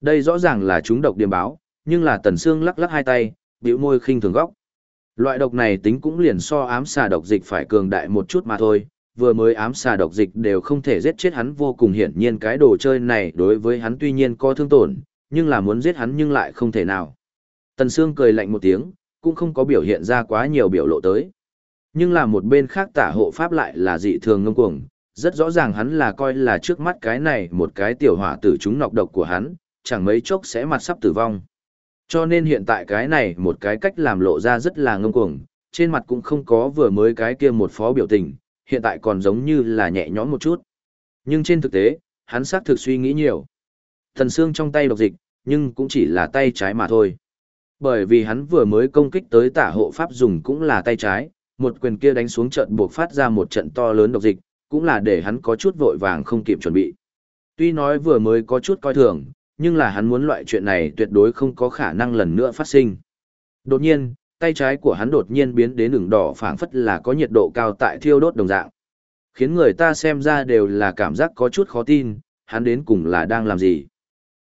Đây rõ ràng là chúng độc điểm báo, nhưng là Tần Sương lắc lắc hai tay, bĩu môi khinh thường góc. Loại độc này tính cũng liền so ám xà độc dịch phải cường đại một chút mà thôi, vừa mới ám xà độc dịch đều không thể giết chết hắn vô cùng hiển nhiên cái đồ chơi này đối với hắn tuy nhiên có thương tổn, nhưng là muốn giết hắn nhưng lại không thể nào. Tần Sương cười lạnh một tiếng, cũng không có biểu hiện ra quá nhiều biểu lộ tới. Nhưng là một bên khác tả hộ pháp lại là dị thường ngông cuồng, rất rõ ràng hắn là coi là trước mắt cái này một cái tiểu hỏa tử chúng nọc độc của hắn, chẳng mấy chốc sẽ mặt sắp tử vong. Cho nên hiện tại cái này một cái cách làm lộ ra rất là ngông cuồng, trên mặt cũng không có vừa mới cái kia một phó biểu tình, hiện tại còn giống như là nhẹ nhõm một chút. Nhưng trên thực tế, hắn xác thực suy nghĩ nhiều. Thần xương trong tay độc dịch, nhưng cũng chỉ là tay trái mà thôi. Bởi vì hắn vừa mới công kích tới tả hộ pháp dùng cũng là tay trái, một quyền kia đánh xuống trận buộc phát ra một trận to lớn độc dịch, cũng là để hắn có chút vội vàng không kịp chuẩn bị. Tuy nói vừa mới có chút coi thường, nhưng là hắn muốn loại chuyện này tuyệt đối không có khả năng lần nữa phát sinh. Đột nhiên, tay trái của hắn đột nhiên biến đến ửng đỏ phảng phất là có nhiệt độ cao tại thiêu đốt đồng dạng. Khiến người ta xem ra đều là cảm giác có chút khó tin, hắn đến cùng là đang làm gì.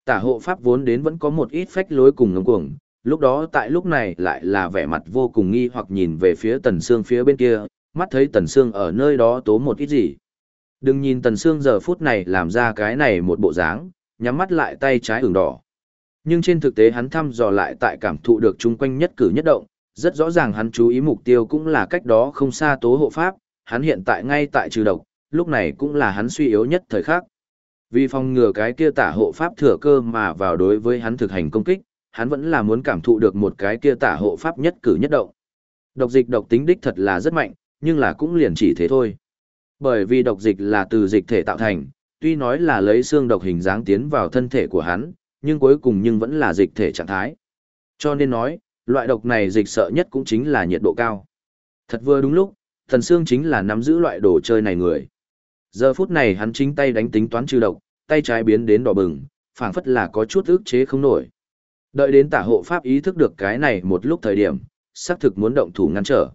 Tả hộ pháp vốn đến vẫn có một ít phách lối cùng ngấm cuồng, lúc đó tại lúc này lại là vẻ mặt vô cùng nghi hoặc nhìn về phía tần xương phía bên kia, mắt thấy tần xương ở nơi đó tố một ít gì. Đừng nhìn tần xương giờ phút này làm ra cái này một bộ dáng, nhắm mắt lại tay trái ửng đỏ. Nhưng trên thực tế hắn thăm dò lại tại cảm thụ được chung quanh nhất cử nhất động, rất rõ ràng hắn chú ý mục tiêu cũng là cách đó không xa tố hộ pháp, hắn hiện tại ngay tại trừ độc, lúc này cũng là hắn suy yếu nhất thời khắc. Vì phòng ngừa cái kia tả hộ pháp thừa cơ mà vào đối với hắn thực hành công kích, hắn vẫn là muốn cảm thụ được một cái kia tả hộ pháp nhất cử nhất động. Độc dịch độc tính đích thật là rất mạnh, nhưng là cũng liền chỉ thế thôi. Bởi vì độc dịch là từ dịch thể tạo thành, tuy nói là lấy xương độc hình dáng tiến vào thân thể của hắn, nhưng cuối cùng nhưng vẫn là dịch thể trạng thái. Cho nên nói, loại độc này dịch sợ nhất cũng chính là nhiệt độ cao. Thật vừa đúng lúc, thần xương chính là nắm giữ loại đồ chơi này người. Giờ phút này hắn chính tay đánh tính toán trừ độc, tay trái biến đến đỏ bừng, phảng phất là có chút ức chế không nổi. Đợi đến tả hộ pháp ý thức được cái này một lúc thời điểm, xác thực muốn động thủ ngăn trở.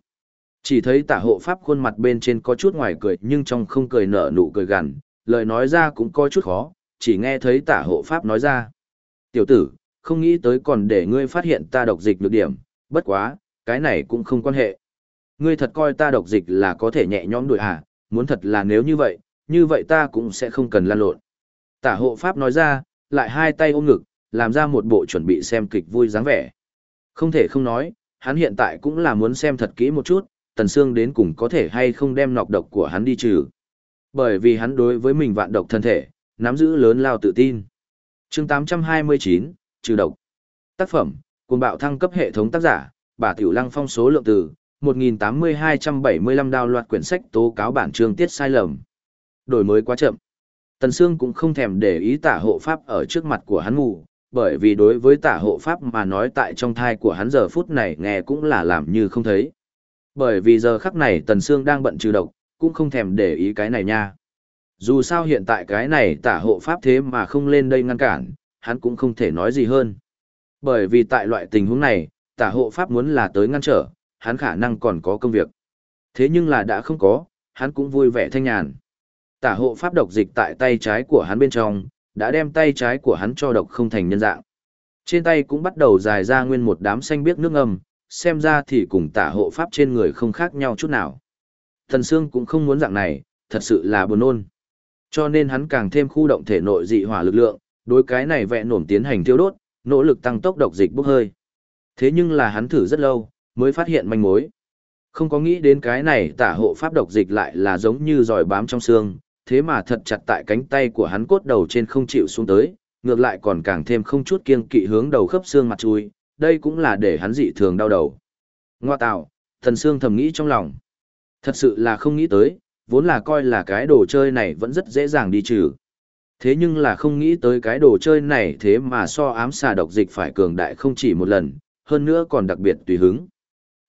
Chỉ thấy tả hộ pháp khuôn mặt bên trên có chút ngoài cười nhưng trong không cười nở nụ cười gằn, lời nói ra cũng có chút khó, chỉ nghe thấy tả hộ pháp nói ra. Tiểu tử, không nghĩ tới còn để ngươi phát hiện ta độc dịch được điểm, bất quá, cái này cũng không quan hệ. Ngươi thật coi ta độc dịch là có thể nhẹ nhõm đuổi à, muốn thật là nếu như vậy, như vậy ta cũng sẽ không cần lan lộn. Tả hộ pháp nói ra, lại hai tay ôm ngực, làm ra một bộ chuẩn bị xem kịch vui dáng vẻ. Không thể không nói, hắn hiện tại cũng là muốn xem thật kỹ một chút, Tần Sương đến cùng có thể hay không đem nọc độc của hắn đi trừ. Bởi vì hắn đối với mình vạn độc thân thể, nắm giữ lớn lao tự tin. chương 829, trừ độc. Tác phẩm, cùng bạo thăng cấp hệ thống tác giả, bà Tiểu Lăng phong số lượng từ, 1.8275 đào loạt quyển sách tố cáo bản chương tiết sai lầm. Đổi mới quá chậm. Tần Sương cũng không thèm để ý tả hộ pháp ở trước mặt của hắn ngủ, bởi vì đối với tả hộ pháp mà nói tại trong thai của hắn giờ phút này nghe cũng là làm như không thấy. Bởi vì giờ khắc này Tần Sương đang bận trừ độc, cũng không thèm để ý cái này nha. Dù sao hiện tại cái này tả hộ pháp thế mà không lên đây ngăn cản, hắn cũng không thể nói gì hơn. Bởi vì tại loại tình huống này, tả hộ pháp muốn là tới ngăn trở, hắn khả năng còn có công việc. Thế nhưng là đã không có, hắn cũng vui vẻ thanh nhàn. Tả hộ pháp độc dịch tại tay trái của hắn bên trong, đã đem tay trái của hắn cho độc không thành nhân dạng. Trên tay cũng bắt đầu dài ra nguyên một đám xanh biếc nước ngầm, xem ra thì cùng tả hộ pháp trên người không khác nhau chút nào. Thần Sương cũng không muốn dạng này, thật sự là buồn nôn. Cho nên hắn càng thêm khu động thể nội dị hỏa lực lượng, đối cái này vẹn nổm tiến hành tiêu đốt, nỗ lực tăng tốc độc dịch bốc hơi. Thế nhưng là hắn thử rất lâu, mới phát hiện manh mối. Không có nghĩ đến cái này tả hộ pháp độc dịch lại là giống như giỏi bám trong xương, thế mà thật chặt tại cánh tay của hắn cốt đầu trên không chịu xuống tới, ngược lại còn càng thêm không chút kiêng kỵ hướng đầu khớp xương mặt chui, đây cũng là để hắn dị thường đau đầu. Ngoa tạo, thần xương thầm nghĩ trong lòng. Thật sự là không nghĩ tới, vốn là coi là cái đồ chơi này vẫn rất dễ dàng đi trừ. Thế nhưng là không nghĩ tới cái đồ chơi này thế mà so ám xà độc dịch phải cường đại không chỉ một lần, hơn nữa còn đặc biệt tùy hứng.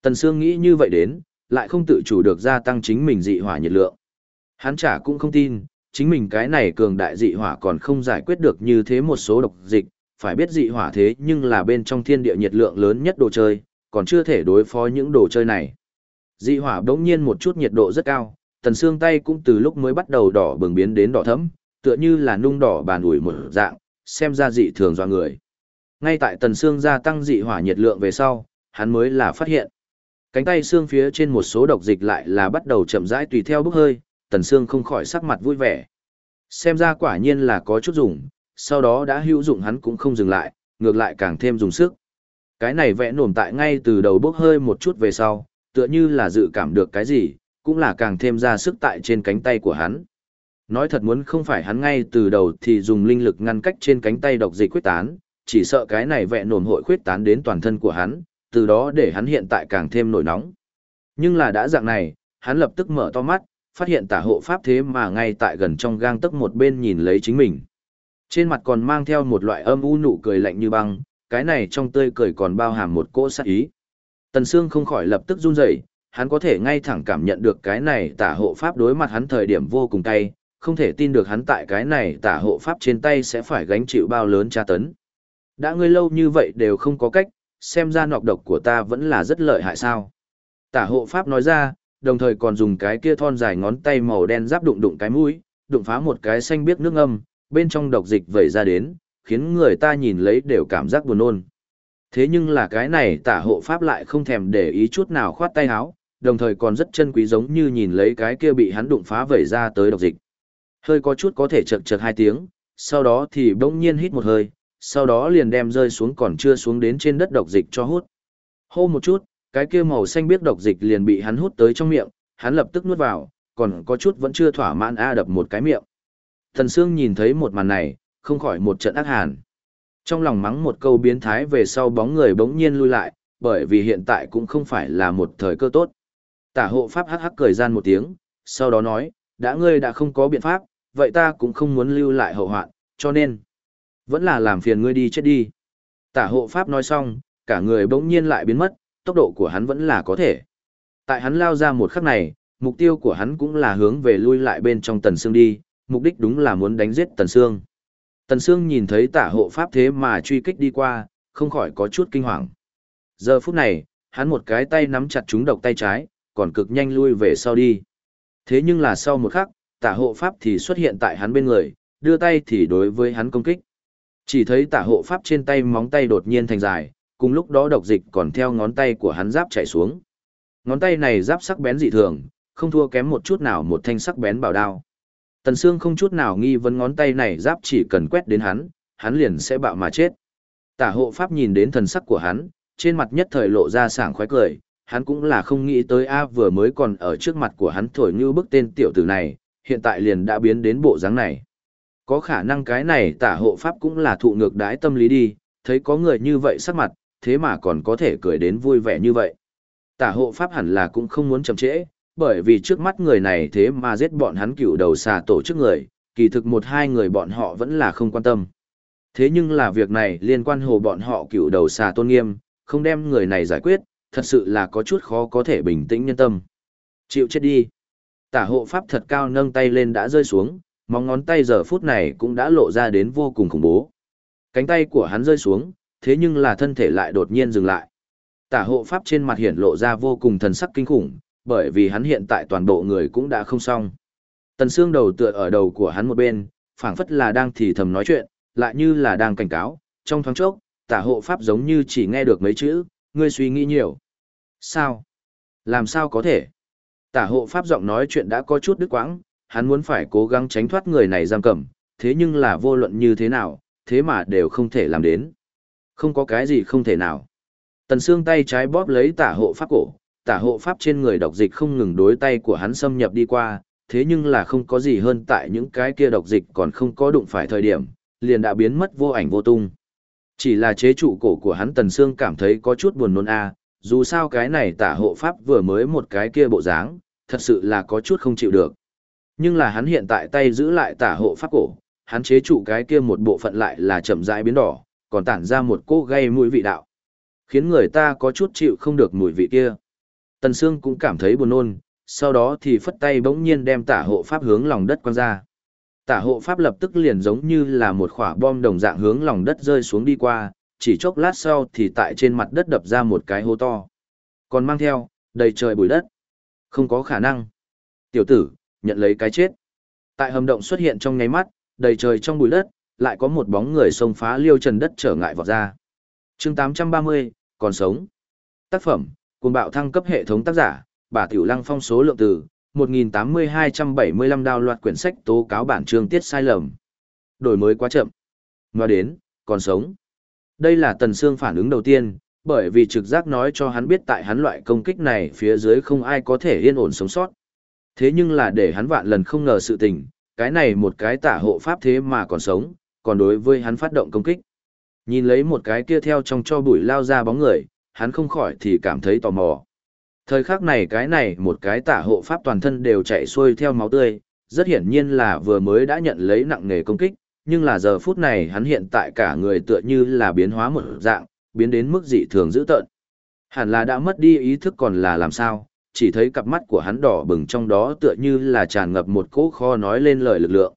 Tần Sương nghĩ như vậy đến, lại không tự chủ được gia tăng chính mình dị hỏa nhiệt lượng. Hắn chả cũng không tin, chính mình cái này cường đại dị hỏa còn không giải quyết được như thế một số độc dịch, phải biết dị hỏa thế nhưng là bên trong thiên địa nhiệt lượng lớn nhất đồ chơi, còn chưa thể đối phó những đồ chơi này. Dị hỏa đống nhiên một chút nhiệt độ rất cao, tần xương tay cũng từ lúc mới bắt đầu đỏ bừng biến đến đỏ thẫm, tựa như là nung đỏ bàn ủi một dạng, xem ra dị thường do người. Ngay tại tần xương gia tăng dị hỏa nhiệt lượng về sau, hắn mới là phát hiện. Cánh tay xương phía trên một số độc dịch lại là bắt đầu chậm rãi tùy theo bước hơi, tần xương không khỏi sắc mặt vui vẻ. Xem ra quả nhiên là có chút dùng, sau đó đã hữu dụng hắn cũng không dừng lại, ngược lại càng thêm dùng sức. Cái này vẽ nổm tại ngay từ đầu bước hơi một chút về sau, tựa như là dự cảm được cái gì, cũng là càng thêm ra sức tại trên cánh tay của hắn. Nói thật muốn không phải hắn ngay từ đầu thì dùng linh lực ngăn cách trên cánh tay độc dịch quyết tán, chỉ sợ cái này vẹn nổm hội khuyết tán đến toàn thân của hắn, từ đó để hắn hiện tại càng thêm nổi nóng. Nhưng là đã dạng này, hắn lập tức mở to mắt, phát hiện tả hộ pháp thế mà ngay tại gần trong gang tấc một bên nhìn lấy chính mình. Trên mặt còn mang theo một loại âm u nụ cười lạnh như băng, cái này trong tươi cười còn bao hàm một cỗ sát ý. Tần Sương không khỏi lập tức run rẩy, hắn có thể ngay thẳng cảm nhận được cái này tả hộ pháp đối mặt hắn thời điểm vô cùng cay, không thể tin được hắn tại cái này tả hộ pháp trên tay sẽ phải gánh chịu bao lớn tra tấn. Đã ngươi lâu như vậy đều không có cách, xem ra nọc độc của ta vẫn là rất lợi hại sao. Tả hộ pháp nói ra, đồng thời còn dùng cái kia thon dài ngón tay màu đen giáp đụng đụng cái mũi, đụng phá một cái xanh biếc nước âm, bên trong độc dịch vẩy ra đến, khiến người ta nhìn lấy đều cảm giác buồn nôn. Thế nhưng là cái này tả hộ pháp lại không thèm để ý chút nào khoát tay áo, đồng thời còn rất chân quý giống như nhìn lấy cái kia bị hắn đụng phá vẩy ra tới độc dịch. Hơi có chút có thể chật chật hai tiếng, sau đó thì bỗng nhiên hít một hơi, sau đó liền đem rơi xuống còn chưa xuống đến trên đất độc dịch cho hút. Hô một chút, cái kia màu xanh biết độc dịch liền bị hắn hút tới trong miệng, hắn lập tức nuốt vào, còn có chút vẫn chưa thỏa mãn a đập một cái miệng. Thần Sương nhìn thấy một màn này, không khỏi một trận ác hàn. Trong lòng mắng một câu biến thái về sau bóng người bỗng nhiên lui lại, bởi vì hiện tại cũng không phải là một thời cơ tốt. Tả hộ pháp hắc hắc cười gian một tiếng, sau đó nói, đã ngươi đã không có biện pháp, vậy ta cũng không muốn lưu lại hậu hoạn, cho nên, vẫn là làm phiền ngươi đi chết đi. Tả hộ pháp nói xong, cả người bỗng nhiên lại biến mất, tốc độ của hắn vẫn là có thể. Tại hắn lao ra một khắc này, mục tiêu của hắn cũng là hướng về lui lại bên trong tần xương đi, mục đích đúng là muốn đánh giết tần xương. Tần Sương nhìn thấy tả hộ pháp thế mà truy kích đi qua, không khỏi có chút kinh hoàng. Giờ phút này, hắn một cái tay nắm chặt chúng độc tay trái, còn cực nhanh lui về sau đi. Thế nhưng là sau một khắc, tả hộ pháp thì xuất hiện tại hắn bên người, đưa tay thì đối với hắn công kích. Chỉ thấy tả hộ pháp trên tay móng tay đột nhiên thành dài, cùng lúc đó độc dịch còn theo ngón tay của hắn giáp chảy xuống. Ngón tay này giáp sắc bén dị thường, không thua kém một chút nào một thanh sắc bén bảo đao. Tần Sương không chút nào nghi vấn ngón tay này giáp chỉ cần quét đến hắn, hắn liền sẽ bạo mà chết. Tả hộ pháp nhìn đến thần sắc của hắn, trên mặt nhất thời lộ ra sảng khoái cười, hắn cũng là không nghĩ tới A vừa mới còn ở trước mặt của hắn thổi như bức tên tiểu tử này, hiện tại liền đã biến đến bộ dáng này. Có khả năng cái này tả hộ pháp cũng là thụ ngược đái tâm lý đi, thấy có người như vậy sắc mặt, thế mà còn có thể cười đến vui vẻ như vậy. Tả hộ pháp hẳn là cũng không muốn chậm trễ, bởi vì trước mắt người này thế mà giết bọn hắn cựu đầu xà tổ chức người, kỳ thực một hai người bọn họ vẫn là không quan tâm. Thế nhưng là việc này liên quan hồ bọn họ cựu đầu xà tôn nghiêm, không đem người này giải quyết, thật sự là có chút khó có thể bình tĩnh nhân tâm. Chịu chết đi. Tả hộ pháp thật cao nâng tay lên đã rơi xuống, móng ngón tay giờ phút này cũng đã lộ ra đến vô cùng khủng bố. Cánh tay của hắn rơi xuống, thế nhưng là thân thể lại đột nhiên dừng lại. Tả hộ pháp trên mặt hiển lộ ra vô cùng thần sắc kinh khủng, bởi vì hắn hiện tại toàn bộ người cũng đã không xong. Tần xương đầu tựa ở đầu của hắn một bên, phảng phất là đang thì thầm nói chuyện, lại như là đang cảnh cáo, trong thoáng chốc, tả hộ pháp giống như chỉ nghe được mấy chữ, ngươi suy nghĩ nhiều. Sao? Làm sao có thể? Tả hộ pháp giọng nói chuyện đã có chút đứt quãng, hắn muốn phải cố gắng tránh thoát người này giam cầm, thế nhưng là vô luận như thế nào, thế mà đều không thể làm đến. Không có cái gì không thể nào. Tần xương tay trái bóp lấy tả hộ pháp cổ, tả hộ pháp trên người độc dịch không ngừng đối tay của hắn xâm nhập đi qua, thế nhưng là không có gì hơn tại những cái kia độc dịch còn không có đụng phải thời điểm, liền đã biến mất vô ảnh vô tung. Chỉ là chế trụ cổ của hắn Tần Sương cảm thấy có chút buồn nôn a, dù sao cái này tả hộ pháp vừa mới một cái kia bộ dáng, thật sự là có chút không chịu được. Nhưng là hắn hiện tại tay giữ lại tả hộ pháp cổ, hắn chế trụ cái kia một bộ phận lại là chậm rãi biến đỏ, còn tản ra một cỗ gây mũi vị đạo. Khiến người ta có chút chịu không được mùi vị kia. Tần Sương cũng cảm thấy buồn nôn, sau đó thì phất tay bỗng nhiên đem tả hộ pháp hướng lòng đất quăng ra. Tả hộ pháp lập tức liền giống như là một quả bom đồng dạng hướng lòng đất rơi xuống đi qua, chỉ chốc lát sau thì tại trên mặt đất đập ra một cái hố to. Còn mang theo, đầy trời bụi đất. Không có khả năng. Tiểu tử, nhận lấy cái chết. Tại hầm động xuất hiện trong nháy mắt, đầy trời trong bụi đất, lại có một bóng người xông phá liêu trần đất trở ngại vọt ra. chương 830, còn sống. Tác phẩm, cùng bạo thăng cấp hệ thống tác giả, bà Tiểu Lăng phong số lượng từ, 1.8275 đào loạt quyển sách tố cáo bản chương tiết sai lầm. Đổi mới quá chậm. Ngoa đến, còn sống. Đây là Tần Sương phản ứng đầu tiên, bởi vì trực giác nói cho hắn biết tại hắn loại công kích này phía dưới không ai có thể yên ổn sống sót. Thế nhưng là để hắn vạn lần không ngờ sự tình, cái này một cái tả hộ pháp thế mà còn sống, còn đối với hắn phát động công kích. Nhìn lấy một cái kia theo trong cho bụi lao ra bóng người, hắn không khỏi thì cảm thấy tò mò. Thời khắc này cái này một cái tả hộ pháp toàn thân đều chạy xuôi theo máu tươi, rất hiển nhiên là vừa mới đã nhận lấy nặng nề công kích, nhưng là giờ phút này hắn hiện tại cả người tựa như là biến hóa một dạng, biến đến mức dị thường dữ tợn. Hẳn là đã mất đi ý thức còn là làm sao, chỉ thấy cặp mắt của hắn đỏ bừng trong đó tựa như là tràn ngập một cỗ kho nói lên lời lực lượng.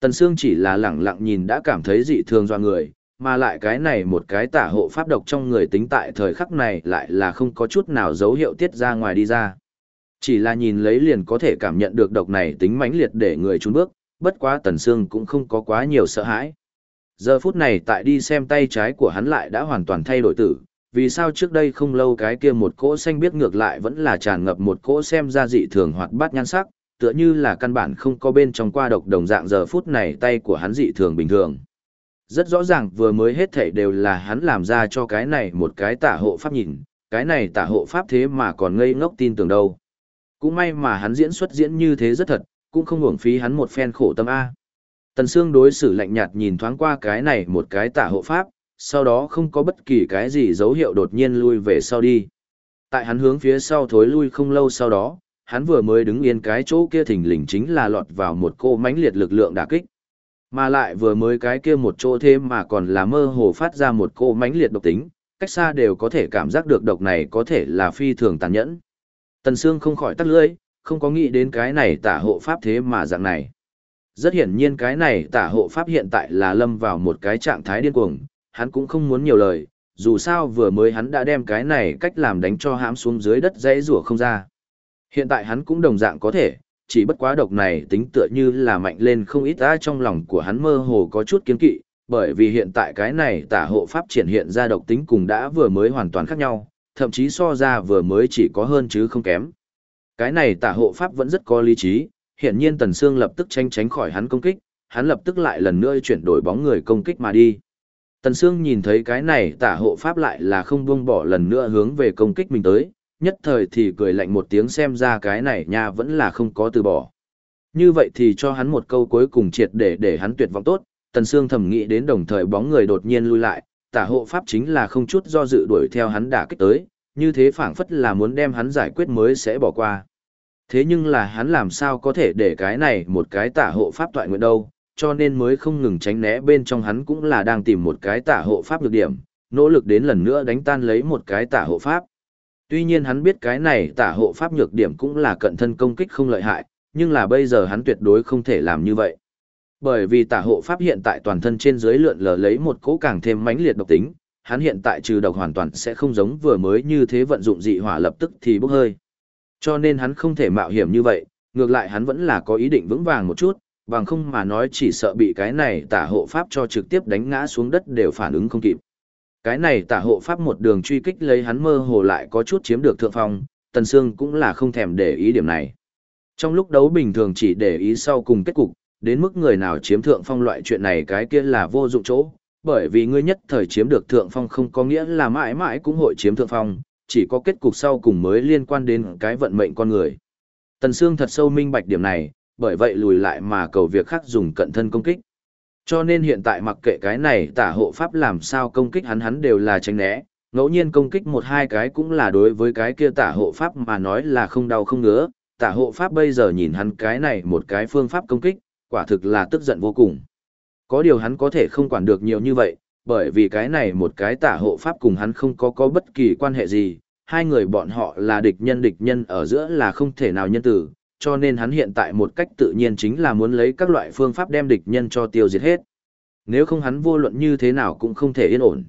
Tần Sương chỉ là lẳng lặng nhìn đã cảm thấy dị thường do người, mà lại cái này một cái tả hộ pháp độc trong người tính tại thời khắc này lại là không có chút nào dấu hiệu tiết ra ngoài đi ra. Chỉ là nhìn lấy liền có thể cảm nhận được độc này tính mãnh liệt để người trốn bước, bất quá Tần Sương cũng không có quá nhiều sợ hãi. Giờ phút này tại đi xem tay trái của hắn lại đã hoàn toàn thay đổi tử, vì sao trước đây không lâu cái kia một cỗ xanh biết ngược lại vẫn là tràn ngập một cỗ xem ra dị thường hoặc bát nhan sắc, tựa như là căn bản không có bên trong qua độc đồng dạng giờ phút này tay của hắn dị thường bình thường. Rất rõ ràng vừa mới hết thảy đều là hắn làm ra cho cái này một cái tả hộ pháp nhìn, cái này tả hộ pháp thế mà còn ngây ngốc tin tưởng đâu. Cũng may mà hắn diễn xuất diễn như thế rất thật, cũng không uổng phí hắn một phen khổ tâm A. Tần Sương đối xử lạnh nhạt nhìn thoáng qua cái này một cái tả hộ pháp, sau đó không có bất kỳ cái gì dấu hiệu đột nhiên lui về sau đi. Tại hắn hướng phía sau thối lui không lâu sau đó, hắn vừa mới đứng yên cái chỗ kia thình lình chính là lọt vào một cô mãnh liệt lực lượng đả kích. Mà lại vừa mới cái kia một chỗ thế mà còn là mơ hồ phát ra một cô mãnh liệt độc tính, cách xa đều có thể cảm giác được độc này có thể là phi thường tàn nhẫn. Tần Sương không khỏi tắt lưỡi, không có nghĩ đến cái này tả hộ pháp thế mà dạng này. Rất hiển nhiên cái này tả hộ pháp hiện tại là lâm vào một cái trạng thái điên cuồng, hắn cũng không muốn nhiều lời, dù sao vừa mới hắn đã đem cái này cách làm đánh cho hãm xuống dưới đất dãy rủa không ra. Hiện tại hắn cũng đồng dạng có thể, chỉ bất quá độc này tính tựa như là mạnh lên không ít ta trong lòng của hắn mơ hồ có chút kiên kỵ, bởi vì hiện tại cái này tả hộ pháp triển hiện ra độc tính cùng đã vừa mới hoàn toàn khác nhau, thậm chí so ra vừa mới chỉ có hơn chứ không kém. Cái này tả hộ pháp vẫn rất có lý trí, hiện nhiên Tần Sương lập tức tranh tránh khỏi hắn công kích, hắn lập tức lại lần nữa chuyển đổi bóng người công kích mà đi. Tần Sương nhìn thấy cái này tả hộ pháp lại là không buông bỏ lần nữa hướng về công kích mình tới, nhất thời thì cười lạnh một tiếng xem ra cái này nha vẫn là không có từ bỏ. Như vậy thì cho hắn một câu cuối cùng triệt để để hắn tuyệt vọng tốt, Tần Sương thầm nghĩ đến đồng thời bóng người đột nhiên lui lại, tả hộ pháp chính là không chút do dự đuổi theo hắn đả kích tới, như thế phảng phất là muốn đem hắn giải quyết mới sẽ bỏ qua. Thế nhưng là hắn làm sao có thể để cái này một cái tả hộ pháp toại nguyện đâu, cho nên mới không ngừng tránh né bên trong hắn cũng là đang tìm một cái tả hộ pháp được điểm, nỗ lực đến lần nữa đánh tan lấy một cái tả hộ pháp. Tuy nhiên hắn biết cái này tả hộ pháp nhược điểm cũng là cận thân công kích không lợi hại, nhưng là bây giờ hắn tuyệt đối không thể làm như vậy. Bởi vì tả hộ pháp hiện tại toàn thân trên dưới lượn lờ lấy một cỗ càng thêm mãnh liệt độc tính, hắn hiện tại trừ độc hoàn toàn sẽ không giống vừa mới như thế vận dụng dị hỏa lập tức thì bốc hơi. Cho nên hắn không thể mạo hiểm như vậy, ngược lại hắn vẫn là có ý định vững vàng một chút, bằng không mà nói chỉ sợ bị cái này tả hộ pháp cho trực tiếp đánh ngã xuống đất đều phản ứng không kịp. Cái này tả hộ pháp một đường truy kích lấy hắn mơ hồ lại có chút chiếm được thượng phong, Tần Sương cũng là không thèm để ý điểm này. Trong lúc đấu bình thường chỉ để ý sau cùng kết cục, đến mức người nào chiếm thượng phong loại chuyện này cái kia là vô dụng chỗ, bởi vì ngươi nhất thời chiếm được thượng phong không có nghĩa là mãi mãi cũng hội chiếm thượng phong, chỉ có kết cục sau cùng mới liên quan đến cái vận mệnh con người. Tần Sương thật sâu minh bạch điểm này, bởi vậy lùi lại mà cầu việc khác dùng cận thân công kích. Cho nên hiện tại mặc kệ cái này tả hộ pháp làm sao công kích hắn hắn đều là tránh né, ngẫu nhiên công kích một hai cái cũng là đối với cái kia tả hộ pháp mà nói là không đau không ngứa, tả hộ pháp bây giờ nhìn hắn cái này một cái phương pháp công kích, quả thực là tức giận vô cùng. Có điều hắn có thể không quản được nhiều như vậy, bởi vì cái này một cái tả hộ pháp cùng hắn không có có bất kỳ quan hệ gì, hai người bọn họ là địch nhân địch nhân ở giữa là không thể nào nhân tử, cho nên hắn hiện tại một cách tự nhiên chính là muốn lấy các loại phương pháp đem địch nhân cho tiêu diệt hết. Nếu không hắn vô luận như thế nào cũng không thể yên ổn.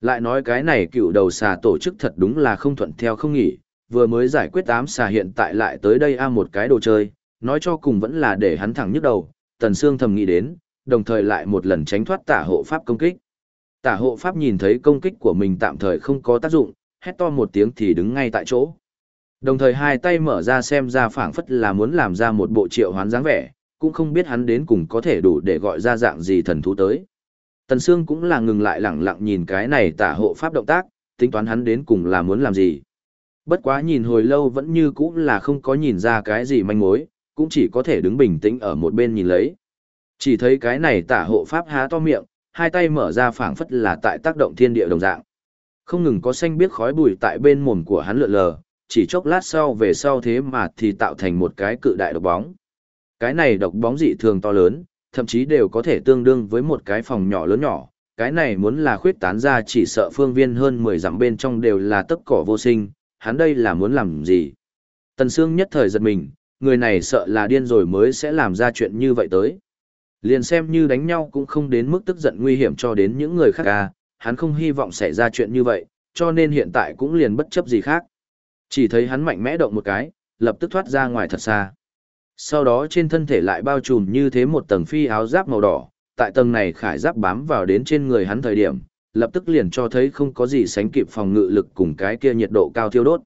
Lại nói cái này cựu đầu xà tổ chức thật đúng là không thuận theo không nghỉ, vừa mới giải quyết tám xà hiện tại lại tới đây a một cái đồ chơi, nói cho cùng vẫn là để hắn thẳng nhức đầu, tần xương thầm nghĩ đến, đồng thời lại một lần tránh thoát tả hộ pháp công kích. Tả hộ pháp nhìn thấy công kích của mình tạm thời không có tác dụng, hét to một tiếng thì đứng ngay tại chỗ. Đồng thời hai tay mở ra xem ra phảng phất là muốn làm ra một bộ triệu hoán dáng vẻ, cũng không biết hắn đến cùng có thể đủ để gọi ra dạng gì thần thú tới. Tần Sương cũng là ngừng lại lẳng lặng nhìn cái này tả hộ pháp động tác, tính toán hắn đến cùng là muốn làm gì. Bất quá nhìn hồi lâu vẫn như cũ là không có nhìn ra cái gì manh mối, cũng chỉ có thể đứng bình tĩnh ở một bên nhìn lấy. Chỉ thấy cái này tả hộ pháp há to miệng, hai tay mở ra phảng phất là tại tác động thiên địa đồng dạng. Không ngừng có xanh biết khói bụi tại bên mồm của hắn lượn lờ, chỉ chốc lát sau về sau thế mà thì tạo thành một cái cự đại độc bóng. Cái này độc bóng dị thường to lớn, thậm chí đều có thể tương đương với một cái phòng nhỏ lớn nhỏ. Cái này muốn là khuyết tán ra chỉ sợ phương viên hơn 10 dặm bên trong đều là tất cỏ vô sinh, hắn đây là muốn làm gì? Tần Sương nhất thời giật mình, người này sợ là điên rồi mới sẽ làm ra chuyện như vậy tới. Liền xem như đánh nhau cũng không đến mức tức giận nguy hiểm cho đến những người khác à, hắn không hy vọng xảy ra chuyện như vậy, cho nên hiện tại cũng liền bất chấp gì khác. Chỉ thấy hắn mạnh mẽ động một cái, lập tức thoát ra ngoài thật xa. Sau đó trên thân thể lại bao trùm như thế một tầng phi áo giáp màu đỏ, tại tầng này khải giáp bám vào đến trên người hắn thời điểm, lập tức liền cho thấy không có gì sánh kịp phòng ngự lực cùng cái kia nhiệt độ cao thiêu đốt.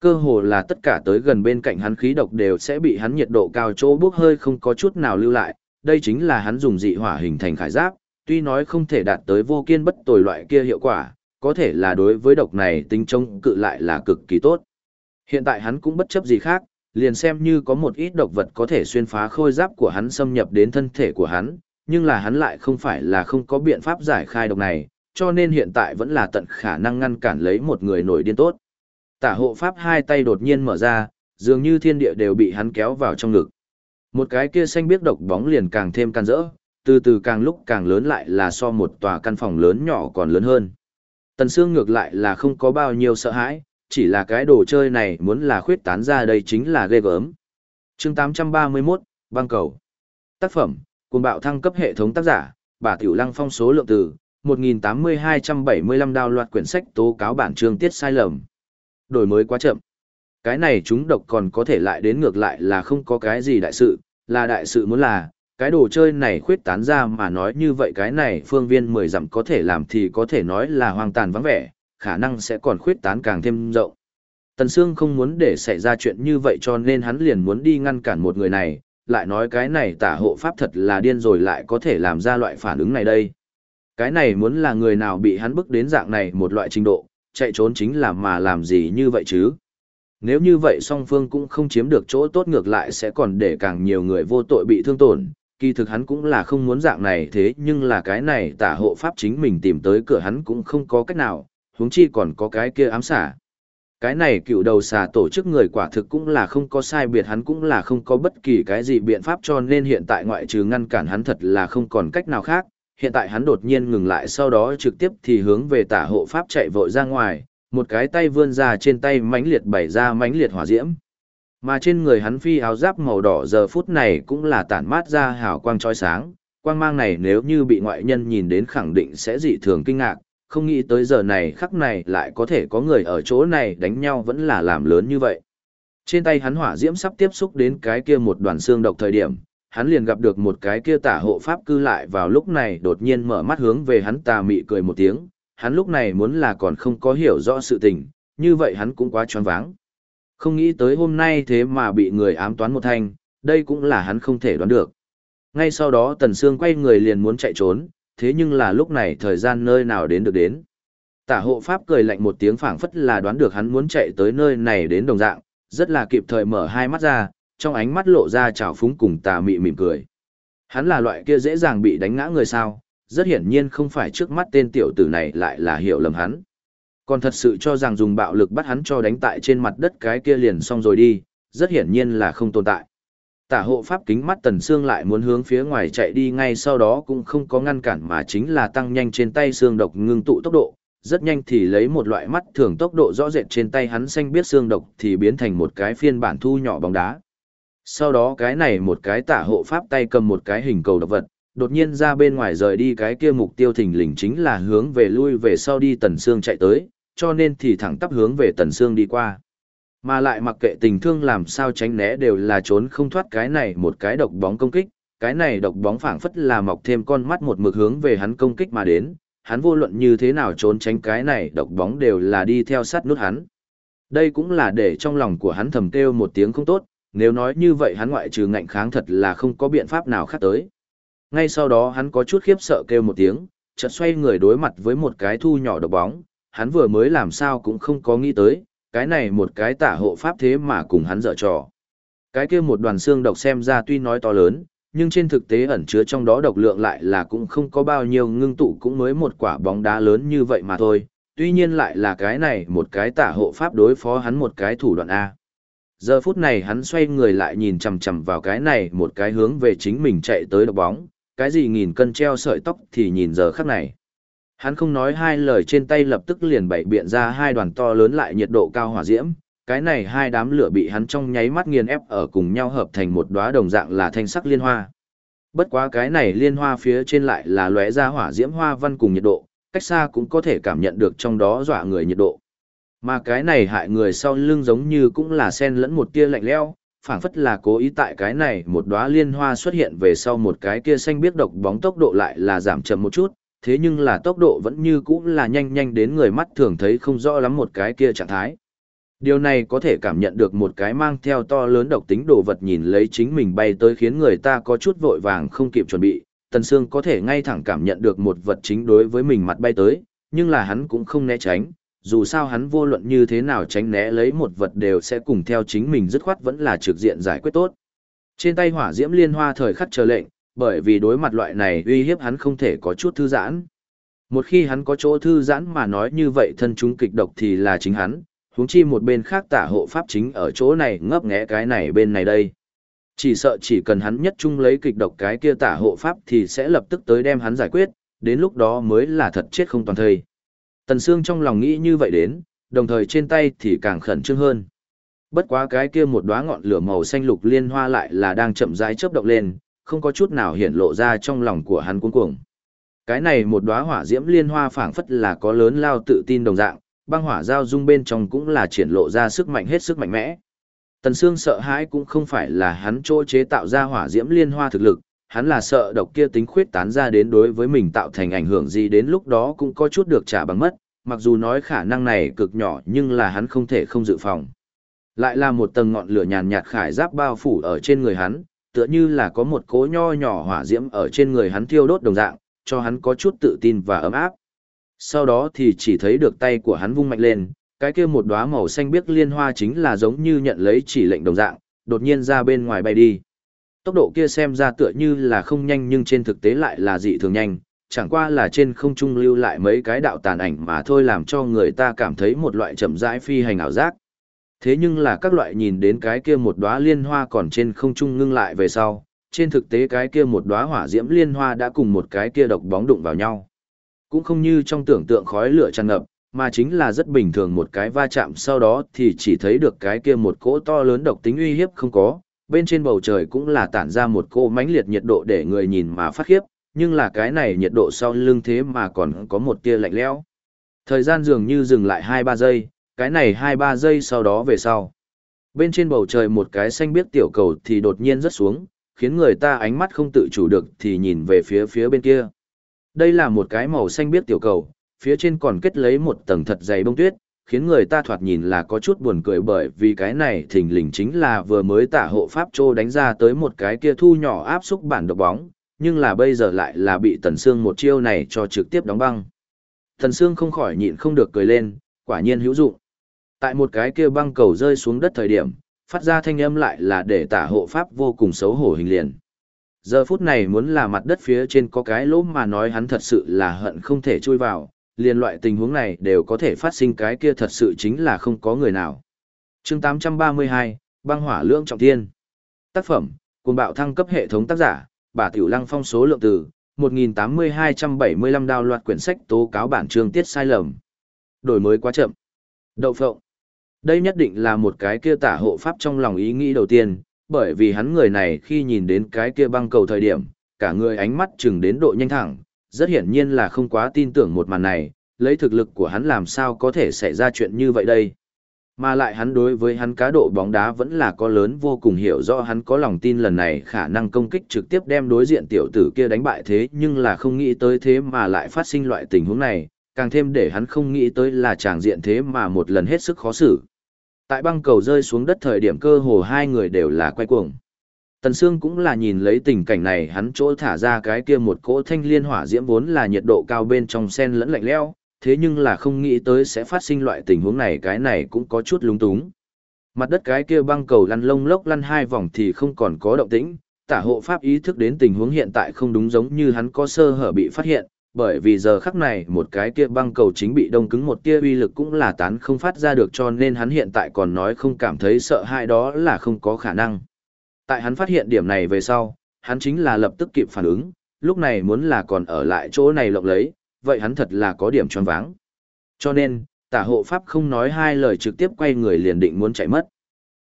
Cơ hồ là tất cả tới gần bên cạnh hắn khí độc đều sẽ bị hắn nhiệt độ cao chỗ bốc hơi không có chút nào lưu lại, đây chính là hắn dùng dị hỏa hình thành khải giáp, tuy nói không thể đạt tới vô kiên bất tồi loại kia hiệu quả, có thể là đối với độc này tính chống cự lại là cực kỳ tốt. Hiện tại hắn cũng bất chấp gì khác, liền xem như có một ít độc vật có thể xuyên phá khôi giáp của hắn xâm nhập đến thân thể của hắn, nhưng là hắn lại không phải là không có biện pháp giải khai độc này, cho nên hiện tại vẫn là tận khả năng ngăn cản lấy một người nổi điên tốt. Tả hộ pháp hai tay đột nhiên mở ra, dường như thiên địa đều bị hắn kéo vào trong ngực. Một cái kia xanh biếc độc bóng liền càng thêm can rỡ, từ từ càng lúc càng lớn lại là so một tòa căn phòng lớn nhỏ còn lớn hơn. Tần Sương ngược lại là không có bao nhiêu sợ hãi, chỉ là cái đồ chơi này muốn là khuyết tán ra đây chính là ghê gớm. chương 831, băng cầu. Tác phẩm, cùng bạo thăng cấp hệ thống tác giả, bà Tiểu Lăng phong số lượng từ, 1.8275 đào loạt quyển sách tố cáo bản chương tiết sai lầm. Đổi mới quá chậm. Cái này chúng độc còn có thể lại đến ngược lại là không có cái gì đại sự, là đại sự muốn là, cái đồ chơi này khuyết tán ra mà nói như vậy cái này phương viên 10 dặm có thể làm thì có thể nói là hoang tàn vắng vẻ, khả năng sẽ còn khuyết tán càng thêm rộng. Tần Sương không muốn để xảy ra chuyện như vậy cho nên hắn liền muốn đi ngăn cản một người này, lại nói cái này tả hộ pháp thật là điên rồi lại có thể làm ra loại phản ứng này đây. Cái này muốn là người nào bị hắn bức đến dạng này một loại trình độ, chạy trốn chính là mà làm gì như vậy chứ. Nếu như vậy song phương cũng không chiếm được chỗ tốt ngược lại sẽ còn để càng nhiều người vô tội bị thương tổn, kỳ thực hắn cũng là không muốn dạng này thế nhưng là cái này tả hộ pháp chính mình tìm tới cửa hắn cũng không có cách nào, huống chi còn có cái kia ám xả. Cái này cựu đầu xà tổ chức người quả thực cũng là không có sai biệt hắn cũng là không có bất kỳ cái gì biện pháp cho nên hiện tại ngoại trừ ngăn cản hắn thật là không còn cách nào khác. Hiện tại hắn đột nhiên ngừng lại sau đó trực tiếp thì hướng về tả hộ pháp chạy vội ra ngoài, một cái tay vươn ra trên tay mãnh liệt bày ra mãnh liệt hỏa diễm. Mà trên người hắn phi áo giáp màu đỏ giờ phút này cũng là tản mát ra hào quang chói sáng, quang mang này nếu như bị ngoại nhân nhìn đến khẳng định sẽ dị thường kinh ngạc, không nghĩ tới giờ này khắc này lại có thể có người ở chỗ này đánh nhau vẫn là làm lớn như vậy. Trên tay hắn hỏa diễm sắp tiếp xúc đến cái kia một đoàn xương độc thời điểm, hắn liền gặp được một cái kia tả hộ pháp cư lại vào lúc này đột nhiên mở mắt hướng về hắn tà mị cười một tiếng, hắn lúc này muốn là còn không có hiểu rõ sự tình, như vậy hắn cũng quá choáng váng. Không nghĩ tới hôm nay thế mà bị người ám toán một thanh, đây cũng là hắn không thể đoán được. Ngay sau đó Tần Sương quay người liền muốn chạy trốn, thế nhưng là lúc này thời gian nơi nào đến được đến. Tả hộ pháp cười lạnh một tiếng phảng phất là đoán được hắn muốn chạy tới nơi này đến đồng dạng, rất là kịp thời mở hai mắt ra, trong ánh mắt lộ ra trào phúng cùng tà mị mỉm cười. Hắn là loại kia dễ dàng bị đánh ngã người sao, rất hiển nhiên không phải trước mắt tên tiểu tử này lại là hiểu lầm hắn. Còn thật sự cho rằng dùng bạo lực bắt hắn cho đánh tại trên mặt đất cái kia liền xong rồi đi, rất hiển nhiên là không tồn tại. Tả hộ pháp kính mắt tần xương lại muốn hướng phía ngoài chạy đi ngay sau đó cũng không có ngăn cản mà chính là tăng nhanh trên tay xương độc ngưng tụ tốc độ, rất nhanh thì lấy một loại mắt thường tốc độ rõ rệt trên tay hắn xanh biết xương độc thì biến thành một cái phiên bản thu nhỏ bóng đá. Sau đó cái này một cái tả hộ pháp tay cầm một cái hình cầu độc vật, đột nhiên ra bên ngoài rời đi cái kia mục tiêu thình lình chính là hướng về lui về sau đi tần xương chạy tới, cho nên thì thẳng tắp hướng về tần xương đi qua. Mà lại mặc kệ tình thương làm sao tránh né đều là trốn không thoát cái này một cái độc bóng công kích, cái này độc bóng phảng phất là mọc thêm con mắt một mực hướng về hắn công kích mà đến, hắn vô luận như thế nào trốn tránh cái này độc bóng đều là đi theo sát nút hắn. Đây cũng là để trong lòng của hắn thầm kêu một tiếng không tốt, nếu nói như vậy hắn ngoại trừ ngạnh kháng thật là không có biện pháp nào khác tới. Ngay sau đó hắn có chút khiếp sợ kêu một tiếng, chợt xoay người đối mặt với một cái thu nhỏ độc bóng, hắn vừa mới làm sao cũng không có nghĩ tới, cái này một cái tả hộ pháp thế mà cùng hắn dở trò. Cái kia một đoàn xương độc xem ra tuy nói to lớn, nhưng trên thực tế ẩn chứa trong đó độc lượng lại là cũng không có bao nhiêu ngưng tụ cũng mới một quả bóng đá lớn như vậy mà thôi, tuy nhiên lại là cái này một cái tả hộ pháp đối phó hắn một cái thủ đoạn A. Giờ phút này hắn xoay người lại nhìn chằm chằm vào cái này một cái hướng về chính mình chạy tới độc bóng, cái gì nghìn cân treo sợi tóc thì nhìn giờ khắc này. Hắn không nói hai lời trên tay lập tức liền bảy biện ra hai đoàn to lớn lại nhiệt độ cao hỏa diễm, cái này hai đám lửa bị hắn trong nháy mắt nghiền ép ở cùng nhau hợp thành một đóa đồng dạng là thanh sắc liên hoa. Bất quá cái này liên hoa phía trên lại là lóe ra hỏa diễm hoa văn cùng nhiệt độ, cách xa cũng có thể cảm nhận được trong đó dọa người nhiệt độ. Mà cái này hại người sau lưng giống như cũng là sen lẫn một tia lạnh lẽo, phảng phất là cố ý tại cái này một đóa liên hoa xuất hiện về sau một cái kia xanh biết độc bóng tốc độ lại là giảm chậm một chút, thế nhưng là tốc độ vẫn như cũ là nhanh nhanh đến người mắt thường thấy không rõ lắm một cái kia trạng thái. Điều này có thể cảm nhận được một cái mang theo to lớn độc tính đồ vật nhìn lấy chính mình bay tới khiến người ta có chút vội vàng không kịp chuẩn bị. Tần Sương có thể ngay thẳng cảm nhận được một vật chính đối với mình mặt bay tới, nhưng là hắn cũng không né tránh, dù sao hắn vô luận như thế nào tránh né lấy một vật đều sẽ cùng theo chính mình dứt khoát vẫn là trực diện giải quyết tốt. Trên tay hỏa diễm liên hoa thời khắc chờ lệnh, bởi vì đối mặt loại này uy hiếp hắn không thể có chút thư giãn. Một khi hắn có chỗ thư giãn mà nói như vậy thân chúng kịch độc thì là chính hắn, huống chi một bên khác tả hộ pháp chính ở chỗ này ngấp nghé cái này bên này đây. Chỉ sợ chỉ cần hắn nhất chung lấy kịch độc cái kia tả hộ pháp thì sẽ lập tức tới đem hắn giải quyết, đến lúc đó mới là thật chết không toàn thây. Tần Sương trong lòng nghĩ như vậy đến, đồng thời trên tay thì càng khẩn trương hơn. Bất quá cái kia một đóa ngọn lửa màu xanh lục liên hoa lại là đang chậm rãi chớp động lên, không có chút nào hiện lộ ra trong lòng của hắn cuống cuồng. Cái này một đóa hỏa diễm liên hoa phảng phất là có lớn lao tự tin đồng dạng, băng hỏa giao dung bên trong cũng là triển lộ ra sức mạnh hết sức mạnh mẽ. Tần Sương sợ hãi cũng không phải là hắn chỗ chế tạo ra hỏa diễm liên hoa thực lực, hắn là sợ độc kia tính khuyết tán ra đến đối với mình tạo thành ảnh hưởng gì đến lúc đó cũng có chút được trả bằng mất, mặc dù nói khả năng này cực nhỏ nhưng là hắn không thể không dự phòng. Lại là một tầng ngọn lửa nhàn nhạt khải giáp bao phủ ở trên người hắn, tựa như là có một cỗ nho nhỏ hỏa diễm ở trên người hắn thiêu đốt đồng dạng, cho hắn có chút tự tin và ấm áp. Sau đó thì chỉ thấy được tay của hắn vung mạnh lên, cái kia một đóa màu xanh biếc liên hoa chính là giống như nhận lấy chỉ lệnh đồng dạng, đột nhiên ra bên ngoài bay đi. Tốc độ kia xem ra tựa như là không nhanh nhưng trên thực tế lại là dị thường nhanh, chẳng qua là trên không trung lưu lại mấy cái đạo tàn ảnh mà thôi làm cho người ta cảm thấy một loại chậm rãi phi hành ảo giác. Thế nhưng là các loại nhìn đến cái kia một đóa liên hoa còn trên không trung ngưng lại về sau, trên thực tế cái kia một đóa hỏa diễm liên hoa đã cùng một cái kia độc bóng đụng vào nhau. Cũng không như trong tưởng tượng khói lửa tràn ngập, mà chính là rất bình thường một cái va chạm sau đó thì chỉ thấy được cái kia một cỗ to lớn độc tính uy hiếp không có, bên trên bầu trời cũng là tản ra một cỗ mãnh liệt nhiệt độ để người nhìn mà phát khiếp, nhưng là cái này nhiệt độ sau lưng thế mà còn có một tia lạnh lẽo. Thời gian dường như dừng lại 2-3 giây, cái này 2-3 giây sau đó về sau. Bên trên bầu trời một cái xanh biếc tiểu cầu thì đột nhiên rớt xuống, khiến người ta ánh mắt không tự chủ được thì nhìn về phía phía bên kia. Đây là một cái màu xanh biếc tiểu cầu, phía trên còn kết lấy một tầng thật dày bông tuyết, khiến người ta thoạt nhìn là có chút buồn cười bởi vì cái này thình lình chính là vừa mới tả hộ pháp trô đánh ra tới một cái kia thu nhỏ áp xúc bản độc bóng, nhưng là bây giờ lại là bị Tần Sương một chiêu này cho trực tiếp đóng băng. Tần Sương không khỏi nhịn không được cười lên, quả nhiên hữu dụng. Tại một cái kia băng cầu rơi xuống đất thời điểm, phát ra thanh âm lại là để tả hộ pháp vô cùng xấu hổ hình liền. Giờ phút này muốn là mặt đất phía trên có cái lỗ mà nói hắn thật sự là hận không thể chui vào, liền loại tình huống này đều có thể phát sinh cái kia thật sự chính là không có người nào. chương 832, băng hỏa lưỡng trọng thiên. Tác phẩm, cùng bạo thăng cấp hệ thống tác giả, bà Tiểu Lăng phong số lượng từ, 1.8275 đào loạt quyển sách tố cáo bản chương tiết sai lầm. Đổi mới quá chậm. Đậu phộng. Đây nhất định là một cái kia tả hộ pháp trong lòng ý nghĩ đầu tiên, bởi vì hắn người này khi nhìn đến cái kia băng cầu thời điểm, cả người ánh mắt chừng đến độ nhanh thẳng, rất hiển nhiên là không quá tin tưởng một màn này, lấy thực lực của hắn làm sao có thể xảy ra chuyện như vậy đây. Mà lại hắn đối với hắn cá độ bóng đá vẫn là có lớn vô cùng hiểu rõ hắn có lòng tin lần này khả năng công kích trực tiếp đem đối diện tiểu tử kia đánh bại thế nhưng là không nghĩ tới thế mà lại phát sinh loại tình huống này, càng thêm để hắn không nghĩ tới là chàng diện thế mà một lần hết sức khó xử. Tại băng cầu rơi xuống đất thời điểm cơ hồ hai người đều là quay cuồng. Tần Sương cũng là nhìn lấy tình cảnh này hắn chỗ thả ra cái kia một cỗ thanh liên hỏa diễm vốn là nhiệt độ cao bên trong sen lẫn lạnh lẽo, thế nhưng là không nghĩ tới sẽ phát sinh loại tình huống này cái này cũng có chút lúng túng. Mặt đất cái kia băng cầu lăn lông lốc lăn hai vòng thì không còn có động tĩnh, tả hộ pháp ý thức đến tình huống hiện tại không đúng giống như hắn có sơ hở bị phát hiện, bởi vì giờ khắc này một cái kia băng cầu chính bị đông cứng một tia uy lực cũng là tán không phát ra được cho nên hắn hiện tại còn nói không cảm thấy sợ hãi đó là không có khả năng. Tại hắn phát hiện điểm này về sau, hắn chính là lập tức kịp phản ứng, lúc này muốn là còn ở lại chỗ này lộng lấy, vậy hắn thật là có điểm tròn váng. Cho nên, tả hộ pháp không nói hai lời trực tiếp quay người liền định muốn chạy mất.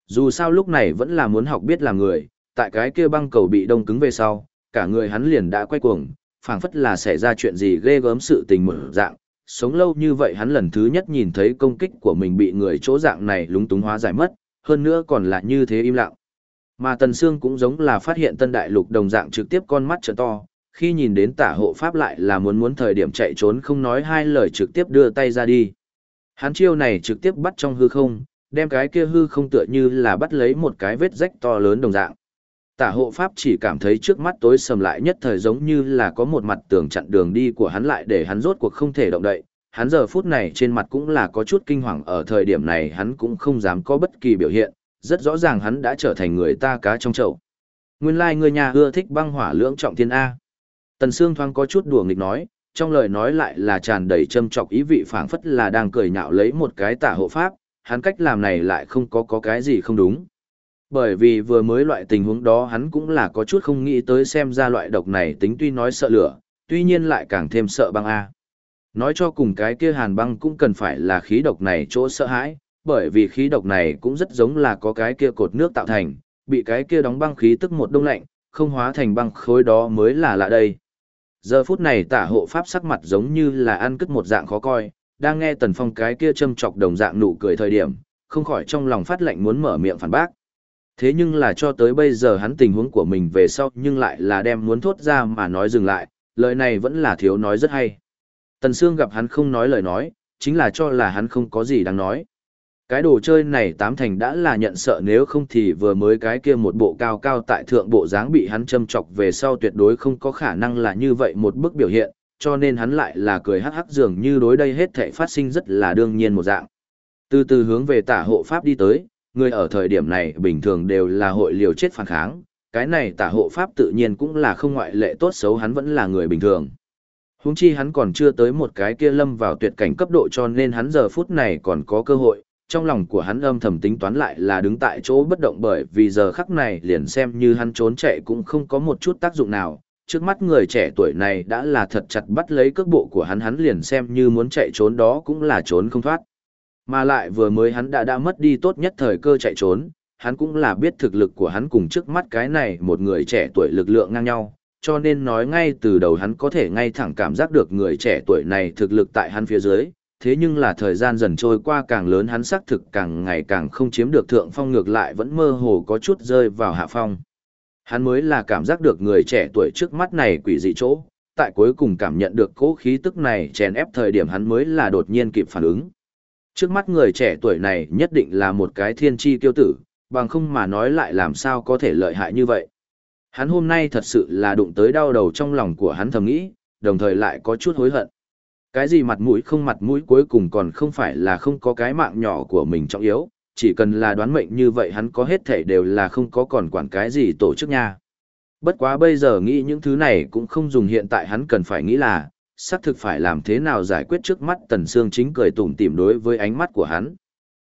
Dù sao lúc này vẫn là muốn học biết làm người, tại cái kia băng cầu bị đông cứng về sau, cả người hắn liền đã quay cuồng, phảng phất là xảy ra chuyện gì ghê gớm sự tình mở dạng. Sống lâu như vậy hắn lần thứ nhất nhìn thấy công kích của mình bị người chỗ dạng này lúng túng hóa giải mất, hơn nữa còn là như thế im lặng. Mà Tần Sương cũng giống là phát hiện tân đại lục đồng dạng trực tiếp con mắt trợ to, khi nhìn đến tả hộ pháp lại là muốn muốn thời điểm chạy trốn không nói hai lời trực tiếp đưa tay ra đi. Hắn chiêu này trực tiếp bắt trong hư không, đem cái kia hư không tựa như là bắt lấy một cái vết rách to lớn đồng dạng. Tả hộ pháp chỉ cảm thấy trước mắt tối sầm lại nhất thời giống như là có một mặt tường chặn đường đi của hắn lại để hắn rốt cuộc không thể động đậy. Hắn giờ phút này trên mặt cũng là có chút kinh hoàng ở thời điểm này hắn cũng không dám có bất kỳ biểu hiện, rất rõ ràng hắn đã trở thành người ta cá trong chậu. Nguyên lai like người nhà ưa thích băng hỏa lưỡng trọng thiên A. Tần Sương thoáng có chút đùa nghịch nói, trong lời nói lại là tràn đầy châm chọc ý vị phảng phất là đang cười nhạo lấy một cái tả hộ pháp, hắn cách làm này lại không có có cái gì không đúng. Bởi vì vừa mới loại tình huống đó hắn cũng là có chút không nghĩ tới xem ra loại độc này tính tuy nói sợ lửa, tuy nhiên lại càng thêm sợ băng A. Nói cho cùng cái kia hàn băng cũng cần phải là khí độc này chỗ sợ hãi, bởi vì khí độc này cũng rất giống là có cái kia cột nước tạo thành, bị cái kia đóng băng khí tức một đông lạnh, không hóa thành băng khối đó mới là lạ đây. Giờ phút này tả hộ pháp sắc mặt giống như là ăn cất một dạng khó coi, đang nghe tần phong cái kia châm chọc đồng dạng nụ cười thời điểm, không khỏi trong lòng phát lệnh muốn mở miệng phản bác. Thế nhưng là cho tới bây giờ hắn tình huống của mình về sau nhưng lại là đem muốn thốt ra mà nói dừng lại, lời này vẫn là thiếu nói rất hay. Tần Sương gặp hắn không nói lời nói, chính là cho là hắn không có gì đáng nói. Cái đồ chơi này tám thành đã là nhận sợ nếu không thì vừa mới cái kia một bộ cao cao tại thượng bộ dáng bị hắn châm chọc về sau tuyệt đối không có khả năng là như vậy một bức biểu hiện, cho nên hắn lại là cười hắc hắc dường như đối đây hết thảy phát sinh rất là đương nhiên một dạng. Từ từ hướng về tả hộ pháp đi tới, người ở thời điểm này bình thường đều là hội liều chết phản kháng, cái này tả hộ pháp tự nhiên cũng là không ngoại lệ tốt xấu hắn vẫn là người bình thường. Huống chi hắn còn chưa tới một cái kia lâm vào tuyệt cảnh cấp độ cho nên hắn giờ phút này còn có cơ hội, trong lòng của hắn âm thầm tính toán lại là đứng tại chỗ bất động bởi vì giờ khắc này liền xem như hắn trốn chạy cũng không có một chút tác dụng nào. Trước mắt người trẻ tuổi này đã là thật chặt bắt lấy cước bộ của hắn hắn liền xem như muốn chạy trốn đó cũng là trốn không thoát. Mà lại vừa mới hắn đã đã mất đi tốt nhất thời cơ chạy trốn, hắn cũng là biết thực lực của hắn cùng trước mắt cái này một người trẻ tuổi lực lượng ngang nhau, cho nên nói ngay từ đầu hắn có thể ngay thẳng cảm giác được người trẻ tuổi này thực lực tại hắn phía dưới, thế nhưng là thời gian dần trôi qua càng lớn hắn xác thực càng ngày càng không chiếm được thượng phong ngược lại vẫn mơ hồ có chút rơi vào hạ phong. Hắn mới là cảm giác được người trẻ tuổi trước mắt này quỷ dị chỗ, tại cuối cùng cảm nhận được cố khí tức này chèn ép thời điểm hắn mới là đột nhiên kịp phản ứng. Trước mắt người trẻ tuổi này nhất định là một cái thiên tri tiêu tử, bằng không mà nói lại làm sao có thể lợi hại như vậy. Hắn hôm nay thật sự là đụng tới đau đầu trong lòng của hắn thầm nghĩ, đồng thời lại có chút hối hận. Cái gì mặt mũi không mặt mũi cuối cùng còn không phải là không có cái mạng nhỏ của mình trọng yếu, chỉ cần là đoán mệnh như vậy hắn có hết thể đều là không có còn quản cái gì tổ chức nha. Bất quá bây giờ nghĩ những thứ này cũng không dùng hiện tại hắn cần phải nghĩ là, xác thực phải làm thế nào giải quyết trước mắt Tần Sương chính cười tủm tỉm đối với ánh mắt của hắn.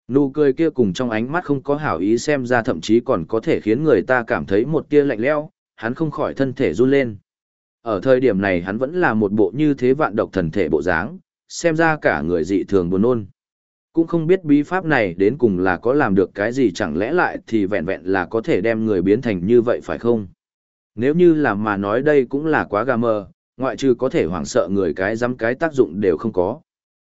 Nụ cười kia cùng trong ánh mắt không có hảo ý xem ra thậm chí còn có thể khiến người ta cảm thấy một tia lạnh lẽo, hắn không khỏi thân thể run lên. Ở thời điểm này hắn vẫn là một bộ như thế vạn độc thần thể bộ dáng, xem ra cả người dị thường buồn nôn. Cũng không biết bí pháp này đến cùng là có làm được cái gì chẳng lẽ lại thì vẹn vẹn là có thể đem người biến thành như vậy phải không? Nếu như là mà nói đây cũng là quá gà mờ, ngoại trừ có thể hoảng sợ người cái dám cái tác dụng đều không có.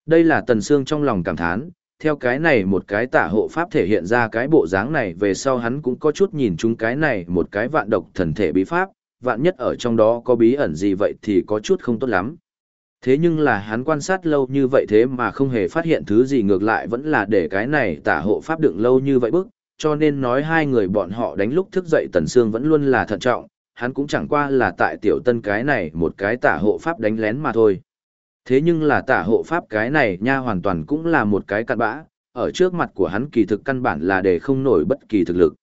Đây là Tần Sương trong lòng cảm thán, theo cái này một cái tả hộ pháp thể hiện ra cái bộ dáng này về sau hắn cũng có chút nhìn chúng cái này một cái vạn độc thần thể bí pháp, vạn nhất ở trong đó có bí ẩn gì vậy thì có chút không tốt lắm. Thế nhưng là hắn quan sát lâu như vậy thế mà không hề phát hiện thứ gì ngược lại vẫn là để cái này tả hộ pháp đựng lâu như vậy bức, cho nên nói hai người bọn họ đánh lúc thức dậy Tần Sương vẫn luôn là thận trọng, hắn cũng chẳng qua là tại tiểu tân cái này một cái tả hộ pháp đánh lén mà thôi. Thế nhưng là tả hộ pháp cái này nha hoàn toàn cũng là một cái cặn bã, ở trước mặt của hắn kỳ thực căn bản là để không nổi bất kỳ thực lực.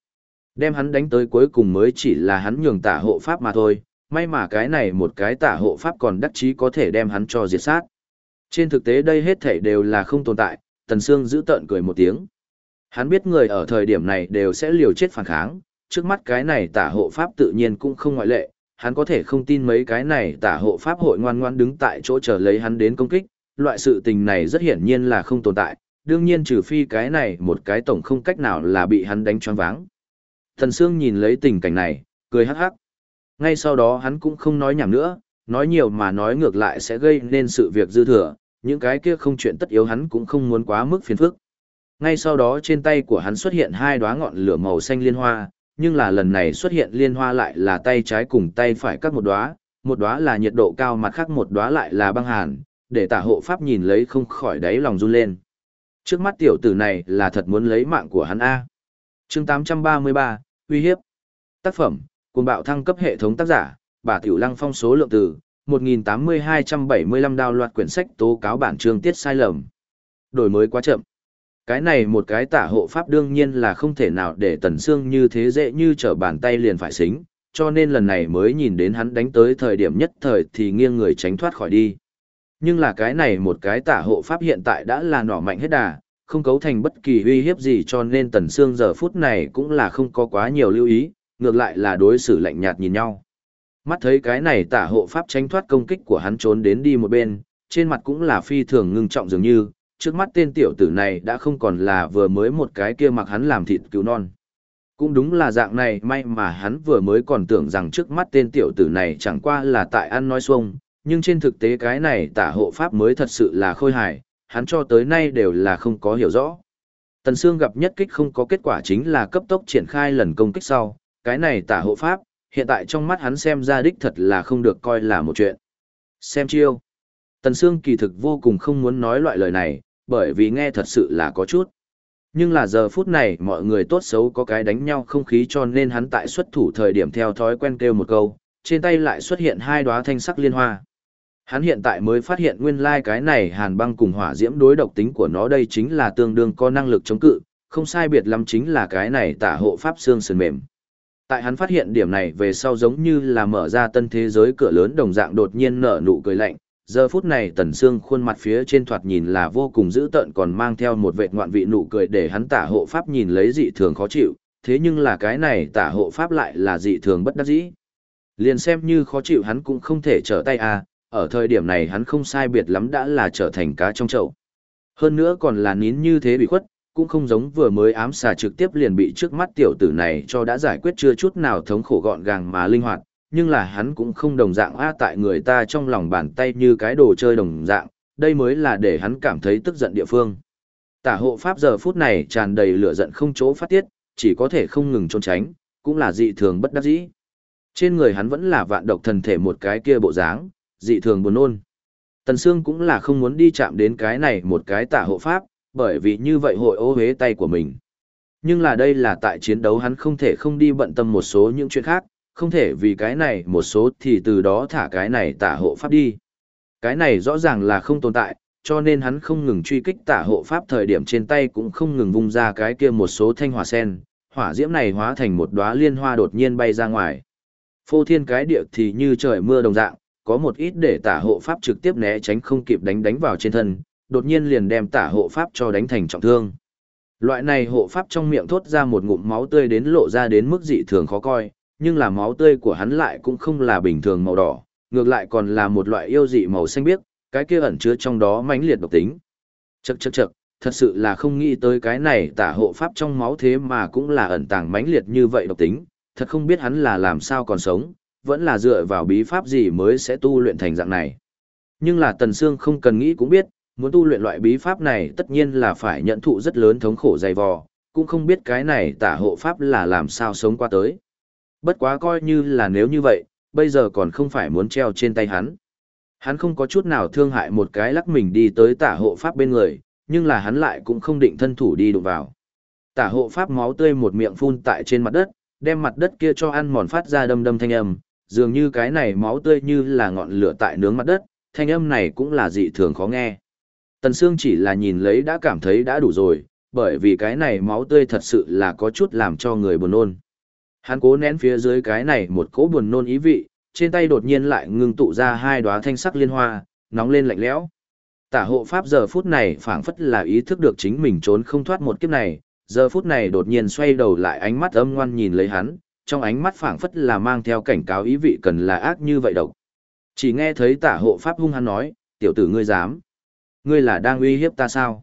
Đem hắn đánh tới cuối cùng mới chỉ là hắn nhường tả hộ pháp mà thôi, may mà cái này một cái tả hộ pháp còn đắc chí có thể đem hắn cho diệt sát. Trên thực tế đây hết thảy đều là không tồn tại, Tần Sương giữ tợn cười một tiếng. Hắn biết người ở thời điểm này đều sẽ liều chết phản kháng, trước mắt cái này tả hộ pháp tự nhiên cũng không ngoại lệ, hắn có thể không tin mấy cái này tả hộ pháp hội ngoan ngoan đứng tại chỗ chờ lấy hắn đến công kích, loại sự tình này rất hiển nhiên là không tồn tại, đương nhiên trừ phi cái này một cái tổng không cách nào là bị hắn đánh choáng váng. Thần Sương nhìn lấy tình cảnh này, cười hắc hắc. Ngay sau đó hắn cũng không nói nhảm nữa, nói nhiều mà nói ngược lại sẽ gây nên sự việc dư thừa, những cái kia không chuyện tất yếu hắn cũng không muốn quá mức phiền phức. Ngay sau đó trên tay của hắn xuất hiện hai đóa ngọn lửa màu xanh liên hoa, nhưng là lần này xuất hiện liên hoa lại là tay trái cùng tay phải các một đóa, một đóa là nhiệt độ cao mặt khác một đóa lại là băng hàn, để tả hộ pháp nhìn lấy không khỏi đáy lòng run lên. Trước mắt tiểu tử này là thật muốn lấy mạng của hắn A. chương 833, uy hiếp. Tác phẩm, cùng bạo thăng cấp hệ thống tác giả, bà Tiểu Lăng phong số lượng từ, 1.8275 đào loạt quyển sách tố cáo bản chương tiết sai lầm. Đổi mới quá chậm. Cái này một cái tả hộ pháp đương nhiên là không thể nào để tần xương như thế dễ như trở bàn tay liền phải xính, cho nên lần này mới nhìn đến hắn đánh tới thời điểm nhất thời thì nghiêng người tránh thoát khỏi đi. Nhưng là cái này một cái tả hộ pháp hiện tại đã là nỏ mạnh hết đà, không cấu thành bất kỳ uy hiếp gì cho nên tần xương giờ phút này cũng là không có quá nhiều lưu ý, ngược lại là đối xử lạnh nhạt nhìn nhau. Mắt thấy cái này tả hộ pháp tránh thoát công kích của hắn trốn đến đi một bên, trên mặt cũng là phi thường ngưng trọng dường như, trước mắt tên tiểu tử này đã không còn là vừa mới một cái kia mặc hắn làm thịt cứu non. Cũng đúng là dạng này may mà hắn vừa mới còn tưởng rằng trước mắt tên tiểu tử này chẳng qua là tại ăn nói xuông, nhưng trên thực tế cái này tả hộ pháp mới thật sự là khôi hài, hắn cho tới nay đều là không có hiểu rõ. Tần Sương gặp nhất kích không có kết quả chính là cấp tốc triển khai lần công kích sau, cái này tả hộ pháp, hiện tại trong mắt hắn xem ra đích thật là không được coi là một chuyện. Xem chiêu. Tần Sương kỳ thực vô cùng không muốn nói loại lời này, bởi vì nghe thật sự là có chút. Nhưng là giờ phút này mọi người tốt xấu có cái đánh nhau không khí cho nên hắn tại xuất thủ thời điểm theo thói quen kêu một câu, trên tay lại xuất hiện hai đóa thanh sắc liên hoa. Hắn hiện tại mới phát hiện nguyên lai like cái này hàn băng cùng hỏa diễm đối độc tính của nó đây chính là tương đương có năng lực chống cự, không sai biệt lắm chính là cái này tả hộ pháp xương sườn mềm. Tại hắn phát hiện điểm này về sau giống như là mở ra tân thế giới cửa lớn đồng dạng đột nhiên nở nụ cười lạnh, giờ phút này tần xương khuôn mặt phía trên thoạt nhìn là vô cùng dữ tợn còn mang theo một vệt ngoạn vị nụ cười để hắn tả hộ pháp nhìn lấy dị thường khó chịu, thế nhưng là cái này tả hộ pháp lại là dị thường bất đắc dĩ. Liền xem như khó chịu hắn cũng không thể trở tay à, ở thời điểm này hắn không sai biệt lắm đã là trở thành cá trong chậu. Hơn nữa còn là nín như thế bị khuất, cũng không giống vừa mới ám xà trực tiếp liền bị trước mắt tiểu tử này cho đã giải quyết chưa chút nào thống khổ gọn gàng mà linh hoạt, nhưng là hắn cũng không đồng dạng a tại người ta trong lòng bàn tay như cái đồ chơi đồng dạng, đây mới là để hắn cảm thấy tức giận địa phương. Tả hộ pháp giờ phút này tràn đầy lửa giận không chỗ phát tiết, chỉ có thể không ngừng trốn tránh, cũng là dị thường bất đắc dĩ. Trên người hắn vẫn là vạn độc thần thể một cái kia bộ dáng, dị thường buồn nôn. Tần Sương cũng là không muốn đi chạm đến cái này một cái tả hộ pháp, bởi vì như vậy hội ô hế tay của mình. Nhưng là đây là tại chiến đấu hắn không thể không đi bận tâm một số những chuyện khác, không thể vì cái này một số thì từ đó thả cái này tả hộ pháp đi. Cái này rõ ràng là không tồn tại, cho nên hắn không ngừng truy kích tả hộ pháp thời điểm trên tay cũng không ngừng vung ra cái kia một số thanh hỏa sen, hỏa diễm này hóa thành một đóa liên hoa đột nhiên bay ra ngoài. Phô thiên cái địa thì như trời mưa đồng dạng, có một ít để tả hộ pháp trực tiếp né tránh không kịp đánh đánh vào trên thân, đột nhiên liền đem tả hộ pháp cho đánh thành trọng thương. Loại này hộ pháp trong miệng thốt ra một ngụm máu tươi đến lộ ra đến mức dị thường khó coi, nhưng là máu tươi của hắn lại cũng không là bình thường màu đỏ, ngược lại còn là một loại yêu dị màu xanh biếc, cái kia ẩn chứa trong đó mãnh liệt độc tính. Chậc chậc chậc, thật sự là không nghĩ tới cái này tả hộ pháp trong máu thế mà cũng là ẩn tàng mãnh liệt như vậy độc tính, thật không biết hắn là làm sao còn sống, vẫn là dựa vào bí pháp gì mới sẽ tu luyện thành dạng này. Nhưng là Tần Sương không cần nghĩ cũng biết, muốn tu luyện loại bí pháp này tất nhiên là phải nhận thụ rất lớn thống khổ dày vò, cũng không biết cái này tả hộ pháp là làm sao sống qua tới. Bất quá coi như là nếu như vậy, bây giờ còn không phải muốn treo trên tay hắn. Hắn không có chút nào thương hại một cái lắc mình đi tới tả hộ pháp bên người, nhưng là hắn lại cũng không định thân thủ đi đụng vào. Tả hộ pháp máu tươi một miệng phun tại trên mặt đất, đem mặt đất kia cho ăn mòn phát ra đâm đâm thanh âm, dường như cái này máu tươi như là ngọn lửa tại nướng mặt đất, thanh âm này cũng là dị thường khó nghe. Tần Sương chỉ là nhìn lấy đã cảm thấy đã đủ rồi, bởi vì cái này máu tươi thật sự là có chút làm cho người buồn nôn. Hắn cố nén phía dưới cái này một cỗ buồn nôn ý vị, trên tay đột nhiên lại ngưng tụ ra hai đóa thanh sắc liên hoa, nóng lên lạnh lẽo. Tả hộ pháp giờ phút này phảng phất là ý thức được chính mình trốn không thoát một kiếp này, giờ phút này đột nhiên xoay đầu lại ánh mắt âm ngoan nhìn lấy hắn, trong ánh mắt phảng phất là mang theo cảnh cáo ý vị cần là ác như vậy độc. Chỉ nghe thấy tả hộ pháp hung hắn nói, tiểu tử ngươi dám. Ngươi là đang uy hiếp ta sao?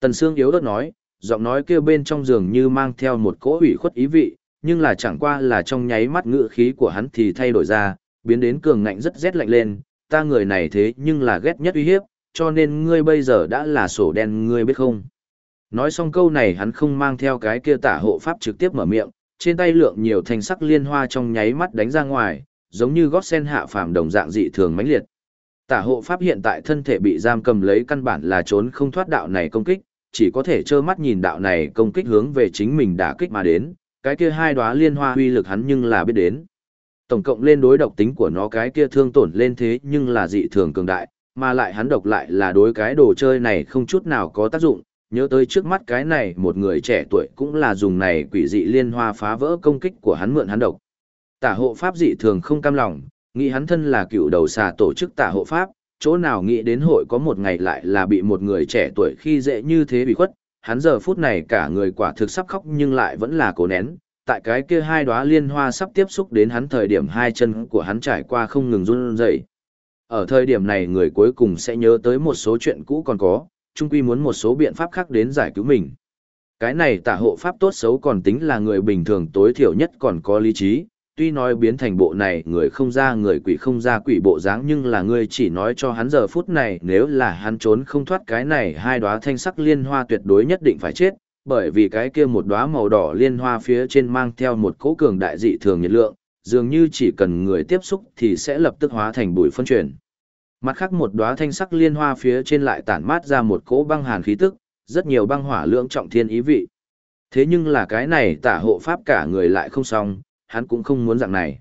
Tần Sương yếu đất nói, giọng nói kêu bên trong giường như mang theo một cỗ ủy khuất ý vị, nhưng là chẳng qua là trong nháy mắt ngữ khí của hắn thì thay đổi ra, biến đến cường ngạnh rất rét lạnh lên, ta người này thế nhưng là ghét nhất uy hiếp, cho nên ngươi bây giờ đã là sổ đen ngươi biết không. Nói xong câu này hắn không mang theo cái kia tả hộ pháp trực tiếp mở miệng, trên tay lượng nhiều thanh sắc liên hoa trong nháy mắt đánh ra ngoài, giống như gót sen hạ phàm đồng dạng dị thường mãnh liệt. Tả hộ pháp hiện tại thân thể bị giam cầm lấy căn bản là trốn không thoát đạo này công kích, chỉ có thể trơ mắt nhìn đạo này công kích hướng về chính mình đả kích mà đến, cái kia hai đóa liên hoa uy lực hắn nhưng là biết đến. Tổng cộng lên đối độc tính của nó cái kia thương tổn lên thế nhưng là dị thường cường đại, mà lại hắn độc lại là đối cái đồ chơi này không chút nào có tác dụng, nhớ tới trước mắt cái này một người trẻ tuổi cũng là dùng này quỷ dị liên hoa phá vỡ công kích của hắn mượn hắn độc. Tả hộ pháp dị thường không cam lòng, nghĩ hắn thân là cựu đầu xà tổ chức tả hộ pháp, chỗ nào nghĩ đến hội có một ngày lại là bị một người trẻ tuổi khi dễ như thế bị khuất, hắn giờ phút này cả người quả thực sắp khóc nhưng lại vẫn là cố nén, tại cái kia hai đóa liên hoa sắp tiếp xúc đến hắn thời điểm hai chân của hắn trải qua không ngừng run rẩy. Ở thời điểm này người cuối cùng sẽ nhớ tới một số chuyện cũ còn có, chung quy muốn một số biện pháp khác đến giải cứu mình. Cái này tả hộ pháp tốt xấu còn tính là người bình thường tối thiểu nhất còn có lý trí, tuy nói biến thành bộ này người không ra người quỷ không ra quỷ bộ dáng nhưng là ngươi chỉ nói cho hắn giờ phút này nếu là hắn trốn không thoát cái này hai đóa thanh sắc liên hoa tuyệt đối nhất định phải chết, bởi vì cái kia một đóa màu đỏ liên hoa phía trên mang theo một cỗ cường đại dị thường nhiệt lượng, dường như chỉ cần người tiếp xúc thì sẽ lập tức hóa thành bụi phân chuyển. Mặt khác một đóa thanh sắc liên hoa phía trên lại tản mát ra một cỗ băng hàn khí tức, rất nhiều băng hỏa lượng trọng thiên ý vị. Thế nhưng là cái này tả hộ pháp cả người lại không xong, hắn cũng không muốn dạng này.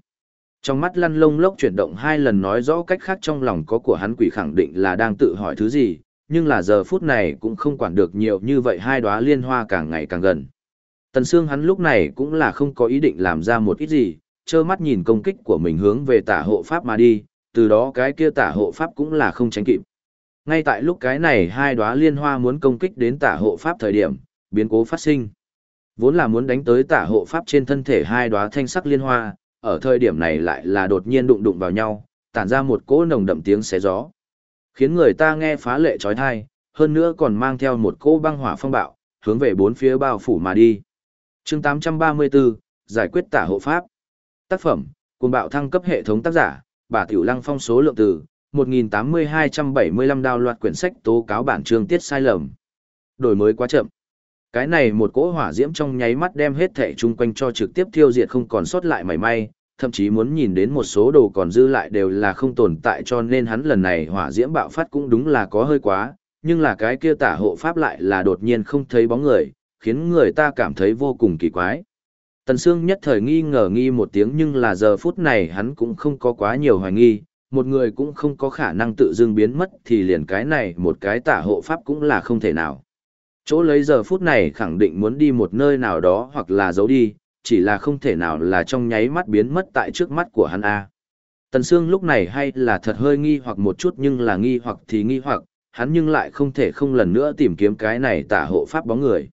Trong mắt lăn lông lốc chuyển động hai lần nói rõ cách khác trong lòng có của hắn quỷ khẳng định là đang tự hỏi thứ gì, nhưng là giờ phút này cũng không quản được nhiều như vậy hai đóa liên hoa càng ngày càng gần. Tần Sương hắn lúc này cũng là không có ý định làm ra một ít gì, trơ mắt nhìn công kích của mình hướng về tả hộ pháp mà đi, từ đó cái kia tả hộ pháp cũng là không tránh kịp. Ngay tại lúc cái này hai đóa liên hoa muốn công kích đến tả hộ pháp thời điểm, biến cố phát sinh. Vốn là muốn đánh tới tả hộ pháp trên thân thể hai đóa thanh sắc liên hoa, ở thời điểm này lại là đột nhiên đụng đụng vào nhau, tản ra một cỗ nồng đậm tiếng xé gió. Khiến người ta nghe phá lệ trói thai, hơn nữa còn mang theo một cỗ băng hỏa phong bạo, hướng về bốn phía bao phủ mà đi. chương 834, giải quyết tả hộ pháp. Tác phẩm, cùng bạo thăng cấp hệ thống tác giả, bà Tiểu Lăng phong số lượng từ, 1.8275 đào loạt quyển sách tố cáo bản chương tiết sai lầm. Đổi mới quá chậm. Cái này một cỗ hỏa diễm trong nháy mắt đem hết thể chung quanh cho trực tiếp thiêu diệt không còn sót lại mảy may, thậm chí muốn nhìn đến một số đồ còn dư lại đều là không tồn tại cho nên hắn lần này hỏa diễm bạo phát cũng đúng là có hơi quá, nhưng là cái kia tả hộ pháp lại là đột nhiên không thấy bóng người, khiến người ta cảm thấy vô cùng kỳ quái. Tần Sương nhất thời nghi ngờ nghi một tiếng nhưng là giờ phút này hắn cũng không có quá nhiều hoài nghi, một người cũng không có khả năng tự dưng biến mất thì liền cái này một cái tả hộ pháp cũng là không thể nào. Chỗ lấy giờ phút này khẳng định muốn đi một nơi nào đó hoặc là giấu đi, chỉ là không thể nào là trong nháy mắt biến mất tại trước mắt của hắn A. Tần Sương lúc này hay là thật hơi nghi hoặc một chút nhưng là nghi hoặc thì nghi hoặc, hắn nhưng lại không thể không lần nữa tìm kiếm cái này tả hộ pháp bóng người.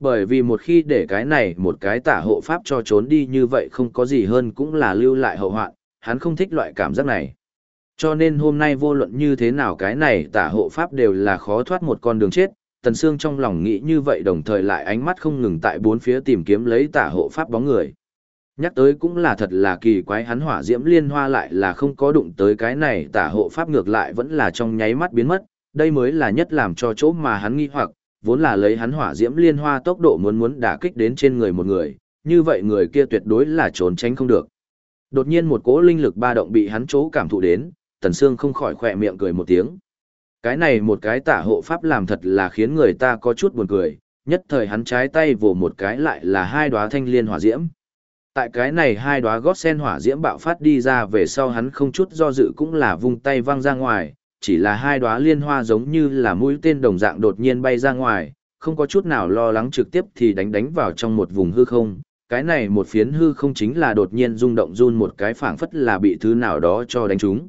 Bởi vì một khi để cái này một cái tả hộ pháp cho trốn đi như vậy không có gì hơn cũng là lưu lại hậu hoạn, hắn không thích loại cảm giác này. Cho nên hôm nay vô luận như thế nào cái này tả hộ pháp đều là khó thoát một con đường chết, Tần Sương trong lòng nghĩ như vậy đồng thời lại ánh mắt không ngừng tại bốn phía tìm kiếm lấy tả hộ pháp bóng người. Nhắc tới cũng là thật là kỳ quái hắn hỏa diễm liên hoa lại là không có đụng tới cái này tả hộ pháp ngược lại vẫn là trong nháy mắt biến mất, đây mới là nhất làm cho chỗ mà hắn nghi hoặc, vốn là lấy hắn hỏa diễm liên hoa tốc độ muốn muốn đả kích đến trên người một người, như vậy người kia tuyệt đối là trốn tránh không được. Đột nhiên một cỗ linh lực ba động bị hắn chỗ cảm thụ đến, Tần Sương không khỏi khỏe miệng cười một tiếng. Cái này một cái tả hộ pháp làm thật là khiến người ta có chút buồn cười, nhất thời hắn trái tay vồ một cái lại là hai đóa thanh liên hỏa diễm. Tại cái này hai đóa gót sen hỏa diễm bạo phát đi ra về sau hắn không chút do dự cũng là vung tay văng ra ngoài, chỉ là hai đóa liên hoa giống như là mũi tên đồng dạng đột nhiên bay ra ngoài, không có chút nào lo lắng trực tiếp thì đánh đánh vào trong một vùng hư không. Cái này một phiến hư không chính là đột nhiên rung động run một cái phảng phất là bị thứ nào đó cho đánh trúng.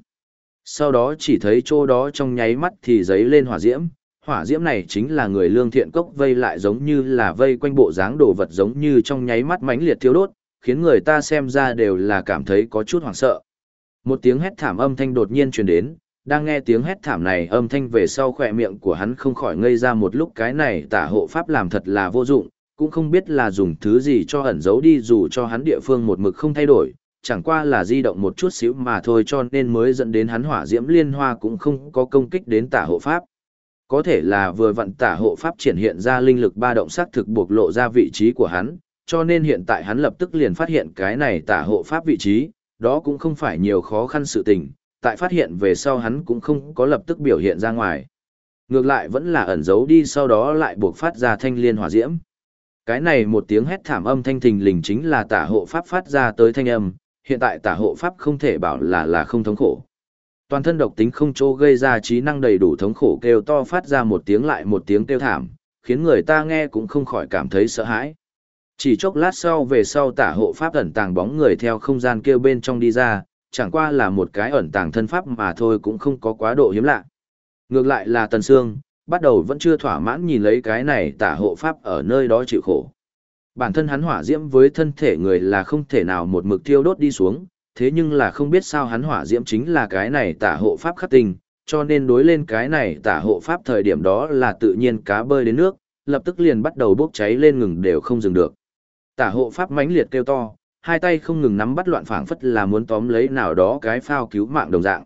Sau đó chỉ thấy chỗ đó trong nháy mắt thì giấy lên hỏa diễm, hỏa diễm này chính là người lương thiện cốc vây lại giống như là vây quanh bộ dáng đồ vật giống như trong nháy mắt mãnh liệt thiêu đốt, khiến người ta xem ra đều là cảm thấy có chút hoảng sợ. Một tiếng hét thảm âm thanh đột nhiên truyền đến, đang nghe tiếng hét thảm này âm thanh về sau khỏe miệng của hắn không khỏi ngây ra một lúc cái này tả hộ pháp làm thật là vô dụng, cũng không biết là dùng thứ gì cho ẩn giấu đi dù cho hắn địa phương một mực không thay đổi, chẳng qua là di động một chút xíu mà thôi cho nên mới dẫn đến hắn hỏa diễm liên hoa cũng không có công kích đến tả hộ pháp. Có thể là vừa vận tả hộ pháp triển hiện ra linh lực ba động sắc thực buộc lộ ra vị trí của hắn, cho nên hiện tại hắn lập tức liền phát hiện cái này tả hộ pháp vị trí, đó cũng không phải nhiều khó khăn sự tình, tại phát hiện về sau hắn cũng không có lập tức biểu hiện ra ngoài. Ngược lại vẫn là ẩn giấu đi sau đó lại buộc phát ra thanh liên hỏa diễm. Cái này một tiếng hét thảm âm thanh thình lình chính là tả hộ pháp phát ra tới thanh âm, hiện tại tả hộ pháp không thể bảo là là không thống khổ. Toàn thân độc tính không chỗ gây ra trí năng đầy đủ thống khổ kêu to phát ra một tiếng lại một tiếng kêu thảm, khiến người ta nghe cũng không khỏi cảm thấy sợ hãi. Chỉ chốc lát sau về sau tả hộ pháp ẩn tàng bóng người theo không gian kêu bên trong đi ra, chẳng qua là một cái ẩn tàng thân pháp mà thôi cũng không có quá độ hiếm lạ. Ngược lại là Tần Sương, bắt đầu vẫn chưa thỏa mãn nhìn lấy cái này tả hộ pháp ở nơi đó chịu khổ. Bản thân hắn hỏa diễm với thân thể người là không thể nào một mực thiêu đốt đi xuống, thế nhưng là không biết sao hắn hỏa diễm chính là cái này tả hộ pháp khắc tình, cho nên đối lên cái này tả hộ pháp thời điểm đó là tự nhiên cá bơi đến nước, lập tức liền bắt đầu bốc cháy lên ngừng đều không dừng được. Tả hộ pháp mãnh liệt kêu to, hai tay không ngừng nắm bắt loạn phảng phất là muốn tóm lấy nào đó cái phao cứu mạng đồng dạng.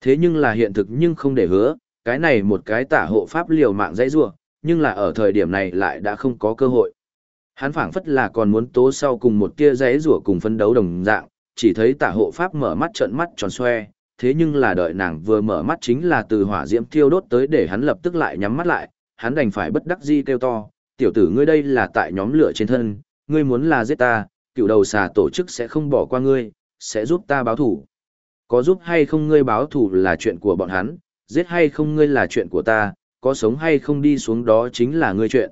Thế nhưng là hiện thực nhưng không để hứa, cái này một cái tả hộ pháp liều mạng dãy rua, nhưng là ở thời điểm này lại đã không có cơ hội. Hắn phảng phất là còn muốn tố sau cùng một tia giấy rủa cùng phấn đấu đồng dạng, chỉ thấy tả hộ pháp mở mắt trợn mắt tròn xoe, thế nhưng là đợi nàng vừa mở mắt chính là từ hỏa diễm thiêu đốt tới để hắn lập tức lại nhắm mắt lại, hắn đành phải bất đắc di kêu to, tiểu tử ngươi đây là tại nhóm lửa trên thân, ngươi muốn là giết ta, cựu đầu xà tổ chức sẽ không bỏ qua ngươi, sẽ giúp ta báo thủ. Có giúp hay không ngươi báo thủ là chuyện của bọn hắn, giết hay không ngươi là chuyện của ta, có sống hay không đi xuống đó chính là ngươi chuyện.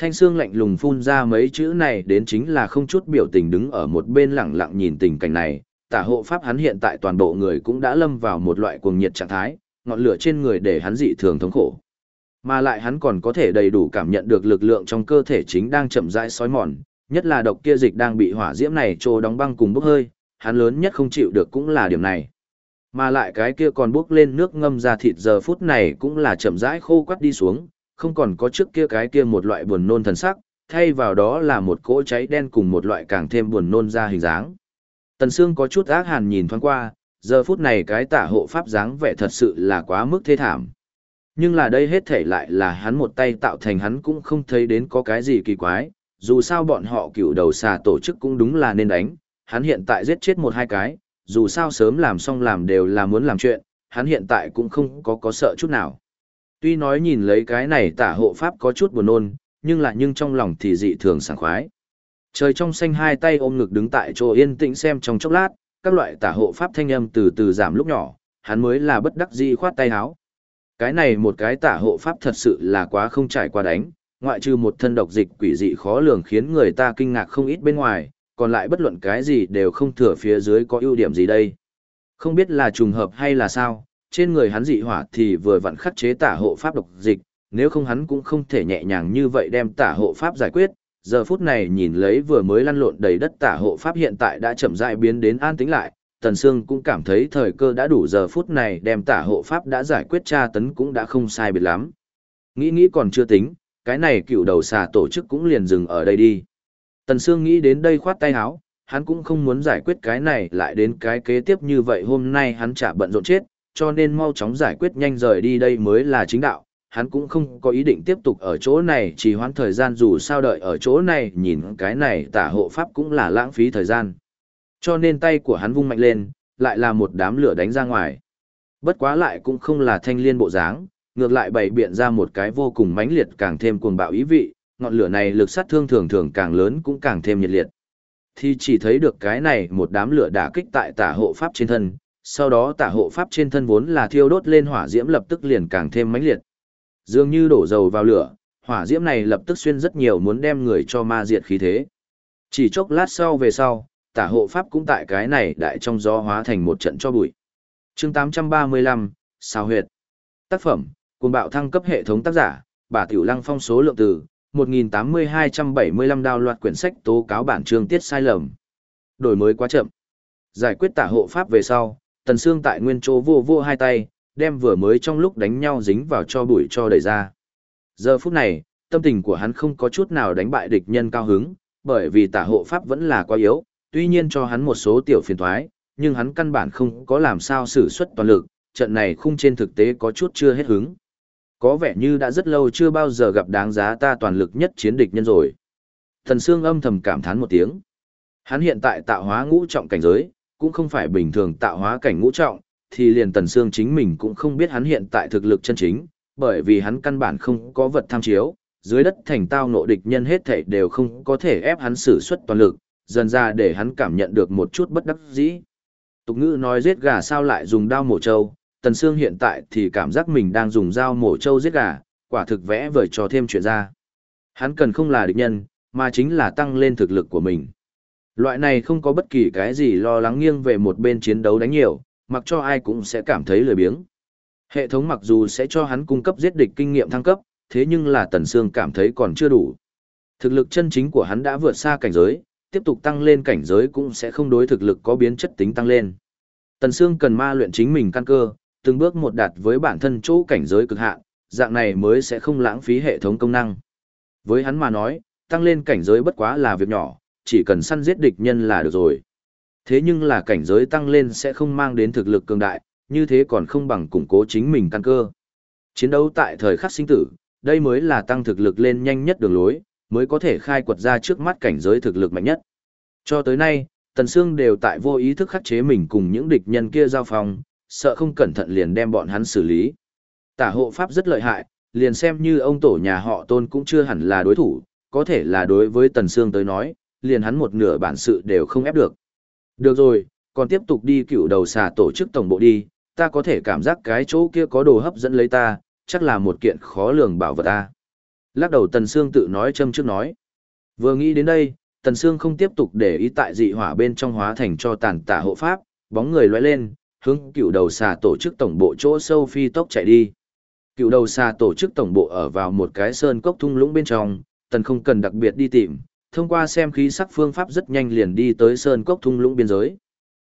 Thanh xương lạnh lùng phun ra mấy chữ này đến chính là không chút biểu tình đứng ở một bên lặng lặng nhìn tình cảnh này, tả hộ pháp hắn hiện tại toàn bộ người cũng đã lâm vào một loại cuồng nhiệt trạng thái, ngọn lửa trên người để hắn dị thường thống khổ. Mà lại hắn còn có thể đầy đủ cảm nhận được lực lượng trong cơ thể chính đang chậm rãi sói mòn, nhất là độc kia dịch đang bị hỏa diễm này trô đóng băng cùng bốc hơi, hắn lớn nhất không chịu được cũng là điểm này. Mà lại cái kia còn bốc lên nước ngâm ra thịt giờ phút này cũng là chậm rãi khô quắt đi xuống, không còn có trước kia cái kia một loại buồn nôn thần sắc, thay vào đó là một cỗ cháy đen cùng một loại càng thêm buồn nôn ra hình dáng. Tần Sương có chút ác hàn nhìn thoáng qua, giờ phút này cái tả hộ pháp dáng vẻ thật sự là quá mức thê thảm. Nhưng là đây hết thể lại là hắn một tay tạo thành hắn cũng không thấy đến có cái gì kỳ quái, dù sao bọn họ cựu đầu xà tổ chức cũng đúng là nên đánh, hắn hiện tại giết chết một hai cái, dù sao sớm làm xong làm đều là muốn làm chuyện, hắn hiện tại cũng không có có sợ chút nào. Tuy nói nhìn lấy cái này tả hộ pháp có chút buồn nôn, nhưng lại nhưng trong lòng thì dị thường sảng khoái. Trời trong xanh hai tay ôm ngực đứng tại chỗ yên tĩnh xem trong chốc lát, các loại tả hộ pháp thanh âm từ từ giảm lúc nhỏ, hắn mới là bất đắc dĩ khoát tay háo. Cái này một cái tả hộ pháp thật sự là quá không trải qua đánh, ngoại trừ một thân độc dịch quỷ dị khó lường khiến người ta kinh ngạc không ít bên ngoài, còn lại bất luận cái gì đều không thừa phía dưới có ưu điểm gì đây. Không biết là trùng hợp hay là sao, trên người hắn dị hỏa thì vừa vặn khắc chế tả hộ pháp độc dịch, nếu không hắn cũng không thể nhẹ nhàng như vậy đem tả hộ pháp giải quyết. Giờ phút này nhìn lấy vừa mới lăn lộn đầy đất tả hộ pháp hiện tại đã chậm rãi biến đến an tĩnh lại, Tần Sương cũng cảm thấy thời cơ đã đủ giờ phút này đem tả hộ pháp đã giải quyết tra tấn cũng đã không sai biệt lắm. Nghĩ nghĩ còn chưa tính, cái này cựu đầu xà tổ chức cũng liền dừng ở đây đi. Tần Sương nghĩ đến đây khoát tay áo, hắn cũng không muốn giải quyết cái này lại đến cái kế tiếp như vậy hôm nay hắn chả bận rộn chết, cho nên mau chóng giải quyết nhanh rời đi đây mới là chính đạo. Hắn cũng không có ý định tiếp tục ở chỗ này chỉ hoãn thời gian dù sao đợi ở chỗ này nhìn cái này tả hộ pháp cũng là lãng phí thời gian. Cho nên tay của hắn vung mạnh lên, lại là một đám lửa đánh ra ngoài. Bất quá lại cũng không là thanh liên bộ dáng, ngược lại bày biện ra một cái vô cùng mãnh liệt càng thêm cuồng bạo ý vị, ngọn lửa này lực sát thương thường thường càng lớn cũng càng thêm nhiệt liệt. Thì chỉ thấy được cái này một đám lửa đả kích tại tả hộ pháp trên thân, sau đó tả hộ pháp trên thân vốn là thiêu đốt lên hỏa diễm lập tức liền càng thêm mãnh liệt. Dường như đổ dầu vào lửa, hỏa diễm này lập tức xuyên rất nhiều muốn đem người cho ma diệt khí thế. Chỉ chốc lát sau về sau, tả hộ pháp cũng tại cái này đại trong gió hóa thành một trận cho bụi. chương 835, Sao huyệt. Tác phẩm, cùng bạo thăng cấp hệ thống tác giả, bà Tiểu Lăng phong số lượng từ, 1.8275 đào loạt quyển sách tố cáo bản chương tiết sai lầm. Đổi mới quá chậm. Giải quyết tả hộ pháp về sau, Tần Sương tại nguyên chỗ vô vô hai tay, đem vừa mới trong lúc đánh nhau dính vào cho bụi cho đẩy ra. Giờ phút này, tâm tình của hắn không có chút nào đánh bại địch nhân cao hứng, bởi vì tả hộ pháp vẫn là quá yếu, tuy nhiên cho hắn một số tiểu phiền thoái, nhưng hắn căn bản không có làm sao sử xuất toàn lực, trận này khung trên thực tế có chút chưa hết hứng. Có vẻ như đã rất lâu chưa bao giờ gặp đáng giá ta toàn lực nhất chiến địch nhân rồi. Thần Sương âm thầm cảm thán một tiếng. Hắn hiện tại tạo hóa ngũ trọng cảnh giới, cũng không phải bình thường tạo hóa cảnh ngũ trọng, thì liền Tần Sương chính mình cũng không biết hắn hiện tại thực lực chân chính, bởi vì hắn căn bản không có vật tham chiếu, dưới đất thành tao nộ địch nhân hết thảy đều không có thể ép hắn sử xuất toàn lực, dần ra để hắn cảm nhận được một chút bất đắc dĩ. Tục ngữ nói giết gà sao lại dùng đao mổ trâu, Tần Sương hiện tại thì cảm giác mình đang dùng dao mổ trâu giết gà, quả thực vẽ vời cho thêm chuyện ra. Hắn cần không là địch nhân, mà chính là tăng lên thực lực của mình. Loại này không có bất kỳ cái gì lo lắng nghiêng về một bên chiến đấu đánh nhiều, mặc cho ai cũng sẽ cảm thấy lười biếng. Hệ thống mặc dù sẽ cho hắn cung cấp giết địch kinh nghiệm thăng cấp, thế nhưng là Tần Sương cảm thấy còn chưa đủ. Thực lực chân chính của hắn đã vượt xa cảnh giới, tiếp tục tăng lên cảnh giới cũng sẽ không đối thực lực có biến chất tính tăng lên. Tần Sương cần ma luyện chính mình căn cơ, từng bước một đạt với bản thân chỗ cảnh giới cực hạn, dạng này mới sẽ không lãng phí hệ thống công năng. Với hắn mà nói, tăng lên cảnh giới bất quá là việc nhỏ, chỉ cần săn giết địch nhân là được rồi. Thế nhưng là cảnh giới tăng lên sẽ không mang đến thực lực cường đại, như thế còn không bằng củng cố chính mình căn cơ. Chiến đấu tại thời khắc sinh tử, đây mới là tăng thực lực lên nhanh nhất đường lối, mới có thể khai quật ra trước mắt cảnh giới thực lực mạnh nhất. Cho tới nay, Tần Sương đều tại vô ý thức khắc chế mình cùng những địch nhân kia giao phòng, sợ không cẩn thận liền đem bọn hắn xử lý. Tả hộ pháp rất lợi hại, liền xem như ông tổ nhà họ tôn cũng chưa hẳn là đối thủ, có thể là đối với Tần Sương tới nói, liền hắn một nửa bản sự đều không ép được. Được rồi, còn tiếp tục đi cựu đầu xà tổ chức tổng bộ đi, ta có thể cảm giác cái chỗ kia có đồ hấp dẫn lấy ta, chắc là một kiện khó lường bảo vật ta. Lắc đầu Tần Sương tự nói châm trước nói. Vừa nghĩ đến đây, Tần Sương không tiếp tục để ý tại dị hỏa bên trong hóa thành cho tàn tả hộ pháp, bóng người lóe lên, hướng cựu đầu xà tổ chức tổng bộ chỗ sâu phi tốc chạy đi. Cựu đầu xà tổ chức tổng bộ ở vào một cái sơn cốc thung lũng bên trong, Tần không cần đặc biệt đi tìm, thông qua xem khí sắc phương pháp rất nhanh liền đi tới sơn cốc thung lũng biên giới.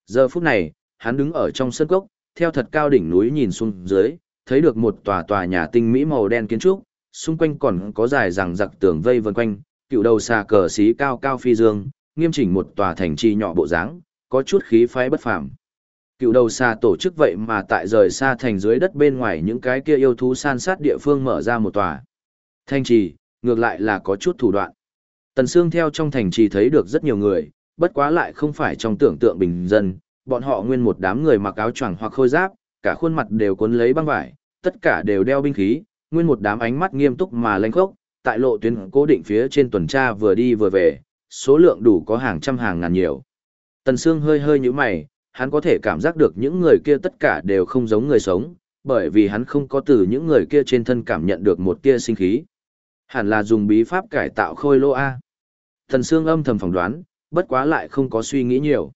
Giờ phút này, hắn đứng ở trong sơn cốc, theo thật cao đỉnh núi nhìn xuống dưới, thấy được một tòa tòa nhà tinh mỹ màu đen kiến trúc, xung quanh còn có dài rằng giặc tường vây vần quanh, cựu đầu xà cờ xí cao cao phi dương, nghiêm chỉnh một tòa thành trì nhỏ bộ dáng, có chút khí phái bất phàm. Cựu đầu xà tổ chức vậy mà tại rời xa thành dưới đất bên ngoài những cái kia yêu thú san sát địa phương mở ra một tòa. Thành trì, ngược lại là có chút thủ đoạn. Tần Sương theo trong thành trì thấy được rất nhiều người, bất quá lại không phải trong tưởng tượng bình dân, bọn họ nguyên một đám người mặc áo choàng hoặc khôi giáp, cả khuôn mặt đều cuốn lấy băng vải, tất cả đều đeo binh khí, nguyên một đám ánh mắt nghiêm túc mà lênh khốc, tại lộ tuyến cố định phía trên tuần tra vừa đi vừa về, số lượng đủ có hàng trăm hàng ngàn nhiều. Tần Sương hơi hơi nhíu mày, hắn có thể cảm giác được những người kia tất cả đều không giống người sống, bởi vì hắn không có từ những người kia trên thân cảm nhận được một tia sinh khí. Hẳn là dùng bí pháp cải tạo khôi lô A. Tần Sương âm thầm phỏng đoán, bất quá lại không có suy nghĩ nhiều.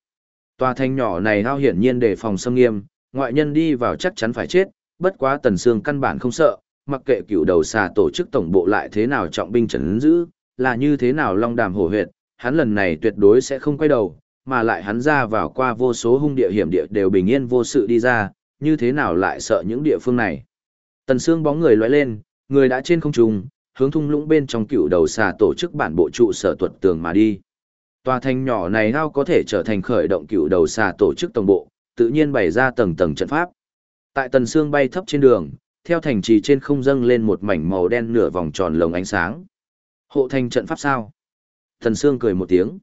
Tòa thành nhỏ này hao hiển nhiên để phòng xâm nghiêm, ngoại nhân đi vào chắc chắn phải chết, bất quá Tần Sương căn bản không sợ, mặc kệ cựu đầu xà tổ chức tổng bộ lại thế nào trọng binh trấn giữ, là như thế nào long đàm hổ huyệt, hắn lần này tuyệt đối sẽ không quay đầu, mà lại hắn ra vào qua vô số hung địa hiểm địa đều bình yên vô sự đi ra, như thế nào lại sợ những địa phương này. Tần Sương bóng người lóe lên, người đã trên không trung, hướng thung lũng bên trong cựu đầu xà tổ chức bản bộ trụ sở tuật tường mà đi. Tòa thành nhỏ này ao có thể trở thành khởi động cựu đầu xà tổ chức tổng bộ, tự nhiên bày ra tầng tầng trận pháp. Tại tần xương bay thấp trên đường, theo thành trì trên không dâng lên một mảnh màu đen nửa vòng tròn lồng ánh sáng. Hộ thành trận pháp sao? Tần xương cười một tiếng.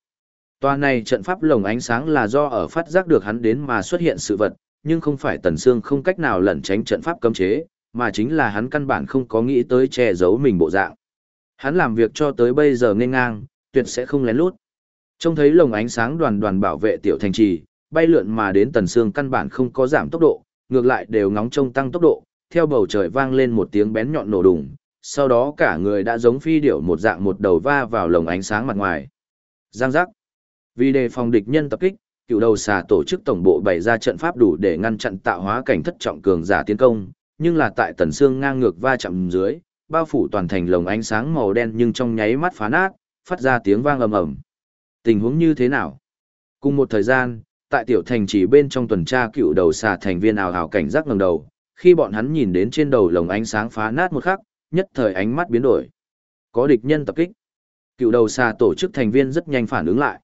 Toa này trận pháp lồng ánh sáng là do ở phát giác được hắn đến mà xuất hiện sự vật, nhưng không phải tần xương không cách nào lẩn tránh trận pháp cấm chế, mà chính là hắn căn bản không có nghĩ tới che giấu mình bộ dạng. Hắn làm việc cho tới bây giờ nên ngang, tuyệt sẽ không lén lút. Trông thấy lồng ánh sáng đoàn đoàn bảo vệ tiểu thành trì, bay lượn mà đến tần xương căn bản không có giảm tốc độ, ngược lại đều ngóng trông tăng tốc độ, theo bầu trời vang lên một tiếng bén nhọn nổ đùng, sau đó cả người đã giống phi điểu một dạng một đầu va vào lồng ánh sáng mặt ngoài. Giang giác. Vì đề phòng địch nhân tập kích, cựu đầu xà tổ chức tổng bộ bày ra trận pháp đủ để ngăn chặn tạo hóa cảnh thất trọng cường giả tiến công, nhưng là tại tần xương ngang ngược va chạm dưới, bao phủ toàn thành lồng ánh sáng màu đen nhưng trong nháy mắt phá nát, phát ra tiếng vang ầm ầm. Tình huống như thế nào? Cùng một thời gian, tại tiểu thành chỉ bên trong tuần tra cựu đầu xà thành viên ảo ảo cảnh giác ngẩng đầu, khi bọn hắn nhìn đến trên đầu lồng ánh sáng phá nát một khắc, nhất thời ánh mắt biến đổi. Có địch nhân tập kích. Cựu đầu xà tổ chức thành viên rất nhanh phản ứng lại.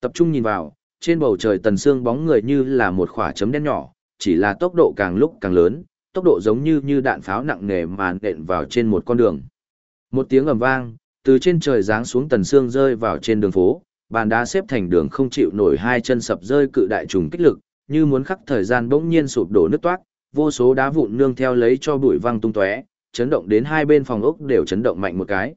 Tập trung nhìn vào, trên bầu trời tần xương bóng người như là một khỏa chấm đen nhỏ, chỉ là tốc độ càng lúc càng lớn, tốc độ giống như như đạn pháo nặng nề mà nện vào trên một con đường. Một tiếng ầm vang, từ trên trời giáng xuống tần xương rơi vào trên đường phố, bàn đá xếp thành đường không chịu nổi hai chân sập rơi cự đại trùng kích lực, như muốn khắc thời gian bỗng nhiên sụp đổ nứt toát, vô số đá vụn nương theo lấy cho bụi văng tung tóe, chấn động đến hai bên phòng ốc đều chấn động mạnh một cái.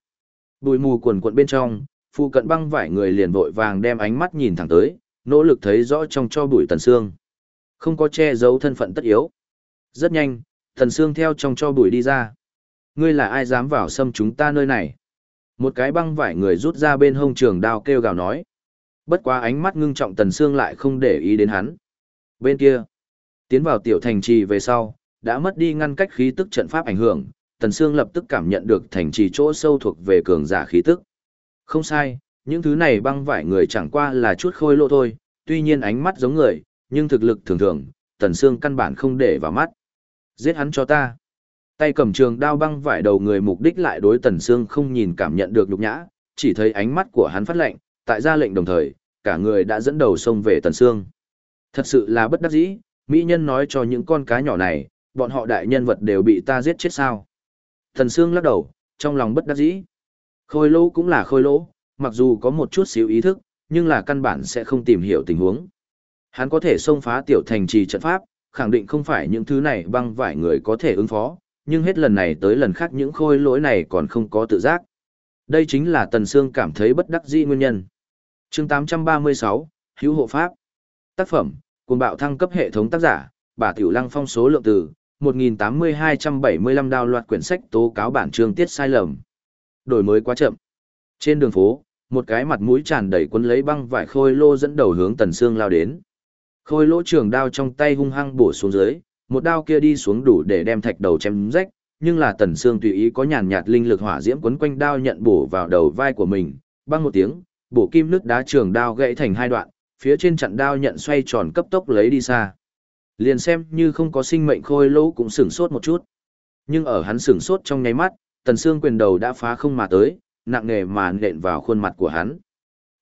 Bụi mù quần quần bên trong, phụ cận băng vải người liền vội vàng đem ánh mắt nhìn thẳng tới, nỗ lực thấy rõ trong cho bụi tần xương. Không có che giấu thân phận tất yếu. Rất nhanh, thần xương theo trong cho bụi đi ra. Ngươi là ai dám vào xâm chúng ta nơi này? Một cái băng vải người rút ra bên hông trường đao kêu gào nói. Bất quá ánh mắt ngưng trọng tần xương lại không để ý đến hắn. Bên kia, tiến vào tiểu thành trì về sau, đã mất đi ngăn cách khí tức trận pháp ảnh hưởng, tần xương lập tức cảm nhận được thành trì chỗ sâu thuộc về cường giả khí tức. Không sai, những thứ này băng vải người chẳng qua là chút khôi lỗ thôi, tuy nhiên ánh mắt giống người, nhưng thực lực thường thường, tần xương căn bản không để vào mắt. Giết hắn cho ta. Tay cầm trường đao băng vải đầu người mục đích lại đối tần Sương không nhìn cảm nhận được nhục nhã, chỉ thấy ánh mắt của hắn phát lệnh, tại ra lệnh đồng thời, cả người đã dẫn đầu xông về tần Sương. Thật sự là bất đắc dĩ, mỹ nhân nói cho những con cá nhỏ này, bọn họ đại nhân vật đều bị ta giết chết sao. Tần Sương lắc đầu, trong lòng bất đắc dĩ. Khôi lỗ cũng là khôi lỗ, mặc dù có một chút xíu ý thức, nhưng là căn bản sẽ không tìm hiểu tình huống. Hắn có thể xông phá tiểu thành trì trận pháp, khẳng định không phải những thứ này băng vải người có thể ứng phó, nhưng hết lần này tới lần khác những khôi lỗi này còn không có tự giác. Đây chính là Tần Sương cảm thấy bất đắc dĩ nguyên nhân. chương 836, Hữu hộ pháp. Tác phẩm, cùng bạo thăng cấp hệ thống tác giả, bà Tiểu Lăng phong số lượng từ, 1.8275 đào loạt quyển sách tố cáo bản chương tiết sai lầm. Đổi mới quá chậm. Trên đường phố, một cái mặt mũi tràn đầy quân lấy băng vải khôi lô dẫn đầu hướng Tần Sương lao đến. Khôi lỗ trường đao trong tay hung hăng bổ xuống dưới, một đao kia đi xuống đủ để đem thạch đầu chém rách, nhưng là Tần xương tùy ý có nhàn nhạt linh lực hỏa diễm quấn quanh đao nhận bổ vào đầu vai của mình, băng một tiếng, bổ kim nước đá trường đao gãy thành hai đoạn, phía trên chặn đao nhận xoay tròn cấp tốc lấy đi xa. Liền xem như không có sinh mệnh khôi lỗ cũng sửng sốt một chút. Nhưng ở hắn sửng sốt trong nháy mắt, Tần xương quyền đầu đã phá không mà tới, nặng nề mà nện vào khuôn mặt của hắn.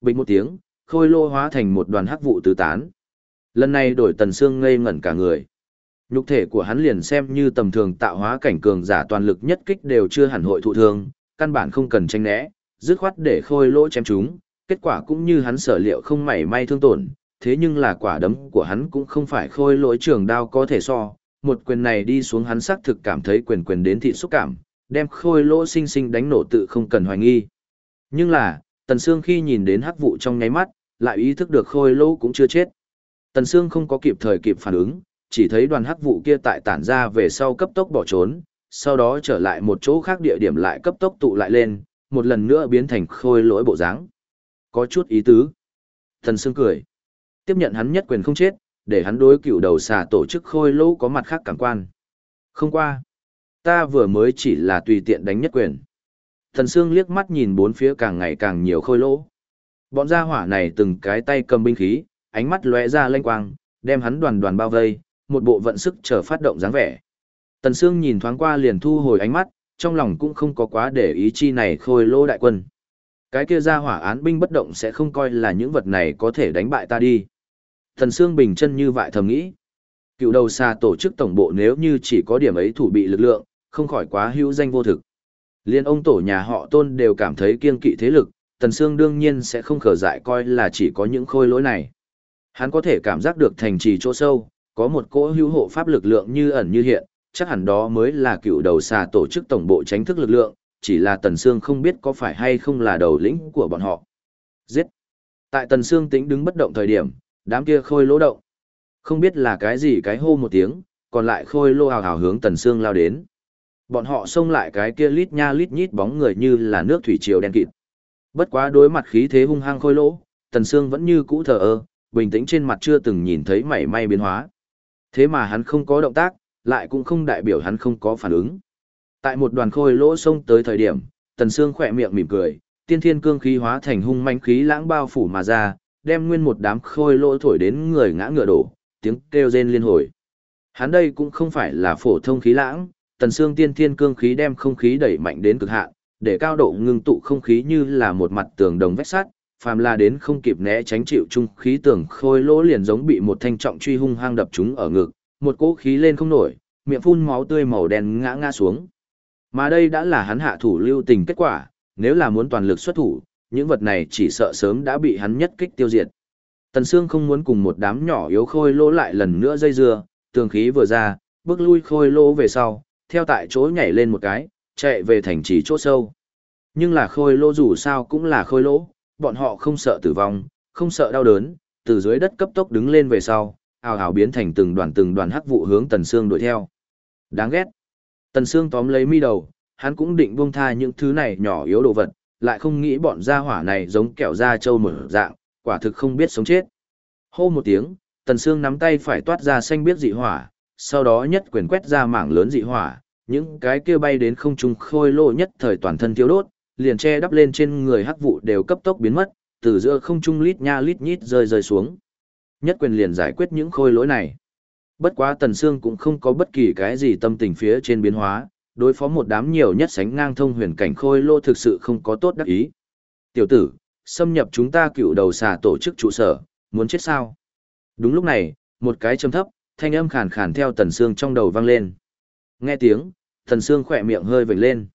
Bình một tiếng, khôi lô hóa thành một đoàn hắc vụ tứ tán. Lần này đổi Tần Sương ngây ngẩn cả người. Nhục thể của hắn liền xem như tầm thường tạo hóa cảnh cường giả toàn lực nhất kích đều chưa hẳn hội thụ thương, căn bản không cần tranh né, dứt khoát để khôi lỗ chém chúng, kết quả cũng như hắn sở liệu không mảy may thương tổn, thế nhưng là quả đấm của hắn cũng không phải khôi lỗi trường đao có thể so, một quyền này đi xuống hắn xác thực cảm thấy quyền quyền đến thị xúc cảm, đem khôi lỗ sinh sinh đánh nổ tự không cần hoài nghi. Nhưng là, Tần Sương khi nhìn đến hắc vụ trong nháy mắt, lại ý thức được khôi lỗ cũng chưa chết. Tần Sương không có kịp thời kịp phản ứng, chỉ thấy đoàn hắc vụ kia tại tản ra về sau cấp tốc bỏ trốn, sau đó trở lại một chỗ khác địa điểm lại cấp tốc tụ lại lên, một lần nữa biến thành khôi lỗi bộ dáng. Có chút ý tứ. Tần Sương cười. Tiếp nhận hắn nhất quyền không chết, để hắn đối cựu đầu xà tổ chức khôi lỗ có mặt khác cảm quan. Không qua. Ta vừa mới chỉ là tùy tiện đánh nhất quyền. Thần Sương liếc mắt nhìn bốn phía càng ngày càng nhiều khôi lỗ. Bọn gia hỏa này từng cái tay cầm binh khí, ánh mắt lóe ra lanh quang, đem hắn đoàn đoàn bao vây, một bộ vận sức chờ phát động dáng vẻ. Tần Sương nhìn thoáng qua liền thu hồi ánh mắt, trong lòng cũng không có quá để ý chi này khôi lô đại quân. Cái kia ra hỏa án binh bất động sẽ không coi là những vật này có thể đánh bại ta đi. Tần Sương bình chân như vậy thầm nghĩ. Cựu đầu xa tổ chức tổng bộ nếu như chỉ có điểm ấy thủ bị lực lượng, không khỏi quá hữu danh vô thực. Liên ông tổ nhà họ tôn đều cảm thấy kiên kỵ thế lực, Tần Sương đương nhiên sẽ không khở dại coi là chỉ có những khôi lỗi này. Hắn có thể cảm giác được thành trì chỗ sâu, có một cỗ hữu hộ pháp lực lượng như ẩn như hiện, chắc hẳn đó mới là cựu đầu xà tổ chức tổng bộ tránh thức lực lượng, chỉ là Tần Sương không biết có phải hay không là đầu lĩnh của bọn họ. Giết! Tại Tần Sương tĩnh đứng bất động thời điểm, đám kia khôi lỗ động. Không biết là cái gì cái hô một tiếng, còn lại khôi lô hào hào hướng Tần Sương lao đến. Bọn họ xông lại cái kia lít nha lít nhít bóng người như là nước thủy triều đen kịt. Bất quá đối mặt khí thế hung hăng khôi lỗ, Tần Sương vẫn như cũ thờ ơ, bình tĩnh trên mặt chưa từng nhìn thấy mảy may biến hóa. Thế mà hắn không có động tác, lại cũng không đại biểu hắn không có phản ứng. Tại một đoàn khôi lỗ xông tới thời điểm, Tần Sương khỏe miệng mỉm cười, tiên thiên cương khí hóa thành hung manh khí lãng bao phủ mà ra, đem nguyên một đám khôi lỗ thổi đến người ngã ngựa đổ, tiếng kêu rên liên hồi. Hắn đây cũng không phải là phổ thông khí lãng, Tần Sương tiên thiên cương khí đem không khí đẩy mạnh đến cực hạn, để cao độ ngưng tụ không khí như là một mặt tường đồng vách sắt, phàm là đến không kịp né tránh chịu trung khí tưởng khôi lỗ liền giống bị một thanh trọng truy hung hăng đập chúng ở ngực, một cỗ khí lên không nổi, miệng phun máu tươi màu đen ngã ngã xuống. Mà đây đã là hắn hạ thủ lưu tình kết quả, nếu là muốn toàn lực xuất thủ, những vật này chỉ sợ sớm đã bị hắn nhất kích tiêu diệt. Tần Sương không muốn cùng một đám nhỏ yếu khôi lỗ lại lần nữa dây dưa, tường khí vừa ra, bước lui khôi lỗ về sau, theo tại chỗ nhảy lên một cái, chạy về thành trì chỗ sâu. Nhưng là khôi lỗ dù sao cũng là khôi lỗ, bọn họ không sợ tử vong, không sợ đau đớn, từ dưới đất cấp tốc đứng lên về sau, ào ào biến thành từng đoàn từng đoàn hắc vụ hướng Tần Sương đuổi theo. Đáng ghét. Tần Sương tóm lấy mi đầu, hắn cũng định buông tha những thứ này nhỏ yếu đồ vật, lại không nghĩ bọn gia hỏa này giống kẹo da trâu mở dạng, quả thực không biết sống chết. Hô một tiếng, Tần Sương nắm tay phải toát ra xanh biết dị hỏa, sau đó nhất quyền quét ra mảng lớn dị hỏa, những cái kia bay đến không trung khôi lô nhất thời toàn thân thiêu đốt, liền che đắp lên trên người hắc vụ đều cấp tốc biến mất, từ giữa không trung lít nha lít nhít rơi rơi xuống. Nhất quyền liền giải quyết những khôi lỗi này. Bất quá Tần Sương cũng không có bất kỳ cái gì tâm tình phía trên biến hóa, đối phó một đám nhiều nhất sánh ngang thông huyền cảnh khôi lô thực sự không có tốt đắc ý. Tiểu tử, xâm nhập chúng ta cựu đầu xà tổ chức trụ sở, muốn chết sao? Đúng lúc này, một cái trầm thấp, thanh âm khàn khàn theo Tần Sương trong đầu vang lên. Nghe tiếng, Tần Sương khỏe miệng hơi vểnh lên.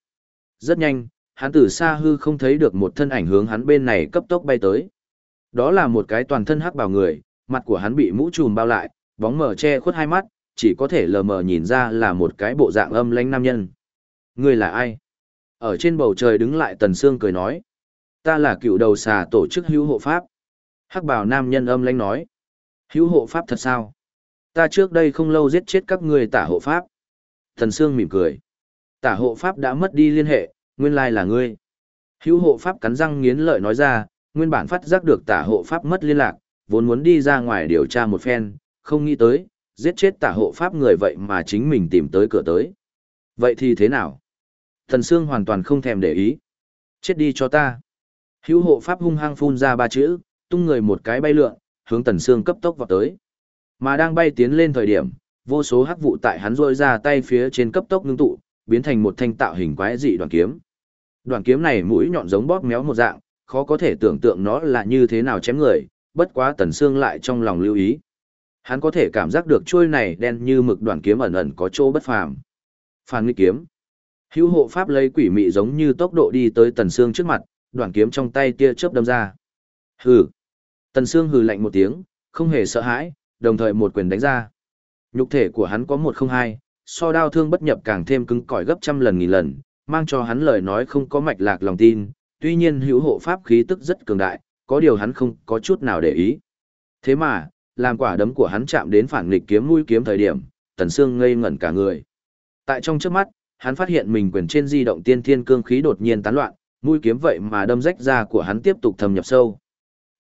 Rất nhanh, hắn từ xa hư không thấy được một thân ảnh hướng hắn bên này cấp tốc bay tới. Đó là một cái toàn thân hắc bào người, mặt của hắn bị mũ trùm bao lại, bóng mờ che khuất hai mắt, chỉ có thể lờ mờ nhìn ra là một cái bộ dạng âm lãnh nam nhân. Ngươi là ai? Ở trên bầu trời đứng lại Tần Sương cười nói. Ta là cựu đầu xà tổ chức hữu hộ pháp. Hắc bào nam nhân âm lãnh nói. Hữu hộ pháp thật sao? Ta trước đây không lâu giết chết các ngươi tả hộ pháp. Tần Sương mỉm cười. Tả hộ pháp đã mất đi liên hệ, nguyên lai là ngươi. Hữu hộ pháp cắn răng nghiến lợi nói ra, nguyên bản phát giác được tả hộ pháp mất liên lạc, vốn muốn đi ra ngoài điều tra một phen, không nghĩ tới, giết chết tả hộ pháp người vậy mà chính mình tìm tới cửa tới. Vậy thì thế nào? Thần Sương hoàn toàn không thèm để ý. Chết đi cho ta. Hữu hộ pháp hung hăng phun ra ba chữ, tung người một cái bay lượn, hướng Tần Sương cấp tốc vào tới. Mà đang bay tiến lên thời điểm, vô số hắc vụ tại hắn rôi ra tay phía trên cấp tốc ngưng tụ, biến thành một thanh tạo hình quái dị đoàn kiếm. Đoàn kiếm này mũi nhọn giống bóp méo một dạng, khó có thể tưởng tượng nó là như thế nào chém người, bất quá Tần Sương lại trong lòng lưu ý. Hắn có thể cảm giác được chuôi này đen như mực đoàn kiếm ẩn ẩn có chỗ bất phàm. Phản nghịch kiếm. Hữu hộ pháp lấy quỷ mị giống như tốc độ đi tới Tần Sương trước mặt, đoàn kiếm trong tay tia chớp đâm ra. Hừ. Tần Sương hừ lạnh một tiếng, không hề sợ hãi, đồng thời một quyền đánh ra. Nhục thể của hắn có một không hai, so đao thương bất nhập càng thêm cứng cỏi gấp trăm lần nghìn lần, mang cho hắn lời nói không có mạch lạc lòng tin, tuy nhiên hữu hộ pháp khí tức rất cường đại, có điều hắn không có chút nào để ý. Thế mà, làm quả đấm của hắn chạm đến phản nghịch kiếm mũi kiếm thời điểm, Tần Sương ngây ngẩn cả người. Tại trong trước mắt, hắn phát hiện mình quyền trên di động tiên thiên cương khí đột nhiên tán loạn, mũi kiếm vậy mà đâm rách da của hắn tiếp tục thâm nhập sâu.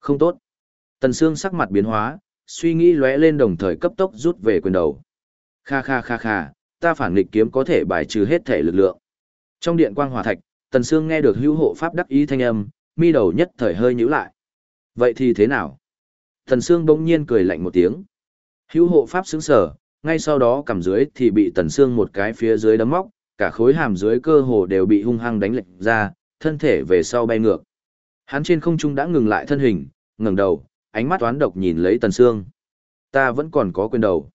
Không tốt. Tần Sương sắc mặt biến hóa, suy nghĩ lóe lên đồng thời cấp tốc rút về quyền đầu. Kha kha kha kha, ta phản nghịch kiếm có thể bài trừ hết thể lực lượng. Trong điện quang hỏa thạch, Tần Sương nghe được hữu hộ pháp đắc ý thanh âm, mi đầu nhất thời hơi nhíu lại. Vậy thì thế nào? Tần Sương bỗng nhiên cười lạnh một tiếng. Hữu hộ pháp sững sờ, ngay sau đó cầm dưới thì bị Tần Sương một cái phía dưới đấm móc, cả khối hàm dưới cơ hồ đều bị hung hăng đánh lệch ra, thân thể về sau bay ngược. Hắn trên không trung đã ngừng lại thân hình, ngẩng đầu, ánh mắt toán độc nhìn lấy Tần Sương. Ta vẫn còn có quyền đầu.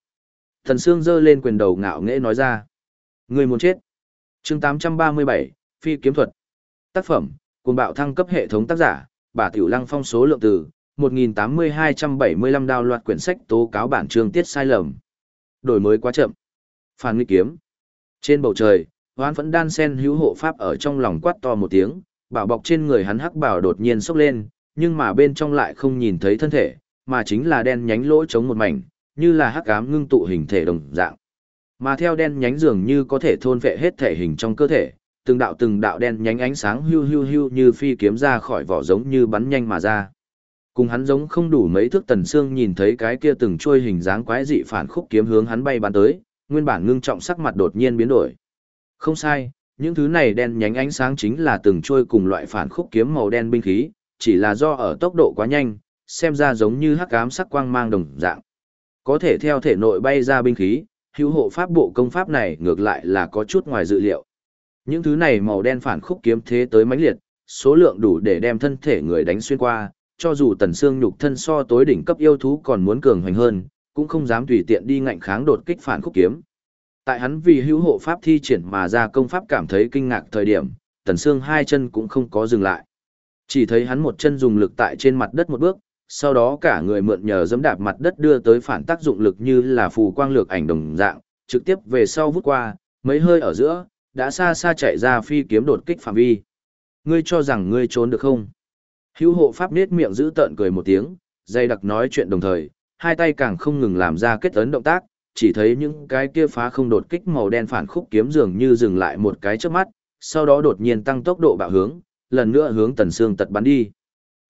tần Sương giơ lên quyền đầu ngạo nghễ nói ra. Người muốn chết chương 837, Phi kiếm thuật. Tác phẩm, cùng bạo thăng cấp hệ thống tác giả, bà Tiểu Lăng phong số lượng từ, 1.8275 đào loạt quyển sách tố cáo bản chương tiết sai lầm. Đổi mới quá chậm. Phản nghịch kiếm. Trên bầu trời, hoán phẫn đan sen hữu hộ pháp ở trong lòng quát to một tiếng, bảo bọc trên người hắn hắc bảo đột nhiên sốc lên, nhưng mà bên trong lại không nhìn thấy thân thể, mà chính là đen nhánh lỗ trống một mảnh, như là hắc ám ngưng tụ hình thể đồng dạng. Mà theo đen nhánh dường như có thể thôn vệ hết thể hình trong cơ thể, từng đạo từng đạo đen nhánh ánh sáng hưu hưu hưu như phi kiếm ra khỏi vỏ giống như bắn nhanh mà ra. Cùng hắn giống không đủ mấy thước tần xương nhìn thấy cái kia từng trôi hình dáng quái dị phản khúc kiếm hướng hắn bay bắn tới, nguyên bản ngưng trọng sắc mặt đột nhiên biến đổi. Không sai, những thứ này đen nhánh ánh sáng chính là từng trôi cùng loại phản khúc kiếm màu đen binh khí, chỉ là do ở tốc độ quá nhanh, xem ra giống như hắc ám sắc quang mang đồng dạng. Có thể theo thể nội bay ra binh khí, hữu hộ pháp bộ công pháp này ngược lại là có chút ngoài dự liệu. Những thứ này màu đen phản khúc kiếm thế tới mãnh liệt, số lượng đủ để đem thân thể người đánh xuyên qua, cho dù tần xương nhục thân so tối đỉnh cấp yêu thú còn muốn cường hoành hơn, cũng không dám tùy tiện đi ngạnh kháng đột kích phản khúc kiếm. Tại hắn vì hữu hộ pháp thi triển mà ra công pháp cảm thấy kinh ngạc thời điểm, tần xương hai chân cũng không có dừng lại. Chỉ thấy hắn một chân dùng lực tại trên mặt đất một bước, sau đó cả người mượn nhờ dẫm đạp mặt đất đưa tới phản tác dụng lực như là phù quang lược ảnh đồng dạng, trực tiếp về sau vút qua, mấy hơi ở giữa, đã xa xa chạy ra phi kiếm đột kích phạm vi. Ngươi cho rằng ngươi trốn được không? Hữu hộ pháp nết miệng giữ tợn cười một tiếng, dây đặc nói chuyện đồng thời, hai tay càng không ngừng làm ra kết ấn động tác, chỉ thấy những cái kia phá không đột kích màu đen phản khúc kiếm dường như dừng lại một cái trước mắt, sau đó đột nhiên tăng tốc độ bạo hướng, lần nữa hướng tần xương tật bắn đi.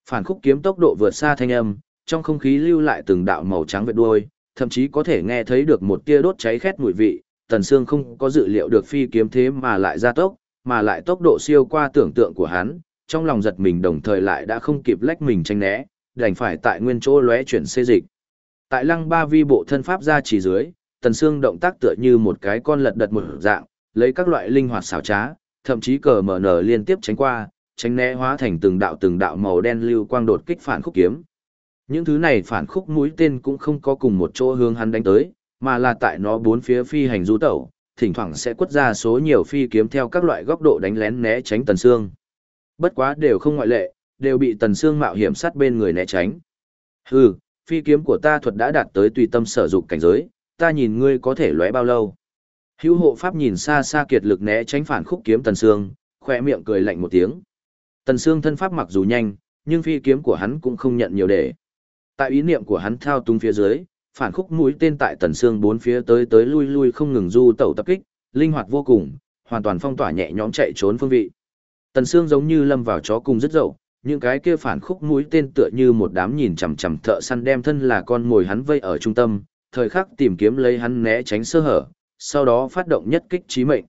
Phản khúc kiếm tốc độ vượt xa thanh âm, trong không khí lưu lại từng đạo màu trắng vệt đuôi, thậm chí có thể nghe thấy được một tia đốt cháy khét mùi vị, tần Sương không có dự liệu được phi kiếm thế mà lại gia tốc, mà lại tốc độ siêu qua tưởng tượng của hắn, trong lòng giật mình đồng thời lại đã không kịp lách mình tranh né, đành phải tại nguyên chỗ lóe chuyển xê dịch. Tại lăng ba vi bộ thân pháp ra chỉ dưới, tần Sương động tác tựa như một cái con lật đật một dạng, lấy các loại linh hoạt xảo trá, thậm chí cờ mở nở liên tiếp tránh qua, tránh né hóa thành từng đạo từng đạo màu đen lưu quang đột kích phản khúc kiếm. Những thứ này phản khúc mũi tên cũng không có cùng một chỗ hướng hắn đánh tới, mà là tại nó bốn phía phi hành du tẩu, thỉnh thoảng sẽ quất ra số nhiều phi kiếm theo các loại góc độ đánh lén né tránh tần xương. Bất quá đều không ngoại lệ, đều bị tần xương mạo hiểm sát bên người né tránh. Hừ, phi kiếm của ta thuật đã đạt tới tùy tâm sở dụng cảnh giới, ta nhìn ngươi có thể lóe bao lâu. Hữu hộ pháp nhìn xa xa kiệt lực né tránh phản khúc kiếm tần xương, khỏe miệng cười lạnh một tiếng. Tần Sương thân pháp mặc dù nhanh, nhưng phi kiếm của hắn cũng không nhận nhiều để. Tại ý niệm của hắn thao túng phía dưới, phản khúc mũi tên tại tần Sương bốn phía tới tới lui lui không ngừng du tẩu tập kích, linh hoạt vô cùng, hoàn toàn phong tỏa nhẹ nhõm chạy trốn phương vị. Tần Sương giống như lâm vào chó cùng rất dậu, những cái kia phản khúc mũi tên tựa như một đám nhìn chằm chằm thợ săn đem thân là con mồi hắn vây ở trung tâm, thời khắc tìm kiếm lấy hắn né tránh sơ hở, sau đó phát động nhất kích chí mệnh.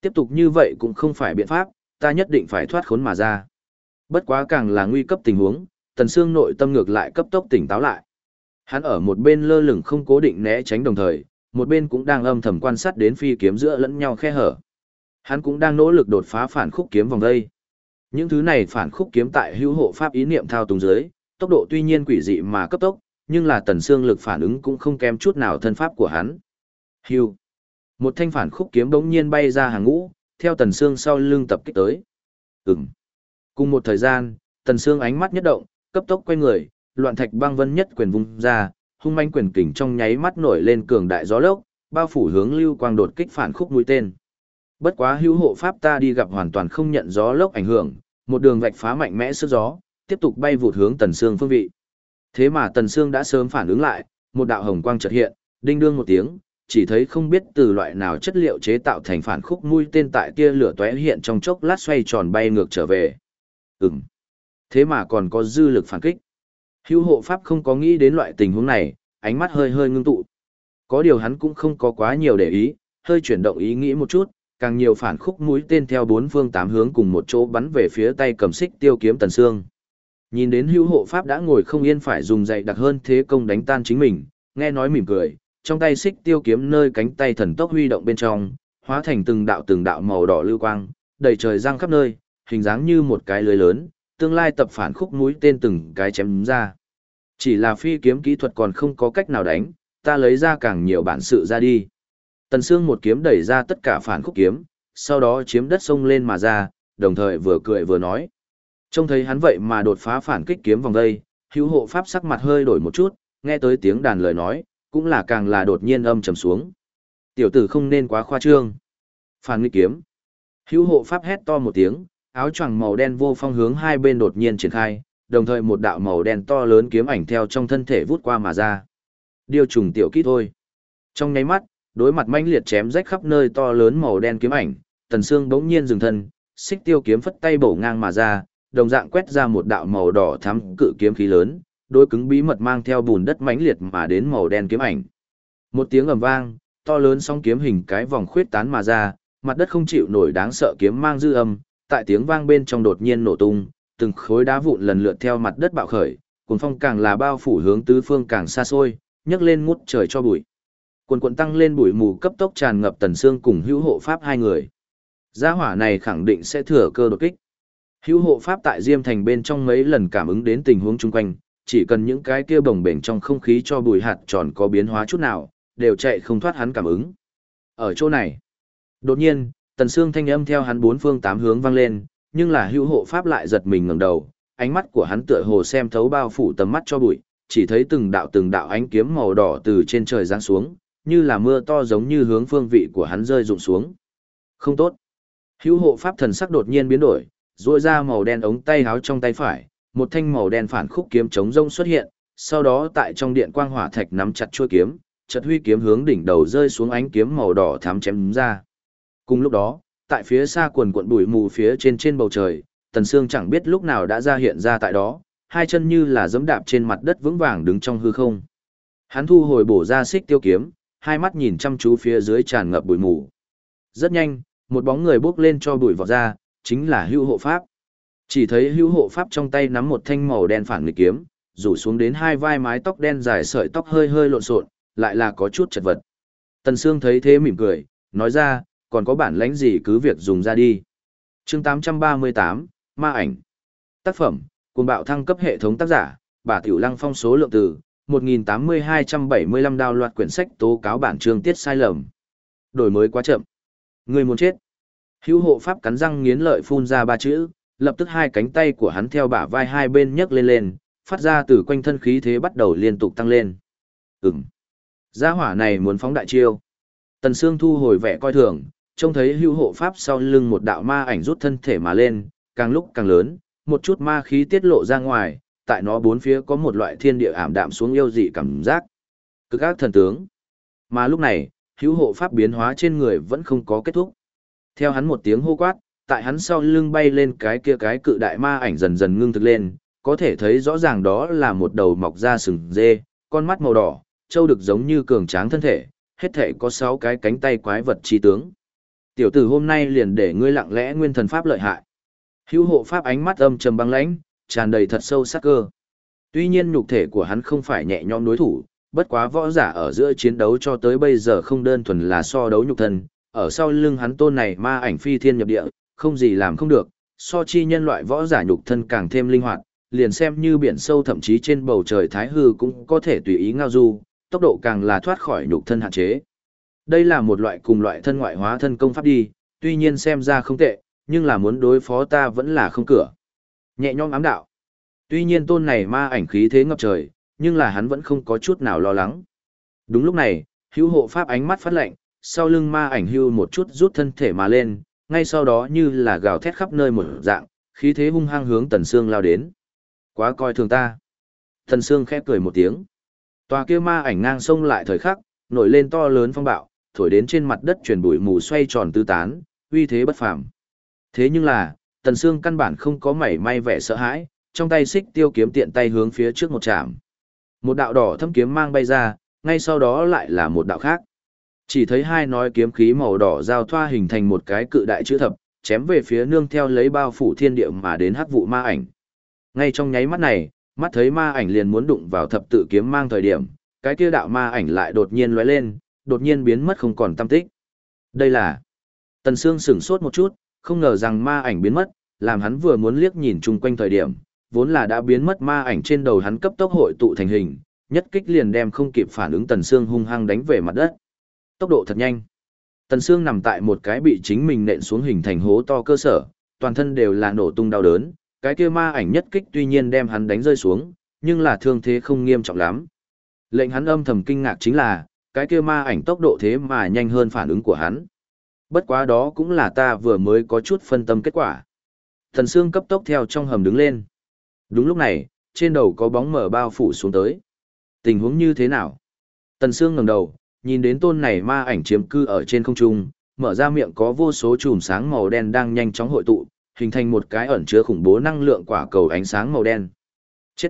Tiếp tục như vậy cũng không phải biện pháp, ta nhất định phải thoát khốn mà ra. Bất quá càng là nguy cấp tình huống, Tần Sương nội tâm ngược lại cấp tốc tỉnh táo lại. Hắn ở một bên lơ lửng không cố định né tránh đồng thời, một bên cũng đang âm thầm quan sát đến phi kiếm giữa lẫn nhau khe hở. Hắn cũng đang nỗ lực đột phá phản khúc kiếm vòng đây. Những thứ này phản khúc kiếm tại hữu hộ pháp ý niệm thao túng dưới, tốc độ tuy nhiên quỷ dị mà cấp tốc, nhưng là tần xương lực phản ứng cũng không kém chút nào thân pháp của hắn. Hưu. Một thanh phản khúc kiếm bỗng nhiên bay ra hàng ngũ, theo tần xương sau lưng tập kích tới. Ừm. Cùng một thời gian, tần xương ánh mắt nhất động, cấp tốc quay người, loạn thạch băng vân nhất quyền vung ra, hung manh quyền kình trong nháy mắt nổi lên cường đại gió lốc, bao phủ hướng lưu quang đột kích phản khúc mũi tên. Bất quá hữu hộ pháp ta đi gặp hoàn toàn không nhận gió lốc ảnh hưởng, một đường vạch phá mạnh mẽ sức gió, tiếp tục bay vụt hướng tần xương phương vị. Thế mà tần xương đã sớm phản ứng lại, một đạo hồng quang chợt hiện, đinh đương một tiếng, chỉ thấy không biết từ loại nào chất liệu chế tạo thành phản khúc mũi tên tại tia lửa tóe hiện trong chốc lát xoay tròn bay ngược trở về. Ừm. Thế mà còn có dư lực phản kích. Hữu hộ pháp không có nghĩ đến loại tình huống này, ánh mắt hơi hơi ngưng tụ. Có điều hắn cũng không có quá nhiều để ý, hơi chuyển động ý nghĩ một chút, càng nhiều phản khúc mũi tên theo bốn phương tám hướng cùng một chỗ bắn về phía tay cầm xích tiêu kiếm tần xương. Nhìn đến hữu hộ pháp đã ngồi không yên phải dùng dậy đặc hơn thế công đánh tan chính mình, nghe nói mỉm cười, trong tay xích tiêu kiếm nơi cánh tay thần tốc huy động bên trong, hóa thành từng đạo từng đạo màu đỏ lưu quang, đầy trời giăng khắp nơi, hình dáng như một cái lưới lớn, tương lai tập phản khúc mũi tên từng cái chém ra. Chỉ là phi kiếm kỹ thuật còn không có cách nào đánh, ta lấy ra càng nhiều bản sự ra đi. Tần Sương một kiếm đẩy ra tất cả phản khúc kiếm, sau đó chiếm đất sông lên mà ra, đồng thời vừa cười vừa nói. Trông thấy hắn vậy mà đột phá phản kích kiếm vòng đây, hữu hộ pháp sắc mặt hơi đổi một chút, nghe tới tiếng đàn lời nói, cũng là càng là đột nhiên âm trầm xuống. Tiểu tử không nên quá khoa trương. Phản nghịch kiếm. Hữu hộ pháp hét to một tiếng, áo choàng màu đen vô phong hướng hai bên đột nhiên triển khai, đồng thời một đạo màu đen to lớn kiếm ảnh theo trong thân thể vút qua mà ra. Điều trùng tiểu kỹ thôi. Trong nháy mắt, đối mặt manh liệt chém rách khắp nơi to lớn màu đen kiếm ảnh, Tần Sương bỗng nhiên dừng thân, xích tiêu kiếm phất tay bổ ngang mà ra, đồng dạng quét ra một đạo màu đỏ thắm cự kiếm khí lớn, Đôi cứng bí mật mang theo bùn đất mãnh liệt mà đến màu đen kiếm ảnh. Một tiếng ầm vang, to lớn song kiếm hình cái vòng khuyết tán mà ra, mặt đất không chịu nổi đáng sợ kiếm mang dư âm, tại tiếng vang bên trong đột nhiên nổ tung, từng khối đá vụn lần lượt theo mặt đất bạo khởi, cuồng phong càng là bao phủ hướng tứ phương càng xa xôi, nhấc lên ngút trời cho bụi. Cuồn cuộn tăng lên bụi mù cấp tốc tràn ngập tần xương cùng hữu hộ pháp hai người. Gia hỏa này khẳng định sẽ thừa cơ đột kích. Hữu hộ pháp tại Diêm Thành bên trong mấy lần cảm ứng đến tình huống chung quanh, chỉ cần những cái kia bồng bềnh trong không khí cho bụi hạt tròn có biến hóa chút nào, đều chạy không thoát hắn cảm ứng. Ở chỗ này, đột nhiên, tần xương thanh âm theo hắn bốn phương tám hướng vang lên, nhưng là hữu hộ pháp lại giật mình ngẩng đầu, ánh mắt của hắn tựa hồ xem thấu bao phủ tầm mắt cho bụi, chỉ thấy từng đạo từng đạo ánh kiếm màu đỏ từ trên trời giáng xuống, như là mưa to giống như hướng phương vị của hắn rơi rụng xuống. Không tốt. Hữu hộ pháp thần sắc đột nhiên biến đổi, duỗi ra màu đen ống tay áo trong tay phải, một thanh màu đen phản khúc kiếm chống rông xuất hiện, sau đó tại trong điện quang hỏa thạch nắm chặt chuôi kiếm, chợt huy kiếm hướng đỉnh đầu rơi xuống ánh kiếm màu đỏ thắm chém ra. Cùng lúc đó, tại phía xa quần cuộn bụi mù phía trên trên bầu trời, Tần Sương chẳng biết lúc nào đã ra hiện ra tại đó, hai chân như là giẫm đạp trên mặt đất vững vàng đứng trong hư không. Hắn thu hồi bổ ra xích tiêu kiếm, hai mắt nhìn chăm chú phía dưới tràn ngập bụi mù. Rất nhanh, một bóng người bước lên cho bụi vọt ra, chính là hưu hộ pháp. Chỉ thấy hưu hộ pháp trong tay nắm một thanh màu đen phản nghịch kiếm, rủ xuống đến hai vai mái tóc đen dài sợi tóc hơi hơi lộn xộn, lại là có chút chật vật. Tần Sương thấy thế mỉm cười, nói ra, còn có bản lãnh gì cứ việc dùng ra đi. chương 838, Ma ảnh. Tác phẩm, cùng bạo thăng cấp hệ thống tác giả, bà Tiểu Lăng phong số lượng từ, 1.8275 đào loạt quyển sách tố cáo bản chương tiết sai lầm. Đổi mới quá chậm. Người muốn chết. Hữu hộ pháp cắn răng nghiến lợi phun ra ba chữ, lập tức hai cánh tay của hắn theo bả vai hai bên nhấc lên lên, phát ra từ quanh thân khí thế bắt đầu liên tục tăng lên. Ừm. Gia hỏa này muốn phóng đại chiêu. Tần Sương thu hồi vẻ coi thường, trông thấy hưu hộ pháp sau lưng một đạo ma ảnh rút thân thể mà lên, càng lúc càng lớn, một chút ma khí tiết lộ ra ngoài, tại nó bốn phía có một loại thiên địa ảm đạm xuống yêu dị cảm giác. Cực ác thần tướng. Mà lúc này, hữu hộ pháp biến hóa trên người vẫn không có kết thúc. Theo hắn một tiếng hô quát, tại hắn sau lưng bay lên cái kia cái cự đại ma ảnh dần dần ngưng thực lên, có thể thấy rõ ràng đó là một đầu mọc ra sừng dê, con mắt màu đỏ, trâu được giống như cường tráng thân thể, hết thể có sáu cái cánh tay quái vật chi tướng. Tiểu tử hôm nay liền để ngươi lặng lẽ nguyên thần pháp lợi hại. Hữu hộ pháp ánh mắt âm trầm băng lãnh, tràn đầy thật sâu sắc cơ. Tuy nhiên nhục thể của hắn không phải nhẹ nhõm đối thủ, bất quá võ giả ở giữa chiến đấu cho tới bây giờ không đơn thuần là so đấu nhục thân, ở sau lưng hắn tôn này ma ảnh phi thiên nhập địa, không gì làm không được, so chi nhân loại võ giả nhục thân càng thêm linh hoạt, liền xem như biển sâu thậm chí trên bầu trời thái hư cũng có thể tùy ý ngao du, tốc độ càng là thoát khỏi nhục thân hạn chế. Đây là một loại cùng loại thân ngoại hóa thân công pháp đi, tuy nhiên xem ra không tệ, nhưng là muốn đối phó ta vẫn là không cửa. Nhẹ nhõm ám đạo. Tuy nhiên tôn này ma ảnh khí thế ngập trời, nhưng là hắn vẫn không có chút nào lo lắng. Đúng lúc này, hữu hộ pháp ánh mắt phát lạnh, sau lưng ma ảnh hưu một chút rút thân thể mà lên, ngay sau đó như là gào thét khắp nơi một dạng, khí thế hung hăng hướng Tần Sương lao đến. Quá coi thường ta. Tần Sương khẽ cười một tiếng. Tòa kia ma ảnh ngang sông lại thời khắc, nổi lên to lớn phong bạo, thổi đến trên mặt đất chuyển bụi mù xoay tròn tứ tán, uy thế bất phàm. Thế nhưng là, Tần Sương căn bản không có mảy may vẻ sợ hãi, trong tay xích tiêu kiếm tiện tay hướng phía trước một chạm. Một đạo đỏ thâm kiếm mang bay ra, ngay sau đó lại là một đạo khác. Chỉ thấy hai nói kiếm khí màu đỏ giao thoa hình thành một cái cự đại chữ thập, chém về phía nương theo lấy bao phủ thiên địa mà đến hắc vụ ma ảnh. Ngay trong nháy mắt này, mắt thấy ma ảnh liền muốn đụng vào thập tự kiếm mang thời điểm, cái kia đạo ma ảnh lại đột nhiên lóe lên, đột nhiên biến mất không còn tâm tích. Đây là Tần Sương sửng sốt một chút, không ngờ rằng ma ảnh biến mất, làm hắn vừa muốn liếc nhìn chung quanh thời điểm, vốn là đã biến mất ma ảnh trên đầu hắn cấp tốc hội tụ thành hình, nhất kích liền đem không kịp phản ứng Tần Sương hung hăng đánh về mặt đất. Tốc độ thật nhanh. Tần Sương nằm tại một cái bị chính mình nện xuống hình thành hố to cơ sở, toàn thân đều là nổ tung đau đớn, cái kia ma ảnh nhất kích tuy nhiên đem hắn đánh rơi xuống, nhưng là thương thế không nghiêm trọng lắm. Lệnh hắn âm thầm kinh ngạc chính là, cái kia ma ảnh tốc độ thế mà nhanh hơn phản ứng của hắn. Bất quá đó cũng là ta vừa mới có chút phân tâm kết quả. Thần Sương cấp tốc theo trong hầm đứng lên. Đúng lúc này, trên đầu có bóng mở bao phủ xuống tới. Tình huống như thế nào? Tần Sương ngẩng đầu, nhìn đến tôn này ma ảnh chiếm cư ở trên không trung, mở ra miệng có vô số chùm sáng màu đen đang nhanh chóng hội tụ, hình thành một cái ẩn chứa khủng bố năng lượng quả cầu ánh sáng màu đen. Chết!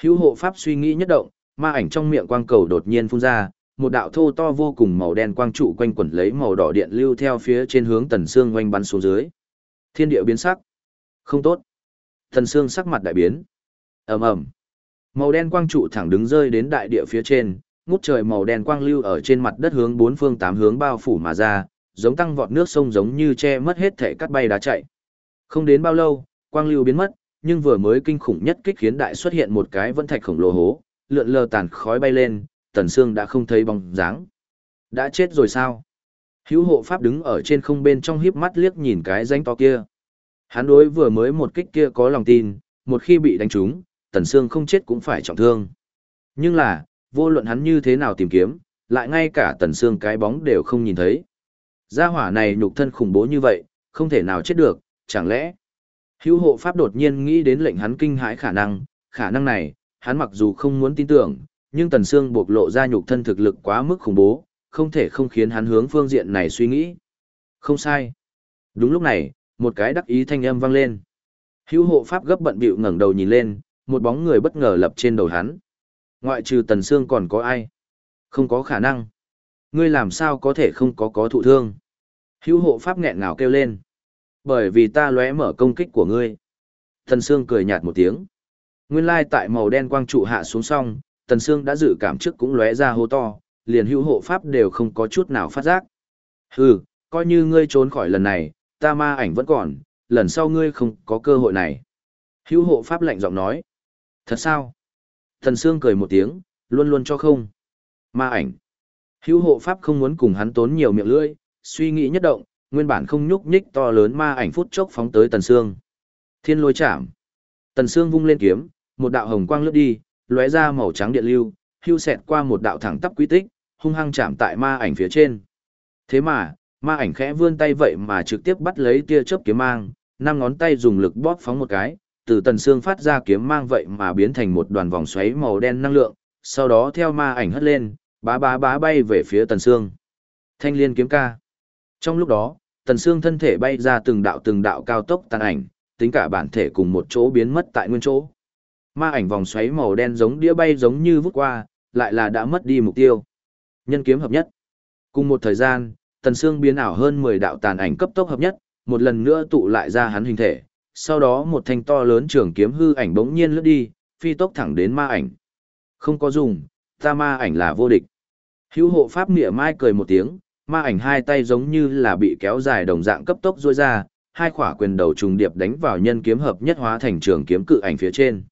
Hữu hộ pháp suy nghĩ nhất động, ma ảnh trong miệng quang cầu đột nhiên phun ra, một đạo thô to vô cùng màu đen quang trụ quanh quẩn lấy màu đỏ điện lưu theo phía trên hướng tần xương oanh bắn xuống dưới. Thiên địa biến sắc. Không tốt. Tần xương sắc mặt đại biến. ầm ầm, Màu đen quang trụ thẳng đứng rơi đến đại địa phía trên, ngút trời màu đen quang lưu ở trên mặt đất hướng bốn phương tám hướng bao phủ mà ra, giống tăng vọt nước sông giống như che mất hết thể cắt bay đá chạy. Không đến bao lâu, quang lưu biến mất, nhưng vừa mới kinh khủng nhất kích khiến đại xuất hiện một cái vân thạch khổng lồ hố, lượn lờ tàn khói bay lên, Tần Sương đã không thấy bóng dáng. Đã chết rồi sao? Hữu hộ pháp đứng ở trên không bên trong híp mắt liếc nhìn cái danh to kia. Hắn đối vừa mới một kích kia có lòng tin, một khi bị đánh trúng, Tần Sương không chết cũng phải trọng thương. Nhưng là, vô luận hắn như thế nào tìm kiếm, lại ngay cả Tần xương cái bóng đều không nhìn thấy. Gia hỏa này nhục thân khủng bố như vậy, không thể nào chết được, chẳng lẽ? Hữu hộ pháp đột nhiên nghĩ đến lệnh hắn kinh hãi khả năng, khả năng này, hắn mặc dù không muốn tin tưởng, nhưng Tần xương bộc lộ ra nhục thân thực lực quá mức khủng bố, không thể không khiến hắn hướng phương diện này suy nghĩ. Không sai. Đúng lúc này, một cái đắc ý thanh âm vang lên. Hữu hộ pháp gấp bận bịu ngẩng đầu nhìn lên, một bóng người bất ngờ lập trên đầu hắn. Ngoại trừ Tần Sương còn có ai? Không có khả năng. Ngươi làm sao có thể không có có thụ thương? Hữu hộ pháp nghẹn ngào kêu lên. Bởi vì ta lóe mở công kích của ngươi. Tần Sương cười nhạt một tiếng. Nguyên lai tại màu đen quang trụ hạ xuống xong, Tần Sương đã dự cảm trước cũng lóe ra hô to, liền hữu hộ pháp đều không có chút nào phát giác. Hừ, coi như ngươi trốn khỏi lần này, ta ma ảnh vẫn còn, lần sau ngươi không có cơ hội này. Hữu hộ pháp lạnh giọng nói. Thật sao? Tần Sương cười một tiếng, luôn luôn cho không. Ma ảnh. Hữu hộ pháp không muốn cùng hắn tốn nhiều miệng lưỡi, suy nghĩ nhất động, nguyên bản không nhúc nhích to lớn ma ảnh phút chốc phóng tới Tần Sương. Thiên lôi chạm. Tần Sương vung lên kiếm, một đạo hồng quang lướt đi, lóe ra màu trắng điện lưu, hưu xẹt qua một đạo thẳng tắp quy tích, hung hăng chạm tại ma ảnh phía trên. Thế mà, ma ảnh khẽ vươn tay vậy mà trực tiếp bắt lấy tia chớp kiếm mang, năm ngón tay dùng lực bóp phóng một cái, từ tần xương phát ra kiếm mang vậy mà biến thành một đoàn vòng xoáy màu đen năng lượng, sau đó theo ma ảnh hất lên, bá bá bá bay về phía tần xương. Thanh liên kiếm ca. Trong lúc đó, tần xương thân thể bay ra từng đạo từng đạo cao tốc tàn ảnh, tính cả bản thể cùng một chỗ biến mất tại nguyên chỗ. Ma ảnh vòng xoáy màu đen giống đĩa bay giống như vút qua, lại là đã mất đi mục tiêu. Nhân kiếm hợp nhất. Cùng một thời gian, Tần xương biến ảo hơn 10 đạo tàn ảnh cấp tốc hợp nhất, một lần nữa tụ lại ra hắn hình thể. Sau đó một thanh to lớn trường kiếm hư ảnh bỗng nhiên lướt đi, phi tốc thẳng đến ma ảnh. Không có dùng, ta ma ảnh là vô địch. Hữu hộ pháp nghĩa mai cười một tiếng, ma ảnh hai tay giống như là bị kéo dài đồng dạng cấp tốc rôi ra, hai khỏa quyền đầu trùng điệp đánh vào nhân kiếm hợp nhất hóa thành trường kiếm cự ảnh phía trên.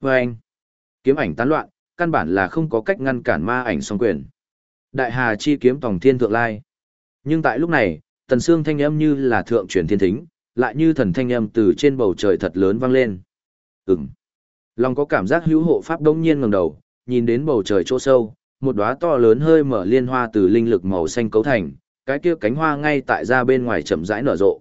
vâng, kiếm ảnh tán loạn, căn bản là không có cách ngăn cản ma ảnh song quyền. Đại hà chi kiếm tòng thiên thượng lai. Nhưng tại lúc này, tần xương thanh âm như là thượng truyền thiên thính, lại như thần thanh âm từ trên bầu trời thật lớn vang lên. Ừm. Long có cảm giác hữu hộ pháp đông nhiên ngẩng đầu, nhìn đến bầu trời chỗ sâu, một đóa to lớn hơi mở liên hoa từ linh lực màu xanh cấu thành, cái kia cánh hoa ngay tại ra bên ngoài chậm rãi nở rộ.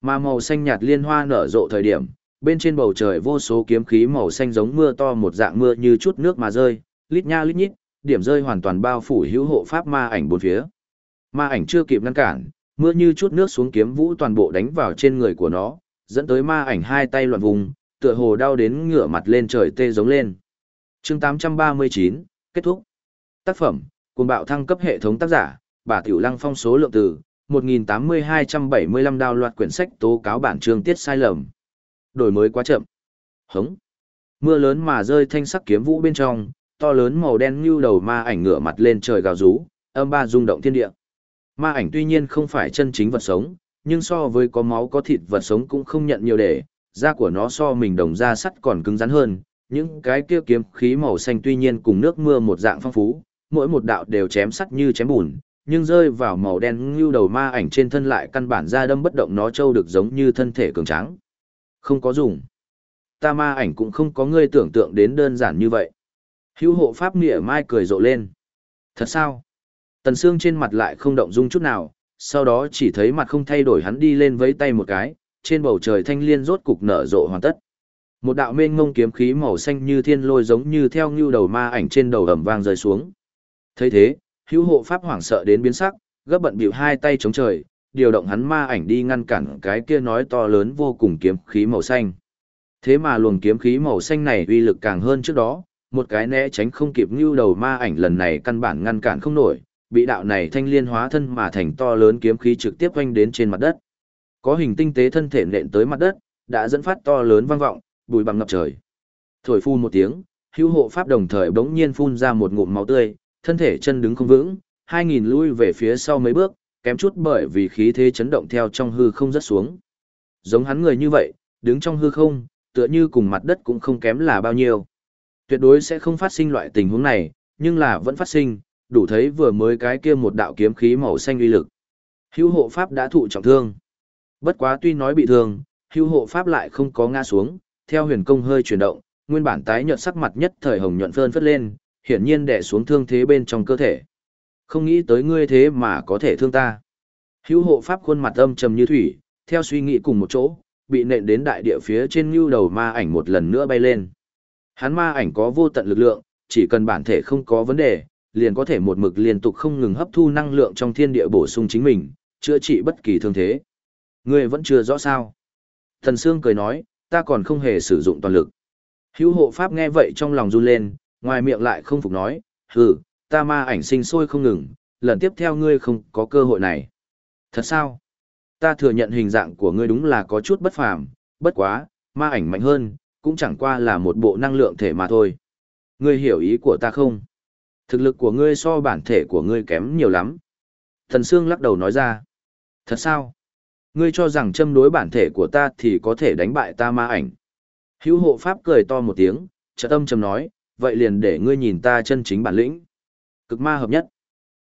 Mà màu xanh nhạt liên hoa nở rộ thời điểm, bên trên bầu trời vô số kiếm khí màu xanh giống mưa to một dạng mưa như chút nước mà rơi, lít nha lít nhít, điểm rơi hoàn toàn bao phủ hữu hộ pháp ma ảnh bốn phía. Ma ảnh chưa kịp ngăn cản, mưa như chút nước xuống kiếm vũ toàn bộ đánh vào trên người của nó, dẫn tới ma ảnh hai tay loạn vùng, tựa hồ đau đến ngửa mặt lên trời tê giống lên. Chương 839, kết thúc. Tác phẩm, cùng bạo thăng cấp hệ thống tác giả, bà Tiểu Lăng phong số lượng từ 1.8275 đào loạt quyển sách tố cáo bản chương tiết sai lầm. Đổi mới quá chậm. Hống. Mưa lớn mà rơi thanh sắc kiếm vũ bên trong, to lớn màu đen như đầu ma ảnh ngửa mặt lên trời gào rú, âm ba rung động thiên địa. Ma ảnh tuy nhiên không phải chân chính vật sống, nhưng so với có máu có thịt vật sống cũng không nhận nhiều để, da của nó so mình đồng da sắt còn cứng rắn hơn, những cái kia kiếm khí màu xanh tuy nhiên cùng nước mưa một dạng phong phú, mỗi một đạo đều chém sắt như chém bùn, nhưng rơi vào màu đen như đầu ma ảnh trên thân lại căn bản da đâm bất động nó trâu được giống như thân thể cường tráng. Không có dùng. Ta ma ảnh cũng không có ngươi tưởng tượng đến đơn giản như vậy. Hữu hộ pháp nghĩa mai cười rộ lên. Thật sao? Tần Sương trên mặt lại không động dung chút nào, sau đó chỉ thấy mặt không thay đổi hắn đi lên với tay một cái, trên bầu trời thanh liên rốt cục nở rộ hoàn tất. Một đạo mênh ngông kiếm khí màu xanh như thiên lôi giống như theo như đầu ma ảnh trên đầu ầm vang rơi xuống. thấy thế, hữu hộ pháp hoảng sợ đến biến sắc, gấp bận bịu hai tay chống trời, điều động hắn ma ảnh đi ngăn cản cái kia nói to lớn vô cùng kiếm khí màu xanh. Thế mà luồng kiếm khí màu xanh này uy lực càng hơn trước đó, một cái né tránh không kịp như đầu ma ảnh lần này căn bản ngăn cản không nổi, bị đạo này thanh liên hóa thân mà thành to lớn kiếm khí trực tiếp quanh đến trên mặt đất. Có hình tinh tế thân thể nện tới mặt đất, đã dẫn phát to lớn vang vọng, bùi bằng ngập trời. Thổi phun một tiếng, hữu hộ pháp đồng thời bỗng nhiên phun ra một ngụm máu tươi, thân thể chân đứng không vững, hai nghìn lui về phía sau mấy bước, kém chút bởi vì khí thế chấn động theo trong hư không rất xuống. Giống hắn người như vậy, đứng trong hư không, tựa như cùng mặt đất cũng không kém là bao nhiêu. Tuyệt đối sẽ không phát sinh loại tình huống này, nhưng là vẫn phát sinh, đủ thấy vừa mới cái kia một đạo kiếm khí màu xanh uy lực. Hữu hộ pháp đã thụ trọng thương. Bất quá tuy nói bị thương, hữu hộ pháp lại không có ngã xuống, theo huyền công hơi chuyển động, nguyên bản tái nhợt sắc mặt nhất thời hồng nhuận phơn phất lên, hiển nhiên đè xuống thương thế bên trong cơ thể. Không nghĩ tới ngươi thế mà có thể thương ta. Hữu hộ pháp khuôn mặt âm trầm như thủy, theo suy nghĩ cùng một chỗ, bị nện đến đại địa phía trên như đầu ma ảnh một lần nữa bay lên. Hắn ma ảnh có vô tận lực lượng, chỉ cần bản thể không có vấn đề, liền có thể một mực liên tục không ngừng hấp thu năng lượng trong thiên địa bổ sung chính mình, chữa trị bất kỳ thương thế. Ngươi vẫn chưa rõ sao. Thần Sương cười nói, ta còn không hề sử dụng toàn lực. Hữu hộ pháp nghe vậy trong lòng run lên, ngoài miệng lại không phục nói, hừ, ta ma ảnh sinh sôi không ngừng, lần tiếp theo ngươi không có cơ hội này. Thật sao? Ta thừa nhận hình dạng của ngươi đúng là có chút bất phàm, bất quá, ma ảnh mạnh hơn, cũng chẳng qua là một bộ năng lượng thể mà thôi. Ngươi hiểu ý của ta không? Thực lực của ngươi so bản thể của ngươi kém nhiều lắm. Thần Sương lắc đầu nói ra. Thật sao? Ngươi cho rằng châm đối bản thể của ta thì có thể đánh bại ta ma ảnh. Hữu hộ pháp cười to một tiếng, trợ tâm trầm nói, vậy liền để ngươi nhìn ta chân chính bản lĩnh. Cực ma hợp nhất.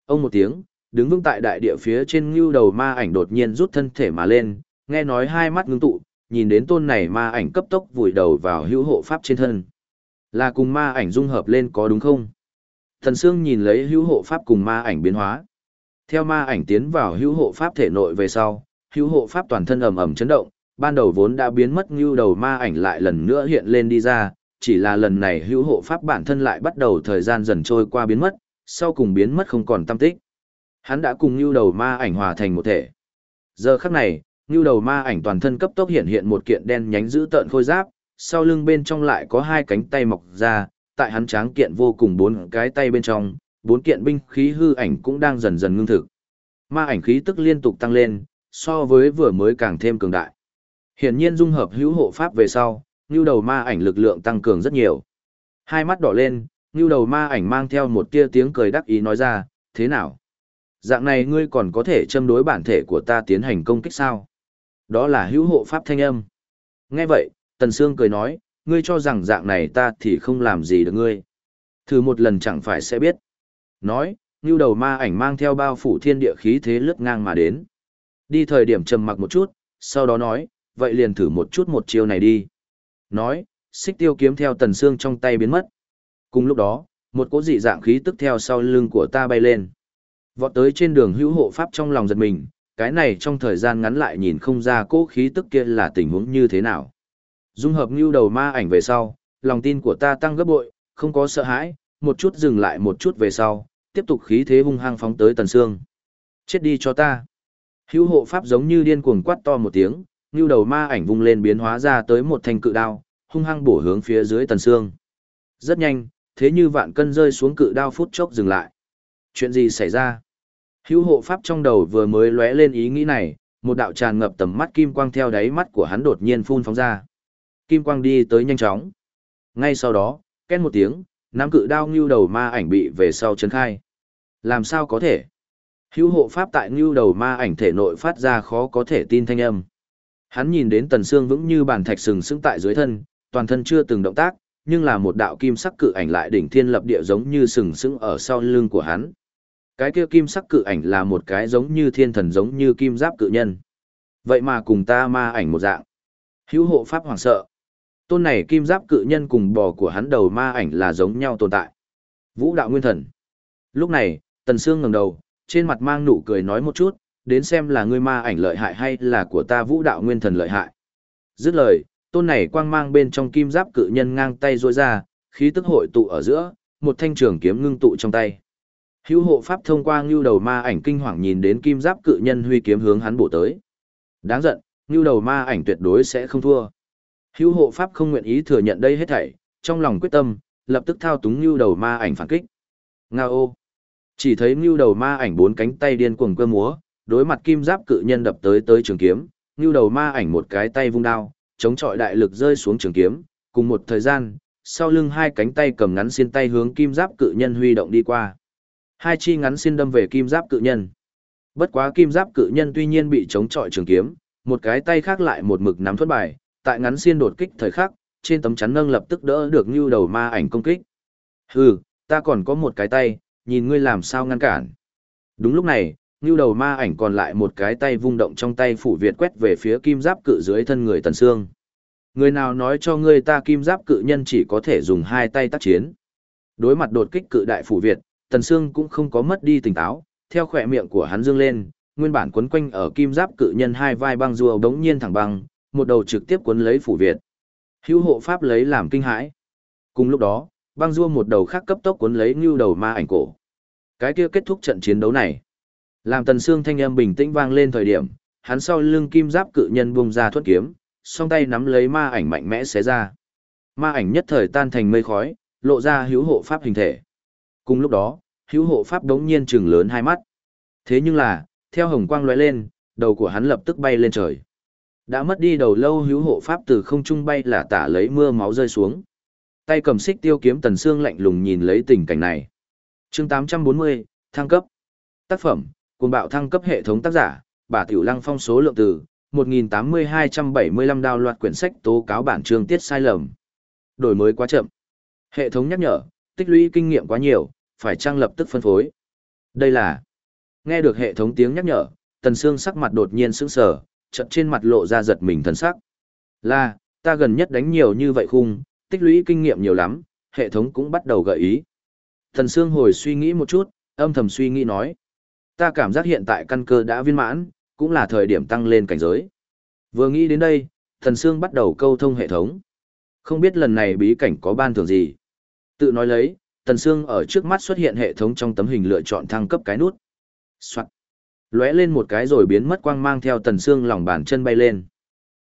Ông một tiếng, đứng vững tại đại địa phía trên ngưu đầu ma ảnh đột nhiên rút thân thể mà lên, nghe nói hai mắt ngưng tụ, nhìn đến tôn này ma ảnh cấp tốc vùi đầu vào hữu hộ pháp trên thân. Là cùng ma ảnh dung hợp lên có đúng không? Thần Sương nhìn lấy hữu hộ pháp cùng ma ảnh biến hóa. Theo ma ảnh tiến vào hữu hộ pháp thể nội về sau, hữu hộ pháp toàn thân ầm ầm chấn động, ban đầu vốn đã biến mất như đầu ma ảnh lại lần nữa hiện lên đi ra, chỉ là lần này hữu hộ pháp bản thân lại bắt đầu thời gian dần trôi qua biến mất, sau cùng biến mất không còn tâm tích. Hắn đã cùng như đầu ma ảnh hòa thành một thể. Giờ khắc này, như đầu ma ảnh toàn thân cấp tốc hiện hiện một kiện đen nhánh giữ tợn khôi giáp, sau lưng bên trong lại có hai cánh tay mọc ra, tại hắn tráng kiện vô cùng bốn cái tay bên trong, bốn kiện binh khí hư ảnh cũng đang dần dần ngưng thực. Ma ảnh khí tức liên tục tăng lên, so với vừa mới càng thêm cường đại. Hiển nhiên dung hợp hữu hộ pháp về sau, nhu đầu ma ảnh lực lượng tăng cường rất nhiều. Hai mắt đỏ lên, nhu đầu ma ảnh mang theo một tia tiếng cười đắc ý nói ra, thế nào? Dạng này ngươi còn có thể châm đối bản thể của ta tiến hành công kích sao? Đó là hữu hộ pháp thanh âm. Nghe vậy, Tần Sương cười nói, ngươi cho rằng dạng này ta thì không làm gì được ngươi. Thử một lần chẳng phải sẽ biết. Nói, như đầu ma ảnh mang theo bao phủ thiên địa khí thế lướt ngang mà đến. Đi thời điểm trầm mặc một chút, sau đó nói, vậy liền thử một chút một chiêu này đi. Nói, xích tiêu kiếm theo tần xương trong tay biến mất. Cùng lúc đó, một cỗ dị dạng khí tức theo sau lưng của ta bay lên. Vọt tới trên đường hữu hộ pháp trong lòng giật mình, cái này trong thời gian ngắn lại nhìn không ra cỗ khí tức kia là tình huống như thế nào. Dung hợp như đầu ma ảnh về sau, lòng tin của ta tăng gấp bội, không có sợ hãi, một chút dừng lại một chút về sau, tiếp tục khí thế hung hăng phóng tới tần xương. Chết đi cho ta. Hữu hộ pháp giống như điên cuồng quát to một tiếng, như đầu ma ảnh vung lên biến hóa ra tới một thanh cự đao, hung hăng bổ hướng phía dưới tần xương. Rất nhanh, thế như vạn cân rơi xuống cự đao phút chốc dừng lại. Chuyện gì xảy ra? Hữu hộ pháp trong đầu vừa mới lóe lên ý nghĩ này, một đạo tràn ngập tầm mắt kim quang theo đáy mắt của hắn đột nhiên phun phóng ra. Kim quang đi tới nhanh chóng. Ngay sau đó, két một tiếng, nắm cự đao ngưu đầu ma ảnh bị về sau chấn khai. Làm sao có thể? Hữu hộ pháp tại ngưu đầu ma ảnh thể nội phát ra khó có thể tin thanh âm. Hắn nhìn đến tần xương vững như bàn thạch sừng sững tại dưới thân, toàn thân chưa từng động tác, nhưng là một đạo kim sắc cự ảnh lại đỉnh thiên lập địa giống như sừng sững ở sau lưng của hắn. Cái kia kim sắc cự ảnh là một cái giống như thiên thần giống như kim giáp cự nhân. Vậy mà cùng ta ma ảnh một dạng. Hữu hộ pháp hoảng sợ. Tôn này kim giáp cự nhân cùng bò của hắn đầu ma ảnh là giống nhau tồn tại. Vũ đạo nguyên thần. Lúc này, Tần Sương ngẩng đầu, trên mặt mang nụ cười nói một chút, đến xem là ngươi ma ảnh lợi hại hay là của ta vũ đạo nguyên thần lợi hại. Dứt lời, tôn này quang mang bên trong kim giáp cự nhân ngang tay rôi ra, khí tức hội tụ ở giữa, một thanh trường kiếm ngưng tụ trong tay. Hữu hộ pháp thông qua ngưu đầu ma ảnh kinh hoàng nhìn đến kim giáp cự nhân huy kiếm hướng hắn bổ tới. Đáng giận, ngưu đầu ma ảnh tuyệt đối sẽ không thua. Hữu hộ pháp không nguyện ý thừa nhận đây hết thảy, trong lòng quyết tâm, lập tức thao túng ngưu đầu ma ảnh phản kích. Ngao Chỉ thấy ngưu đầu ma ảnh bốn cánh tay điên cuồng cơ múa, đối mặt kim giáp cự nhân đập tới tới trường kiếm, ngưu đầu ma ảnh một cái tay vung đao, chống chọi đại lực rơi xuống trường kiếm, cùng một thời gian, sau lưng hai cánh tay cầm ngắn xiên tay hướng kim giáp cự nhân huy động đi qua. Hai chi ngắn xiên đâm về kim giáp cự nhân. Bất quá kim giáp cự nhân tuy nhiên bị chống chọi trường kiếm, một cái tay khác lại một mực nắm thuất bài, tại ngắn xiên đột kích thời khắc, trên tấm chắn nâng lập tức đỡ được như đầu ma ảnh công kích. Hừ, ta còn có một cái tay, nhìn ngươi làm sao ngăn cản. Đúng lúc này, như đầu ma ảnh còn lại một cái tay vung động trong tay phủ Việt quét về phía kim giáp cự dưới thân người Tần Sương. Người nào nói cho ngươi ta kim giáp cự nhân chỉ có thể dùng hai tay tác chiến. Đối mặt đột kích cự đại phủ Việt, Tần Sương cũng không có mất đi tỉnh táo, theo khỏe miệng của hắn dương lên, nguyên bản quấn quanh ở kim giáp cự nhân hai vai băng rùa đống nhiên thẳng băng, một đầu trực tiếp cuốn lấy phủ Việt. Hữu hộ pháp lấy làm kinh hãi. Cùng lúc đó, băng rua một đầu khác cấp tốc cuốn lấy ngưu đầu ma ảnh cổ. Cái kia kết thúc trận chiến đấu này. Làm Tần xương thanh âm bình tĩnh vang lên thời điểm, hắn sau lưng kim giáp cự nhân bung ra thuất kiếm, song tay nắm lấy ma ảnh mạnh mẽ xé ra. Ma ảnh nhất thời tan thành mây khói, lộ ra hữu hộ pháp hình thể. Cùng lúc đó, hữu hộ pháp đống nhiên trừng lớn hai mắt. Thế nhưng là, theo hồng quang lóe lên, đầu của hắn lập tức bay lên trời. Đã mất đi đầu lâu hữu hộ pháp từ không trung bay là tả lấy mưa máu rơi xuống. Tay cầm xích tiêu kiếm tần xương lạnh lùng nhìn lấy tình cảnh này. Chương 840, thăng cấp. Tác phẩm, cuồng bạo thăng cấp hệ thống tác giả, bà Tiểu Lăng phong số lượng từ, 1.8275 đào loạt quyển sách tố cáo bản chương tiết sai lầm. Đổi mới quá chậm. Hệ thống nhắc nhở, tích lũy kinh nghiệm quá nhiều, phải trang lập tức phân phối. Đây là... Nghe được hệ thống tiếng nhắc nhở, Tần Sương sắc mặt đột nhiên sững sờ, chợt trên mặt lộ ra giật mình thần sắc. Là, ta gần nhất đánh nhiều như vậy khung, tích lũy kinh nghiệm nhiều lắm, hệ thống cũng bắt đầu gợi ý. thần Sương hồi suy nghĩ một chút, âm thầm suy nghĩ nói. Ta cảm giác hiện tại căn cơ đã viên mãn, cũng là thời điểm tăng lên cảnh giới. Vừa nghĩ đến đây, Thần Sương bắt đầu câu thông hệ thống. Không biết lần này bí cảnh có ban thưởng gì. Tự nói lấy, thần Sương ở trước mắt xuất hiện hệ thống trong tấm hình lựa chọn thăng cấp cái nút. Soạn. Lóe lên một cái rồi biến mất quang mang theo Tần xương lòng bàn chân bay lên.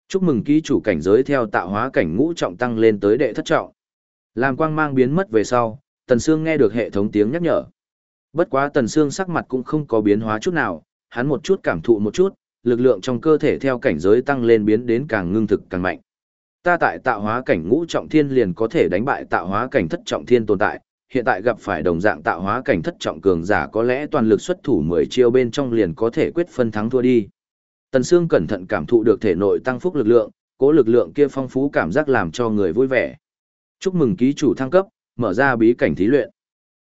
Chúc mừng ký chủ cảnh giới theo tạo hóa cảnh ngũ trọng tăng lên tới đệ thất trọng. Làm quang mang biến mất về sau, Tần xương nghe được hệ thống tiếng nhắc nhở. Bất quá Tần xương sắc mặt cũng không có biến hóa chút nào, hắn một chút cảm thụ một chút, lực lượng trong cơ thể theo cảnh giới tăng lên biến đến càng ngưng thực càng mạnh. Ta tại tạo hóa cảnh ngũ trọng thiên liền có thể đánh bại tạo hóa cảnh thất trọng thiên tồn tại, hiện tại gặp phải đồng dạng tạo hóa cảnh thất trọng cường giả có lẽ toàn lực xuất thủ 10 chiêu bên trong liền có thể quyết phân thắng thua đi. Tần Sương cẩn thận cảm thụ được thể nội tăng phúc lực lượng, cố lực lượng kia phong phú cảm giác làm cho người vui vẻ. Chúc mừng ký chủ thăng cấp, mở ra bí cảnh thí luyện.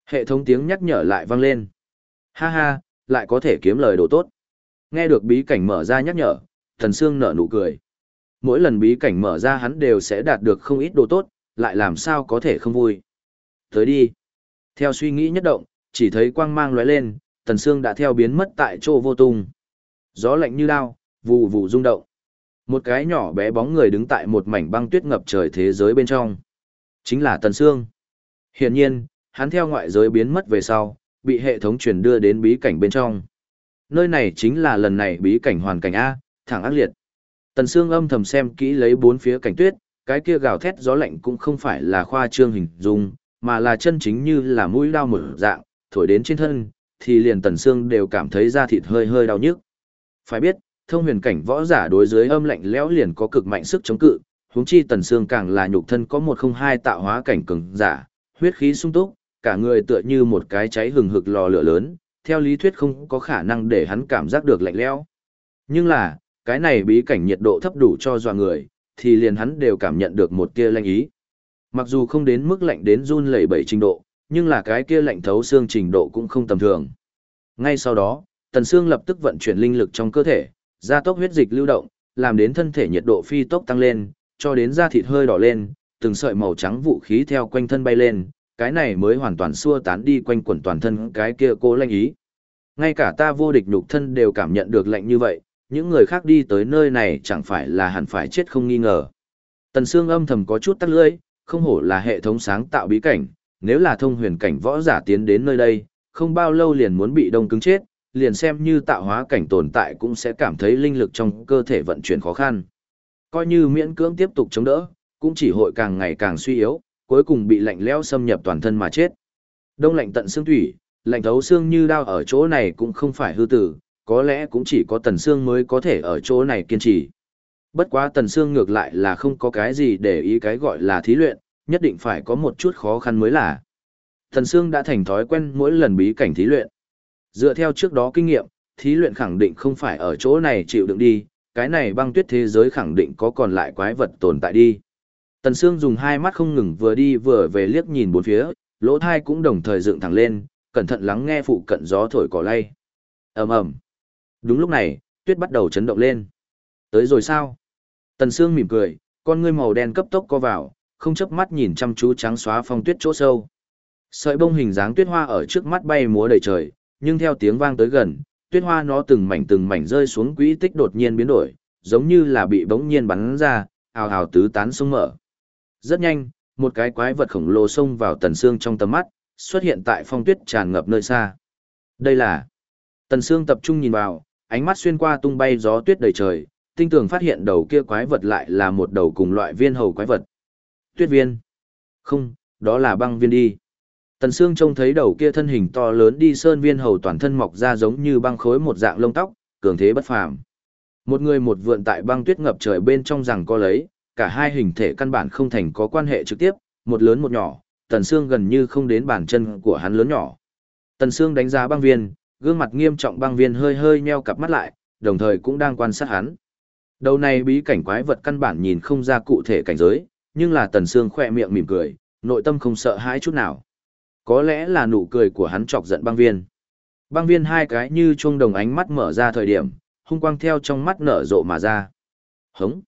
Hệ thống tiếng nhắc nhở lại vang lên. Ha ha, lại có thể kiếm lời đồ tốt. Nghe được bí cảnh mở ra nhắc nhở, Thần Sương nở nụ cười. Mỗi lần bí cảnh mở ra hắn đều sẽ đạt được không ít đồ tốt, lại làm sao có thể không vui. Tới đi. Theo suy nghĩ nhất động, chỉ thấy quang mang lóe lên, tần xương đã theo biến mất tại chỗ vô tung. Gió lạnh như đao, vù vù rung động. Một cái nhỏ bé bóng người đứng tại một mảnh băng tuyết ngập trời thế giới bên trong. Chính là Tần xương Hiển nhiên, hắn theo ngoại giới biến mất về sau, bị hệ thống truyền đưa đến bí cảnh bên trong. Nơi này chính là lần này bí cảnh hoàn cảnh A, thẳng ác liệt. Tần Sương âm thầm xem kỹ lấy bốn phía cảnh tuyết, cái kia gào thét gió lạnh cũng không phải là khoa trương hình dung, mà là chân chính như là mũi đao mở dạng, thổi đến trên thân, thì liền Tần xương đều cảm thấy da thịt hơi hơi đau nhức. Phải biết, thông huyền cảnh võ giả đối dưới âm lạnh lẽo liền có cực mạnh sức chống cự, huống chi Tần xương càng là nhục thân có một không hai tạo hóa cảnh cường giả, huyết khí sung túc, cả người tựa như một cái cháy hừng hực lò lửa lớn, theo lý thuyết không có khả năng để hắn cảm giác được lạnh lẽo. Nhưng là, cái này bí cảnh nhiệt độ thấp đủ cho dọa người, thì liền hắn đều cảm nhận được một tia lạnh ý. Mặc dù không đến mức lạnh đến run lẩy bẩy trình độ, nhưng là cái kia lạnh thấu xương trình độ cũng không tầm thường. Ngay sau đó, Tần Sương lập tức vận chuyển linh lực trong cơ thể, gia tốc huyết dịch lưu động, làm đến thân thể nhiệt độ phi tốc tăng lên, cho đến da thịt hơi đỏ lên, từng sợi màu trắng vũ khí theo quanh thân bay lên, cái này mới hoàn toàn xua tán đi quanh quẩn toàn thân cái kia cố lanh ý. Ngay cả ta vô địch nhục thân đều cảm nhận được lạnh như vậy, những người khác đi tới nơi này chẳng phải là hẳn phải chết không nghi ngờ. Tần Sương âm thầm có chút tắt lưỡi, không hổ là hệ thống sáng tạo bí cảnh, nếu là thông huyền cảnh võ giả tiến đến nơi đây, không bao lâu liền muốn bị đông cứng chết, liền xem như tạo hóa cảnh tồn tại cũng sẽ cảm thấy linh lực trong cơ thể vận chuyển khó khăn. Coi như miễn cưỡng tiếp tục chống đỡ, cũng chỉ hội càng ngày càng suy yếu, cuối cùng bị lạnh lẽo xâm nhập toàn thân mà chết. Đông lạnh tận xương thủy, lạnh thấu xương như đao ở chỗ này cũng không phải hư tử, có lẽ cũng chỉ có tần xương mới có thể ở chỗ này kiên trì. Bất quá tần xương ngược lại là không có cái gì để ý cái gọi là thí luyện, nhất định phải có một chút khó khăn mới là. Tần xương đã thành thói quen mỗi lần bí cảnh thí luyện. Dựa theo trước đó kinh nghiệm, thí luyện khẳng định không phải ở chỗ này chịu đựng đi, cái này băng tuyết thế giới khẳng định có còn lại quái vật tồn tại đi. Tần Sương dùng hai mắt không ngừng vừa đi vừa về liếc nhìn bốn phía, lỗ thai cũng đồng thời dựng thẳng lên, cẩn thận lắng nghe phụ cận gió thổi cỏ lay. ầm ầm. Đúng lúc này, tuyết bắt đầu chấn động lên. Tới rồi sao? Tần Sương mỉm cười, con ngươi màu đen cấp tốc co vào, không chớp mắt nhìn chăm chú trắng xóa phong tuyết chỗ sâu. Sợi bông hình dáng tuyết hoa ở trước mắt bay múa đầy trời, nhưng theo tiếng vang tới gần, tuyết hoa nó từng mảnh từng mảnh rơi xuống quỹ tích đột nhiên biến đổi, giống như là bị bỗng nhiên bắn ra, ào ào tứ tán sông mở. Rất nhanh, một cái quái vật khổng lồ xông vào tần xương trong tầm mắt, xuất hiện tại phong tuyết tràn ngập nơi xa. Đây là... Tần Sương tập trung nhìn vào, ánh mắt xuyên qua tung bay gió tuyết đầy trời, tinh tường phát hiện đầu kia quái vật lại là một đầu cùng loại viên hầu quái vật. Tuyết viên. Không, đó là băng viên đi. Tần Sương trông thấy đầu kia thân hình to lớn đi sơn viên hầu toàn thân mọc ra giống như băng khối một dạng lông tóc, cường thế bất phàm. Một người một vượn tại băng tuyết ngập trời bên trong rằng co lấy, cả hai hình thể căn bản không thành có quan hệ trực tiếp, một lớn một nhỏ, Tần Sương gần như không đến bàn chân của hắn lớn nhỏ. Tần Sương đánh giá băng viên, gương mặt nghiêm trọng băng viên hơi hơi nheo cặp mắt lại, đồng thời cũng đang quan sát hắn. Đầu này bí cảnh quái vật căn bản nhìn không ra cụ thể cảnh giới, nhưng là Tần Sương khẽ miệng mỉm cười, nội tâm không sợ hãi chút nào. Có lẽ là nụ cười của hắn chọc giận băng viên. Băng viên hai cái như chuông đồng ánh mắt mở ra thời điểm, hung quang theo trong mắt nở rộ mà ra. Hống!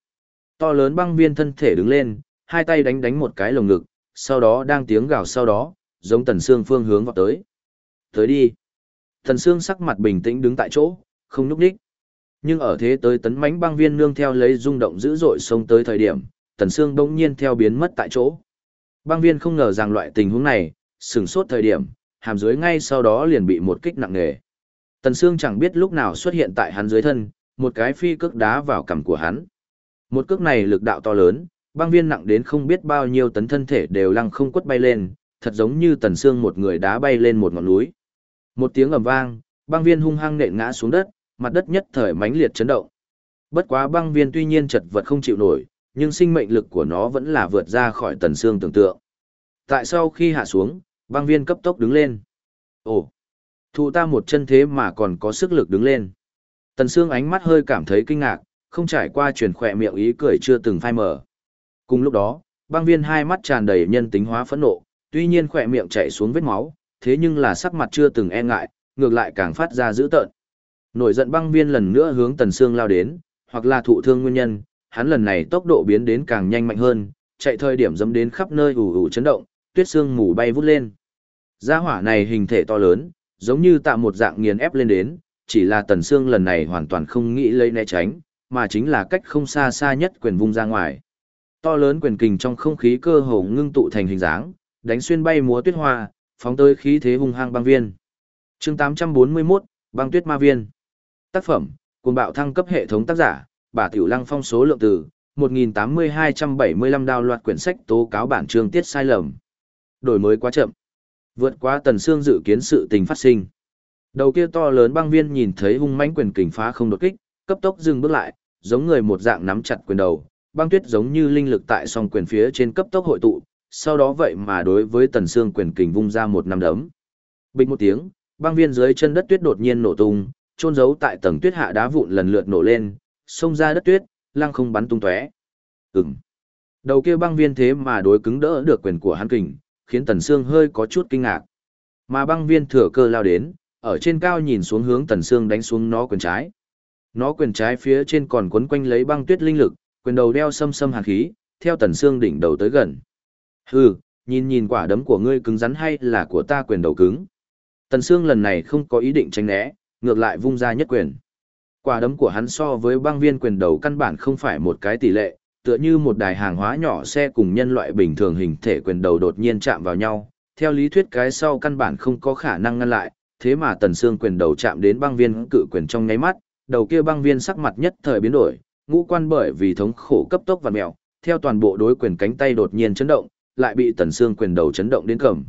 To lớn băng viên thân thể đứng lên, hai tay đánh đánh một cái lồng ngực, sau đó đang tiếng gào sau đó, giống tần xương phương hướng vào tới. Tới đi! Tần xương sắc mặt bình tĩnh đứng tại chỗ, không núp đích. Nhưng ở thế tới tấn mãnh băng viên nương theo lấy rung động dữ dội xông tới thời điểm, tần xương bỗng nhiên theo biến mất tại chỗ. Băng viên không ngờ rằng loại tình huống này, sừng sốt thời điểm, hàm dưới ngay sau đó liền bị một kích nặng nề. Tần Sương chẳng biết lúc nào xuất hiện tại hắn dưới thân, một cái phi cước đá vào cằm của hắn. Một cước này lực đạo to lớn, băng viên nặng đến không biết bao nhiêu tấn thân thể đều lăng không quất bay lên, thật giống như Tần Sương một người đá bay lên một ngọn núi. Một tiếng ầm vang, băng viên hung hăng nện ngã xuống đất, mặt đất nhất thời mãnh liệt chấn động. Bất quá băng viên tuy nhiên chật vật không chịu nổi, nhưng sinh mệnh lực của nó vẫn là vượt ra khỏi Tần xương tưởng tượng. Tại sau khi hạ xuống, băng viên cấp tốc đứng lên. Ồ, thụ ta một chân thế mà còn có sức lực đứng lên. Tần xương ánh mắt hơi cảm thấy kinh ngạc, không trải qua truyền khỏe miệng ý cười chưa từng phai mở. Cùng lúc đó, băng viên hai mắt tràn đầy nhân tính hóa phẫn nộ, tuy nhiên khỏe miệng chảy xuống vết máu, thế nhưng là sắc mặt chưa từng e ngại, ngược lại càng phát ra dữ tợn. Nổi giận băng viên lần nữa hướng Tần Sương lao đến, hoặc là thụ thương nguyên nhân, hắn lần này tốc độ biến đến càng nhanh mạnh hơn, chạy thời điểm dẫm đến khắp nơi ù ù chấn động, tuyết sương mù bay vút lên. Gia hỏa này hình thể to lớn, giống như tạo một dạng nghiền ép lên đến, chỉ là tần xương lần này hoàn toàn không nghĩ lấy né tránh, mà chính là cách không xa xa nhất quyền vung ra ngoài. To lớn quyền kình trong không khí cơ hồ ngưng tụ thành hình dáng, đánh xuyên bay múa tuyết hoa, phóng tới khí thế hung hăng băng viên. Chương 841, băng tuyết ma viên. Tác phẩm, cuồng bạo thăng cấp hệ thống tác giả, bà Tiểu Lăng phong số lượng từ, 1.8275 đào loạt quyển sách tố cáo bản chương tiết sai lầm. Đổi mới quá chậm. Vượt qua tần xương dự kiến sự tình phát sinh. Đầu kia to lớn băng viên nhìn thấy hung mãnh quyền kình phá không đột kích, cấp tốc dừng bước lại, giống người một dạng nắm chặt quyền đầu, băng tuyết giống như linh lực tại song quyền phía trên cấp tốc hội tụ, sau đó vậy mà đối với tần xương quyền kình vung ra một năm đấm. Bình một tiếng, băng viên dưới chân đất tuyết đột nhiên nổ tung, trôn giấu tại tầng tuyết hạ đá vụn lần lượt nổ lên, xông ra đất tuyết, lăng không bắn tung tóe. Ừm. Đầu kia băng viên thế mà đối cứng đỡ được quyền của hắn kình, khiến Tần Sương hơi có chút kinh ngạc. Mà băng viên thừa cơ lao đến, ở trên cao nhìn xuống hướng Tần Sương đánh xuống nó quyền trái. Nó quyền trái phía trên còn quấn quanh lấy băng tuyết linh lực, quyền đầu đeo xâm xâm hàn khí, theo Tần Sương đỉnh đầu tới gần. Hừ, nhìn nhìn quả đấm của ngươi cứng rắn hay là của ta quyền đầu cứng. Tần Sương lần này không có ý định tránh né, ngược lại vung ra nhất quyền. Quả đấm của hắn so với băng viên quyền đầu căn bản không phải một cái tỷ lệ, tựa như một đài hàng hóa nhỏ xe cùng nhân loại bình thường hình thể quyền đầu đột nhiên chạm vào nhau. Theo lý thuyết cái sau căn bản không có khả năng ngăn lại, thế mà tần xương quyền đầu chạm đến băng viên cự quyền trong nháy mắt, đầu kia băng viên sắc mặt nhất thời biến đổi, ngũ quan bởi vì thống khổ cấp tốc và mèo, theo toàn bộ đối quyền cánh tay đột nhiên chấn động, lại bị tần xương quyền đầu chấn động đến cầm.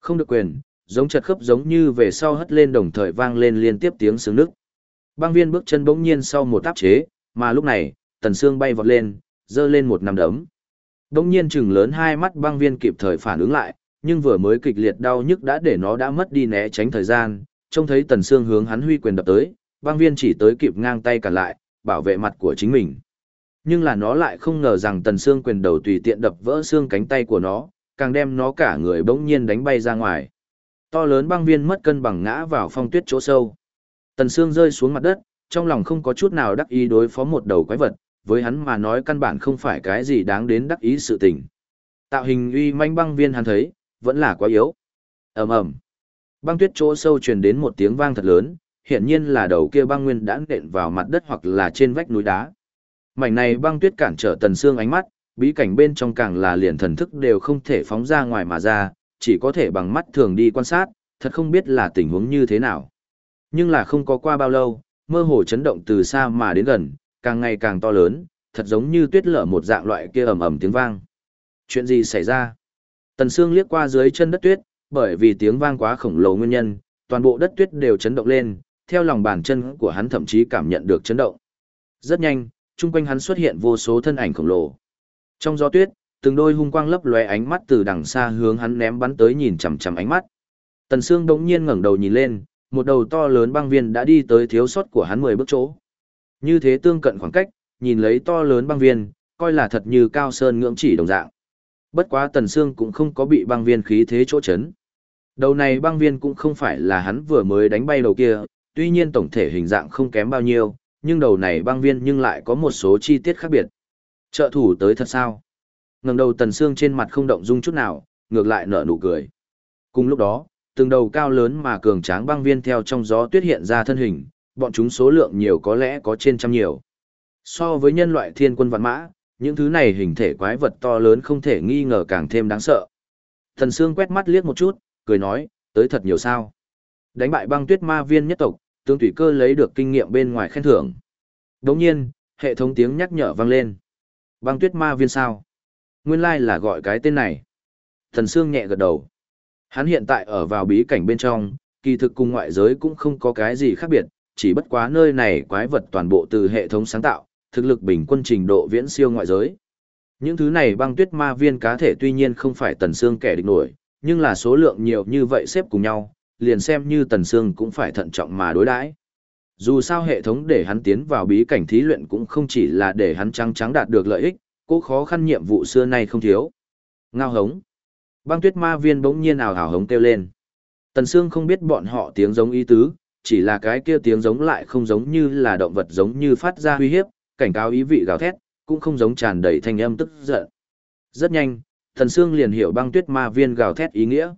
Không được quyền, giống chật khớp giống như về sau hất lên đồng thời vang lên liên tiếp tiếng sướng nước. Băng viên bước chân bỗng nhiên sau một áp chế, mà lúc này, tần xương bay vọt lên, dơ lên một nắm đấm. Bỗng nhiên chừng lớn hai mắt băng viên kịp thời phản ứng lại, nhưng vừa mới kịch liệt đau nhức đã để nó đã mất đi né tránh thời gian, trông thấy tần xương hướng hắn huy quyền đập tới, băng viên chỉ tới kịp ngang tay cả lại, bảo vệ mặt của chính mình. Nhưng là nó lại không ngờ rằng tần xương quyền đầu tùy tiện đập vỡ xương cánh tay của nó, càng đem nó cả người bỗng nhiên đánh bay ra ngoài. To lớn băng viên mất cân bằng ngã vào phong tuyết chỗ sâu. Tần xương rơi xuống mặt đất, trong lòng không có chút nào đắc ý đối phó một đầu quái vật, với hắn mà nói căn bản không phải cái gì đáng đến đắc ý sự tình. Tạo hình uy manh băng viên hắn thấy, vẫn là quá yếu. ầm ầm, Băng tuyết chỗ sâu truyền đến một tiếng vang thật lớn, hiện nhiên là đầu kia băng nguyên đã nện vào mặt đất hoặc là trên vách núi đá. Mảnh này băng tuyết cản trở tần xương ánh mắt, bí cảnh bên trong càng là liền thần thức đều không thể phóng ra ngoài mà ra, chỉ có thể bằng mắt thường đi quan sát, thật không biết là tình huống như thế nào. Nhưng là không có qua bao lâu, mơ hồ chấn động từ xa mà đến gần, càng ngày càng to lớn, thật giống như tuyết lở một dạng loại kia ầm ầm tiếng vang. Chuyện gì xảy ra? Tần Sương liếc qua dưới chân đất tuyết, bởi vì tiếng vang quá khổng lồ nguyên nhân, toàn bộ đất tuyết đều chấn động lên, theo lòng bàn chân của hắn thậm chí cảm nhận được chấn động. Rất nhanh, chung quanh hắn xuất hiện vô số thân ảnh khổng lồ. Trong gió tuyết, từng đôi hung quang lấp lóe ánh mắt từ đằng xa hướng hắn ném bắn tới nhìn chằm chằm ánh mắt. Tần Sương đống nhiên ngẩng đầu nhìn lên, một đầu to lớn băng viên đã đi tới thiếu sót của hắn 10 bước chỗ. Như thế tương cận khoảng cách, nhìn lấy to lớn băng viên, coi là thật như cao sơn ngưỡng chỉ đồng dạng. Bất quá Tần Sương cũng không có bị băng viên khí thế chỗ chấn. Đầu này băng viên cũng không phải là hắn vừa mới đánh bay đầu kia, tuy nhiên tổng thể hình dạng không kém bao nhiêu, nhưng đầu này băng viên nhưng lại có một số chi tiết khác biệt. Trợ thủ tới thật sao? Ngẩng đầu Tần Sương trên mặt không động dung chút nào, ngược lại nở nụ cười. Cùng lúc đó, từng đầu cao lớn mà cường tráng băng viên theo trong gió tuyết hiện ra thân hình, bọn chúng số lượng nhiều có lẽ có trên trăm nhiều. So với nhân loại thiên quân vạn mã, những thứ này hình thể quái vật to lớn không thể nghi ngờ càng thêm đáng sợ. Thần Sương quét mắt liếc một chút, cười nói, tới thật nhiều sao. Đánh bại băng tuyết ma viên nhất tộc, tương tùy cơ lấy được kinh nghiệm bên ngoài khen thưởng. Đồng nhiên, hệ thống tiếng nhắc nhở vang lên. Băng tuyết ma viên sao? Nguyên lai là gọi cái tên này. Thần Sương nhẹ gật đầu. Hắn hiện tại ở vào bí cảnh bên trong, kỳ thực cùng ngoại giới cũng không có cái gì khác biệt, chỉ bất quá nơi này quái vật toàn bộ từ hệ thống sáng tạo, thực lực bình quân trình độ viễn siêu ngoại giới. Những thứ này băng tuyết ma viên cá thể tuy nhiên không phải tần xương kẻ địch nổi, nhưng là số lượng nhiều như vậy xếp cùng nhau, liền xem như tần xương cũng phải thận trọng mà đối đãi. Dù sao hệ thống để hắn tiến vào bí cảnh thí luyện cũng không chỉ là để hắn trắng trắng đạt được lợi ích, cố khó khăn nhiệm vụ xưa nay không thiếu. Ngao hống. Băng tuyết ma viên bỗng nhiên ảo hào hống kêu lên. Tần Sương không biết bọn họ tiếng giống ý tứ, chỉ là cái kia tiếng giống lại không giống như là động vật giống như phát ra uy hiếp, cảnh cáo ý vị gào thét, cũng không giống tràn đầy thanh âm tức giận. Rất nhanh, Tần Sương liền hiểu băng tuyết ma viên gào thét ý nghĩa.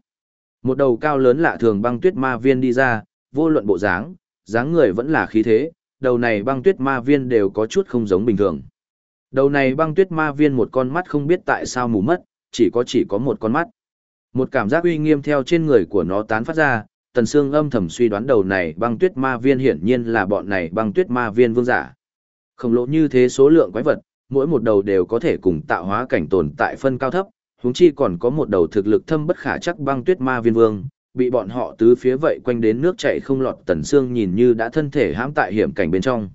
Một đầu cao lớn lạ thường băng tuyết ma viên đi ra, vô luận bộ dáng, dáng người vẫn là khí thế, đầu này băng tuyết ma viên đều có chút không giống bình thường. Đầu này băng tuyết ma viên một con mắt không biết tại sao mù mất, chỉ có chỉ có một con mắt. Một cảm giác uy nghiêm theo trên người của nó tán phát ra, Tần Sương âm thầm suy đoán đầu này băng tuyết ma viên hiển nhiên là bọn này băng tuyết ma viên vương giả. Khổng lồ như thế số lượng quái vật, mỗi một đầu đều có thể cùng tạo hóa cảnh tồn tại phân cao thấp, huống chi còn có một đầu thực lực thâm bất khả chắc băng tuyết ma viên vương, bị bọn họ tứ phía vậy quanh đến nước chảy không lọt Tần Sương nhìn như đã thân thể hãm tại hiểm cảnh bên trong.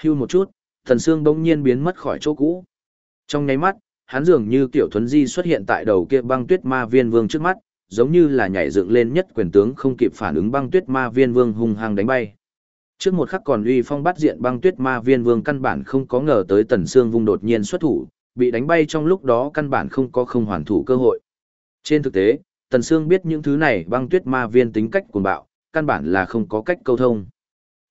Hưu một chút, Thần Sương bỗng nhiên biến mất khỏi chỗ cũ. Trong nháy mắt, hắn dường như Tiểu thuấn di xuất hiện tại đầu kia băng tuyết ma viên vương trước mắt, giống như là nhảy dựng lên nhất quyền tướng không kịp phản ứng băng tuyết ma viên vương hung hăng đánh bay. Trước một khắc còn uy phong bắt diện băng tuyết ma viên vương căn bản không có ngờ tới tần xương vung đột nhiên xuất thủ, bị đánh bay trong lúc đó căn bản không có không hoàn thủ cơ hội. Trên thực tế, Tần Sương biết những thứ này băng tuyết ma viên tính cách cuồng bạo, căn bản là không có cách câu thông.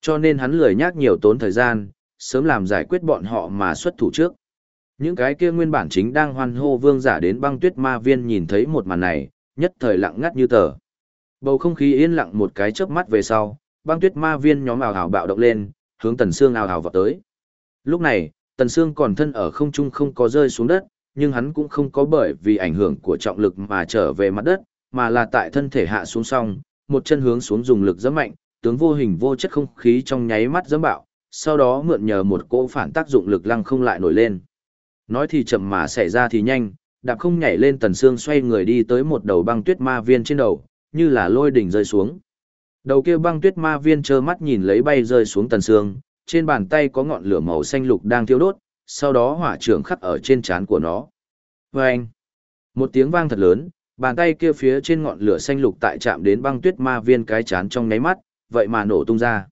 Cho nên hắn lười nhác nhiều tốn thời gian, sớm làm giải quyết bọn họ mà xuất thủ trước. Những cái kia nguyên bản chính đang hoan hô vương giả đến băng tuyết ma viên nhìn thấy một màn này, nhất thời lặng ngắt như tờ. Bầu không khí yên lặng một cái chớp mắt về sau, băng tuyết ma viên nhóm ảo ảo bạo động lên, hướng Tần Sương ảo ảo vọt tới. Lúc này, Tần Sương còn thân ở không trung không có rơi xuống đất, nhưng hắn cũng không có bởi vì ảnh hưởng của trọng lực mà trở về mặt đất, mà là tại thân thể hạ xuống song, một chân hướng xuống dùng lực rất mạnh, tướng vô hình vô chất không khí trong nháy mắt giẫm bạo, sau đó mượn nhờ một cỗ phản tác dụng lực lăng không lại nổi lên. Nói thì chậm mà xảy ra thì nhanh, đạp không nhảy lên tần xương xoay người đi tới một đầu băng tuyết ma viên trên đầu, như là lôi đỉnh rơi xuống. Đầu kia băng tuyết ma viên trơ mắt nhìn lấy bay rơi xuống tần xương, trên bàn tay có ngọn lửa màu xanh lục đang thiêu đốt, sau đó hỏa trưởng khắc ở trên trán của nó. Vâng! Một tiếng vang thật lớn, bàn tay kia phía trên ngọn lửa xanh lục tại chạm đến băng tuyết ma viên cái chán trong nháy mắt, vậy mà nổ tung ra.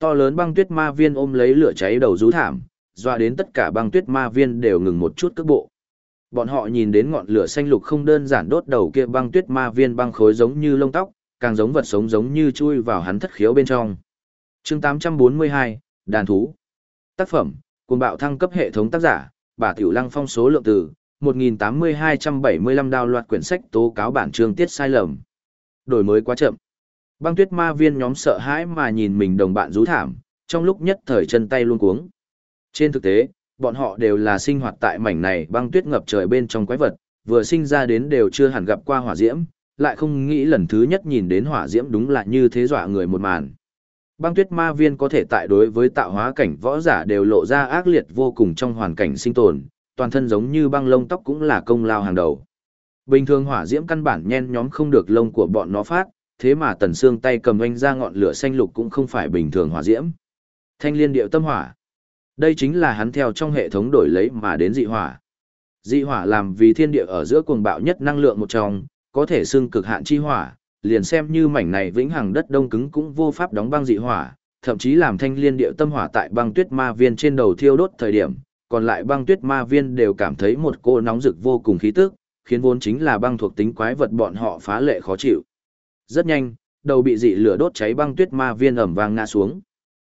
To lớn băng tuyết ma viên ôm lấy lửa cháy đầu rú thảm, doa đến tất cả băng tuyết ma viên đều ngừng một chút cước bộ. Bọn họ nhìn đến ngọn lửa xanh lục không đơn giản đốt đầu kia băng tuyết ma viên băng khối giống như lông tóc, càng giống vật sống giống như chui vào hắn thất khiếu bên trong. Chương 842, Đàn thú. Tác phẩm: Cuồng bạo thăng cấp hệ thống tác giả: Bà Tiểu Lăng phong số lượng từ 18275 đào loạt quyển sách tố cáo bản chương tiết sai lầm. Đổi mới quá chậm. Băng tuyết ma viên nhóm sợ hãi mà nhìn mình đồng bạn rú thảm, trong lúc nhất thời chân tay luôn cuống. Trên thực tế, bọn họ đều là sinh hoạt tại mảnh này băng tuyết ngập trời bên trong quái vật, vừa sinh ra đến đều chưa hẳn gặp qua hỏa diễm, lại không nghĩ lần thứ nhất nhìn đến hỏa diễm đúng là như thế dọa người một màn. Băng tuyết ma viên có thể tại đối với tạo hóa cảnh võ giả đều lộ ra ác liệt vô cùng trong hoàn cảnh sinh tồn, toàn thân giống như băng lông tóc cũng là công lao hàng đầu. Bình thường hỏa diễm căn bản nhen nhóm không được lông của bọn nó phát, thế mà tần xương tay cầm anh ra ngọn lửa xanh lục cũng không phải bình thường hỏa diễm. Thanh liên điệu tâm hỏa. Đây chính là hắn theo trong hệ thống đổi lấy mà đến dị hỏa. Dị hỏa làm vì thiên địa ở giữa cuồng bạo nhất năng lượng một trong, có thể xưng cực hạn chi hỏa, liền xem như mảnh này vĩnh hằng đất đông cứng cũng vô pháp đóng băng dị hỏa, thậm chí làm thanh liên điệu tâm hỏa tại băng tuyết ma viên trên đầu thiêu đốt thời điểm, còn lại băng tuyết ma viên đều cảm thấy một cô nóng rực vô cùng khí tức, khiến vốn chính là băng thuộc tính quái vật bọn họ phá lệ khó chịu. Rất nhanh, đầu bị dị lửa đốt cháy băng tuyết ma viên ẩm vàng ngã xuống.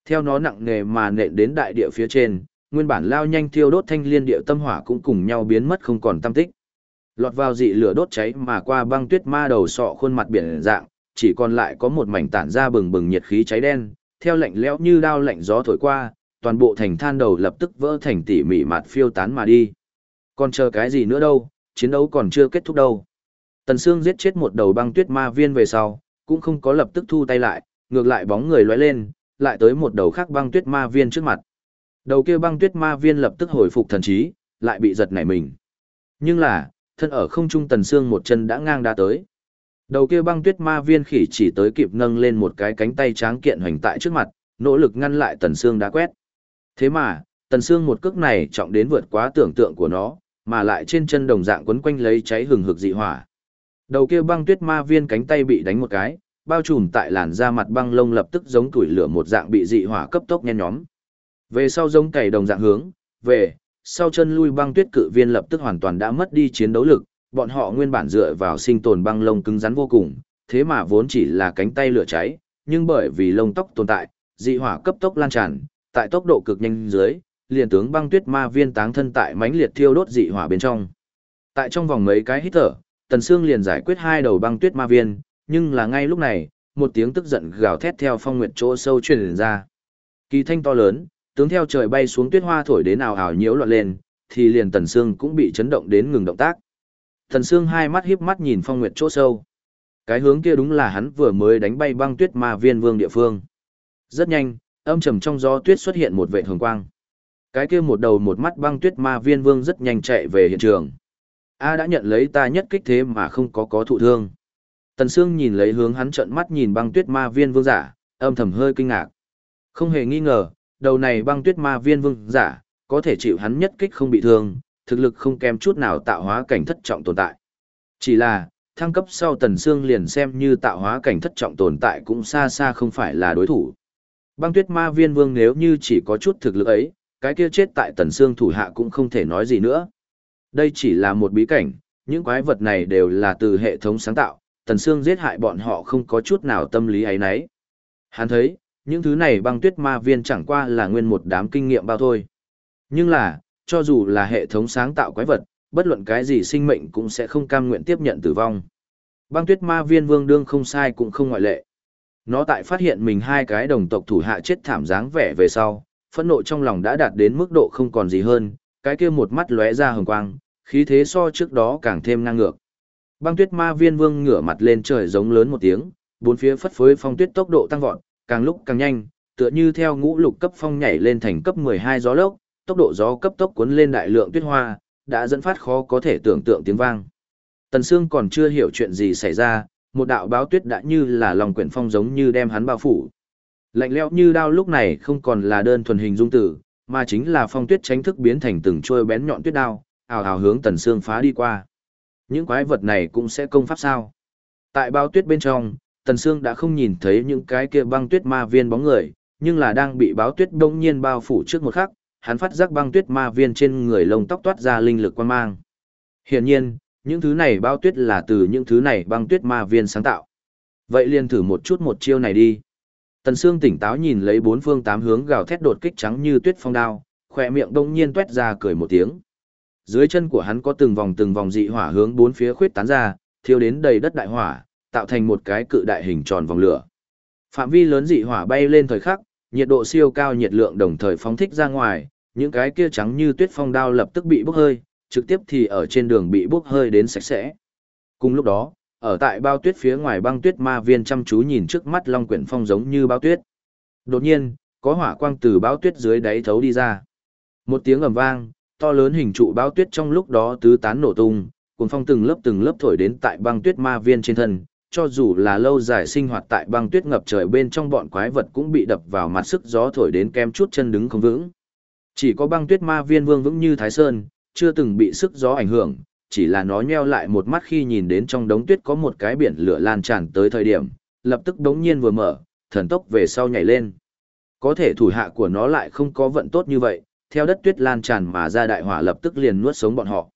Theo nó nặng nề mà nện đến đại địa phía trên, nguyên bản lao nhanh thiêu đốt thanh liên địa tâm hỏa cũng cùng nhau biến mất không còn tâm tích. Lọt vào dị lửa đốt cháy mà qua băng tuyết ma đầu sọ khuôn mặt biển dạng, chỉ còn lại có một mảnh tản ra bừng bừng nhiệt khí cháy đen, theo lạnh lẽo như đao lạnh gió thổi qua, toàn bộ thành than đầu lập tức vỡ thành tỉ mỉ mạt phiêu tán mà đi. Còn chờ cái gì nữa đâu, chiến đấu còn chưa kết thúc đâu. Tần Sương giết chết một đầu băng tuyết ma viên về sau, cũng không có lập tức thu tay lại, ngược lại bóng người lóe lên, lại tới một đầu khác băng tuyết ma viên trước mặt. Đầu kia băng tuyết ma viên lập tức hồi phục thần trí, lại bị giật nảy mình. Nhưng là, thân ở không trung Tần Sương một chân đã ngang đã tới. Đầu kia băng tuyết ma viên khỉ chỉ tới kịp nâng lên một cái cánh tay tráng kiện hoành tại trước mặt, nỗ lực ngăn lại Tần Sương đã quét. Thế mà, Tần Sương một cước này trọng đến vượt quá tưởng tượng của nó, mà lại trên chân đồng dạng quấn quanh lấy cháy hừng hực dị hỏa. Đầu kia băng tuyết ma viên cánh tay bị đánh một cái, bao trùm tại làn da mặt băng lông lập tức giống tuổi lửa một dạng bị dị hỏa cấp tốc nhen nhóm. Về sau giống cày đồng dạng hướng, về, sau chân lui băng tuyết cự viên lập tức hoàn toàn đã mất đi chiến đấu lực, bọn họ nguyên bản dựa vào sinh tồn băng lông cứng rắn vô cùng, thế mà vốn chỉ là cánh tay lửa cháy, nhưng bởi vì lông tóc tồn tại, dị hỏa cấp tốc lan tràn, tại tốc độ cực nhanh dưới, liền tướng băng tuyết ma viên táng thân tại mãnh liệt thiêu đốt dị hỏa bên trong. Tại trong vòng mấy cái hít thở, Tần Sương liền giải quyết hai đầu băng tuyết ma viên, nhưng là ngay lúc này, một tiếng tức giận gào thét theo phong nguyệt chỗ sâu truyền ra. Kỳ thanh to lớn, tướng theo trời bay xuống tuyết hoa thổi đến ào ào nhiễu loạn lên, thì liền Tần Sương cũng bị chấn động đến ngừng động tác. Tần Sương hai mắt híp mắt nhìn phong nguyệt chỗ sâu. Cái hướng kia đúng là hắn vừa mới đánh bay băng tuyết ma viên vương địa phương. Rất nhanh, âm trầm trong gió tuyết xuất hiện một vệt hồng quang. Cái kia một đầu một mắt băng tuyết ma viên vương rất nhanh chạy về hiện trường. A đã nhận lấy ta nhất kích thế mà không có có thụ thương. Tần Sương nhìn lấy hướng hắn trợn mắt nhìn băng tuyết ma viên vương giả, âm thầm hơi kinh ngạc. Không hề nghi ngờ, đầu này băng tuyết ma viên vương giả, có thể chịu hắn nhất kích không bị thương, thực lực không kém chút nào tạo hóa cảnh thất trọng tồn tại. Chỉ là, thăng cấp sau Tần Sương liền xem như tạo hóa cảnh thất trọng tồn tại cũng xa xa không phải là đối thủ. Băng tuyết ma viên vương nếu như chỉ có chút thực lực ấy, cái kia chết tại Tần Sương thủ hạ cũng không thể nói gì nữa. Đây chỉ là một bí cảnh, những quái vật này đều là từ hệ thống sáng tạo, Tần Sương giết hại bọn họ không có chút nào tâm lý ấy nấy. Hắn thấy, những thứ này băng tuyết ma viên chẳng qua là nguyên một đám kinh nghiệm bao thôi. Nhưng là, cho dù là hệ thống sáng tạo quái vật, bất luận cái gì sinh mệnh cũng sẽ không cam nguyện tiếp nhận tử vong. Băng tuyết ma viên vương đương không sai cũng không ngoại lệ. Nó tại phát hiện mình hai cái đồng tộc thủ hạ chết thảm dáng vẻ về sau, phẫn nộ trong lòng đã đạt đến mức độ không còn gì hơn, cái kia một mắt lóe ra hồng quang, khí thế so trước đó càng thêm ngang ngược. Băng tuyết ma viên vương ngửa mặt lên trời giống lớn một tiếng, bốn phía phất phới phong tuyết tốc độ tăng vọt, càng lúc càng nhanh, tựa như theo ngũ lục cấp phong nhảy lên thành cấp 12 gió lốc, tốc độ gió cấp tốc cuốn lên đại lượng tuyết hoa, đã dẫn phát khó có thể tưởng tượng tiếng vang. Tần Sương còn chưa hiểu chuyện gì xảy ra, một đạo báo tuyết đã như là lòng quyển phong giống như đem hắn bao phủ. Lạnh lẽo như đao lúc này không còn là đơn thuần hình dung tử, mà chính là phong tuyết tránh thức biến thành từng trôi bén nhọn tuyết đao, ào ào hướng Tần xương phá đi qua. Những quái vật này cũng sẽ công pháp sao? Tại bao tuyết bên trong, Tần xương đã không nhìn thấy những cái kia băng tuyết ma viên bóng người, nhưng là đang bị báo tuyết đông nhiên bao phủ trước một khắc, hắn phát giác băng tuyết ma viên trên người lông tóc toát ra linh lực quan mang. Hiển nhiên, những thứ này bao tuyết là từ những thứ này băng tuyết ma viên sáng tạo. Vậy liền thử một chút một chiêu này đi. Tần Sương tỉnh táo nhìn lấy bốn phương tám hướng gào thét đột kích trắng như tuyết phong đao, khỏe miệng đông nhiên tuét ra cười một tiếng. Dưới chân của hắn có từng vòng từng vòng dị hỏa hướng bốn phía khuyết tán ra, thiêu đến đầy đất đại hỏa, tạo thành một cái cự đại hình tròn vòng lửa. Phạm vi lớn dị hỏa bay lên thời khắc, nhiệt độ siêu cao nhiệt lượng đồng thời phóng thích ra ngoài, những cái kia trắng như tuyết phong đao lập tức bị bốc hơi, trực tiếp thì ở trên đường bị bốc hơi đến sạch sẽ. Cùng lúc đó, ở tại bao tuyết phía ngoài băng tuyết ma viên chăm chú nhìn trước mắt long quyển phong giống như bao tuyết. Đột nhiên, có hỏa quang từ bao tuyết dưới đáy thấu đi ra. Một tiếng ầm vang, to lớn hình trụ bao tuyết trong lúc đó tứ tán nổ tung, cuốn phong từng lớp từng lớp thổi đến tại băng tuyết ma viên trên thân, cho dù là lâu dài sinh hoạt tại băng tuyết ngập trời bên trong bọn quái vật cũng bị đập vào mặt sức gió thổi đến kem chút chân đứng không vững. Chỉ có băng tuyết ma viên vương vững như Thái Sơn, chưa từng bị sức gió ảnh hưởng, chỉ là nó nheo lại một mắt khi nhìn đến trong đống tuyết có một cái biển lửa lan tràn tới thời điểm, lập tức đống nhiên vừa mở, thần tốc về sau nhảy lên. Có thể thủ hạ của nó lại không có vận tốt như vậy, theo đất tuyết lan tràn mà ra đại hỏa lập tức liền nuốt sống bọn họ.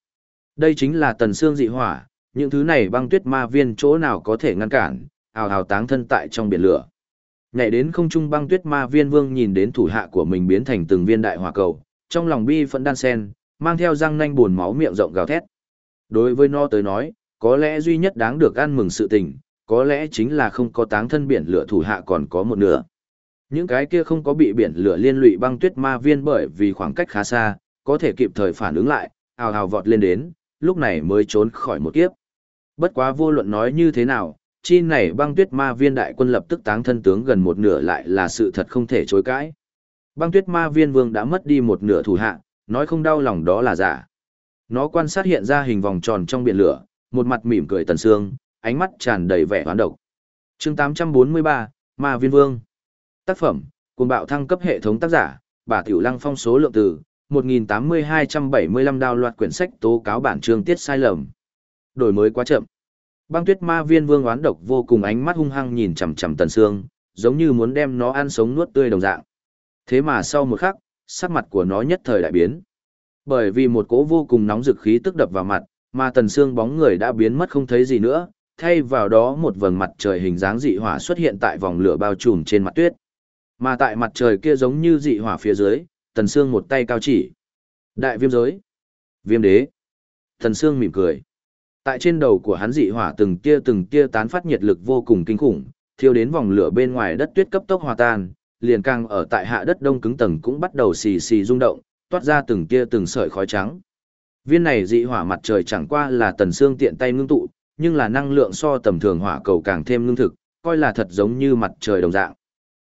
Đây chính là tần xương dị hỏa, những thứ này băng tuyết ma viên chỗ nào có thể ngăn cản, ào ào táng thân tại trong biển lửa. Nhảy đến không trung băng tuyết ma viên vương nhìn đến thủ hạ của mình biến thành từng viên đại hỏa cầu, trong lòng bi phẫn đan sen, mang theo răng nanh buồn máu miệng rộng gào thét. Đối với nó tới nói, có lẽ duy nhất đáng được ăn mừng sự tình, có lẽ chính là không có táng thân biển lửa thủ hạ còn có một nửa. Những cái kia không có bị biển lửa liên lụy băng tuyết ma viên bởi vì khoảng cách khá xa, có thể kịp thời phản ứng lại, ào ào vọt lên đến, lúc này mới trốn khỏi một kiếp. Bất quá vô luận nói như thế nào, chi này băng tuyết ma viên đại quân lập tức táng thân tướng gần một nửa lại là sự thật không thể chối cãi. Băng tuyết ma viên vương đã mất đi một nửa thủ hạ, nói không đau lòng đó là giả. Nó quan sát hiện ra hình vòng tròn trong biển lửa, một mặt mỉm cười tần sương, ánh mắt tràn đầy vẻ hoán độc. chương 843, Ma Viên Vương. Tác phẩm, cuồng bạo thăng cấp hệ thống tác giả, bà Tiểu Lăng phong số lượng từ, 1.8275 đào loạt quyển sách tố cáo bản chương tiết sai lầm. Đổi mới quá chậm. Băng tuyết ma viên vương oán độc vô cùng ánh mắt hung hăng nhìn chằm chằm tần sương, giống như muốn đem nó ăn sống nuốt tươi đồng dạng. Thế mà sau một khắc, sắc mặt của nó nhất thời đại biến. Bởi vì một cỗ vô cùng nóng dực khí tức đập vào mặt, mà tần xương bóng người đã biến mất không thấy gì nữa, thay vào đó một vầng mặt trời hình dáng dị hỏa xuất hiện tại vòng lửa bao trùm trên mặt tuyết. Mà tại mặt trời kia giống như dị hỏa phía dưới, tần xương một tay cao chỉ. Đại viêm giới. Viêm đế. Tần xương mỉm cười. Tại trên đầu của hắn dị hỏa từng tia từng tia tán phát nhiệt lực vô cùng kinh khủng, thiêu đến vòng lửa bên ngoài đất tuyết cấp tốc hòa tan, liền càng ở tại hạ đất đông cứng tầng cũng bắt đầu xì xì rung động, toát ra từng tia từng sợi khói trắng. Viên này dị hỏa mặt trời chẳng qua là tần xương tiện tay ngưng tụ, nhưng là năng lượng so tầm thường hỏa cầu càng thêm ngưng thực, coi là thật giống như mặt trời đồng dạng.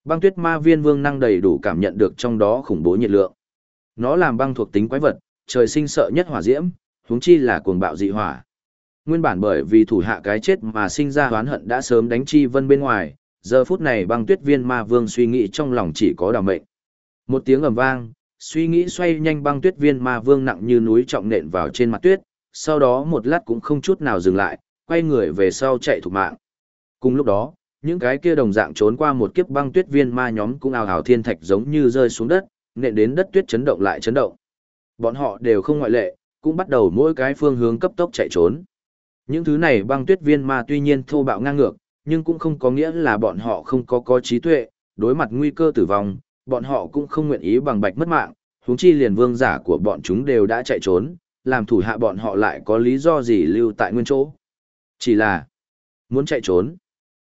Băng tuyết ma viên vương năng đầy đủ cảm nhận được trong đó khủng bố nhiệt lượng. Nó làm băng thuộc tính quái vật, trời sinh sợ nhất hỏa diễm, huống chi là cuồng bạo dị hỏa. Nguyên bản bởi vì thủ hạ cái chết mà sinh ra oán hận đã sớm đánh chi vân bên ngoài, giờ phút này băng tuyết viên ma vương suy nghĩ trong lòng chỉ có đào mệnh. Một tiếng ầm vang, suy nghĩ xoay nhanh băng tuyết viên ma vương nặng như núi trọng nện vào trên mặt tuyết, sau đó một lát cũng không chút nào dừng lại, quay người về sau chạy thục mạng. Cùng lúc đó, những cái kia đồng dạng trốn qua một kiếp băng tuyết viên ma nhóm cũng ào ào thiên thạch giống như rơi xuống đất, nện đến đất tuyết chấn động lại chấn động. Bọn họ đều không ngoại lệ, cũng bắt đầu mỗi cái phương hướng cấp tốc chạy trốn. Những thứ này băng tuyết viên ma tuy nhiên thô bạo ngang ngược, nhưng cũng không có nghĩa là bọn họ không có có trí tuệ, đối mặt nguy cơ tử vong, bọn họ cũng không nguyện ý bằng bạch mất mạng, huống chi liền vương giả của bọn chúng đều đã chạy trốn, làm thủ hạ bọn họ lại có lý do gì lưu tại nguyên chỗ. Chỉ là muốn chạy trốn.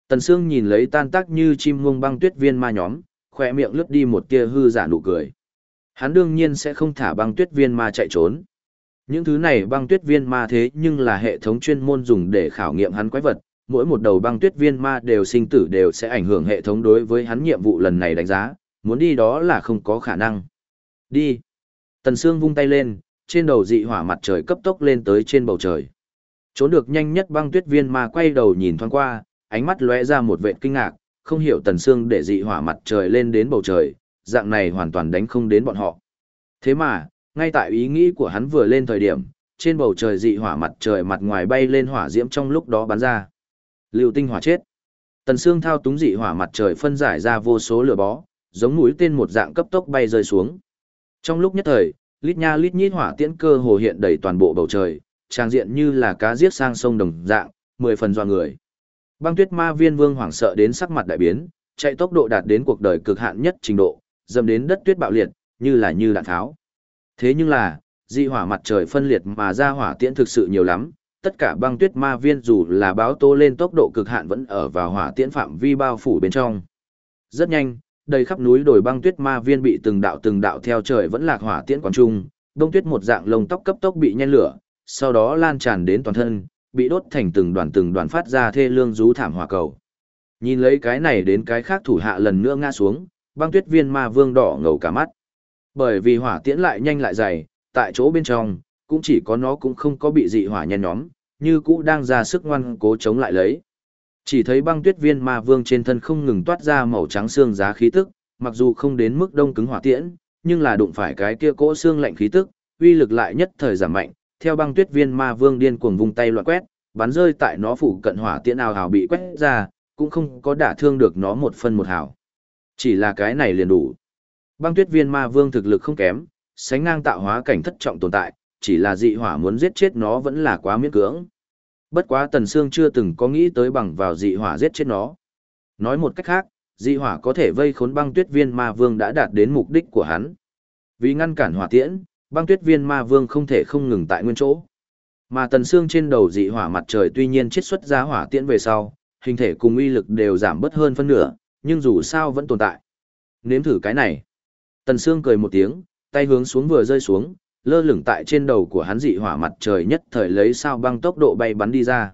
Tần Sương nhìn lấy tan tác như chim muông băng tuyết viên ma nhóm, khỏe miệng lướt đi một tia hư giả nụ cười. Hắn đương nhiên sẽ không thả băng tuyết viên ma chạy trốn. Những thứ này băng tuyết viên ma thế nhưng là hệ thống chuyên môn dùng để khảo nghiệm hắn quái vật, mỗi một đầu băng tuyết viên ma đều sinh tử đều sẽ ảnh hưởng hệ thống đối với hắn nhiệm vụ lần này đánh giá, muốn đi đó là không có khả năng. Đi. Tần Sương vung tay lên, trên đầu dị hỏa mặt trời cấp tốc lên tới trên bầu trời. Trốn được nhanh nhất băng tuyết viên mà quay đầu nhìn thoáng qua, ánh mắt lóe ra một vệt kinh ngạc, không hiểu Tần Sương để dị hỏa mặt trời lên đến bầu trời, dạng này hoàn toàn đánh không đến bọn họ. Thế mà, ngay tại ý nghĩ của hắn vừa lên thời điểm, trên bầu trời dị hỏa mặt trời mặt ngoài bay lên hỏa diễm trong lúc đó bắn ra. Lưu tinh hỏa chết. Tần Sương thao túng dị hỏa mặt trời phân giải ra vô số lửa bó, giống mũi tên một dạng cấp tốc bay rơi xuống. Trong lúc nhất thời, lít nha lít nhít hỏa tiễn cơ hồ hiện đầy toàn bộ bầu trời, trang diện như là cá giết sang sông đồng dạng, mười phần doa người. Băng tuyết ma viên vương hoảng sợ đến sắc mặt đại biến, chạy tốc độ đạt đến cuộc đời cực hạn nhất trình độ, dầm đến đất tuyết bạo liệt, như là như đạn tháo. Thế nhưng là, dị hỏa mặt trời phân liệt mà ra hỏa tiễn thực sự nhiều lắm, tất cả băng tuyết ma viên dù là báo tô lên tốc độ cực hạn vẫn ở vào hỏa tiễn phạm vi bao phủ bên trong. Rất nhanh, đầy khắp núi đồi băng tuyết ma viên bị từng đạo từng đạo theo trời vẫn lạc hỏa tiễn quán trung, đông tuyết một dạng lông tóc cấp tốc bị nhen lửa, sau đó lan tràn đến toàn thân, bị đốt thành từng đoàn từng đoàn phát ra thê lương rú thảm hỏa cầu. Nhìn lấy cái này đến cái khác thủ hạ lần nữa ngã xuống, băng tuyết viên ma vương đỏ ngầu cả mắt. Bởi vì hỏa tiễn lại nhanh lại dày, tại chỗ bên trong, cũng chỉ có nó cũng không có bị dị hỏa nhen nhóm, như cũ đang ra sức ngoan cố chống lại lấy. Chỉ thấy băng tuyết viên ma vương trên thân không ngừng toát ra màu trắng xương giá khí tức, mặc dù không đến mức đông cứng hỏa tiễn, nhưng là đụng phải cái kia cỗ xương lạnh khí tức, uy lực lại nhất thời giảm mạnh, theo băng tuyết viên ma vương điên cuồng vung tay loạn quét, bắn rơi tại nó phủ cận hỏa tiễn ào hào bị quét ra, cũng không có đả thương được nó một phân một hào. Chỉ là cái này liền đủ. Băng tuyết viên ma vương thực lực không kém, sánh ngang tạo hóa cảnh thất trọng tồn tại, chỉ là dị hỏa muốn giết chết nó vẫn là quá miễn cưỡng. Bất quá Tần Sương chưa từng có nghĩ tới bằng vào dị hỏa giết chết nó. Nói một cách khác, dị hỏa có thể vây khốn băng tuyết viên ma vương đã đạt đến mục đích của hắn. Vì ngăn cản hỏa tiễn, băng tuyết viên ma vương không thể không ngừng tại nguyên chỗ. Mà Tần Sương trên đầu dị hỏa mặt trời tuy nhiên chiết xuất ra hỏa tiễn về sau, hình thể cùng uy lực đều giảm bớt hơn phân nửa, nhưng dù sao vẫn tồn tại. Nếm thử cái này. Tần Sương cười một tiếng, tay hướng xuống vừa rơi xuống, lơ lửng tại trên đầu của hắn dị hỏa mặt trời nhất thời lấy sao băng tốc độ bay bắn đi ra.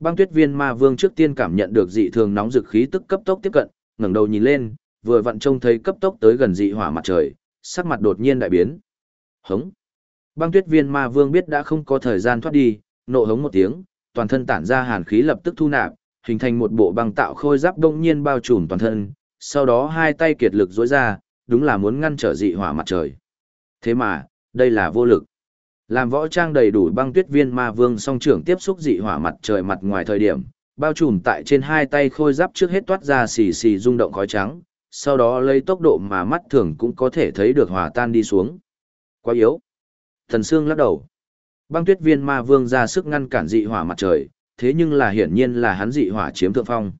Băng tuyết viên ma vương trước tiên cảm nhận được dị thường nóng dực khí tức cấp tốc tiếp cận, ngẩng đầu nhìn lên, vừa vặn trông thấy cấp tốc tới gần dị hỏa mặt trời, sắc mặt đột nhiên đại biến. Hống! Băng tuyết viên ma vương biết đã không có thời gian thoát đi, nộ hống một tiếng, toàn thân tản ra hàn khí lập tức thu nạp, hình thành một bộ băng tạo khôi giáp đông nhiên bao trùm toàn thân, sau đó hai tay kiệt lực duỗi ra, đúng là muốn ngăn trở dị hỏa mặt trời. Thế mà, đây là vô lực. Làm võ trang đầy đủ băng tuyết viên ma vương song trưởng tiếp xúc dị hỏa mặt trời mặt ngoài thời điểm, bao trùm tại trên hai tay khôi giáp trước hết toát ra xì xì rung động khói trắng, sau đó lấy tốc độ mà mắt thường cũng có thể thấy được hòa tan đi xuống. Quá yếu. Thần Sương lắc đầu. Băng tuyết viên ma vương ra sức ngăn cản dị hỏa mặt trời, thế nhưng là hiển nhiên là hắn dị hỏa chiếm thượng phong.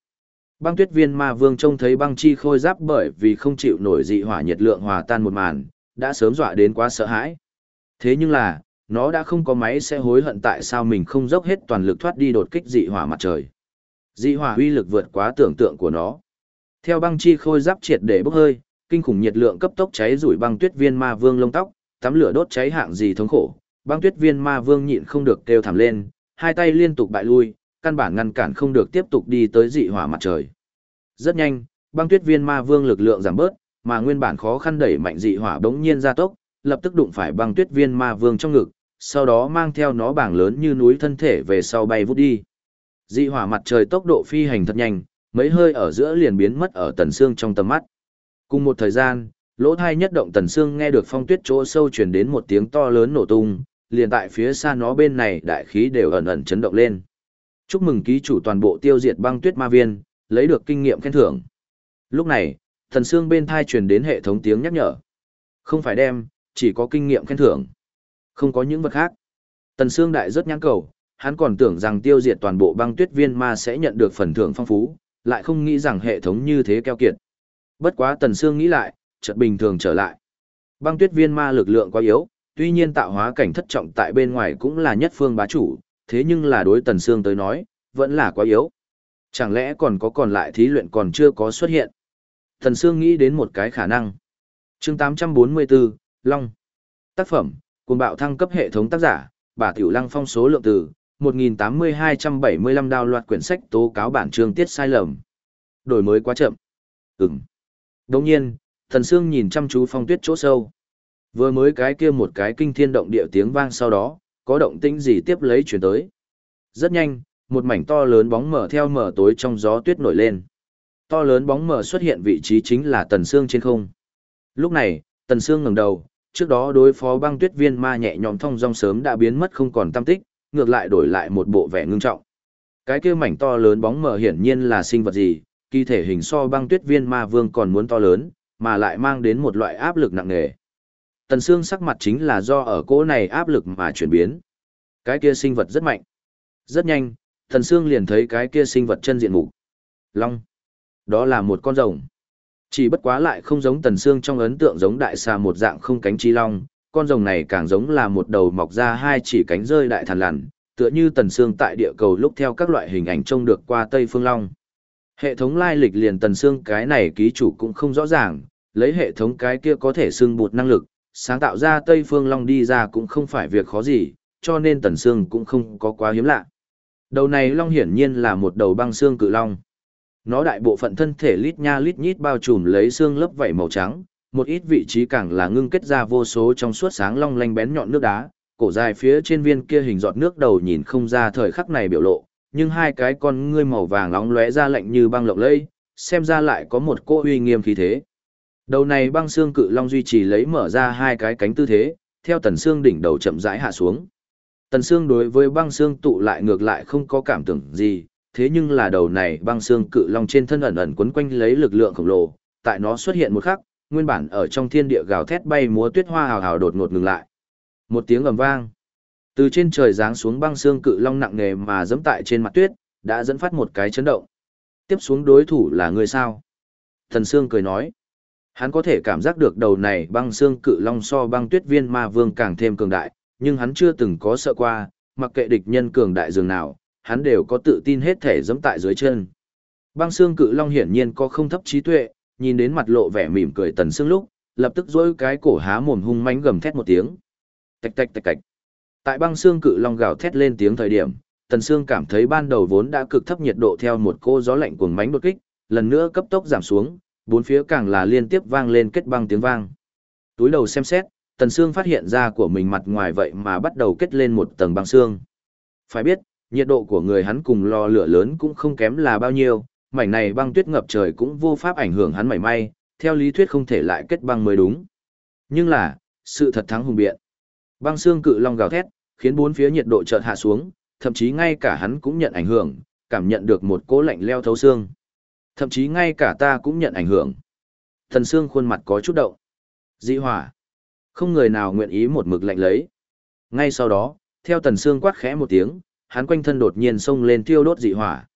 Băng tuyết viên ma vương trông thấy băng chi khôi giáp bởi vì không chịu nổi dị hỏa nhiệt lượng hòa tan một màn, đã sớm dọa đến quá sợ hãi. Thế nhưng là, nó đã không có máy sẽ hối hận tại sao mình không dốc hết toàn lực thoát đi đột kích dị hỏa mặt trời. Dị hỏa uy lực vượt quá tưởng tượng của nó. Theo băng chi khôi giáp triệt để bốc hơi, kinh khủng nhiệt lượng cấp tốc cháy rủi băng tuyết viên ma vương lông tóc, tắm lửa đốt cháy hạng gì thống khổ. Băng tuyết viên ma vương nhịn không được kêu thảm lên, hai tay liên tục bại lui, căn bản ngăn cản không được tiếp tục đi tới dị hỏa mặt trời. Rất nhanh, băng tuyết viên ma vương lực lượng giảm bớt, mà nguyên bản khó khăn đẩy mạnh dị hỏa bỗng nhiên gia tốc, lập tức đụng phải băng tuyết viên ma vương trong ngực, sau đó mang theo nó bảng lớn như núi thân thể về sau bay vút đi. Dị hỏa mặt trời tốc độ phi hành thật nhanh, mấy hơi ở giữa liền biến mất ở tần xương trong tầm mắt. Cùng một thời gian, lỗ thai nhất động tần xương nghe được phong tuyết chỗ sâu truyền đến một tiếng to lớn nổ tung, liền tại phía xa nó bên này đại khí đều ẩn ẩn chấn động lên. Chúc mừng ký chủ toàn bộ tiêu diệt băng tuyết ma viên, lấy được kinh nghiệm khen thưởng. Lúc này, thần xương bên thai truyền đến hệ thống tiếng nhắc nhở. Không phải đem, chỉ có kinh nghiệm khen thưởng. Không có những vật khác. Tần Sương Đại rất nhãn cầu, hắn còn tưởng rằng tiêu diệt toàn bộ băng tuyết viên ma sẽ nhận được phần thưởng phong phú, lại không nghĩ rằng hệ thống như thế keo kiệt. Bất quá Tần Sương nghĩ lại, chợt bình thường trở lại. Băng tuyết viên ma lực lượng quá yếu, tuy nhiên tạo hóa cảnh thất trọng tại bên ngoài cũng là nhất phương bá chủ, thế nhưng là đối Tần Sương tới nói, vẫn là quá yếu. Chẳng lẽ còn có còn lại thí luyện còn chưa có xuất hiện? Tần Sương nghĩ đến một cái khả năng. chương 844, Long. Tác phẩm, cùng bạo thăng cấp hệ thống tác giả, bà Tiểu Lăng phong số lượng từ, 1.8275 đào loạt quyển sách tố cáo bản chương tiết sai lầm. Đổi mới quá chậm. Ừm. Đồng nhiên, thần sương nhìn chăm chú phong tuyết chỗ sâu. Vừa mới cái kia một cái kinh thiên động địa tiếng vang sau đó, có động tĩnh gì tiếp lấy chuyển tới. Rất nhanh, một mảnh to lớn bóng mở theo mở tối trong gió tuyết nổi lên. To lớn bóng mở xuất hiện vị trí chính là tần sương trên không. Lúc này, tần sương ngẩng đầu, trước đó đối phó băng tuyết viên ma nhẹ nhõm thông dong sớm đã biến mất không còn tâm tích, ngược lại đổi lại một bộ vẻ ngưng trọng. Cái kia mảnh to lớn bóng mờ hiển nhiên là sinh vật gì, kỳ thể hình so băng tuyết viên ma vương còn muốn to lớn, mà lại mang đến một loại áp lực nặng nề. Tần xương sắc mặt chính là do ở cỗ này áp lực mà chuyển biến. Cái kia sinh vật rất mạnh. Rất nhanh, Tần xương liền thấy cái kia sinh vật chân diện mục. Long. Đó là một con rồng. Chỉ bất quá lại không giống Tần xương trong ấn tượng giống đại xà một dạng không cánh chi long, con rồng này càng giống là một đầu mọc ra hai chỉ cánh rơi đại thằn lằn, tựa như tần xương tại địa cầu lúc theo các loại hình ảnh trông được qua Tây Phương Long. Hệ thống lai lịch liền tần xương cái này ký chủ cũng không rõ ràng, lấy hệ thống cái kia có thể xương bột năng lực, sáng tạo ra Tây Phương Long đi ra cũng không phải việc khó gì, cho nên tần xương cũng không có quá hiếm lạ. Đầu này Long hiển nhiên là một đầu băng xương cự Long. Nó đại bộ phận thân thể lít nha lít nhít bao trùm lấy xương lớp vảy màu trắng, một ít vị trí càng là ngưng kết ra vô số trong suốt sáng long lanh bén nhọn nước đá, cổ dài phía trên viên kia hình giọt nước đầu nhìn không ra thời khắc này biểu lộ, nhưng hai cái con ngươi màu vàng nóng lóe ra lạnh như băng lộng lẫy, xem ra lại có một cô uy nghiêm khí thế. Đầu này băng xương cự long duy trì lấy mở ra hai cái cánh tư thế, theo tần xương đỉnh đầu chậm rãi hạ xuống. Tần xương đối với băng xương tụ lại ngược lại không có cảm tưởng gì, thế nhưng là đầu này băng xương cự long trên thân ẩn ẩn quấn quanh lấy lực lượng khổng lồ, tại nó xuất hiện một khắc, nguyên bản ở trong thiên địa gào thét bay múa tuyết hoa hào hào đột ngột ngừng lại. Một tiếng ầm vang. Từ trên trời giáng xuống băng xương cự long nặng nề mà giẫm tại trên mặt tuyết, đã dẫn phát một cái chấn động. Tiếp xuống đối thủ là người sao? Thần Sương cười nói. Hắn có thể cảm giác được đầu này băng xương cự long so băng tuyết viên ma vương càng thêm cường đại, nhưng hắn chưa từng có sợ qua, mặc kệ địch nhân cường đại dường nào, hắn đều có tự tin hết thể dẫm tại dưới chân. Băng xương cự long hiển nhiên có không thấp trí tuệ, nhìn đến mặt lộ vẻ mỉm cười tần xương lúc, lập tức dỗi cái cổ há mồm hung mãnh gầm thét một tiếng. Tạch tạch tạch tạch. Tại băng xương cự long gào thét lên tiếng thời điểm, tần xương cảm thấy ban đầu vốn đã cực thấp nhiệt độ theo một cô gió lạnh cuồng mãnh đột kích, lần nữa cấp tốc giảm xuống, bốn phía càng là liên tiếp vang lên kết băng tiếng vang. Túi đầu xem xét, tần xương phát hiện ra của mình mặt ngoài vậy mà bắt đầu kết lên một tầng băng xương. Phải biết, nhiệt độ của người hắn cùng lò lửa lớn cũng không kém là bao nhiêu, mảnh này băng tuyết ngập trời cũng vô pháp ảnh hưởng hắn mảy may, theo lý thuyết không thể lại kết băng mới đúng. Nhưng là, sự thật thắng hùng biện. Băng xương cự long gào thét, khiến bốn phía nhiệt độ chợt hạ xuống, thậm chí ngay cả hắn cũng nhận ảnh hưởng, cảm nhận được một cỗ lạnh leo thấu xương. Thậm chí ngay cả ta cũng nhận ảnh hưởng. Thần xương khuôn mặt có chút động. Dĩ hỏa. Không người nào nguyện ý một mực lạnh lấy. Ngay sau đó, theo tần xương quát khẽ một tiếng, hắn quanh thân đột nhiên xông lên tiêu đốt dị hỏa.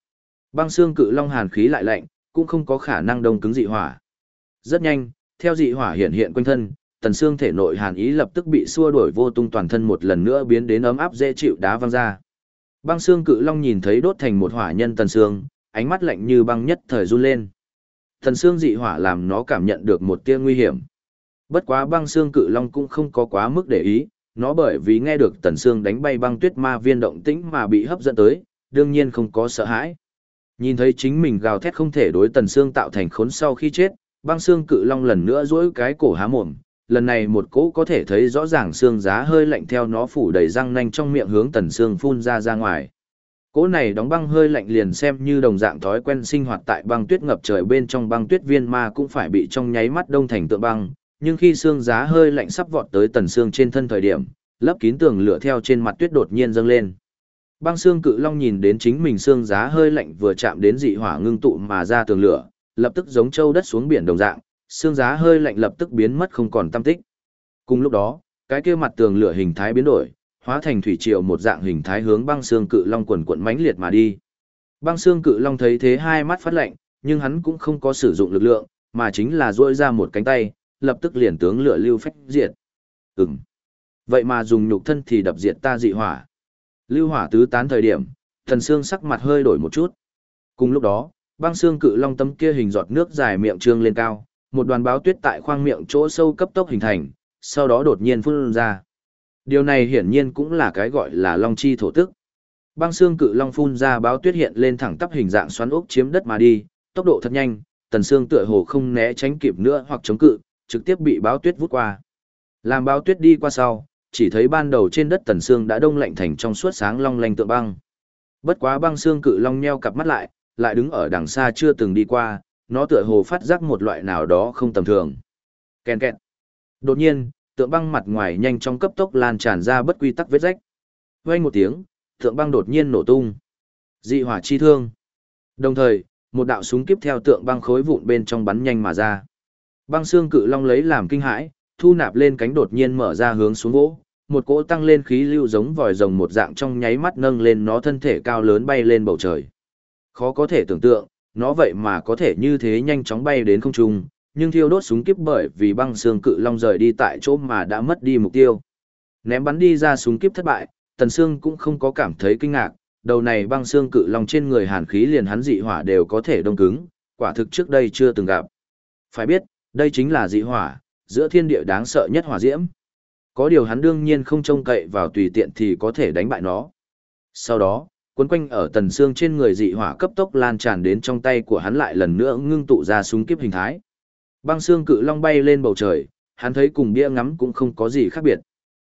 Băng xương cự long hàn khí lại lạnh, cũng không có khả năng đông cứng dị hỏa. Rất nhanh, theo dị hỏa hiện hiện quanh thân, tần xương thể nội hàn ý lập tức bị xua đuổi vô tung toàn thân một lần nữa biến đến ấm áp dễ chịu đá văng ra. Băng xương cự long nhìn thấy đốt thành một hỏa nhân tần xương, ánh mắt lạnh như băng nhất thời run lên. Tần xương dị hỏa làm nó cảm nhận được một tia nguy hiểm. Bất quá băng xương cự long cũng không có quá mức để ý, nó bởi vì nghe được tần xương đánh bay băng tuyết ma viên động tĩnh mà bị hấp dẫn tới, đương nhiên không có sợ hãi. Nhìn thấy chính mình gào thét không thể đối tần xương tạo thành khốn sau khi chết, băng xương cự long lần nữa duỗi cái cổ há mồm, lần này một cỗ có thể thấy rõ ràng xương giá hơi lạnh theo nó phủ đầy răng nanh trong miệng hướng tần xương phun ra ra ngoài. Cỗ này đóng băng hơi lạnh liền xem như đồng dạng thói quen sinh hoạt tại băng tuyết ngập trời bên trong băng tuyết viên ma cũng phải bị trong nháy mắt đông thành tượng băng, nhưng khi xương giá hơi lạnh sắp vọt tới tần xương trên thân thời điểm, lấp kín tường lửa theo trên mặt tuyết đột nhiên dâng lên. Băng xương cự long nhìn đến chính mình xương giá hơi lạnh vừa chạm đến dị hỏa ngưng tụ mà ra tường lửa, lập tức giống châu đất xuống biển đồng dạng, xương giá hơi lạnh lập tức biến mất không còn tâm tích. Cùng lúc đó, cái kia mặt tường lửa hình thái biến đổi, hóa thành thủy triều một dạng hình thái hướng băng xương cự long quần cuộn mãnh liệt mà đi. Băng xương cự long thấy thế hai mắt phát lạnh, nhưng hắn cũng không có sử dụng lực lượng, mà chính là duỗi ra một cánh tay, lập tức liền tướng lửa lưu phách diệt. Ừm. Vậy mà dùng nhục thân thì đập diệt ta dị hỏa. Lưu hỏa tứ tán thời điểm, thần xương sắc mặt hơi đổi một chút. Cùng lúc đó, băng xương cự long tấm kia hình giọt nước dài miệng trương lên cao, một đoàn báo tuyết tại khoang miệng chỗ sâu cấp tốc hình thành, sau đó đột nhiên phun ra. Điều này hiển nhiên cũng là cái gọi là long chi thổ tức. Băng xương cự long phun ra báo tuyết hiện lên thẳng tắp hình dạng xoắn ốc chiếm đất mà đi, tốc độ thật nhanh, tần xương tựa hồ không né tránh kịp nữa hoặc chống cự, trực tiếp bị báo tuyết vút qua. Làm báo tuyết đi qua sau, chỉ thấy ban đầu trên đất tần xương đã đông lạnh thành trong suốt sáng long lanh tượng băng. Bất quá băng xương cự long nheo cặp mắt lại, lại đứng ở đằng xa chưa từng đi qua, nó tựa hồ phát giác một loại nào đó không tầm thường. Ken kẹt. Đột nhiên, tượng băng mặt ngoài nhanh chóng cấp tốc lan tràn ra bất quy tắc vết rách. Vang một tiếng, tượng băng đột nhiên nổ tung. Dị hỏa chi thương. Đồng thời, một đạo súng kiếp theo tượng băng khối vụn bên trong bắn nhanh mà ra. Băng xương cự long lấy làm kinh hãi, thu nạp lên cánh đột nhiên mở ra hướng xuống gỗ, một cỗ tăng lên khí lưu giống vòi rồng một dạng trong nháy mắt nâng lên nó thân thể cao lớn bay lên bầu trời. Khó có thể tưởng tượng, nó vậy mà có thể như thế nhanh chóng bay đến không trung, nhưng thiêu đốt súng kiếp bởi vì băng xương cự long rời đi tại chỗ mà đã mất đi mục tiêu. Ném bắn đi ra súng kiếp thất bại, Tần Sương cũng không có cảm thấy kinh ngạc, đầu này băng xương cự long trên người hàn khí liền hắn dị hỏa đều có thể đông cứng, quả thực trước đây chưa từng gặp. Phải biết, đây chính là dị hỏa, giữa thiên địa đáng sợ nhất hỏa diễm. Có điều hắn đương nhiên không trông cậy vào tùy tiện thì có thể đánh bại nó. Sau đó, cuốn quanh ở tần xương trên người dị hỏa cấp tốc lan tràn đến trong tay của hắn lại lần nữa ngưng tụ ra súng kiếp hình thái. Băng xương cự long bay lên bầu trời, hắn thấy cùng bia ngắm cũng không có gì khác biệt.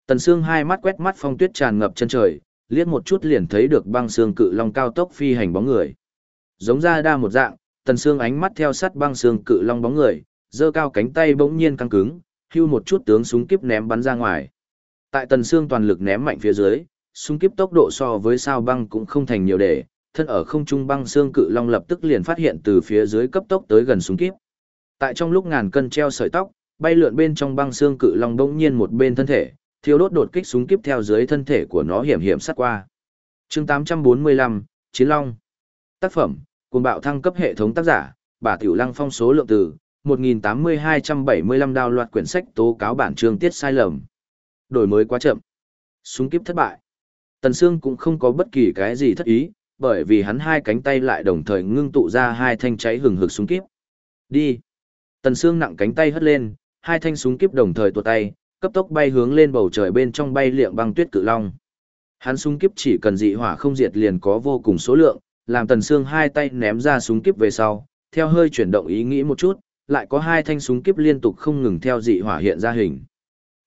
Tần xương hai mắt quét mắt phong tuyết tràn ngập chân trời, liếc một chút liền thấy được băng xương cự long cao tốc phi hành bóng người. Giống ra đa một dạng, tần xương ánh mắt theo sát băng xương cự long bóng người, giơ cao cánh tay bỗng nhiên căng cứng, hưu một chút tướng súng kiếp ném bắn ra ngoài. Tại tần xương toàn lực ném mạnh phía dưới, súng kiếp tốc độ so với sao băng cũng không thành nhiều để, thân ở không trung băng xương cự long lập tức liền phát hiện từ phía dưới cấp tốc tới gần súng kiếp. Tại trong lúc ngàn cân treo sợi tóc, bay lượn bên trong băng xương cự long bỗng nhiên một bên thân thể, thiêu đốt đột kích súng kiếp theo dưới thân thể của nó hiểm hiểm sát qua. Chương 845, Chiến Long. Tác phẩm: Cuồng bạo thăng cấp hệ thống tác giả: Bà Tiểu Lăng phong số lượng từ 1.8275 đào loạt quyển sách tố cáo bản chương tiết sai lầm. Đổi mới quá chậm. Súng kiếp thất bại. Tần Sương cũng không có bất kỳ cái gì thất ý, bởi vì hắn hai cánh tay lại đồng thời ngưng tụ ra hai thanh cháy hừng hực súng kiếp. Đi. Tần Sương nặng cánh tay hất lên, hai thanh súng kiếp đồng thời tuột tay, cấp tốc bay hướng lên bầu trời bên trong bay liệng băng tuyết cự long. Hắn súng kiếp chỉ cần dị hỏa không diệt liền có vô cùng số lượng, làm Tần Sương hai tay ném ra súng kiếp về sau, theo hơi chuyển động ý nghĩ một chút, lại có hai thanh súng kiếp liên tục không ngừng theo dị hỏa hiện ra hình.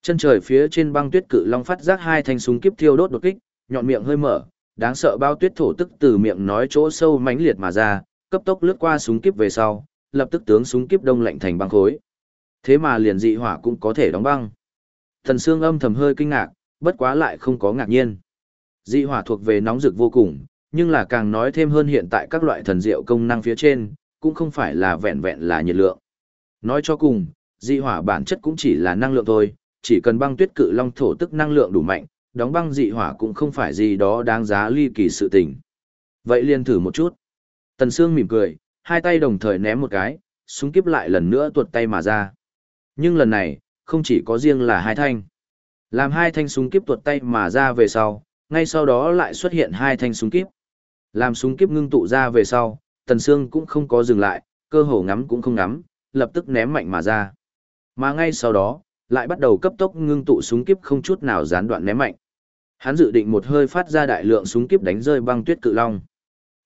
Chân trời phía trên băng tuyết cự long phát giác hai thanh súng kiếp thiêu đốt đột kích, nhọn miệng hơi mở, đáng sợ bao tuyết thổ tức từ miệng nói chỗ sâu mãnh liệt mà ra, cấp tốc lướt qua súng kiếp về sau, lập tức tướng súng kiếp đông lạnh thành băng khối. Thế mà liền dị hỏa cũng có thể đóng băng. Thần Sương âm thầm hơi kinh ngạc, bất quá lại không có ngạc nhiên. Dị hỏa thuộc về nóng rực vô cùng, nhưng là càng nói thêm hơn hiện tại các loại thần diệu công năng phía trên, cũng không phải là vẹn vẹn là nhiệt lượng. Nói cho cùng, dị hỏa bản chất cũng chỉ là năng lượng thôi, chỉ cần băng tuyết cự long thổ tức năng lượng đủ mạnh, đóng băng dị hỏa cũng không phải gì đó đáng giá ly kỳ sự tình. Vậy liền thử một chút. Tần Sương mỉm cười, hai tay đồng thời ném một cái, súng kiếp lại lần nữa tuột tay mà ra. Nhưng lần này, không chỉ có riêng là hai thanh. Làm hai thanh súng kiếp tuột tay mà ra về sau, ngay sau đó lại xuất hiện hai thanh súng kiếp. Làm súng kiếp ngưng tụ ra về sau, Tần Sương cũng không có dừng lại, cơ hồ ngắm cũng không ngắm, lập tức ném mạnh mà ra. Mà ngay sau đó, lại bắt đầu cấp tốc ngưng tụ súng kiếp không chút nào gián đoạn ném mạnh. Hắn dự định một hơi phát ra đại lượng súng kiếp đánh rơi băng tuyết cự long.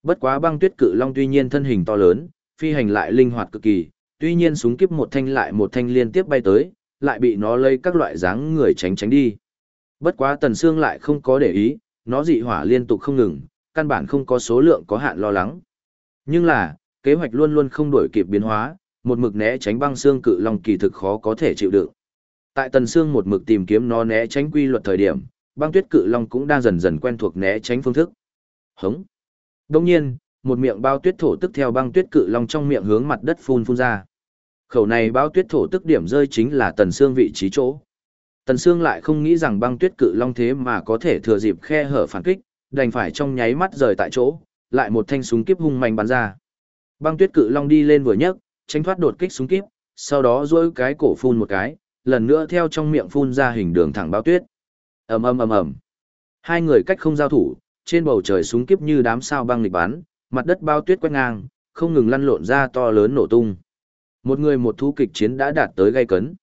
Bất quá băng tuyết cự long tuy nhiên thân hình to lớn, phi hành lại linh hoạt cực kỳ, tuy nhiên súng kiếp một thanh lại một thanh liên tiếp bay tới, lại bị nó lấy các loại dáng người tránh tránh đi. Bất quá Tần Sương lại không có để ý, nó dị hỏa liên tục không ngừng, căn bản không có số lượng có hạn lo lắng. Nhưng là, kế hoạch luôn luôn không đổi kịp biến hóa, một mực né tránh băng xương cự long kỳ thực khó có thể chịu đựng. Tại Tần Sương một mực tìm kiếm nó né tránh quy luật thời điểm, băng tuyết cự long cũng đang dần dần quen thuộc né tránh phương thức. Hống. Đương nhiên, một miệng bao tuyết thổ tức theo băng tuyết cự long trong miệng hướng mặt đất phun phun ra. Khẩu này bao tuyết thổ tức điểm rơi chính là Tần Sương vị trí chỗ. Tần Sương lại không nghĩ rằng băng tuyết cự long thế mà có thể thừa dịp khe hở phản kích, đành phải trong nháy mắt rời tại chỗ, lại một thanh súng kiếp hung mạnh bắn ra. Băng tuyết cự long đi lên vừa nhấc, tránh thoát đột kích súng kiếp, sau đó duỗi cái cổ phun một cái, lần nữa theo trong miệng phun ra hình đường thẳng bao tuyết. Ầm ầm ầm ầm. Hai người cách không giao thủ, trên bầu trời súng kiếp như đám sao băng lịch bắn, mặt đất bao tuyết quét ngang, không ngừng lăn lộn ra to lớn nổ tung. Một người một thú kịch chiến đã đạt tới gay cấn.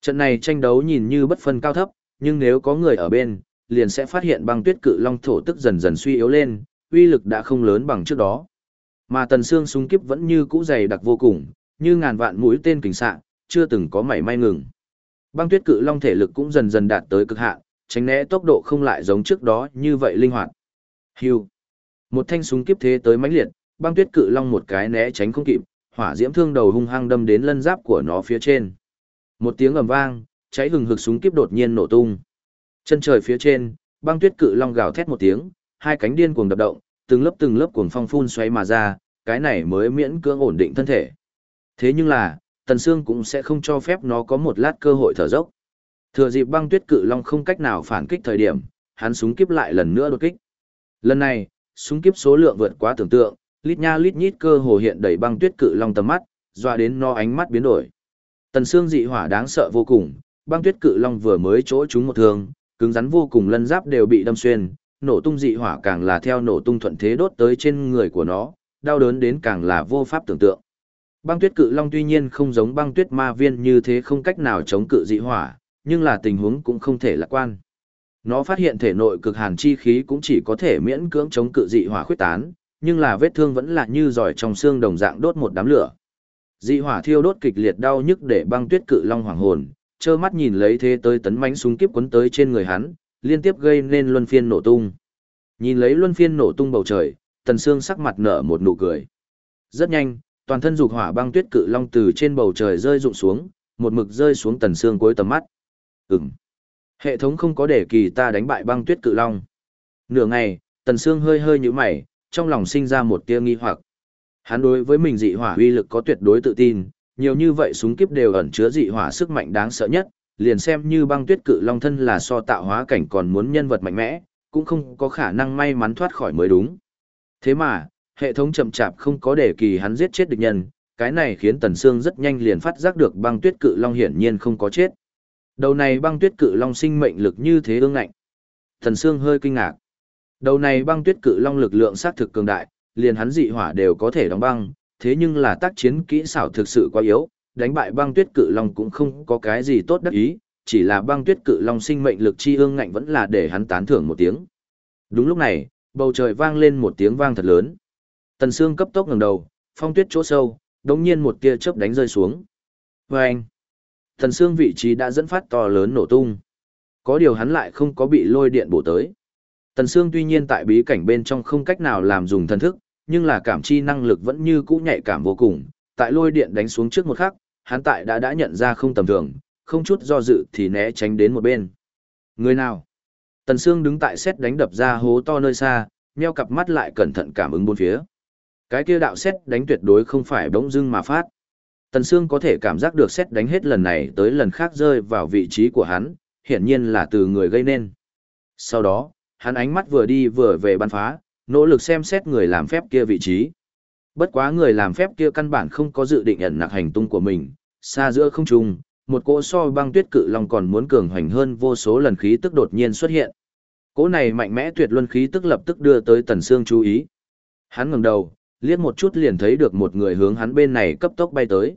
Trận này tranh đấu nhìn như bất phân cao thấp, nhưng nếu có người ở bên, liền sẽ phát hiện băng tuyết cự long thổ tức dần dần suy yếu lên, uy lực đã không lớn bằng trước đó. Mà tần xương súng kiếp vẫn như cũ dày đặc vô cùng, như ngàn vạn mũi tên kình xạ, chưa từng có mảy may ngừng. Băng tuyết cự long thể lực cũng dần dần đạt tới cực hạn, tránh né tốc độ không lại giống trước đó như vậy linh hoạt. Hưu. Một thanh súng kiếp thế tới mãnh liệt, băng tuyết cự long một cái né tránh không kịp, hỏa diễm thương đầu hung hăng đâm đến lân giáp của nó phía trên. Một tiếng ầm vang, cháy hừng hực súng kiếp đột nhiên nổ tung. Chân trời phía trên, băng tuyết cự long gào thét một tiếng, hai cánh điên cuồng đập động, từng lớp từng lớp cuồng phong phun xoáy mà ra, cái này mới miễn cưỡng ổn định thân thể. Thế nhưng là, Tần Sương cũng sẽ không cho phép nó có một lát cơ hội thở dốc. Thừa dịp băng tuyết cự long không cách nào phản kích thời điểm, hắn súng kiếp lại lần nữa đột kích. Lần này, súng kiếp số lượng vượt quá tưởng tượng, lít nha lít nhít cơ hồ hiện đầy băng tuyết cự long tầm mắt, dọa đến nó ánh mắt biến đổi. Tần Sương dị hỏa đáng sợ vô cùng, băng tuyết cự long vừa mới chỗ chúng một thương, cứng rắn vô cùng lân giáp đều bị đâm xuyên, nổ tung dị hỏa càng là theo nổ tung thuận thế đốt tới trên người của nó, đau đớn đến càng là vô pháp tưởng tượng. Băng tuyết cự long tuy nhiên không giống băng tuyết ma viên như thế không cách nào chống cự dị hỏa, nhưng là tình huống cũng không thể lạc quan. Nó phát hiện thể nội cực hàn chi khí cũng chỉ có thể miễn cưỡng chống cự dị hỏa khuyết tán, nhưng là vết thương vẫn là như giỏi trong xương đồng dạng đốt một đám lửa. Dị hỏa thiêu đốt kịch liệt đau nhức để băng tuyết cự long hoàng hồn, trơ mắt nhìn lấy thế tới tấn mãnh súng kiếp quấn tới trên người hắn, liên tiếp gây nên luân phiên nổ tung. Nhìn lấy luân phiên nổ tung bầu trời, Tần Sương sắc mặt nở một nụ cười. Rất nhanh, toàn thân dục hỏa băng tuyết cự long từ trên bầu trời rơi rụng xuống, một mực rơi xuống Tần xương cuối tầm mắt. Ừm. Hệ thống không có để kỳ ta đánh bại băng tuyết cự long. Nửa ngày, Tần xương hơi hơi nhíu mày, trong lòng sinh ra một tia nghi hoặc. Hắn đối với mình dị hỏa uy lực có tuyệt đối tự tin, nhiều như vậy súng kiếp đều ẩn chứa dị hỏa sức mạnh đáng sợ nhất, liền xem như băng tuyết cự long thân là so tạo hóa cảnh còn muốn nhân vật mạnh mẽ, cũng không có khả năng may mắn thoát khỏi mới đúng. Thế mà, hệ thống chậm chạp không có để kỳ hắn giết chết địch nhân, cái này khiến Tần Sương rất nhanh liền phát giác được băng tuyết cự long hiển nhiên không có chết. Đầu này băng tuyết cự long sinh mệnh lực như thế ương ngạnh. Tần Sương hơi kinh ngạc. Đầu này băng tuyết cự long lực lượng sát thực cường đại, liền hắn dị hỏa đều có thể đóng băng, thế nhưng là tác chiến kỹ xảo thực sự quá yếu, đánh bại băng tuyết cự long cũng không có cái gì tốt đắc ý, chỉ là băng tuyết cự long sinh mệnh lực chi ương ngạnh vẫn là để hắn tán thưởng một tiếng. Đúng lúc này, bầu trời vang lên một tiếng vang thật lớn. Tần Sương cấp tốc ngẩng đầu, phong tuyết chỗ sâu, đống nhiên một tia chớp đánh rơi xuống. Vâng! Tần Sương vị trí đã dẫn phát to lớn nổ tung. Có điều hắn lại không có bị lôi điện bổ tới. Tần Sương tuy nhiên tại bí cảnh bên trong không cách nào làm dùng thần thức, nhưng là cảm chi năng lực vẫn như cũ nhạy cảm vô cùng, tại lôi điện đánh xuống trước một khắc, hắn tại đã đã nhận ra không tầm thường, không chút do dự thì né tránh đến một bên. Người nào? Tần Sương đứng tại xét đánh đập ra hố to nơi xa, nheo cặp mắt lại cẩn thận cảm ứng bốn phía. Cái kia đạo xét đánh tuyệt đối không phải bỗng dưng mà phát. Tần Sương có thể cảm giác được xét đánh hết lần này tới lần khác rơi vào vị trí của hắn, hiển nhiên là từ người gây nên. Sau đó, hắn ánh mắt vừa đi vừa về bắn phá, nỗ lực xem xét người làm phép kia vị trí. Bất quá người làm phép kia căn bản không có dự định ẩn nặc hành tung của mình, xa giữa không trung, một cỗ so băng tuyết cự long còn muốn cường hoành hơn vô số lần khí tức đột nhiên xuất hiện. Cỗ này mạnh mẽ tuyệt luân khí tức lập tức đưa tới Tần Sương chú ý. Hắn ngẩng đầu, liếc một chút liền thấy được một người hướng hắn bên này cấp tốc bay tới.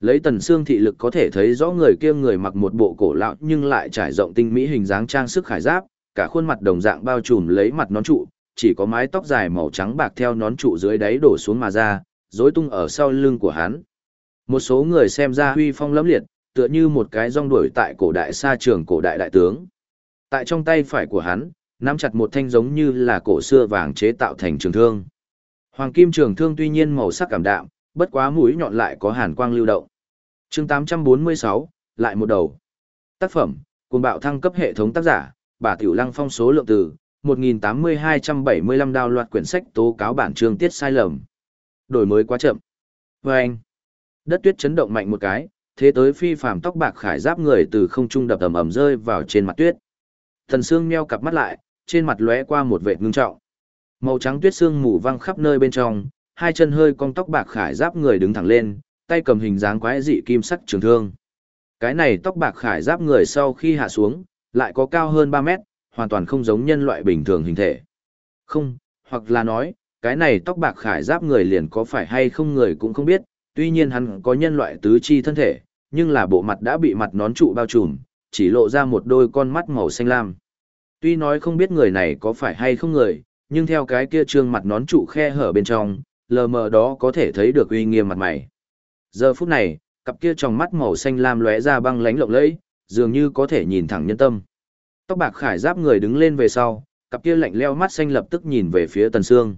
Lấy Tần xương thị lực có thể thấy rõ người kia người mặc một bộ cổ lão nhưng lại trải rộng tinh mỹ hình dáng trang sức khải giáp, cả khuôn mặt đồng dạng bao trùm lấy mặt nón trụ, chỉ có mái tóc dài màu trắng bạc theo nón trụ dưới đáy đổ xuống mà ra, rối tung ở sau lưng của hắn. Một số người xem ra huy phong lẫm liệt, tựa như một cái rong đuổi tại cổ đại sa trường cổ đại đại tướng. Tại trong tay phải của hắn, nắm chặt một thanh giống như là cổ xưa vàng chế tạo thành trường thương. Hoàng kim trường thương tuy nhiên màu sắc cảm đạm, bất quá mũi nhọn lại có hàn quang lưu động. Chương 846, lại một đầu. Tác phẩm, cuồng bạo thăng cấp hệ thống tác giả, bà Tiểu Lăng phong số lượng từ 1.8275 đào loạt quyển sách tố cáo bản chương tiết sai lầm. Đổi mới quá chậm. Và anh, đất tuyết chấn động mạnh một cái, Thế tới phi phàm tóc bạc khải giáp người từ không trung đập ầm ầm rơi vào trên mặt tuyết. Thần Sương meo cặp mắt lại, trên mặt lóe qua một vệt ngưng trọng. Màu trắng tuyết sương mù văng khắp nơi bên trong, hai chân hơi cong tóc bạc khải giáp người đứng thẳng lên, tay cầm hình dáng quái dị kim sắc trường thương. Cái này tóc bạc khải giáp người sau khi hạ xuống, lại có cao hơn 3 mét, hoàn toàn không giống nhân loại bình thường hình thể. Không, hoặc là nói, cái này tóc bạc khải giáp người liền có phải hay không người cũng không biết, tuy nhiên hắn có nhân loại tứ chi thân thể, nhưng là bộ mặt đã bị mặt nón trụ bao trùm, chỉ lộ ra một đôi con mắt màu xanh lam. Tuy nói không biết người này có phải hay không người, nhưng theo cái kia trương mặt nón trụ khe hở bên trong, lờ mờ đó có thể thấy được uy nghiêm mặt mày. Giờ phút này, cặp kia trong mắt màu xanh lam lóe ra băng lánh lộng lẫy, dường như có thể nhìn thẳng nhân tâm. Tóc bạc khải giáp người đứng lên về sau, cặp kia lạnh leo mắt xanh lập tức nhìn về phía Tần Sương.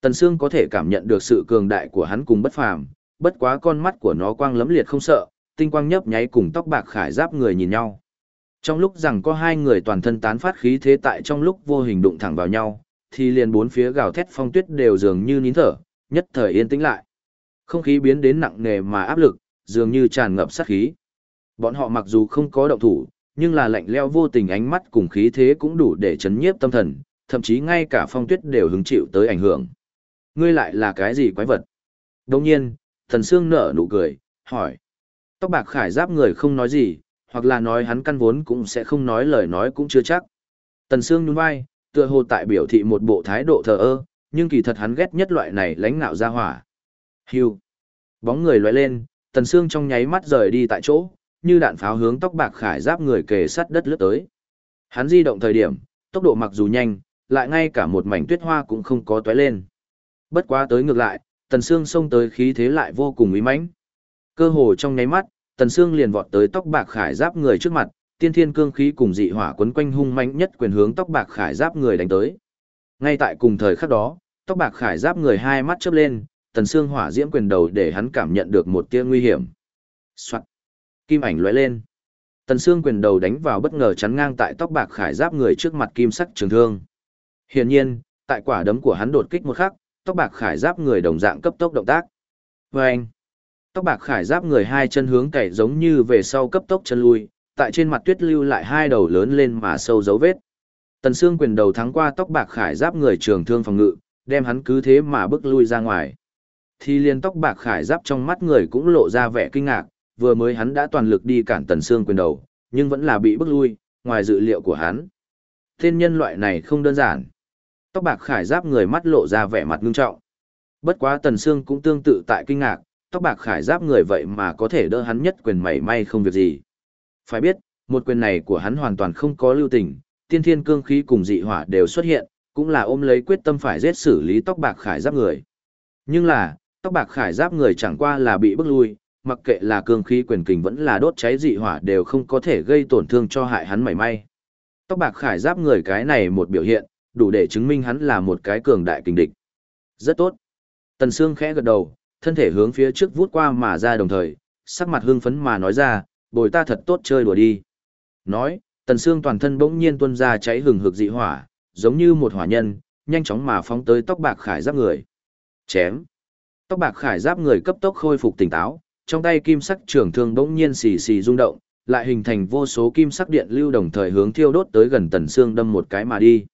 Tần Sương có thể cảm nhận được sự cường đại của hắn cùng bất phàm, bất quá con mắt của nó quang lấm liệt không sợ, tinh quang nhấp nháy cùng tóc bạc khải giáp người nhìn nhau. Trong lúc rằng có hai người toàn thân tán phát khí thế tại trong lúc vô hình đụng thẳng vào nhau, thì liền bốn phía gào thét phong tuyết đều dường như nín thở, nhất thời yên tĩnh lại. Không khí biến đến nặng nề mà áp lực, dường như tràn ngập sát khí. Bọn họ mặc dù không có động thủ, nhưng là lạnh leo vô tình ánh mắt cùng khí thế cũng đủ để chấn nhiếp tâm thần, thậm chí ngay cả phong tuyết đều hứng chịu tới ảnh hưởng. Ngươi lại là cái gì quái vật? Đồng nhiên, thần xương nở nụ cười, hỏi. Tóc bạc khải giáp người không nói gì, hoặc là nói hắn căn vốn cũng sẽ không nói lời nói cũng chưa chắc. Tần Sương nhún vai, tựa hồ tại biểu thị một bộ thái độ thờ ơ, nhưng kỳ thật hắn ghét nhất loại này lãnh ngạo ra hỏa. Hưu. Bóng người lóe lên, Tần Sương trong nháy mắt rời đi tại chỗ, như đạn pháo hướng tóc bạc khải giáp người kề sát đất lướt tới. Hắn di động thời điểm, tốc độ mặc dù nhanh, lại ngay cả một mảnh tuyết hoa cũng không có tóe lên. Bất quá tới ngược lại, Tần Sương xông tới khí thế lại vô cùng uy mãnh. Cơ hồ trong nháy mắt, Tần Sương liền vọt tới tóc bạc khải giáp người trước mặt, tiên thiên cương khí cùng dị hỏa quấn quanh hung mãnh nhất quyền hướng tóc bạc khải giáp người đánh tới. Ngay tại cùng thời khắc đó, tóc bạc khải giáp người hai mắt chớp lên, Tần xương hỏa diễm quyền đầu để hắn cảm nhận được một tia nguy hiểm. Soạt. Kim ảnh lóe lên. Tần xương quyền đầu đánh vào bất ngờ chắn ngang tại tóc bạc khải giáp người trước mặt kim sắc trường thương. Hiển nhiên, tại quả đấm của hắn đột kích một khắc, tóc bạc khải giáp người đồng dạng cấp tốc động tác. Vâng! tóc bạc khải giáp người hai chân hướng cày giống như về sau cấp tốc chân lui, tại trên mặt tuyết lưu lại hai đầu lớn lên mà sâu dấu vết. Tần Sương quyền đầu thắng qua tóc bạc khải giáp người trường thương phòng ngự, đem hắn cứ thế mà bước lui ra ngoài. Thì liền tóc bạc khải giáp trong mắt người cũng lộ ra vẻ kinh ngạc, vừa mới hắn đã toàn lực đi cản Tần Sương quyền đầu, nhưng vẫn là bị bước lui, ngoài dự liệu của hắn. Thiên nhân loại này không đơn giản. Tóc bạc khải giáp người mắt lộ ra vẻ mặt ngưng trọng. Bất quá Tần Sương cũng tương tự tại kinh ngạc, tóc bạc khải giáp người vậy mà có thể đỡ hắn nhất quyền mảy may không việc gì. Phải biết, một quyền này của hắn hoàn toàn không có lưu tình, tiên thiên cương khí cùng dị hỏa đều xuất hiện, cũng là ôm lấy quyết tâm phải giết xử lý tóc bạc khải giáp người. Nhưng là, tóc bạc khải giáp người chẳng qua là bị bức lui, mặc kệ là cương khí quyền kình vẫn là đốt cháy dị hỏa đều không có thể gây tổn thương cho hại hắn mảy may. Tóc bạc khải giáp người cái này một biểu hiện, đủ để chứng minh hắn là một cái cường đại kình địch. Rất tốt. Tần Sương khẽ gật đầu, thân thể hướng phía trước vút qua mà ra đồng thời, sắc mặt hưng phấn mà nói ra, bồi ta thật tốt chơi đùa đi. Nói, Tần Sương toàn thân bỗng nhiên tuôn ra cháy hừng hực dị hỏa, giống như một hỏa nhân, nhanh chóng mà phóng tới tóc bạc khải giáp người. Chém. Tóc bạc khải giáp người cấp tốc khôi phục tỉnh táo, trong tay kim sắc trường thương bỗng nhiên xì xì rung động, lại hình thành vô số kim sắc điện lưu đồng thời hướng thiêu đốt tới gần Tần Sương đâm một cái mà đi.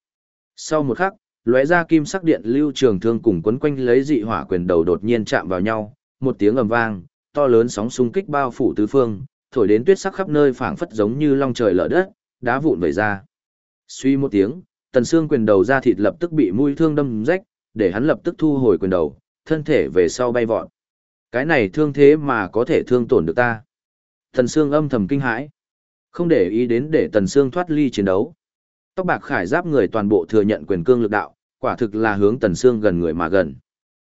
Sau một khắc, lóe ra kim sắc điện lưu trường thương cùng quấn quanh lấy dị hỏa quyền đầu đột nhiên chạm vào nhau, một tiếng ầm vang, to lớn sóng xung kích bao phủ tứ phương, thổi đến tuyết sắc khắp nơi phảng phất giống như long trời lở đất, đá vụn vẩy ra. Suy một tiếng, tần xương quyền đầu ra thịt lập tức bị mũi thương đâm rách, để hắn lập tức thu hồi quyền đầu, thân thể về sau bay vọt. Cái này thương thế mà có thể thương tổn được ta. Tần xương âm thầm kinh hãi, không để ý đến để tần xương thoát ly chiến đấu. Tóc bạc khải giáp người toàn bộ thừa nhận quyền cương lực đạo, quả thực là hướng tần xương gần người mà gần.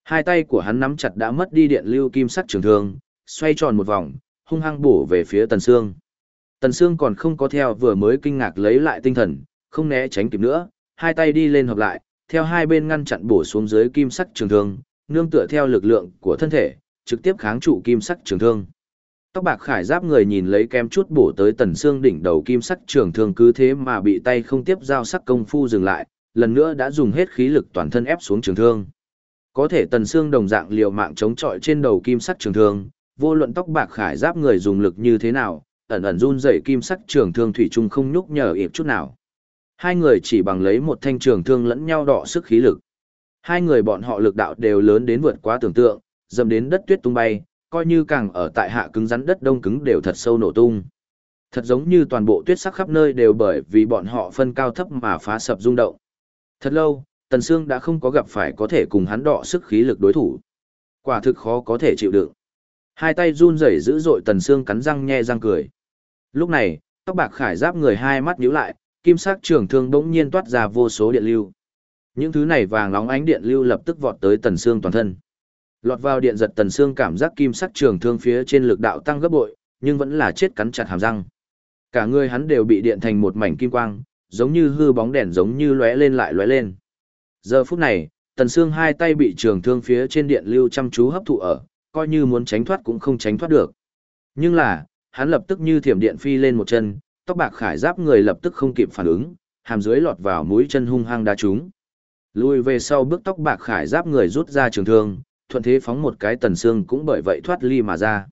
Hai tay của hắn nắm chặt đã mất đi điện lưu kim sắc trường thương, xoay tròn một vòng, hung hăng bổ về phía Tần Sương. Tần Sương còn không có theo vừa mới kinh ngạc lấy lại tinh thần, không né tránh kịp nữa, hai tay đi lên hợp lại, theo hai bên ngăn chặn bổ xuống dưới kim sắc trường thương, nương tựa theo lực lượng của thân thể, trực tiếp kháng trụ kim sắc trường thương. Tóc bạc khải giáp người nhìn lấy kem chút bổ tới Tần Sương đỉnh đầu kim sắc trường thương cứ thế mà bị tay không tiếp giao sắc công phu dừng lại, lần nữa đã dùng hết khí lực toàn thân ép xuống trường thương. Có thể Tần Sương đồng dạng liều mạng chống chọi trên đầu kim sắc trường thương, vô luận tóc bạc khải giáp người dùng lực như thế nào, ẩn ẩn run rẩy kim sắc trường thương thủy chung không nhúc nhở ịp chút nào. Hai người chỉ bằng lấy một thanh trường thương lẫn nhau đọ sức khí lực. Hai người bọn họ lực đạo đều lớn đến vượt quá tưởng tượng, dầm đến đất tuyết tung bay, coi như càng ở tại hạ cứng rắn đất đông cứng đều thật sâu nổ tung. Thật giống như toàn bộ tuyết sắc khắp nơi đều bởi vì bọn họ phân cao thấp mà phá sập rung động. Thật lâu, Tần Sương đã không có gặp phải có thể cùng hắn đọ sức khí lực đối thủ. Quả thực khó có thể chịu đựng. Hai tay run rẩy dữ dội Tần xương cắn răng nhe răng cười. Lúc này, tóc bạc khải giáp người hai mắt nhíu lại, kim sắc trường thương bỗng nhiên toát ra vô số điện lưu. Những thứ này vàng nóng ánh điện lưu lập tức vọt tới Tần xương toàn thân. Lọt vào điện giật Tần xương cảm giác kim sắc trường thương phía trên lực đạo tăng gấp bội, nhưng vẫn là chết cắn chặt hàm răng. Cả người hắn đều bị điện thành một mảnh kim quang, giống như hư bóng đèn giống như lóe lên lại lóe lên. Giờ phút này, Tần xương hai tay bị trường thương phía trên điện lưu chăm chú hấp thụ ở, coi như muốn tránh thoát cũng không tránh thoát được. Nhưng là, hắn lập tức như thiểm điện phi lên một chân, tóc bạc khải giáp người lập tức không kịp phản ứng, hàm dưới lọt vào mũi chân hung hăng đá trúng. Lùi về sau bước tóc bạc khải giáp người rút ra trường thương, thuận thế phóng một cái tần xương cũng bởi vậy thoát ly mà ra.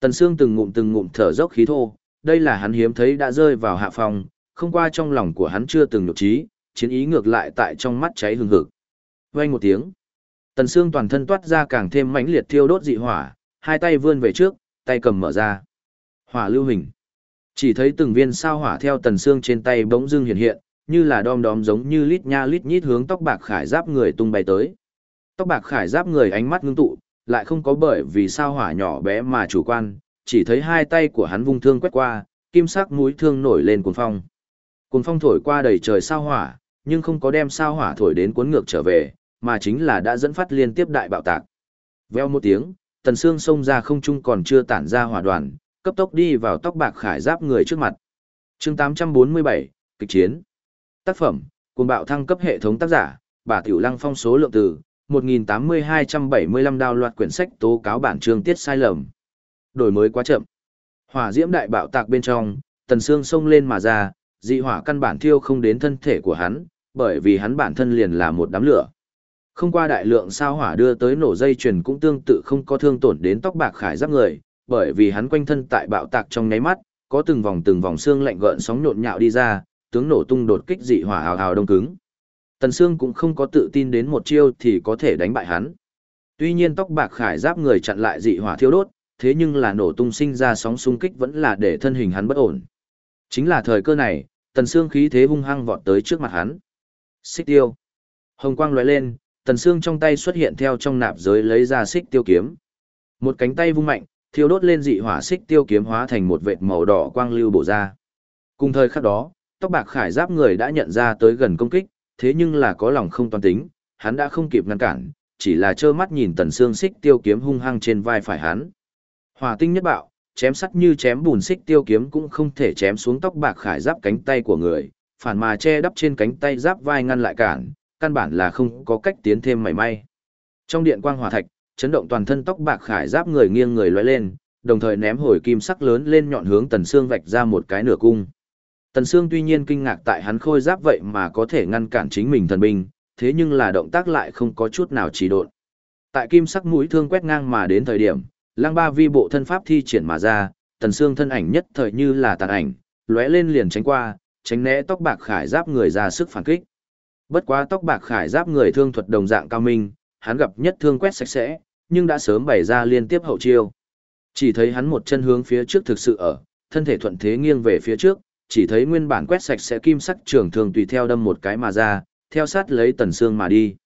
Tần xương từng ngụm từng ngụm thở dốc khí thô, đây là hắn hiếm thấy đã rơi vào hạ phòng, không qua trong lòng của hắn chưa từng nhục trí, chiến ý ngược lại tại trong mắt cháy hừng hực. Vang một tiếng, tần xương toàn thân toát ra càng thêm mãnh liệt thiêu đốt dị hỏa, hai tay vươn về trước, tay cầm mở ra. Hỏa lưu hình. Chỉ thấy từng viên sao hỏa theo tần xương trên tay bỗng dưng hiện hiện, như là đom đóm giống như lít nha lít nhít hướng tóc bạc khải giáp người tung bay tới. Tóc bạc khải giáp người ánh mắt ngưng tụ, lại không có bởi vì sao hỏa nhỏ bé mà chủ quan, chỉ thấy hai tay của hắn vung thương quét qua, kim sắc mũi thương nổi lên cuồng phong. Cuồng phong thổi qua đầy trời sao hỏa, nhưng không có đem sao hỏa thổi đến cuốn ngược trở về, mà chính là đã dẫn phát liên tiếp đại bạo tạc. Veo một tiếng, tần xương xông ra không trung còn chưa tản ra hỏa đoàn, cấp tốc đi vào tóc bạc khải giáp người trước mặt. Chương 847, kịch chiến. Tác phẩm, cuồng bạo thăng cấp hệ thống tác giả, bà Tiểu Lăng phong số lượng từ 1.8275 đào loạt quyển sách tố cáo bản chương tiết sai lầm. Đổi mới quá chậm. Hỏa diễm đại bạo tạc bên trong, tần xương xông lên mà ra, dị hỏa căn bản thiêu không đến thân thể của hắn, bởi vì hắn bản thân liền là một đám lửa. Không qua đại lượng sao hỏa đưa tới nổ dây chuyền cũng tương tự không có thương tổn đến tóc bạc khải giáp người, bởi vì hắn quanh thân tại bạo tạc trong nháy mắt, có từng vòng từng vòng xương lạnh gợn sóng nhộn nhạo đi ra, tướng nổ tung đột kích dị hỏa hào hào đông cứng. Tần Sương cũng không có tự tin đến một chiêu thì có thể đánh bại hắn. Tuy nhiên tóc bạc khải giáp người chặn lại dị hỏa thiêu đốt, thế nhưng là nổ tung sinh ra sóng xung kích vẫn là để thân hình hắn bất ổn. Chính là thời cơ này, Tần Sương khí thế hung hăng vọt tới trước mặt hắn. Xích tiêu. Hồng quang lóe lên, Tần Sương trong tay xuất hiện theo trong nạp giới lấy ra xích tiêu kiếm. Một cánh tay vung mạnh, thiêu đốt lên dị hỏa xích tiêu kiếm hóa thành một vệt màu đỏ quang lưu bổ ra. Cùng thời khắc đó, tóc bạc khải giáp người đã nhận ra tới gần công kích, thế nhưng là có lòng không toàn tính, hắn đã không kịp ngăn cản, chỉ là trơ mắt nhìn tần xương xích tiêu kiếm hung hăng trên vai phải hắn. Hỏa tinh nhất bạo, chém sắt như chém bùn xích tiêu kiếm cũng không thể chém xuống tóc bạc khải giáp cánh tay của người, phản mà che đắp trên cánh tay giáp vai ngăn lại cản, căn bản là không có cách tiến thêm mảy may. Trong điện quang hỏa thạch, chấn động toàn thân tóc bạc khải giáp người nghiêng người lóe lên, đồng thời ném hồi kim sắc lớn lên nhọn hướng Tần Sương vạch ra một cái nửa cung. Tần Sương tuy nhiên kinh ngạc tại hắn khôi giáp vậy mà có thể ngăn cản chính mình thần binh, thế nhưng là động tác lại không có chút nào trì độn. Tại kim sắc mũi thương quét ngang mà đến thời điểm, Lăng Ba Vi bộ thân pháp thi triển mà ra, Tần Sương thân ảnh nhất thời như là tàn ảnh, lóe lên liền tránh qua, tránh né tóc bạc khải giáp người ra sức phản kích. Bất quá tóc bạc khải giáp người thương thuật đồng dạng cao minh, hắn gặp nhất thương quét sạch sẽ, nhưng đã sớm bày ra liên tiếp hậu chiêu. Chỉ thấy hắn một chân hướng phía trước thực sự ở, thân thể thuận thế nghiêng về phía trước, chỉ thấy nguyên bản quét sạch sẽ kim sắc trường thường tùy theo đâm một cái mà ra, theo sát lấy tần xương mà đi.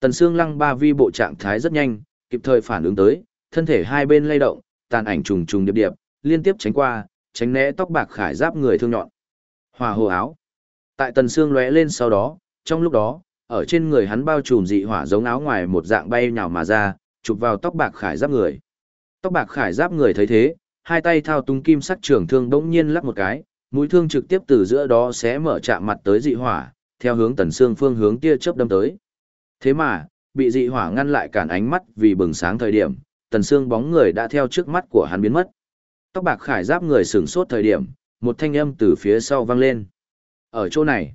Tần xương lăng ba vi bộ trạng thái rất nhanh, kịp thời phản ứng tới, thân thể hai bên lay động, tàn ảnh trùng trùng điệp điệp, liên tiếp tránh qua, tránh né tóc bạc khải giáp người thương nhọn. Hòa hồ áo. Tại tần xương lóe lên sau đó, trong lúc đó, ở trên người hắn bao trùm dị hỏa giống áo ngoài một dạng bay nhào mà ra, chụp vào tóc bạc khải giáp người. Tóc bạc khải giáp người thấy thế, hai tay thao túng kim sắc trường thương đống nhiên lắc một cái, mũi thương trực tiếp từ giữa đó sẽ mở chạm mặt tới dị hỏa, theo hướng tần xương phương hướng tia chớp đâm tới. Thế mà, bị dị hỏa ngăn lại cản ánh mắt vì bừng sáng thời điểm, tần xương bóng người đã theo trước mắt của hắn biến mất. Tóc bạc khải giáp người sửng sốt thời điểm, một thanh âm từ phía sau vang lên. Ở chỗ này,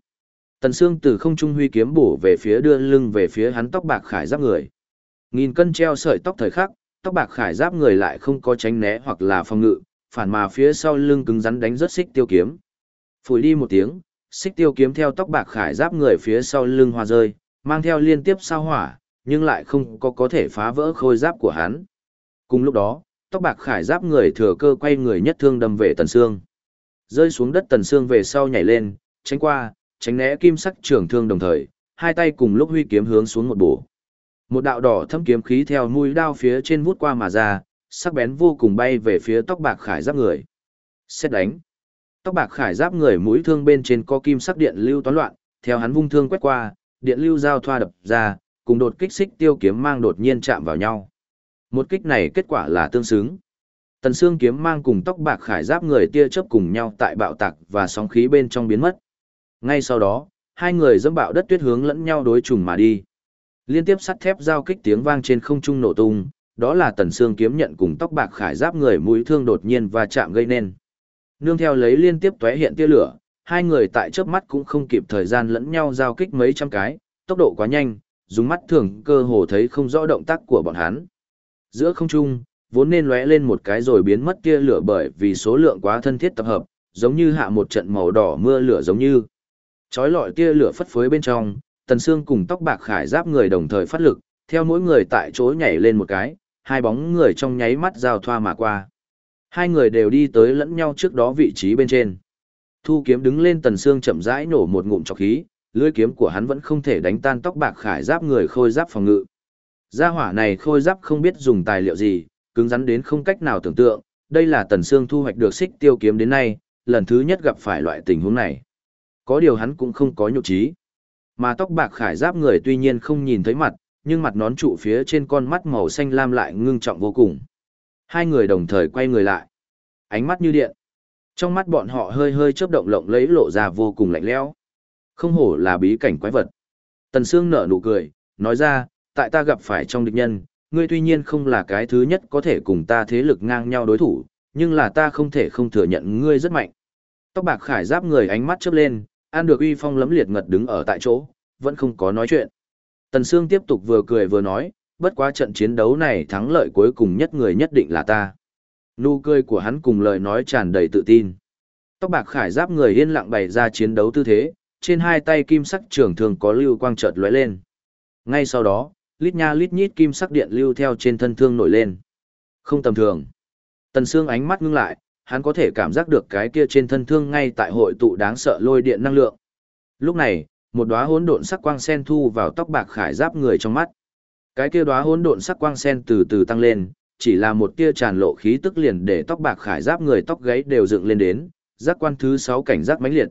tần Sương từ không trung huy kiếm bổ về phía đưa lưng về phía hắn tóc bạc khải giáp người. Nghìn cân treo sợi tóc thời khắc, tóc bạc khải giáp người lại không có tránh né hoặc là phòng ngự, phản mà phía sau lưng cứng rắn đánh rất xích tiêu kiếm. Phủi đi một tiếng, xích tiêu kiếm theo tóc bạc khải giáp người phía sau lưng hoa rơi, mang theo liên tiếp sao hỏa, nhưng lại không có có thể phá vỡ khôi giáp của hắn. Cùng lúc đó, tóc bạc khải giáp người thừa cơ quay người nhất thương đâm về tần Sương, Rơi xuống đất tần Sương về sau nhảy lên, tránh qua, tránh né kim sắc trường thương đồng thời, hai tay cùng lúc huy kiếm hướng xuống một bổ. Một đạo đỏ thâm kiếm khí theo mũi đao phía trên vút qua mà ra, sắc bén vô cùng bay về phía tóc bạc khải giáp người. Xét đánh. Tóc bạc khải giáp người mũi thương bên trên có kim sắc điện lưu toán loạn, theo hắn vung thương quét qua, điện lưu giao thoa đập ra, cùng đột kích xích tiêu kiếm mang đột nhiên chạm vào nhau. Một kích này kết quả là tương xứng. Tần xương kiếm mang cùng tóc bạc khải giáp người tia chớp cùng nhau tại bạo tạc và sóng khí bên trong biến mất. Ngay sau đó, hai người dẫm bạo đất tuyết hướng lẫn nhau đối trùng mà đi. Liên tiếp sắt thép giao kích tiếng vang trên không trung nổ tung, đó là tần xương kiếm nhận cùng tóc bạc khải giáp người mũi thương đột nhiên và chạm gây nên. Nương theo lấy liên tiếp tóe hiện tia lửa, hai người tại chớp mắt cũng không kịp thời gian lẫn nhau giao kích mấy trăm cái, tốc độ quá nhanh, dùng mắt thường cơ hồ thấy không rõ động tác của bọn hắn. Giữa không trung, vốn nên lóe lên một cái rồi biến mất tia lửa bởi vì số lượng quá thân thiết tập hợp, giống như hạ một trận màu đỏ mưa lửa giống như. Chói lọi tia lửa phất phới bên trong, Tần xương cùng tóc bạc khải giáp người đồng thời phát lực, theo mỗi người tại chỗ nhảy lên một cái, hai bóng người trong nháy mắt giao thoa mà qua. Hai người đều đi tới lẫn nhau trước đó vị trí bên trên. Thu kiếm đứng lên Tần xương chậm rãi nổ một ngụm chọc khí, lưỡi kiếm của hắn vẫn không thể đánh tan tóc bạc khải giáp người khôi giáp phòng ngự. Gia hỏa này khôi giáp không biết dùng tài liệu gì, cứng rắn đến không cách nào tưởng tượng, đây là Tần xương thu hoạch được xích tiêu kiếm đến nay, lần thứ nhất gặp phải loại tình huống này. Có điều hắn cũng không có nhục trí. Mà tóc bạc khải giáp người tuy nhiên không nhìn thấy mặt, nhưng mặt nón trụ phía trên con mắt màu xanh lam lại ngưng trọng vô cùng. Hai người đồng thời quay người lại. Ánh mắt như điện. Trong mắt bọn họ hơi hơi chớp động lộng lấy lộ ra vô cùng lạnh lẽo. Không hổ là bí cảnh quái vật. Tần Sương nở nụ cười, nói ra, tại ta gặp phải trong địch nhân, ngươi tuy nhiên không là cái thứ nhất có thể cùng ta thế lực ngang nhau đối thủ, nhưng là ta không thể không thừa nhận ngươi rất mạnh. Tóc bạc khải giáp người ánh mắt chớp lên, An được uy phong lấm liệt ngật đứng ở tại chỗ, vẫn không có nói chuyện. Tần Sương tiếp tục vừa cười vừa nói, bất quá trận chiến đấu này thắng lợi cuối cùng nhất người nhất định là ta. Nụ cười của hắn cùng lời nói tràn đầy tự tin. Tóc bạc khải giáp người yên lặng bày ra chiến đấu tư thế, trên hai tay kim sắc trường thường có lưu quang chợt lóe lên. Ngay sau đó, lít nha lít nhít kim sắc điện lưu theo trên thân thương nổi lên. Không tầm thường. Tần Sương ánh mắt ngưng lại, hắn có thể cảm giác được cái kia trên thân thương ngay tại hội tụ đáng sợ lôi điện năng lượng. Lúc này, một đóa hỗn độn sắc quang sen thu vào tóc bạc khải giáp người trong mắt. Cái kia đóa hỗn độn sắc quang sen từ từ tăng lên, chỉ là một tia tràn lộ khí tức liền để tóc bạc khải giáp người tóc gáy đều dựng lên đến, giác quan thứ 6 cảnh giác mãnh liệt.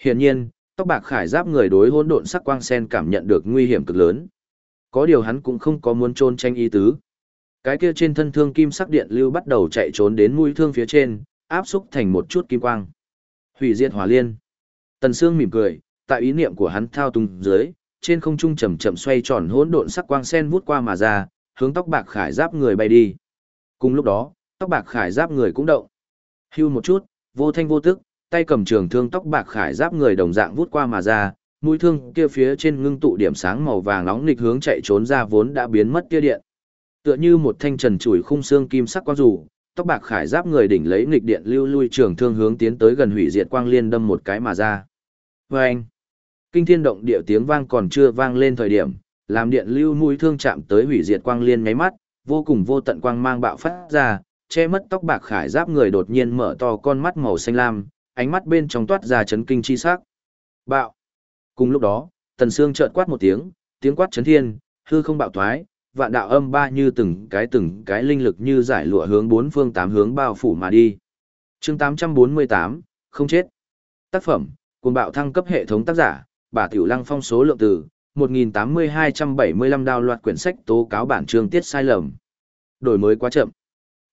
Hiển nhiên, tóc bạc khải giáp người đối hỗn độn sắc quang sen cảm nhận được nguy hiểm cực lớn. Có điều hắn cũng không có muốn trôn tranh ý tứ. Cái kia trên thân thương kim sắc điện lưu bắt đầu chạy trốn đến mũi thương phía trên, áp xúc thành một chút kim quang. Hủy diệt hỏa liên. Tần Sương mỉm cười, tại ý niệm của hắn thao tung dưới, trên không trung chậm chậm xoay tròn hỗn độn sắc quang sen vút qua mà ra, hướng tóc bạc khải giáp người bay đi. Cùng lúc đó, tóc bạc khải giáp người cũng động. Hưu một chút, vô thanh vô tức, tay cầm trường thương tóc bạc khải giáp người đồng dạng vút qua mà ra, mũi thương kia phía trên ngưng tụ điểm sáng màu vàng nóng nghịch hướng chạy trốn ra vốn đã biến mất kia điện. Tựa như một thanh trần chùi khung xương kim sắc quang rủ, tóc bạc khải giáp người đỉnh lấy nghịch điện lưu lui trường thương hướng tiến tới gần hủy diệt quang liên đâm một cái mà ra. Và anh, kinh thiên động địa tiếng vang còn chưa vang lên thời điểm, làm điện lưu mũi thương chạm tới hủy diệt quang liên nháy mắt, vô cùng vô tận quang mang bạo phát ra, che mất tóc bạc khải giáp người đột nhiên mở to con mắt màu xanh lam, ánh mắt bên trong toát ra chấn kinh chi sắc. Bạo. Cùng lúc đó, Tần Sương chợt quát một tiếng, tiếng quát chấn thiên, hư không bạo thoái, vạn đạo âm ba như từng cái từng cái linh lực như giải lụa hướng bốn phương tám hướng bao phủ mà đi. Chương 848, không chết. Tác phẩm, cuồng bạo thăng cấp hệ thống tác giả, bà Tiểu Lăng phong số lượng từ 1.8275 đào loạt quyển sách tố cáo bản chương tiết sai lầm. Đổi mới quá chậm.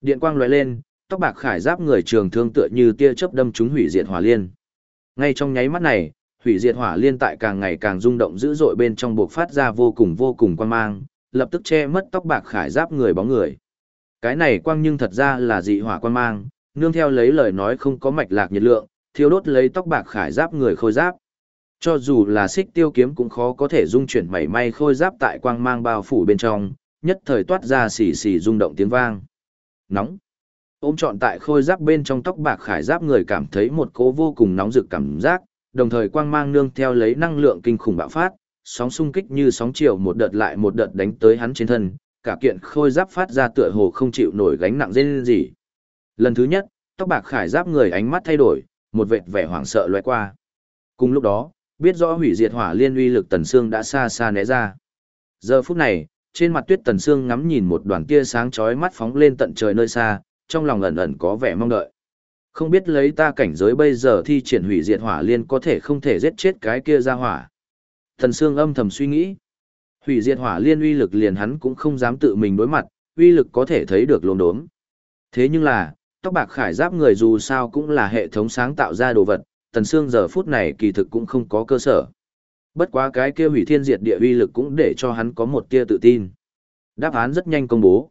Điện quang lóe lên, tóc bạc khải giáp người trường thương tựa như tia chớp đâm trúng hủy diệt hỏa liên. Ngay trong nháy mắt này, hủy diệt hỏa liên tại càng ngày càng rung động dữ dội bên trong buộc phát ra vô cùng vô cùng quan mang, lập tức che mất tóc bạc khải giáp người bóng người. Cái này quang nhưng thật ra là dị hỏa quang mang, nương theo lấy lời nói không có mạch lạc nhiệt lượng, thiêu đốt lấy tóc bạc khải giáp người khôi giáp. Cho dù là xích tiêu kiếm cũng khó có thể dung chuyển mảy may khôi giáp tại quang mang bao phủ bên trong, nhất thời toát ra xì xì rung động tiếng vang. Nóng. Ôm trọn tại khôi giáp bên trong tóc bạc khải giáp người cảm thấy một cố vô cùng nóng rực cảm giác, đồng thời quang mang nương theo lấy năng lượng kinh khủng bạo phát, sóng xung kích như sóng chiều một đợt lại một đợt đánh tới hắn trên thân, cả kiện khôi giáp phát ra tựa hồ không chịu nổi gánh nặng dên gì. Lần thứ nhất, tóc bạc khải giáp người ánh mắt thay đổi, một vệt vẻ hoảng sợ lóe qua. Cùng lúc đó, biết rõ hủy diệt hỏa liên uy lực tần xương đã xa xa né ra. Giờ phút này, trên mặt tuyết tần xương ngắm nhìn một đoàn tia sáng chói mắt phóng lên tận trời nơi xa, trong lòng ẩn ẩn có vẻ mong đợi. Không biết lấy ta cảnh giới bây giờ thi triển hủy diệt hỏa liên có thể không thể giết chết cái kia ra hỏa. Thần Sương âm thầm suy nghĩ. Hủy diệt hỏa liên uy lực liền hắn cũng không dám tự mình đối mặt, uy lực có thể thấy được lồn đốm. Thế nhưng là, tóc bạc khải giáp người dù sao cũng là hệ thống sáng tạo ra đồ vật, tần sương giờ phút này kỳ thực cũng không có cơ sở. Bất quá cái kia hủy thiên diệt địa uy lực cũng để cho hắn có một tia tự tin. Đáp án rất nhanh công bố.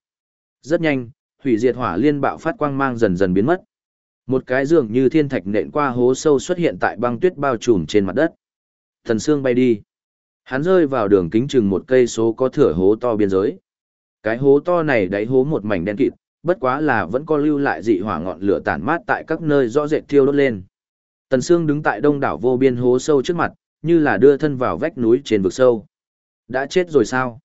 Rất nhanh, hủy diệt hỏa liên bạo phát quang mang dần dần biến mất. Một cái giường như thiên thạch nện qua hố sâu xuất hiện tại băng tuyết bao trùm trên mặt đất. Thần Sương bay đi. Hắn rơi vào đường kính chừng một cây số có thửa hố to biên giới. Cái hố to này đáy hố một mảnh đen kịt, bất quá là vẫn có lưu lại dị hỏa ngọn lửa tản mát tại các nơi rõ rệt thiêu đốt lên. Tần Sương đứng tại đông đảo vô biên hố sâu trước mặt, như là đưa thân vào vách núi trên vực sâu. Đã chết rồi sao?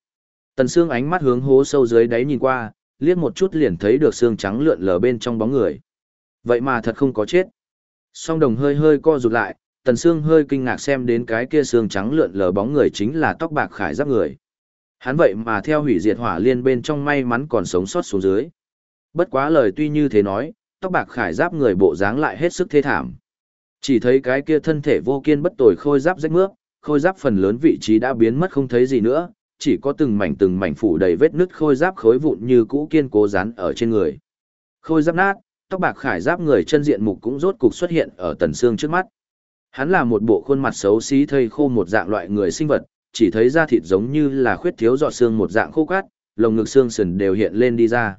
Tần Sương ánh mắt hướng hố sâu dưới đáy nhìn qua, liếc một chút liền thấy được xương trắng lượn lờ bên trong bóng người. Vậy mà thật không có chết. Song đồng hơi hơi co rụt lại, Tần Sương hơi kinh ngạc xem đến cái kia xương trắng lượn lờ bóng người chính là tóc bạc khải giáp người. Hắn vậy mà theo hủy diệt hỏa liên bên trong may mắn còn sống sót xuống dưới. Bất quá lời tuy như thế nói, tóc bạc khải giáp người bộ dáng lại hết sức thê thảm. Chỉ thấy cái kia thân thể vô kiên bất tồi khôi giáp rách mướp, khôi giáp phần lớn vị trí đã biến mất không thấy gì nữa, chỉ có từng mảnh từng mảnh phủ đầy vết nứt khôi giáp khối vụn như cũ kiên cố rán ở trên người. Khôi giáp nát, tóc bạc khải giáp người chân diện mục cũng rốt cục xuất hiện ở tần xương trước mắt. Hắn là một bộ khuôn mặt xấu xí thây khô một dạng loại người sinh vật, chỉ thấy da thịt giống như là khuyết thiếu giọt xương một dạng khô cát, lồng ngực xương sườn đều hiện lên đi ra.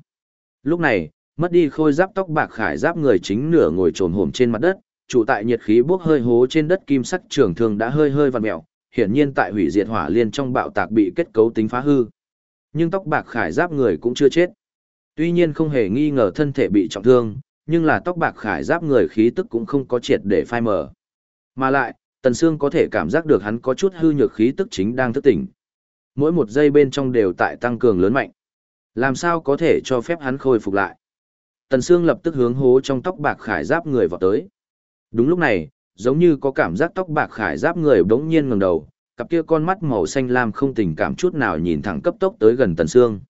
Lúc này, mất đi khôi giáp tóc bạc khải giáp người chính nửa ngồi trồn hổm trên mặt đất, trụ tại nhiệt khí bốc hơi hố trên đất kim sắc trường thương đã hơi hơi vặn mèo, hiển nhiên tại hủy diệt hỏa liên trong bạo tạc bị kết cấu tính phá hư. Nhưng tóc bạc khải giáp người cũng chưa chết. Tuy nhiên không hề nghi ngờ thân thể bị trọng thương, nhưng là tóc bạc khải giáp người khí tức cũng không có triệt để phai mờ. Mà lại, Tần Sương có thể cảm giác được hắn có chút hư nhược khí tức chính đang thức tỉnh. Mỗi một giây bên trong đều tại tăng cường lớn mạnh. Làm sao có thể cho phép hắn khôi phục lại? Tần Sương lập tức hướng hố trong tóc bạc khải giáp người vào tới. Đúng lúc này, giống như có cảm giác tóc bạc khải giáp người đống nhiên ngẩng đầu, cặp kia con mắt màu xanh lam không tình cảm chút nào nhìn thẳng cấp tốc tới gần Tần Sương.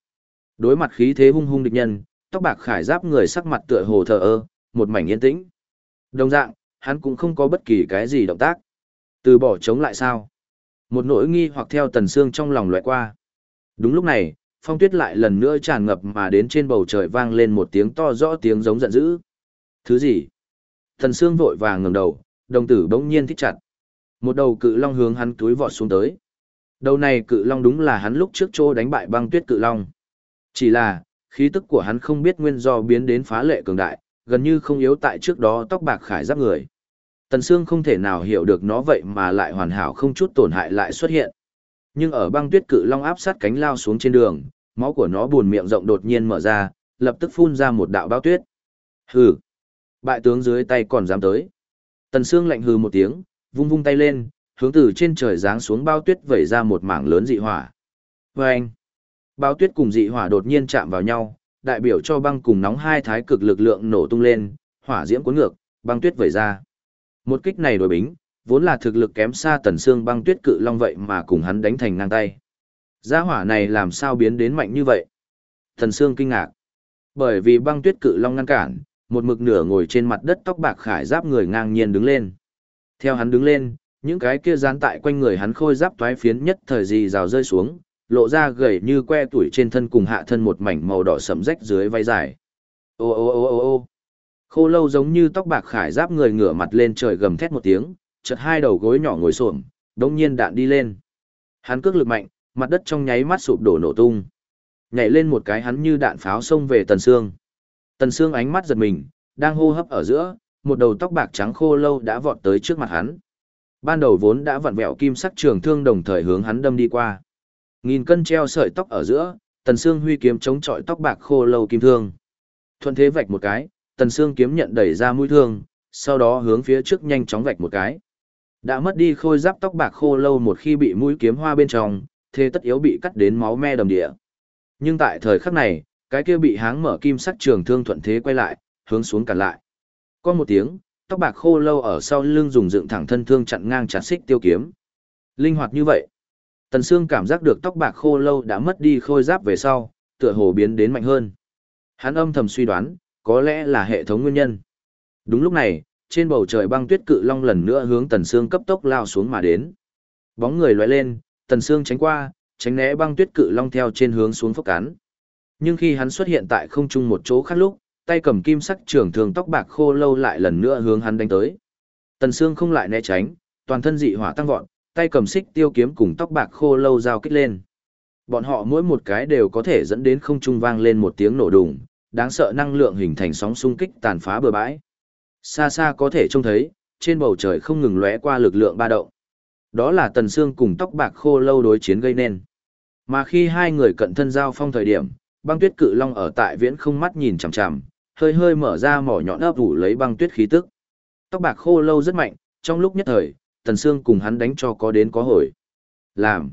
Đối mặt khí thế hung hung địch nhân, tóc bạc khải giáp người sắc mặt tựa hồ thờ ơ, một mảnh yên tĩnh. Đồng dạng, hắn cũng không có bất kỳ cái gì động tác. Từ bỏ chống lại sao? Một nỗi nghi hoặc theo Tần xương trong lòng loại qua. Đúng lúc này, phong tuyết lại lần nữa tràn ngập mà đến trên bầu trời vang lên một tiếng to rõ tiếng giống giận dữ. Thứ gì? Thần xương vội vàng ngẩng đầu, đồng tử bỗng nhiên thích chặt. Một đầu cự long hướng hắn túi vọt xuống tới. Đầu này cự long đúng là hắn lúc trước chỗ đánh bại băng tuyết cự long. Chỉ là, khí tức của hắn không biết nguyên do biến đến phá lệ cường đại, gần như không yếu tại trước đó tóc bạc khải giáp người. Tần Sương không thể nào hiểu được nó vậy mà lại hoàn hảo không chút tổn hại lại xuất hiện. Nhưng ở băng tuyết cự long áp sát cánh lao xuống trên đường, máu của nó buồn miệng rộng đột nhiên mở ra, lập tức phun ra một đạo bao tuyết. Hừ. Bại tướng dưới tay còn dám tới. Tần Sương lạnh hừ một tiếng, vung vung tay lên, hướng từ trên trời giáng xuống bao tuyết vẩy ra một mảng lớn dị hỏa. Vâng! Bao tuyết cùng dị hỏa đột nhiên chạm vào nhau, đại biểu cho băng cùng nóng hai thái cực lực lượng nổ tung lên, hỏa diễm cuốn ngược, băng tuyết vẩy ra. Một kích này đối bính, vốn là thực lực kém xa tần xương băng tuyết cự long vậy mà cùng hắn đánh thành ngang tay. Gia hỏa này làm sao biến đến mạnh như vậy? Tần xương kinh ngạc. Bởi vì băng tuyết cự long ngăn cản, một mực nửa ngồi trên mặt đất tóc bạc khải giáp người ngang nhiên đứng lên. Theo hắn đứng lên, những cái kia dán tại quanh người hắn khôi giáp toái phiến nhất thời gì rào rơi xuống, lộ ra gầy như que tuổi trên thân cùng hạ thân một mảnh màu đỏ sẫm rách dưới vai dài. Ô ô ô ô ô Khô lâu giống như tóc bạc khải giáp người ngửa mặt lên trời gầm thét một tiếng, chợt hai đầu gối nhỏ ngồi xổm, đống nhiên đạn đi lên. Hắn cước lực mạnh, mặt đất trong nháy mắt sụp đổ nổ tung. Nhảy lên một cái hắn như đạn pháo xông về Tần Sương. Tần Sương ánh mắt giật mình, đang hô hấp ở giữa, một đầu tóc bạc trắng khô lâu đã vọt tới trước mặt hắn. Ban đầu vốn đã vặn vẹo kim sắc trường thương đồng thời hướng hắn đâm đi qua. Nghìn cân treo sợi tóc ở giữa, Tần Sương huy kiếm chống chọi tóc bạc khô lâu kim thương. Thuận thế vạch một cái, Tần Sương kiếm nhận đẩy ra mũi thương, sau đó hướng phía trước nhanh chóng vạch một cái. Đã mất đi khôi giáp tóc bạc khô lâu một khi bị mũi kiếm hoa bên trong, thế tất yếu bị cắt đến máu me đầm địa. Nhưng tại thời khắc này, cái kia bị háng mở kim sắc trường thương thuận thế quay lại, hướng xuống cản lại. Có một tiếng, tóc bạc khô lâu ở sau lưng dùng dựng thẳng thân thương chặn ngang chặt xích tiêu kiếm. Linh hoạt như vậy. Tần Sương cảm giác được tóc bạc khô lâu đã mất đi khôi giáp về sau, tựa hồ biến đến mạnh hơn. Hắn âm thầm suy đoán, có lẽ là hệ thống nguyên nhân. Đúng lúc này, trên bầu trời băng tuyết cự long lần nữa hướng Tần Sương cấp tốc lao xuống mà đến. Bóng người lóe lên, Tần Sương tránh qua, tránh né băng tuyết cự long theo trên hướng xuống phốc cán. Nhưng khi hắn xuất hiện tại không trung một chỗ khác lúc, tay cầm kim sắc trường thường tóc bạc khô lâu lại lần nữa hướng hắn đánh tới. Tần Sương không lại né tránh, toàn thân dị hỏa tăng vọt, tay cầm xích tiêu kiếm cùng tóc bạc khô lâu giao kích lên. Bọn họ mỗi một cái đều có thể dẫn đến không trung vang lên một tiếng nổ đùng, đáng sợ năng lượng hình thành sóng xung kích tàn phá bờ bãi. Xa xa có thể trông thấy, trên bầu trời không ngừng lóe qua lực lượng ba động. Đó là Tần xương cùng tóc bạc khô lâu đối chiến gây nên. Mà khi hai người cận thân giao phong thời điểm, băng tuyết cự long ở tại viễn không mắt nhìn chằm chằm, hơi hơi mở ra mỏ nhọn ấp ủ lấy băng tuyết khí tức. Tóc bạc khô lâu rất mạnh, trong lúc nhất thời, Tần Sương cùng hắn đánh cho có đến có hồi. Làm.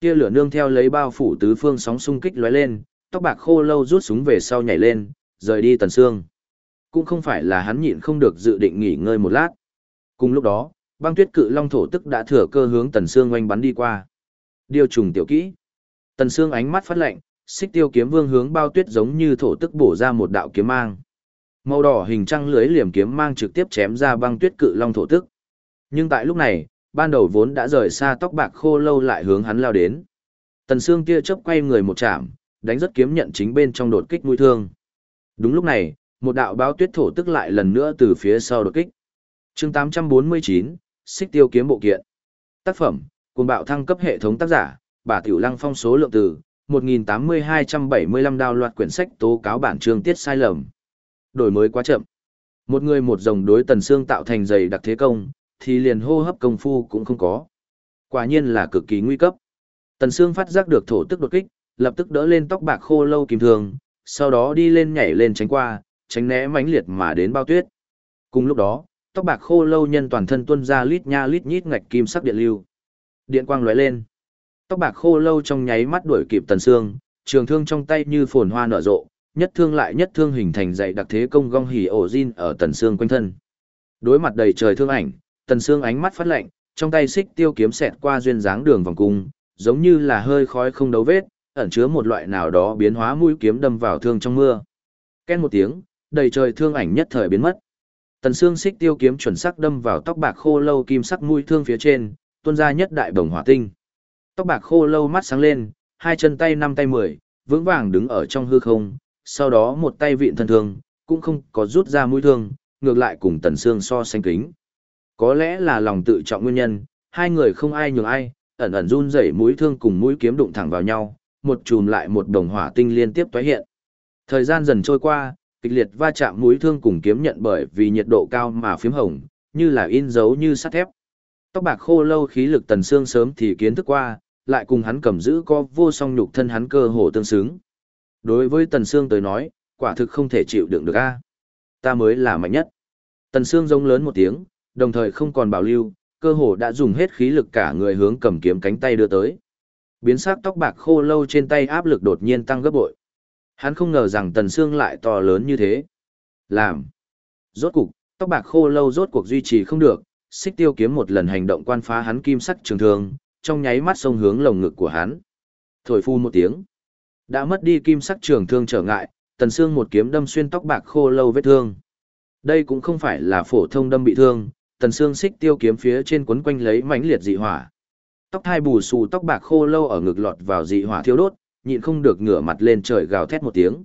Kia lửa nương theo lấy bao phủ tứ phương sóng xung kích lóe lên, tóc bạc khô lâu rút súng về sau nhảy lên, rời đi Tần Sương. Cũng không phải là hắn nhịn không được dự định nghỉ ngơi một lát. Cùng lúc đó, băng tuyết cự long thổ tức đã thừa cơ hướng Tần Sương oanh bắn đi qua. Điều trùng tiểu kỹ. Tần Sương ánh mắt phát lạnh, xích tiêu kiếm vương hướng bao tuyết giống như thổ tức bổ ra một đạo kiếm mang. Màu đỏ hình trăng lưới liềm kiếm mang trực tiếp chém ra băng tuyết cự long thổ tức. Nhưng tại lúc này, ban đầu vốn đã rời xa tóc bạc khô lâu lại hướng hắn lao đến. Tần Sương kia chớp quay người một chạm, đánh rất kiếm nhận chính bên trong đột kích mũi thương. Đúng lúc này, một đạo báo tuyết thổ tức lại lần nữa từ phía sau đột kích. Chương 849, Xích Tiêu kiếm bộ kiện. Tác phẩm: Cuồng bạo thăng cấp hệ thống tác giả: Bà Tiểu Lăng phong số lượng từ 1.8275 đào loạt quyển sách tố cáo bản chương tiết sai lầm. Đổi mới quá chậm. Một người một dòng đối tần xương tạo thành dày đặc thế công, thì liền hô hấp công phu cũng không có. Quả nhiên là cực kỳ nguy cấp. Tần xương phát giác được thổ tức đột kích, lập tức đỡ lên tóc bạc khô lâu kim thường, sau đó đi lên nhảy lên tránh qua, tránh né mãnh liệt mà đến bao tuyết. Cùng lúc đó, tóc bạc khô lâu nhân toàn thân tuôn ra lít nha lít nhít ngạch kim sắc điện lưu. Điện quang lóe lên. Tóc bạc khô lâu trong nháy mắt đuổi kịp tần xương, trường thương trong tay như phồn hoa nở rộ, nhất thương lại nhất thương hình thành dạy đặc thế công gong hỉ ổ jin ở tần xương quanh thân. Đối mặt đầy trời thương ảnh, tần Sương ánh mắt phát lạnh, trong tay xích tiêu kiếm xẹt qua duyên dáng đường vòng cung, giống như là hơi khói không đấu vết, ẩn chứa một loại nào đó biến hóa mũi kiếm đâm vào thương trong mưa. Ken một tiếng, đầy trời thương ảnh nhất thời biến mất. Tần Sương xích tiêu kiếm chuẩn xác đâm vào tóc bạc khô lâu kim sắc mũi thương phía trên, tuôn ra nhất đại đồng hỏa tinh. Tóc bạc khô lâu mắt sáng lên, hai chân tay năm tay mười, vững vàng đứng ở trong hư không, sau đó một tay vịn thân thương, cũng không có rút ra mũi thương, ngược lại cùng tần Sương so sánh kính. Có lẽ là lòng tự trọng nguyên nhân, hai người không ai nhường ai, ẩn ẩn run rẩy mũi thương cùng mũi kiếm đụng thẳng vào nhau, một chùm lại một đồng hỏa tinh liên tiếp tái hiện. Thời gian dần trôi qua, kịch liệt va chạm mũi thương cùng kiếm nhận bởi vì nhiệt độ cao mà phím hồng, như là in dấu như sắt thép. Tóc bạc khô lâu khí lực tần xương sớm thì kiến thức qua, lại cùng hắn cầm giữ có vô song nhục thân hắn cơ hồ tương xứng. Đối với Tần xương tới nói, quả thực không thể chịu đựng được a. Ta mới là mạnh nhất. Tần xương rống lớn một tiếng, đồng thời không còn bảo lưu, cơ hồ đã dùng hết khí lực cả người hướng cầm kiếm cánh tay đưa tới. Biến sắc tóc bạc khô lâu trên tay áp lực đột nhiên tăng gấp bội. Hắn không ngờ rằng Tần xương lại to lớn như thế. Làm. Rốt cục, tóc bạc khô lâu rốt cuộc duy trì không được, xích tiêu kiếm một lần hành động quan phá hắn kim sắc trường thương, trong nháy mắt xông hướng lồng ngực của hắn. Thổi phu một tiếng. Đã mất đi kim sắc trường thương trở ngại, tần xương một kiếm đâm xuyên tóc bạc khô lâu vết thương. Đây cũng không phải là phổ thông đâm bị thương, tần xương xích tiêu kiếm phía trên quấn quanh lấy mãnh liệt dị hỏa. Tóc hai bù xù tóc bạc khô lâu ở ngực lọt vào dị hỏa thiêu đốt, nhịn không được ngửa mặt lên trời gào thét một tiếng.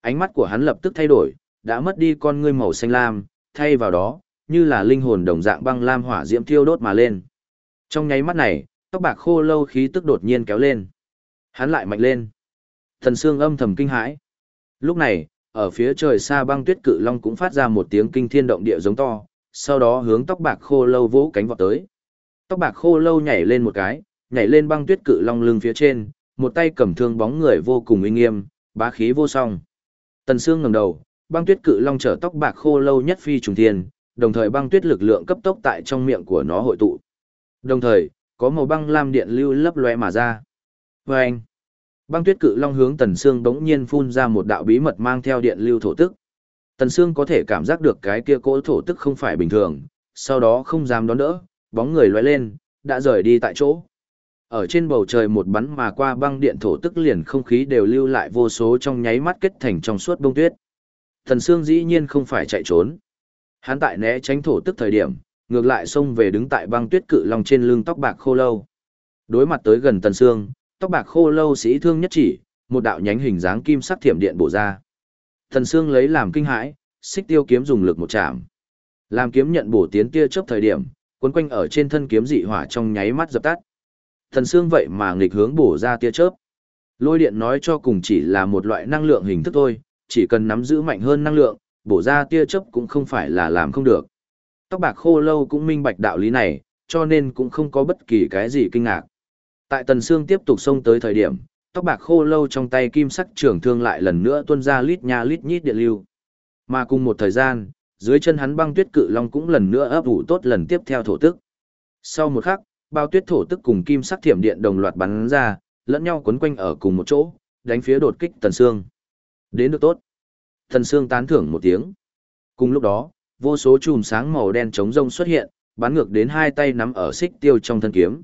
Ánh mắt của hắn lập tức thay đổi, đã mất đi con ngươi màu xanh lam, thay vào đó, như là linh hồn đồng dạng băng lam hỏa diễm thiêu đốt mà lên. Trong nháy mắt này, tóc bạc khô lâu khí tức đột nhiên kéo lên. Hắn lại mạnh lên. Thần Sương âm thầm kinh hãi. Lúc này, ở phía trời xa băng tuyết cự long cũng phát ra một tiếng kinh thiên động địa giống to, sau đó hướng tóc bạc khô lâu vỗ cánh vọt tới. Tóc bạc khô lâu nhảy lên một cái, nhảy lên băng tuyết cự long lưng phía trên, một tay cầm thương bóng người vô cùng uy nghiêm, bá khí vô song. Tần Sương ngẩng đầu, băng tuyết cự long trở tóc bạc khô lâu nhất phi trùng thiên, đồng thời băng tuyết lực lượng cấp tốc tại trong miệng của nó hội tụ. Đồng thời, có màu băng lam điện lưu lấp loe mà ra. Vâng! anh, băng tuyết cự long hướng Tần Sương đống nhiên phun ra một đạo bí mật mang theo điện lưu thổ tức. Tần Sương có thể cảm giác được cái kia cỗ thổ tức không phải bình thường, sau đó không dám đón đỡ, bóng người lóe lên, đã rời đi tại chỗ. Ở trên bầu trời một bắn mà qua băng điện thổ tức liền không khí đều lưu lại vô số trong nháy mắt kết thành trong suốt bông tuyết. Tần Sương dĩ nhiên không phải chạy trốn. Hắn tại né tránh thổ tức thời điểm, ngược lại xông về đứng tại băng tuyết cự long trên lưng tóc bạc khô lâu. Đối mặt tới gần Tần Sương, tóc bạc khô lâu sĩ thương nhất chỉ, một đạo nhánh hình dáng kim sắc thiểm điện bổ ra. Thần Sương lấy làm kinh hãi, xích tiêu kiếm dùng lực một chạm. Làm kiếm nhận bổ tiến tia chớp thời điểm, cuốn quanh ở trên thân kiếm dị hỏa trong nháy mắt dập tắt. Thần xương vậy mà nghịch hướng bổ ra tia chớp. Lôi điện nói cho cùng chỉ là một loại năng lượng hình thức thôi, chỉ cần nắm giữ mạnh hơn năng lượng, bổ ra tia chớp cũng không phải là làm không được. Tóc bạc khô lâu cũng minh bạch đạo lý này, cho nên cũng không có bất kỳ cái gì kinh ngạc. Tại Tần Sương tiếp tục xông tới thời điểm, tóc bạc khô lâu trong tay kim sắc trường thương lại lần nữa tuôn ra lít nha lít nhít điện lưu. Mà cùng một thời gian, dưới chân hắn băng tuyết cự long cũng lần nữa ấp ủ tốt lần tiếp theo thổ tức. Sau một khắc, bao tuyết thổ tức cùng kim sắc thiểm điện đồng loạt bắn ra, lẫn nhau quấn quanh ở cùng một chỗ, đánh phía đột kích Tần Sương. Đến được tốt. Tần Sương tán thưởng một tiếng. Cùng lúc đó, vô số chùm sáng màu đen chống rông xuất hiện, bắn ngược đến hai tay nắm ở xích tiêu trong thân kiếm.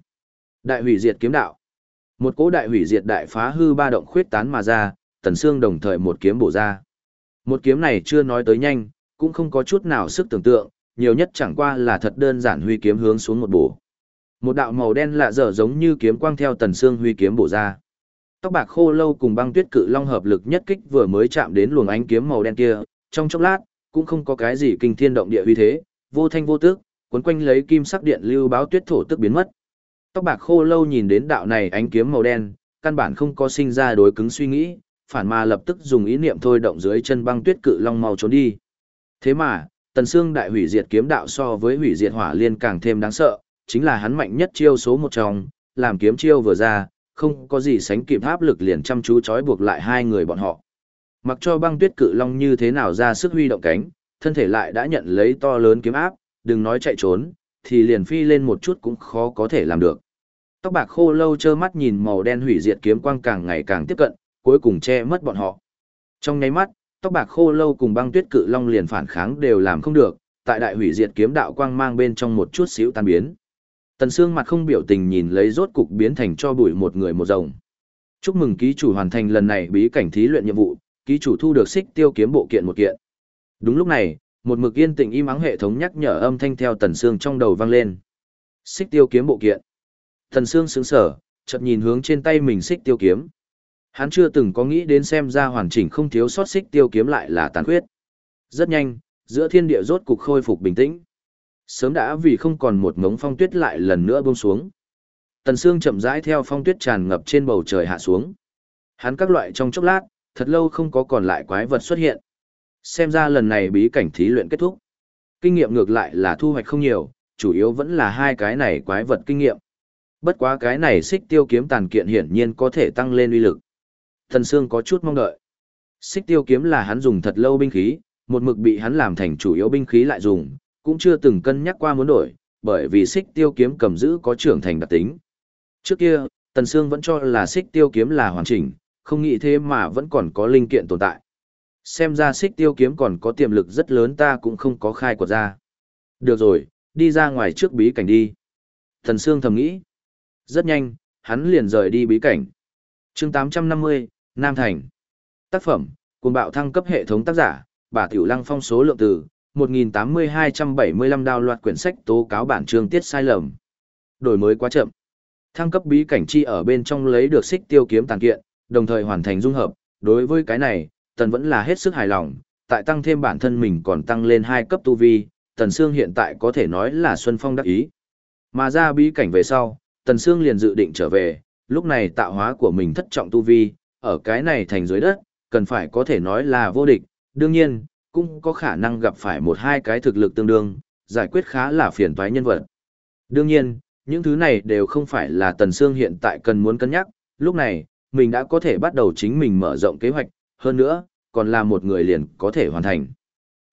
Đại hủy diệt kiếm đạo. Một cỗ đại hủy diệt đại phá hư ba động khuyết tán mà ra, Tần Sương đồng thời một kiếm bổ ra. Một kiếm này chưa nói tới nhanh, cũng không có chút nào sức tưởng tượng, nhiều nhất chẳng qua là thật đơn giản huy kiếm hướng xuống một bổ. Một đạo màu đen lạ dở giống như kiếm quang theo tần xương huy kiếm bổ ra. Tóc bạc khô lâu cùng băng tuyết cự long hợp lực nhất kích vừa mới chạm đến luồng ánh kiếm màu đen kia, trong chốc lát, cũng không có cái gì kinh thiên động địa uy thế, vô thanh vô tức, cuốn quanh lấy kim sắc điện lưu báo tuyết thổ tức biến mất. Tóc bạc khô lâu nhìn đến đạo này ánh kiếm màu đen, căn bản không có sinh ra đối cứng suy nghĩ, phản mà lập tức dùng ý niệm thôi động dưới chân băng tuyết cự long mau trốn đi. Thế mà, Tần xương đại hủy diệt kiếm đạo so với hủy diệt hỏa liên càng thêm đáng sợ, chính là hắn mạnh nhất chiêu số một trong, làm kiếm chiêu vừa ra, không có gì sánh kịp áp lực liền chăm chú chói buộc lại hai người bọn họ. Mặc cho băng tuyết cự long như thế nào ra sức huy động cánh, thân thể lại đã nhận lấy to lớn kiếm áp, đừng nói chạy trốn, thì liền phi lên một chút cũng khó có thể làm được. Tóc bạc khô lâu trơ mắt nhìn màu đen hủy diệt kiếm quang càng ngày càng tiếp cận, cuối cùng che mất bọn họ. Trong nháy mắt, tóc bạc khô lâu cùng băng tuyết cự long liền phản kháng đều làm không được, tại đại hủy diệt kiếm đạo quang mang bên trong một chút xíu tan biến. Tần Sương mặt không biểu tình nhìn lấy rốt cục biến thành cho bụi một người một rồng. Chúc mừng ký chủ hoàn thành lần này bí cảnh thí luyện nhiệm vụ, ký chủ thu được xích tiêu kiếm bộ kiện một kiện. Đúng lúc này, một mực yên tĩnh im ắng hệ thống nhắc nhở âm thanh theo Tần xương trong đầu vang lên. Xích tiêu kiếm bộ kiện. Tần xương sững sờ, chợt nhìn hướng trên tay mình xích tiêu kiếm. Hắn chưa từng có nghĩ đến xem ra hoàn chỉnh không thiếu sót xích tiêu kiếm lại là tàn khuyết. Rất nhanh, giữa thiên địa rốt cục khôi phục bình tĩnh. Sớm đã vì không còn một ngống phong tuyết lại lần nữa buông xuống. Tần xương chậm rãi theo phong tuyết tràn ngập trên bầu trời hạ xuống. Hắn các loại trong chốc lát, thật lâu không có còn lại quái vật xuất hiện. Xem ra lần này bí cảnh thí luyện kết thúc. Kinh nghiệm ngược lại là thu hoạch không nhiều, chủ yếu vẫn là hai cái này quái vật kinh nghiệm. Bất quá cái này xích tiêu kiếm tàn kiện hiển nhiên có thể tăng lên uy lực. Thần Sương có chút mong đợi. Xích tiêu kiếm là hắn dùng thật lâu binh khí, một mực bị hắn làm thành chủ yếu binh khí lại dùng, cũng chưa từng cân nhắc qua muốn đổi, bởi vì xích tiêu kiếm cầm giữ có trưởng thành đặc tính. Trước kia, Tần Sương vẫn cho là xích tiêu kiếm là hoàn chỉnh, không nghĩ thế mà vẫn còn có linh kiện tồn tại. Xem ra xích tiêu kiếm còn có tiềm lực rất lớn ta cũng không có khai quật ra. Được rồi, đi ra ngoài trước bí cảnh đi. thần Sương thầm nghĩ. Rất nhanh, hắn liền rời đi bí cảnh. chương 850, Nam Thành. Tác phẩm, cùng bạo thăng cấp hệ thống tác giả, bà Tiểu Lăng phong số lượng từ, 1.8275 đào loạt quyển sách tố cáo bản chương tiết sai lầm. Đổi mới quá chậm. Thăng cấp bí cảnh chi ở bên trong lấy được xích tiêu kiếm tàn kiện, đồng thời hoàn thành dung hợp. Đối với cái này, Tần vẫn là hết sức hài lòng, tại tăng thêm bản thân mình còn tăng lên hai cấp tu vi, Tần Sương hiện tại có thể nói là Xuân Phong đắc ý. Mà ra bí cảnh về sau, Tần Sương liền dự định trở về, lúc này tạo hóa của mình thất trọng tu vi, ở cái này thành dưới đất, cần phải có thể nói là vô địch. Đương nhiên, cũng có khả năng gặp phải một hai cái thực lực tương đương, giải quyết khá là phiền toái nhân vật. Đương nhiên, những thứ này đều không phải là Tần Sương hiện tại cần muốn cân nhắc, lúc này, mình đã có thể bắt đầu chính mình mở rộng kế hoạch, hơn nữa, còn là một người liền có thể hoàn thành.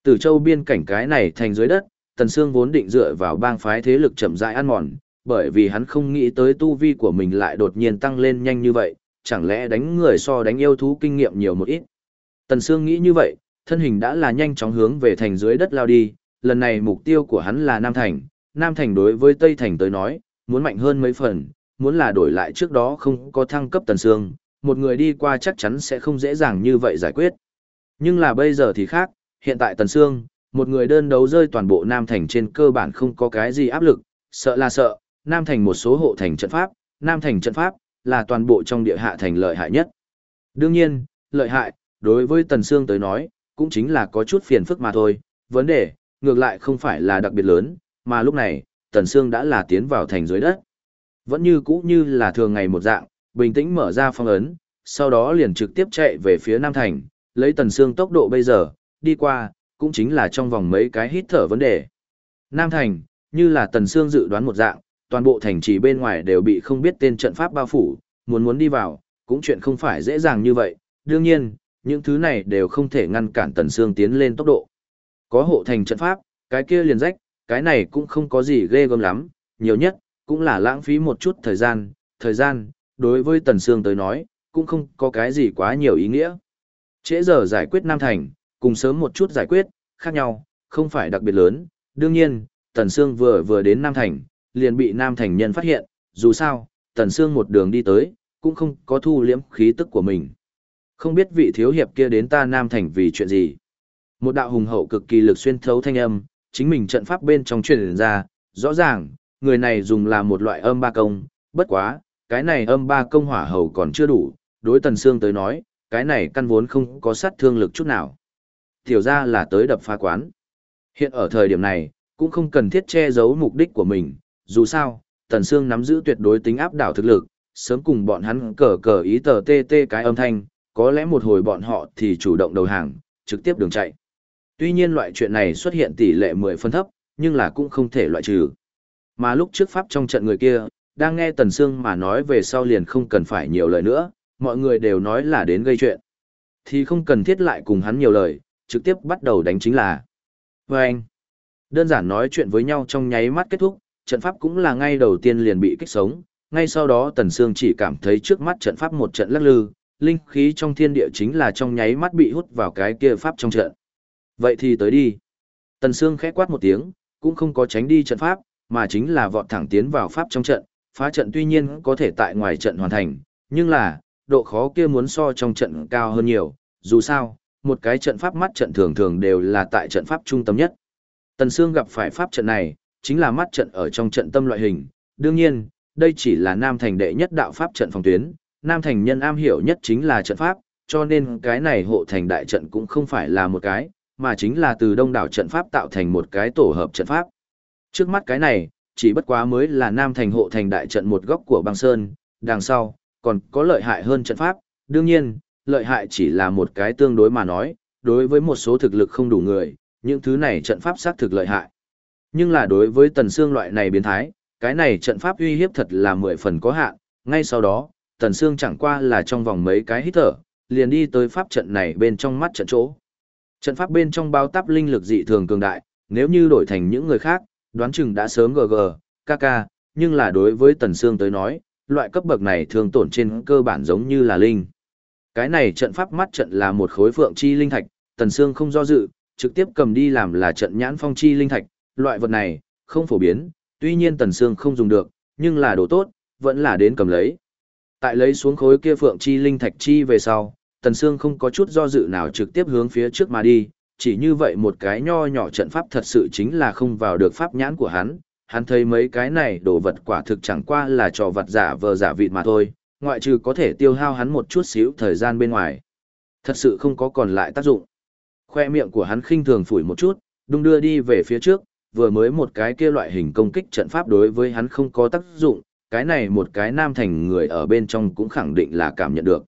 Từ châu biên cảnh cái này thành dưới đất, Tần Sương vốn định dựa vào bang phái thế lực chậm rãi ăn mòn, bởi vì hắn không nghĩ tới tu vi của mình lại đột nhiên tăng lên nhanh như vậy, chẳng lẽ đánh người so đánh yêu thú kinh nghiệm nhiều một ít. Tần Sương nghĩ như vậy, thân hình đã là nhanh chóng hướng về thành dưới đất lao đi, lần này mục tiêu của hắn là Nam Thành, Nam Thành đối với Tây Thành tới nói, muốn mạnh hơn mấy phần, muốn là đổi lại trước đó không có thăng cấp Tần Sương, một người đi qua chắc chắn sẽ không dễ dàng như vậy giải quyết. Nhưng là bây giờ thì khác, hiện tại Tần Sương, một người đơn đấu rơi toàn bộ Nam Thành trên cơ bản không có cái gì áp lực, sợ là sợ, Nam Thành một số hộ thành trận pháp, Nam Thành trận pháp, là toàn bộ trong địa hạ thành lợi hại nhất. Đương nhiên, lợi hại, đối với Tần Sương tới nói, cũng chính là có chút phiền phức mà thôi, vấn đề, ngược lại không phải là đặc biệt lớn, mà lúc này, Tần Sương đã là tiến vào thành dưới đất. Vẫn như cũ như là thường ngày một dạng, bình tĩnh mở ra phong ấn, sau đó liền trực tiếp chạy về phía Nam Thành, lấy Tần xương tốc độ bây giờ, đi qua, cũng chính là trong vòng mấy cái hít thở vấn đề. Nam Thành, như là Tần xương dự đoán một dạng, toàn bộ thành trì bên ngoài đều bị không biết tên trận pháp bao phủ, muốn muốn đi vào, cũng chuyện không phải dễ dàng như vậy. Đương nhiên, những thứ này đều không thể ngăn cản Tần xương tiến lên tốc độ. Có hộ thành trận pháp, cái kia liền rách, cái này cũng không có gì ghê gớm lắm, nhiều nhất, cũng là lãng phí một chút thời gian, thời gian, đối với Tần xương tới nói, cũng không có cái gì quá nhiều ý nghĩa. Trễ giờ giải quyết Nam Thành, cùng sớm một chút giải quyết, khác nhau, không phải đặc biệt lớn, đương nhiên, Tần Sương vừa vừa đến Nam Thành, liền bị Nam Thành nhân phát hiện, dù sao, Tần Sương một đường đi tới, cũng không có thu liễm khí tức của mình. Không biết vị thiếu hiệp kia đến ta Nam Thành vì chuyện gì. Một đạo hùng hậu cực kỳ lực xuyên thấu thanh âm, chính mình trận pháp bên trong truyền ra, rõ ràng, người này dùng là một loại âm ba công, bất quá, cái này âm ba công hỏa hầu còn chưa đủ, đối Tần Sương tới nói, cái này căn vốn không có sát thương lực chút nào. Tiểu ra là tới đập phá quán. Hiện ở thời điểm này, cũng không cần thiết che giấu mục đích của mình, dù sao, Tần Sương nắm giữ tuyệt đối tính áp đảo thực lực, sớm cùng bọn hắn cờ cờ ý tờ tê tê cái âm thanh, có lẽ một hồi bọn họ thì chủ động đầu hàng, trực tiếp đường chạy. Tuy nhiên loại chuyện này xuất hiện tỷ lệ 10 phân thấp, nhưng là cũng không thể loại trừ. Mà lúc trước pháp trong trận người kia, đang nghe Tần Sương mà nói về sau liền không cần phải nhiều lời nữa, mọi người đều nói là đến gây chuyện. Thì không cần thiết lại cùng hắn nhiều lời, trực tiếp bắt đầu đánh chính là. Và anh, đơn giản nói chuyện với nhau trong nháy mắt kết thúc, trận pháp cũng là ngay đầu tiên liền bị kích sống, ngay sau đó Tần Sương chỉ cảm thấy trước mắt trận pháp một trận lắc lư, linh khí trong thiên địa chính là trong nháy mắt bị hút vào cái kia pháp trong trận. Vậy thì tới đi. Tần Sương khẽ quát một tiếng, cũng không có tránh đi trận pháp, mà chính là vọt thẳng tiến vào pháp trong trận, phá trận tuy nhiên có thể tại ngoài trận hoàn thành, nhưng là, độ khó kia muốn so trong trận cao hơn nhiều, dù sao, một cái trận pháp mắt trận thường thường đều là tại trận pháp trung tâm nhất. Tần Sương gặp phải pháp trận này, chính là mắt trận ở trong trận tâm loại hình, đương nhiên, đây chỉ là Nam Thành đệ nhất đạo pháp trận phòng tuyến, Nam Thành nhân am hiểu nhất chính là trận pháp, cho nên cái này hộ thành đại trận cũng không phải là một cái, mà chính là từ đông đảo trận pháp tạo thành một cái tổ hợp trận pháp. Trước mắt cái này, chỉ bất quá mới là Nam Thành hộ thành đại trận một góc của băng sơn, đằng sau, còn có lợi hại hơn trận pháp, đương nhiên, lợi hại chỉ là một cái tương đối mà nói, đối với một số thực lực không đủ người, những thứ này trận pháp xác thực lợi hại. Nhưng là đối với tần xương loại này biến thái, cái này trận pháp uy hiếp thật là mười phần có hạn, ngay sau đó, tần xương chẳng qua là trong vòng mấy cái hít thở, liền đi tới pháp trận này bên trong mắt trận chỗ. Trận pháp bên trong bao táp linh lực dị thường cường đại, nếu như đổi thành những người khác, đoán chừng đã sớm gg, kk, nhưng là đối với Tần xương tới nói, loại cấp bậc này thường tổn trên cơ bản giống như là linh. Cái này trận pháp mắt trận là một khối phượng chi linh thạch, Tần Sương không do dự, trực tiếp cầm đi làm là trận nhãn phong chi linh thạch, loại vật này, không phổ biến, tuy nhiên Tần Sương không dùng được, nhưng là đồ tốt, vẫn là đến cầm lấy. Tại lấy xuống khối kia phượng chi linh thạch chi về sau, Tần Sương không có chút do dự nào trực tiếp hướng phía trước mà đi, chỉ như vậy một cái nho nhỏ trận pháp thật sự chính là không vào được pháp nhãn của hắn. Hắn thấy mấy cái này đồ vật quả thực chẳng qua là trò vật giả vờ giả vịt mà thôi, ngoại trừ có thể tiêu hao hắn một chút xíu thời gian bên ngoài. Thật sự không có còn lại tác dụng. Khoe miệng của hắn khinh thường phủi một chút, đung đưa đi về phía trước, vừa mới một cái kia loại hình công kích trận pháp đối với hắn không có tác dụng, cái này một cái nam thành người ở bên trong cũng khẳng định là cảm nhận được.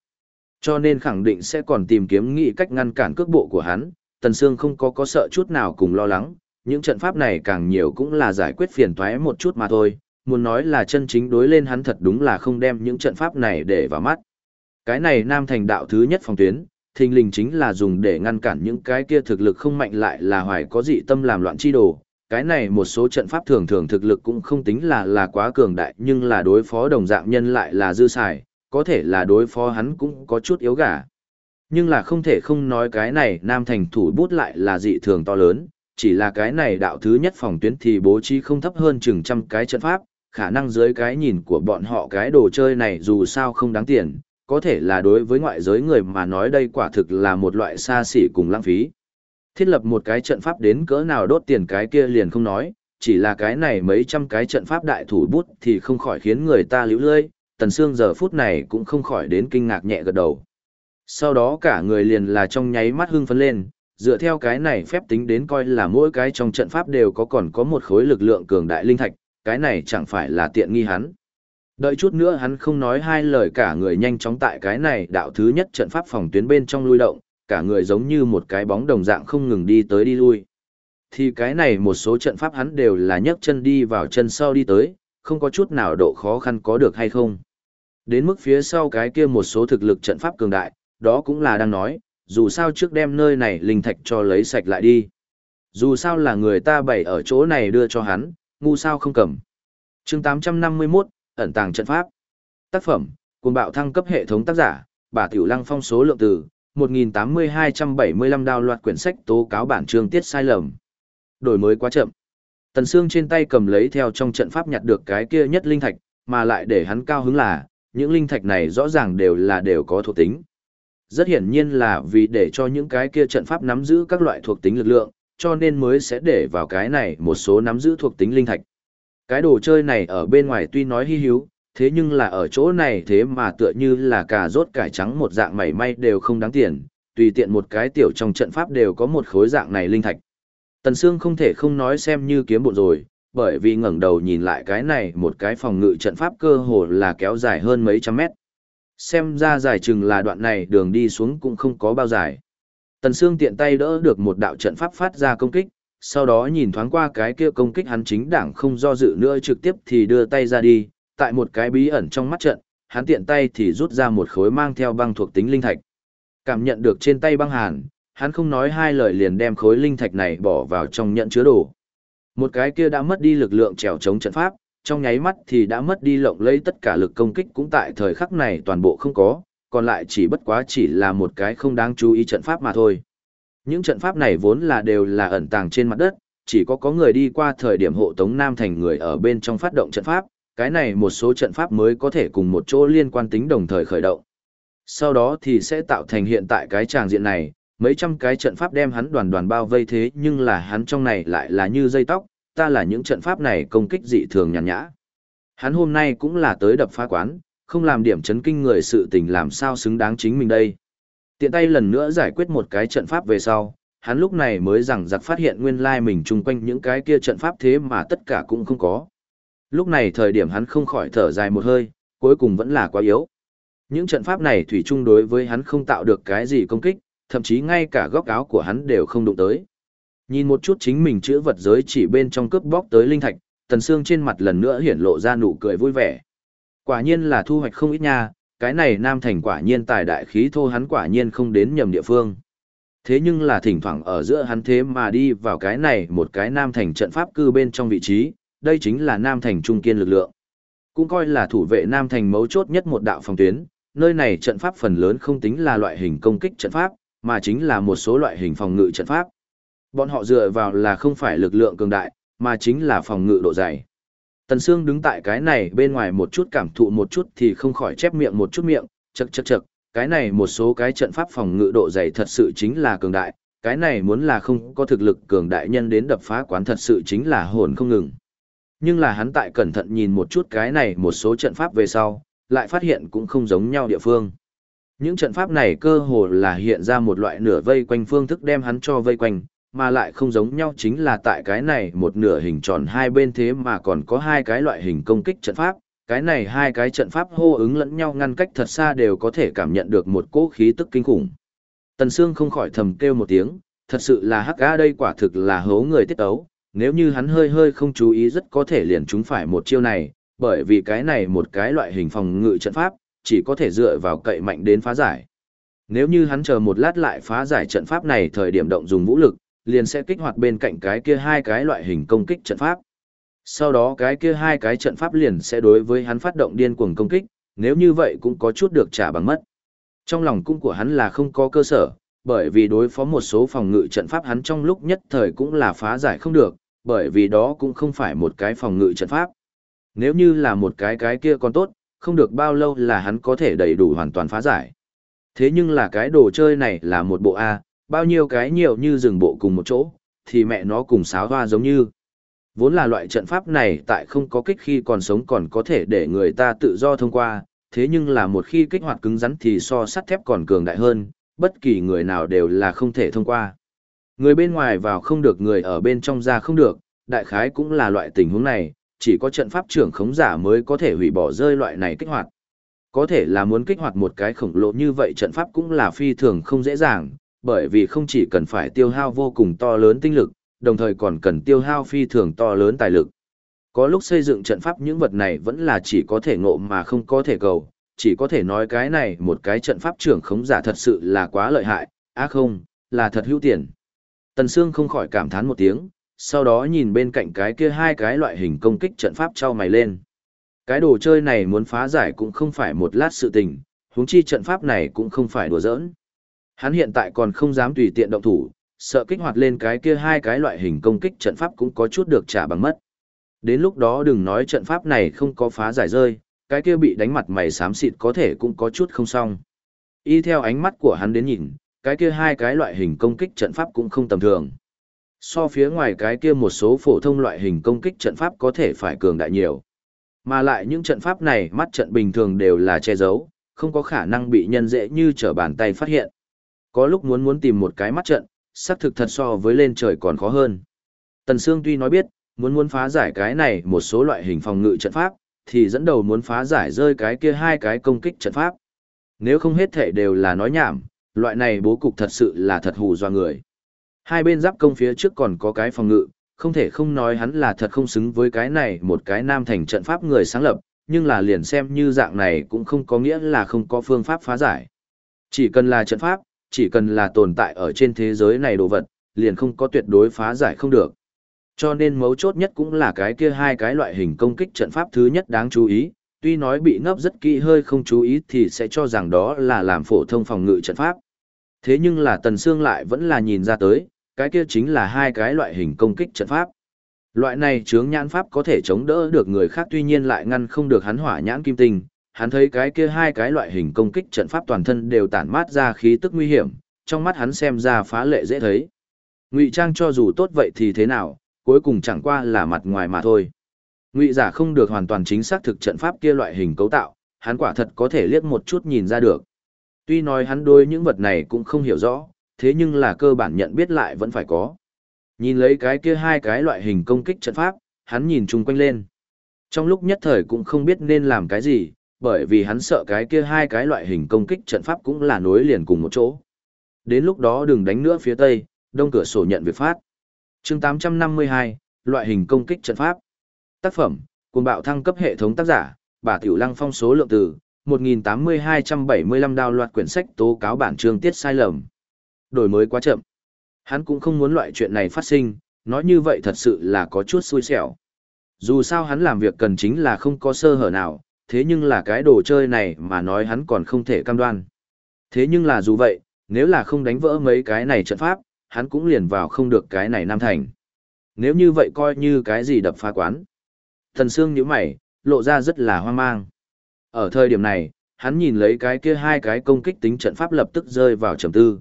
Cho nên khẳng định sẽ còn tìm kiếm nghị cách ngăn cản cước bộ của hắn, Tần Sương không có có sợ chút nào cùng lo lắng, những trận pháp này càng nhiều cũng là giải quyết phiền toái một chút mà thôi, muốn nói là chân chính đối lên hắn thật đúng là không đem những trận pháp này để vào mắt. Cái này Nam Thành đạo thứ nhất phòng tuyến, thình lình chính là dùng để ngăn cản những cái kia thực lực không mạnh lại là hoài có dị tâm làm loạn chi đồ. Cái này một số trận pháp thường thường thực lực cũng không tính là là quá cường đại nhưng là đối phó đồng dạng nhân lại là dư xài, có thể là đối phó hắn cũng có chút yếu gà. Nhưng là không thể không nói cái này Nam Thành thủ bút lại là dị thường to lớn, chỉ là cái này đạo thứ nhất phòng tuyến thì bố trí không thấp hơn chừng trăm cái trận pháp, khả năng dưới cái nhìn của bọn họ cái đồ chơi này dù sao không đáng tiền, có thể là đối với ngoại giới người mà nói đây quả thực là một loại xa xỉ cùng lãng phí. Thiết lập một cái trận pháp đến cỡ nào đốt tiền cái kia liền không nói, chỉ là cái này mấy trăm cái trận pháp đại thủ bút thì không khỏi khiến người ta liễu lơi, tần xương giờ phút này cũng không khỏi đến kinh ngạc nhẹ gật đầu. Sau đó cả người liền là trong nháy mắt hưng phấn lên, dựa theo cái này phép tính đến coi là mỗi cái trong trận pháp đều có còn có một khối lực lượng cường đại linh thạch, cái này chẳng phải là tiện nghi hắn. Đợi chút nữa hắn không nói hai lời cả người nhanh chóng tại cái này đạo thứ nhất trận pháp phòng tuyến bên trong lui động, cả người giống như một cái bóng đồng dạng không ngừng đi tới đi lui. Thì cái này một số trận pháp hắn đều là nhấc chân đi vào chân sau đi tới, không có chút nào độ khó khăn có được hay không. Đến mức phía sau cái kia một số thực lực trận pháp cường đại, đó cũng là đang nói, dù sao trước đem nơi này linh thạch cho lấy sạch lại đi. Dù sao là người ta bày ở chỗ này đưa cho hắn, ngu sao không cầm. chương 851, ẩn tàng trận pháp. Tác phẩm, cùng bạo thăng cấp hệ thống tác giả, bà Tiểu Lăng phong số lượng từ, 1.8275 đào loạt quyển sách tố cáo bản chương tiết sai lầm. Đổi mới quá chậm. Tần Sương trên tay cầm lấy theo trong trận pháp nhặt được cái kia nhất linh thạch, mà lại để hắn cao hứng là, những linh thạch này rõ ràng đều là đều có thuộc tính. Rất hiển nhiên là vì để cho những cái kia trận pháp nắm giữ các loại thuộc tính lực lượng, cho nên mới sẽ để vào cái này một số nắm giữ thuộc tính linh thạch. Cái đồ chơi này ở bên ngoài tuy nói hy hữu, thế nhưng là ở chỗ này thế mà tựa như là cà rốt cải trắng một dạng mảy may đều không đáng tiền, tùy tiện một cái tiểu trong trận pháp đều có một khối dạng này linh thạch. Tần Sương không thể không nói xem như kiếm bộ rồi, bởi vì ngẩng đầu nhìn lại cái này một cái phòng ngự trận pháp cơ hồ là kéo dài hơn mấy trăm mét. Xem ra dài chừng là đoạn này đường đi xuống cũng không có bao dài. Tần Sương tiện tay đỡ được một đạo trận pháp phát ra công kích, sau đó nhìn thoáng qua cái kia công kích hắn chính đảng không do dự nữa trực tiếp thì đưa tay ra đi, tại một cái bí ẩn trong mắt trận, hắn tiện tay thì rút ra một khối mang theo băng thuộc tính linh thạch. Cảm nhận được trên tay băng hàn, hắn không nói hai lời liền đem khối linh thạch này bỏ vào trong nhận chứa đồ. Một cái kia đã mất đi lực lượng trèo chống trận pháp, trong nháy mắt thì đã mất đi lộng lấy tất cả lực công kích cũng tại thời khắc này toàn bộ không có, còn lại chỉ bất quá chỉ là một cái không đáng chú ý trận pháp mà thôi. Những trận pháp này vốn là đều là ẩn tàng trên mặt đất, chỉ có có người đi qua thời điểm hộ tống Nam Thành người ở bên trong phát động trận pháp, cái này một số trận pháp mới có thể cùng một chỗ liên quan tính đồng thời khởi động. Sau đó thì sẽ tạo thành hiện tại cái tràng diện này, mấy trăm cái trận pháp đem hắn đoàn đoàn bao vây thế nhưng là hắn trong này lại là như dây tóc, ta là những trận pháp này công kích dị thường nhàn nhã. Hắn hôm nay cũng là tới đập phá quán, không làm điểm chấn kinh người sự tình làm sao xứng đáng chính mình đây. Tiện tay lần nữa giải quyết một cái trận pháp về sau, hắn lúc này mới rằng giặc phát hiện nguyên lai mình chung quanh những cái kia trận pháp thế mà tất cả cũng không có. Lúc này thời điểm hắn không khỏi thở dài một hơi, cuối cùng vẫn là quá yếu. Những trận pháp này thủy chung đối với hắn không tạo được cái gì công kích, thậm chí ngay cả góc áo của hắn đều không đụng tới. Nhìn một chút chính mình chữa vật giới chỉ bên trong cướp bóc tới linh thạch, tần xương trên mặt lần nữa hiển lộ ra nụ cười vui vẻ. Quả nhiên là thu hoạch không ít nha, cái này nam thành quả nhiên tài đại khí thô hắn quả nhiên không đến nhầm địa phương. Thế nhưng là thỉnh thoảng ở giữa hắn thế mà đi vào cái này một cái nam thành trận pháp cư bên trong vị trí, đây chính là nam thành trung kiên lực lượng. Cũng coi là thủ vệ nam thành mấu chốt nhất một đạo phòng tuyến, nơi này trận pháp phần lớn không tính là loại hình công kích trận pháp, mà chính là một số loại hình phòng ngự trận pháp. Bọn họ dựa vào là không phải lực lượng cường đại, mà chính là phòng ngự độ dày. Tần Sương đứng tại cái này bên ngoài một chút cảm thụ một chút thì không khỏi chép miệng một chút miệng, chậc chậc chậc, cái này một số cái trận pháp phòng ngự độ dày thật sự chính là cường đại, cái này muốn là không có thực lực cường đại nhân đến đập phá quán thật sự chính là hồn không ngừng. Nhưng là hắn tại cẩn thận nhìn một chút cái này một số trận pháp về sau, lại phát hiện cũng không giống nhau địa phương. Những trận pháp này cơ hồ là hiện ra một loại nửa vây quanh phương thức đem hắn cho vây quanh, mà lại không giống nhau chính là tại cái này một nửa hình tròn hai bên thế mà còn có hai cái loại hình công kích trận pháp, cái này hai cái trận pháp hô ứng lẫn nhau ngăn cách thật xa đều có thể cảm nhận được một cỗ khí tức kinh khủng. Tần Sương không khỏi thầm kêu một tiếng, thật sự là hắc ga đây quả thực là hố người tiết ấu, nếu như hắn hơi hơi không chú ý rất có thể liền chúng phải một chiêu này, bởi vì cái này một cái loại hình phòng ngự trận pháp, chỉ có thể dựa vào cậy mạnh đến phá giải. Nếu như hắn chờ một lát lại phá giải trận pháp này thời điểm động dùng vũ lực, liền sẽ kích hoạt bên cạnh cái kia hai cái loại hình công kích trận pháp. Sau đó cái kia hai cái trận pháp liền sẽ đối với hắn phát động điên cuồng công kích, nếu như vậy cũng có chút được trả bằng mất. Trong lòng cung của hắn là không có cơ sở, bởi vì đối phó một số phòng ngự trận pháp hắn trong lúc nhất thời cũng là phá giải không được, bởi vì đó cũng không phải một cái phòng ngự trận pháp. Nếu như là một cái cái kia còn tốt, không được bao lâu là hắn có thể đầy đủ hoàn toàn phá giải. Thế nhưng là cái đồ chơi này là một bộ A, bao nhiêu cái nhiều như rừng bộ cùng một chỗ, thì mẹ nó cùng sáo hoa giống như. Vốn là loại trận pháp này tại không có kích khi còn sống còn có thể để người ta tự do thông qua, thế nhưng là một khi kích hoạt cứng rắn thì so sắt thép còn cường đại hơn, bất kỳ người nào đều là không thể thông qua. Người bên ngoài vào không được người ở bên trong ra không được, đại khái cũng là loại tình huống này, chỉ có trận pháp trưởng khống giả mới có thể hủy bỏ rơi loại này kích hoạt. Có thể là muốn kích hoạt một cái khổng lồ như vậy trận pháp cũng là phi thường không dễ dàng, bởi vì không chỉ cần phải tiêu hao vô cùng to lớn tinh lực, đồng thời còn cần tiêu hao phi thường to lớn tài lực. Có lúc xây dựng trận pháp những vật này vẫn là chỉ có thể ngộ mà không có thể cầu, chỉ có thể nói cái này một cái trận pháp trưởng khống giả thật sự là quá lợi hại, á không, là thật hữu tiền. Tần Sương không khỏi cảm thán một tiếng, sau đó nhìn bên cạnh cái kia hai cái loại hình công kích trận pháp trao mày lên. Cái đồ chơi này muốn phá giải cũng không phải một lát sự tình, huống chi trận pháp này cũng không phải đùa giỡn. Hắn hiện tại còn không dám tùy tiện động thủ, sợ kích hoạt lên cái kia hai cái loại hình công kích trận pháp cũng có chút được trả bằng mất. Đến lúc đó đừng nói trận pháp này không có phá giải rơi, cái kia bị đánh mặt mày xám xịt có thể cũng có chút không xong. Y theo ánh mắt của hắn đến nhìn, cái kia hai cái loại hình công kích trận pháp cũng không tầm thường. So phía ngoài cái kia một số phổ thông loại hình công kích trận pháp có thể phải cường đại nhiều. Mà lại những trận pháp này mắt trận bình thường đều là che giấu, không có khả năng bị nhân dễ như trở bàn tay phát hiện. Có lúc muốn muốn tìm một cái mắt trận, xác thực thật so với lên trời còn khó hơn. Tần Sương tuy nói biết, muốn muốn phá giải cái này một số loại hình phòng ngự trận pháp, thì dẫn đầu muốn phá giải rơi cái kia hai cái công kích trận pháp. Nếu không hết thể đều là nói nhảm, loại này bố cục thật sự là thật hù do người. Hai bên giáp công phía trước còn có cái phòng ngự, không thể không nói hắn là thật không xứng với cái này một cái nam thành trận pháp người sáng lập, nhưng là liền xem như dạng này cũng không có nghĩa là không có phương pháp phá giải. Chỉ cần là trận pháp, chỉ cần là tồn tại ở trên thế giới này đồ vật, liền không có tuyệt đối phá giải không được. Cho nên mấu chốt nhất cũng là cái kia hai cái loại hình công kích trận pháp thứ nhất đáng chú ý, tuy nói bị ngấp rất kỹ hơi không chú ý thì sẽ cho rằng đó là làm phổ thông phòng ngự trận pháp. Thế nhưng là Tần Sương lại vẫn là nhìn ra tới, cái kia chính là hai cái loại hình công kích trận pháp. Loại này chướng nhãn pháp có thể chống đỡ được người khác tuy nhiên lại ngăn không được hắn hỏa nhãn kim tinh, hắn thấy cái kia hai cái loại hình công kích trận pháp toàn thân đều tản mát ra khí tức nguy hiểm, trong mắt hắn xem ra phá lệ dễ thấy. Ngụy trang cho dù tốt vậy thì thế nào, cuối cùng chẳng qua là mặt ngoài mà thôi. Ngụy giả không được hoàn toàn chính xác thực trận pháp kia loại hình cấu tạo, hắn quả thật có thể liếc một chút nhìn ra được. Tuy nói hắn đối những vật này cũng không hiểu rõ, thế nhưng là cơ bản nhận biết lại vẫn phải có. Nhìn lấy cái kia hai cái loại hình công kích trận pháp, hắn nhìn chung quanh lên. Trong lúc nhất thời cũng không biết nên làm cái gì, bởi vì hắn sợ cái kia hai cái loại hình công kích trận pháp cũng là nối liền cùng một chỗ. Đến lúc đó đừng đánh nữa phía tây, đông cửa sổ nhận việc phát. chương 852, loại hình công kích trận pháp. Tác phẩm, cuồng bạo thăng cấp hệ thống tác giả, bà Tiểu Lăng phong số lượng từ, 1.8275 đào loạt quyển sách tố cáo bản chương tiết sai lầm. Đổi mới quá chậm. Hắn cũng không muốn loại chuyện này phát sinh, nói như vậy thật sự là có chút xui xẻo. Dù sao hắn làm việc cần chính là không có sơ hở nào, thế nhưng là cái đồ chơi này mà nói hắn còn không thể cam đoan. Thế nhưng là dù vậy, nếu là không đánh vỡ mấy cái này trận pháp, hắn cũng liền vào không được cái này nam thành. Nếu như vậy coi như cái gì đập phá quán. Thần Sương nhíu mày, lộ ra rất là hoang mang. Ở thời điểm này, hắn nhìn lấy cái kia hai cái công kích tính trận pháp lập tức rơi vào trầm tư.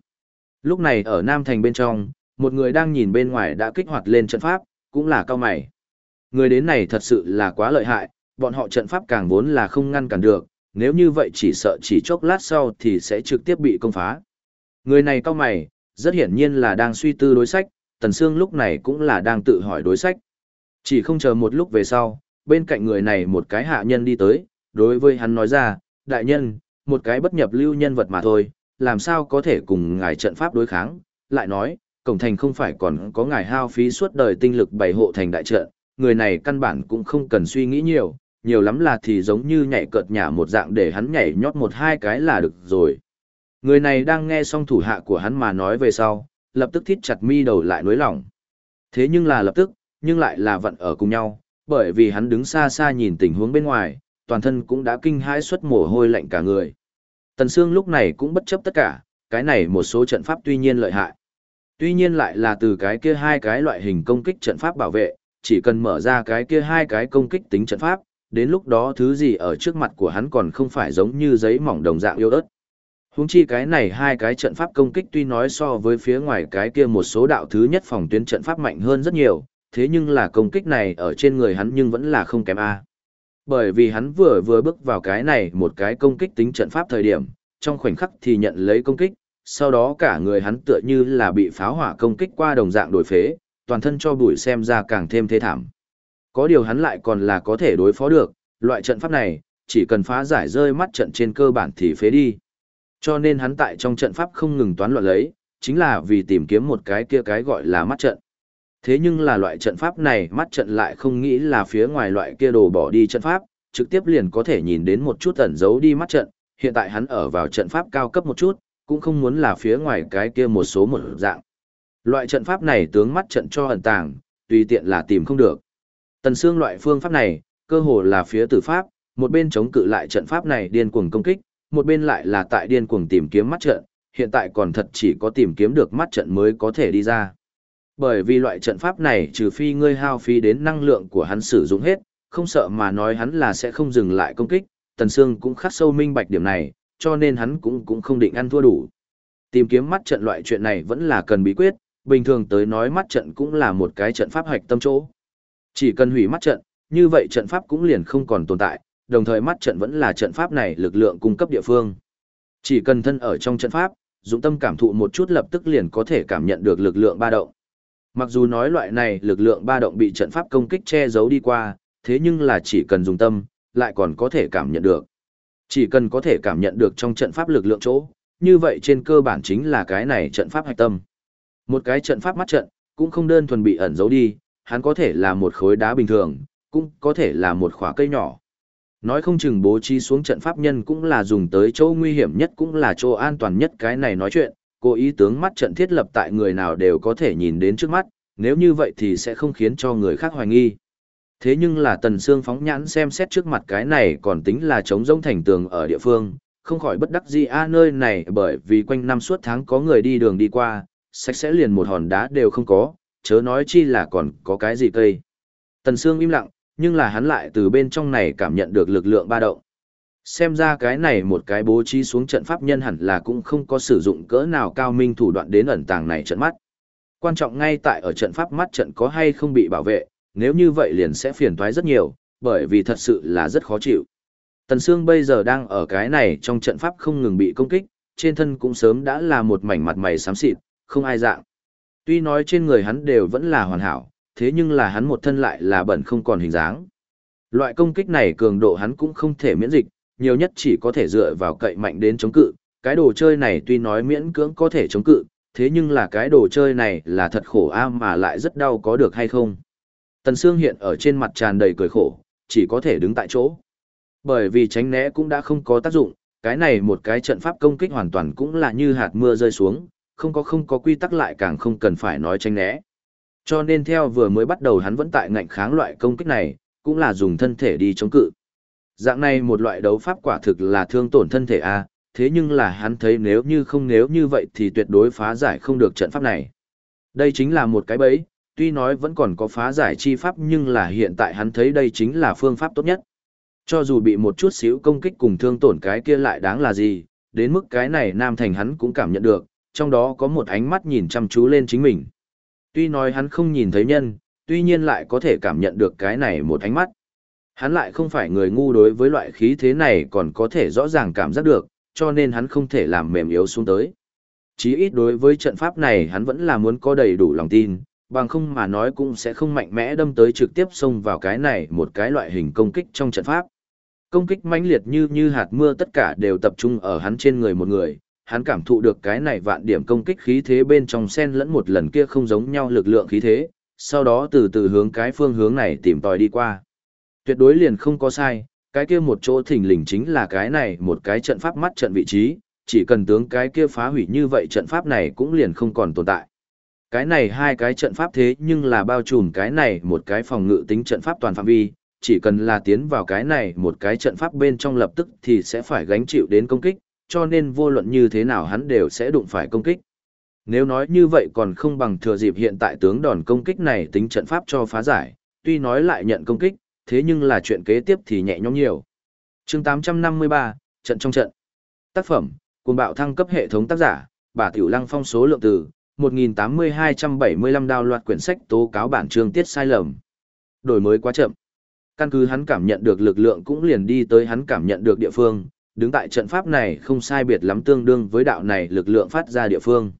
Lúc này ở Nam Thành bên trong, một người đang nhìn bên ngoài đã kích hoạt lên trận pháp, cũng là cao mày. Người đến này thật sự là quá lợi hại, bọn họ trận pháp càng vốn là không ngăn cản được, nếu như vậy chỉ sợ chỉ chốc lát sau thì sẽ trực tiếp bị công phá. Người này cao mày, rất hiển nhiên là đang suy tư đối sách, Tần Sương lúc này cũng là đang tự hỏi đối sách. Chỉ không chờ một lúc về sau, bên cạnh người này một cái hạ nhân đi tới, đối với hắn nói ra, đại nhân, một cái bất nhập lưu nhân vật mà thôi, làm sao có thể cùng ngài trận pháp đối kháng, lại nói, cổng thành không phải còn có ngài hao phí suốt đời tinh lực bày hộ thành đại trận, người này căn bản cũng không cần suy nghĩ nhiều, nhiều lắm là thì giống như nhảy cợt nhả một dạng để hắn nhảy nhót một hai cái là được rồi. Người này đang nghe xong thủ hạ của hắn mà nói về sau, lập tức thít chặt mi đầu lại nối lỏng. Thế nhưng là lập tức, nhưng lại là vận ở cùng nhau, bởi vì hắn đứng xa xa nhìn tình huống bên ngoài, toàn thân cũng đã kinh hãi xuất mồ hôi lạnh cả người. Tần Sương lúc này cũng bất chấp tất cả, cái này một số trận pháp tuy nhiên lợi hại. Tuy nhiên lại là từ cái kia hai cái loại hình công kích trận pháp bảo vệ, chỉ cần mở ra cái kia hai cái công kích tính trận pháp, đến lúc đó thứ gì ở trước mặt của hắn còn không phải giống như giấy mỏng đồng dạng yếu ớt. Huống chi cái này hai cái trận pháp công kích tuy nói so với phía ngoài cái kia một số đạo thứ nhất phòng tuyến trận pháp mạnh hơn rất nhiều, thế nhưng là công kích này ở trên người hắn nhưng vẫn là không kém A. Bởi vì hắn vừa vừa bước vào cái này một cái công kích tính trận pháp thời điểm, trong khoảnh khắc thì nhận lấy công kích, sau đó cả người hắn tựa như là bị pháo hỏa công kích qua đồng dạng đổi phế, toàn thân cho bụi xem ra càng thêm thế thảm. Có điều hắn lại còn là có thể đối phó được, loại trận pháp này, chỉ cần phá giải rơi mắt trận trên cơ bản thì phế đi. Cho nên hắn tại trong trận pháp không ngừng toán loạn lấy, chính là vì tìm kiếm một cái kia cái gọi là mắt trận. Thế nhưng là loại trận pháp này mắt trận lại không nghĩ là phía ngoài loại kia đồ bỏ đi trận pháp, trực tiếp liền có thể nhìn đến một chút ẩn giấu đi mắt trận, hiện tại hắn ở vào trận pháp cao cấp một chút, cũng không muốn là phía ngoài cái kia một số một dạng. Loại trận pháp này tướng mắt trận cho ẩn tàng, tùy tiện là tìm không được. Tần xương loại phương pháp này, cơ hồ là phía tử pháp, một bên chống cự lại trận pháp này điên cuồng công kích, một bên lại là tại điên cuồng tìm kiếm mắt trận, hiện tại còn thật chỉ có tìm kiếm được mắt trận mới có thể đi ra. Bởi vì loại trận pháp này trừ phi ngươi hao phí đến năng lượng của hắn sử dụng hết, không sợ mà nói hắn là sẽ không dừng lại công kích, Tần Sương cũng khắc sâu minh bạch điểm này, cho nên hắn cũng cũng không định ăn thua đủ. Tìm kiếm mắt trận loại chuyện này vẫn là cần bí quyết, bình thường tới nói mắt trận cũng là một cái trận pháp hạch tâm chỗ. Chỉ cần hủy mắt trận, như vậy trận pháp cũng liền không còn tồn tại, đồng thời mắt trận vẫn là trận pháp này lực lượng cung cấp địa phương. Chỉ cần thân ở trong trận pháp, dụng tâm cảm thụ một chút lập tức liền có thể cảm nhận được lực lượng ba động. Mặc dù nói loại này lực lượng ba động bị trận pháp công kích che giấu đi qua, thế nhưng là chỉ cần dùng tâm, lại còn có thể cảm nhận được. Chỉ cần có thể cảm nhận được trong trận pháp lực lượng chỗ, như vậy trên cơ bản chính là cái này trận pháp hạch tâm. Một cái trận pháp mắt trận, cũng không đơn thuần bị ẩn giấu đi, hắn có thể là một khối đá bình thường, cũng có thể là một khóa cây nhỏ. Nói không chừng bố trí xuống trận pháp nhân cũng là dùng tới chỗ nguy hiểm nhất cũng là chỗ an toàn nhất cái này nói chuyện, cô ý tướng mắt trận thiết lập tại người nào đều có thể nhìn đến trước mắt, nếu như vậy thì sẽ không khiến cho người khác hoài nghi. Thế nhưng là Tần xương phóng nhãn xem xét trước mặt cái này còn tính là chống rông thành tường ở địa phương, không khỏi bất đắc dĩ a nơi này bởi vì quanh năm suốt tháng có người đi đường đi qua, sạch sẽ liền một hòn đá đều không có, chớ nói chi là còn có cái gì cây. Tần Sương im lặng, nhưng là hắn lại từ bên trong này cảm nhận được lực lượng ba động. Xem ra cái này một cái bố trí xuống trận pháp nhân hẳn là cũng không có sử dụng cỡ nào cao minh thủ đoạn đến ẩn tàng này trận mắt. Quan trọng ngay tại ở trận pháp mắt trận có hay không bị bảo vệ, nếu như vậy liền sẽ phiền toái rất nhiều, bởi vì thật sự là rất khó chịu. Tần Sương bây giờ đang ở cái này trong trận pháp không ngừng bị công kích, trên thân cũng sớm đã là một mảnh mặt mày xám xịt, không ai dạng. Tuy nói trên người hắn đều vẫn là hoàn hảo, thế nhưng là hắn một thân lại là bẩn không còn hình dáng. Loại công kích này cường độ hắn cũng không thể miễn dịch, nhiều nhất chỉ có thể dựa vào cậy mạnh đến chống cự. Cái đồ chơi này tuy nói miễn cưỡng có thể chống cự, thế nhưng là cái đồ chơi này là thật khổ a mà lại rất đau có được hay không. Tần Sương hiện ở trên mặt tràn đầy cười khổ, chỉ có thể đứng tại chỗ. Bởi vì tránh né cũng đã không có tác dụng, cái này một cái trận pháp công kích hoàn toàn cũng là như hạt mưa rơi xuống, không có không có quy tắc lại càng không cần phải nói tránh né. Cho nên theo vừa mới bắt đầu hắn vẫn tại ngạnh kháng loại công kích này, cũng là dùng thân thể đi chống cự. Dạng này một loại đấu pháp quả thực là thương tổn thân thể a, thế nhưng là hắn thấy nếu như không nếu như vậy thì tuyệt đối phá giải không được trận pháp này. Đây chính là một cái bẫy, tuy nói vẫn còn có phá giải chi pháp nhưng là hiện tại hắn thấy đây chính là phương pháp tốt nhất. Cho dù bị một chút xíu công kích cùng thương tổn cái kia lại đáng là gì, đến mức cái này Nam Thành hắn cũng cảm nhận được, trong đó có một ánh mắt nhìn chăm chú lên chính mình. Tuy nói hắn không nhìn thấy nhân, tuy nhiên lại có thể cảm nhận được cái này một ánh mắt. Hắn lại không phải người ngu đối với loại khí thế này còn có thể rõ ràng cảm giác được, cho nên hắn không thể làm mềm yếu xuống tới. Chí ít đối với trận pháp này hắn vẫn là muốn có đầy đủ lòng tin, bằng không mà nói cũng sẽ không mạnh mẽ đâm tới trực tiếp xông vào cái này một cái loại hình công kích trong trận pháp. Công kích mãnh liệt như như hạt mưa tất cả đều tập trung ở hắn trên người một người, hắn cảm thụ được cái này vạn điểm công kích khí thế bên trong sen lẫn một lần kia không giống nhau lực lượng khí thế, sau đó từ từ hướng cái phương hướng này tìm tòi đi qua. Tuyệt đối liền không có sai, cái kia một chỗ thỉnh lình chính là cái này một cái trận pháp mắt trận vị trí, chỉ cần tướng cái kia phá hủy như vậy trận pháp này cũng liền không còn tồn tại. Cái này hai cái trận pháp thế nhưng là bao trùm cái này một cái phòng ngự tính trận pháp toàn phạm vi, chỉ cần là tiến vào cái này một cái trận pháp bên trong lập tức thì sẽ phải gánh chịu đến công kích, cho nên vô luận như thế nào hắn đều sẽ đụng phải công kích. Nếu nói như vậy còn không bằng thừa dịp hiện tại tướng đòn công kích này tính trận pháp cho phá giải, tuy nói lại nhận công kích, thế nhưng là chuyện kế tiếp thì nhẹ nhõm nhiều. chương 853, trận trong trận. Tác phẩm, cùng bạo thăng cấp hệ thống tác giả, bà Tiểu Lăng phong số lượng từ, 1.8275 đào loạt quyển sách tố cáo bản chương tiết sai lầm. Đổi mới quá chậm. Căn cứ hắn cảm nhận được lực lượng cũng liền đi tới hắn cảm nhận được địa phương, đứng tại trận pháp này không sai biệt lắm tương đương với đạo này lực lượng phát ra địa phương.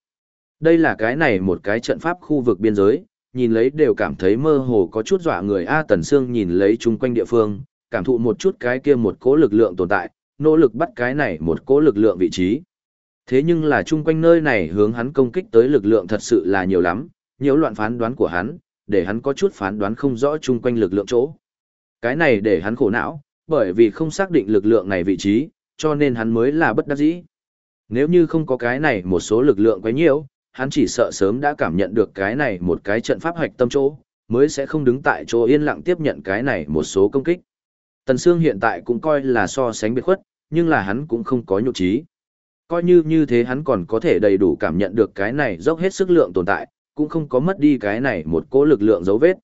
Đây là cái này một cái trận pháp khu vực biên giới, nhìn lấy đều cảm thấy mơ hồ có chút dọa người A Tần Sương nhìn lấy chung quanh địa phương, cảm thụ một chút cái kia một cố lực lượng tồn tại, nỗ lực bắt cái này một cố lực lượng vị trí. Thế nhưng là chung quanh nơi này hướng hắn công kích tới lực lượng thật sự là nhiều lắm, nhiều loạn phán đoán của hắn, để hắn có chút phán đoán không rõ chung quanh lực lượng chỗ. Cái này để hắn khổ não, bởi vì không xác định lực lượng này vị trí, cho nên hắn mới là bất đắc dĩ. Nếu như không có cái này một số lực lượng quá nhiều, hắn chỉ sợ sớm đã cảm nhận được cái này một cái trận pháp hoạch tâm chỗ, mới sẽ không đứng tại chỗ yên lặng tiếp nhận cái này một số công kích. Tần Sương hiện tại cũng coi là so sánh biệt khuất, nhưng là hắn cũng không có nhục trí. Coi như như thế hắn còn có thể đầy đủ cảm nhận được cái này dốc hết sức lượng tồn tại, cũng không có mất đi cái này một cố lực lượng dấu vết.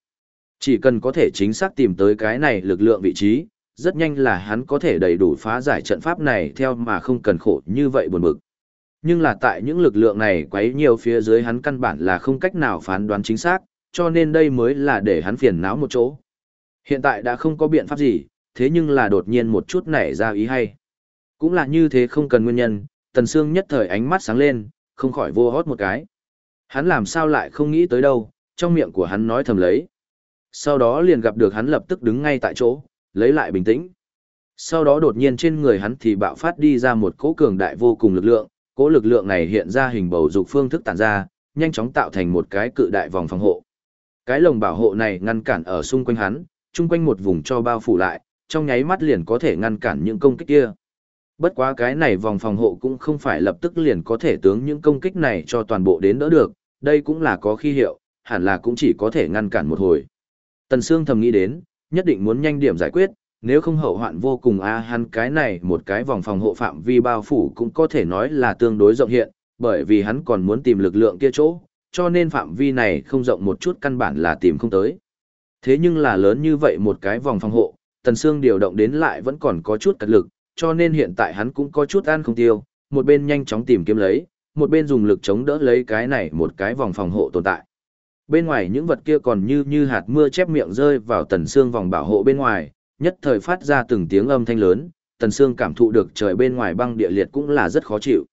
Chỉ cần có thể chính xác tìm tới cái này lực lượng vị trí, rất nhanh là hắn có thể đầy đủ phá giải trận pháp này theo mà không cần khổ như vậy buồn bực. Nhưng là tại những lực lượng này quấy nhiều phía dưới hắn căn bản là không cách nào phán đoán chính xác, cho nên đây mới là để hắn phiền não một chỗ. Hiện tại đã không có biện pháp gì, thế nhưng là đột nhiên một chút nảy ra ý hay. Cũng là như thế không cần nguyên nhân, Tần Sương nhất thời ánh mắt sáng lên, không khỏi vô hót một cái. Hắn làm sao lại không nghĩ tới đâu, trong miệng của hắn nói thầm lấy. Sau đó liền gặp được hắn lập tức đứng ngay tại chỗ, lấy lại bình tĩnh. Sau đó đột nhiên trên người hắn thì bạo phát đi ra một cỗ cường đại vô cùng lực lượng, cỗ lực lượng này hiện ra hình bầu dục phương thức tản ra, nhanh chóng tạo thành một cái cự đại vòng phòng hộ. Cái lồng bảo hộ này ngăn cản ở xung quanh hắn, chung quanh một vùng cho bao phủ lại, trong nháy mắt liền có thể ngăn cản những công kích kia. Bất quá cái này vòng phòng hộ cũng không phải lập tức liền có thể tướng những công kích này cho toàn bộ đến đỡ được, đây cũng là có khi hiệu, hẳn là cũng chỉ có thể ngăn cản một hồi. Tần Sương thầm nghĩ đến, nhất định muốn nhanh điểm giải quyết, nếu không hậu hoạn vô cùng a hắn cái này một cái vòng phòng hộ phạm vi bao phủ cũng có thể nói là tương đối rộng hiện, bởi vì hắn còn muốn tìm lực lượng kia chỗ, cho nên phạm vi này không rộng một chút căn bản là tìm không tới. Thế nhưng là lớn như vậy một cái vòng phòng hộ, Tần Sương điều động đến lại vẫn còn có chút cật lực, cho nên hiện tại hắn cũng có chút ăn không tiêu, một bên nhanh chóng tìm kiếm lấy, một bên dùng lực chống đỡ lấy cái này một cái vòng phòng hộ tồn tại. Bên ngoài những vật kia còn như như hạt mưa chép miệng rơi vào Tần xương vòng bảo hộ bên ngoài, nhất thời phát ra từng tiếng âm thanh lớn, Tần xương cảm thụ được trời bên ngoài băng địa liệt cũng là rất khó chịu.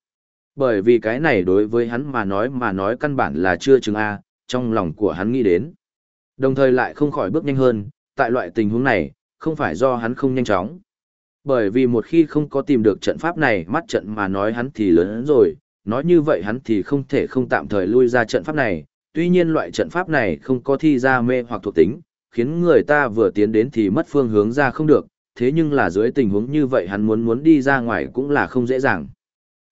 Bởi vì cái này đối với hắn mà nói mà nói căn bản là chưa chứng A, trong lòng của hắn nghĩ đến. Đồng thời lại không khỏi bước nhanh hơn, tại loại tình huống này, không phải do hắn không nhanh chóng. Bởi vì một khi không có tìm được trận pháp này mắt trận mà nói hắn thì lớn rồi, nói như vậy hắn thì không thể không tạm thời lui ra trận pháp này, tuy nhiên loại trận pháp này không có thi ra mê hoặc thuộc tính, khiến người ta vừa tiến đến thì mất phương hướng ra không được, thế nhưng là dưới tình huống như vậy hắn muốn muốn đi ra ngoài cũng là không dễ dàng.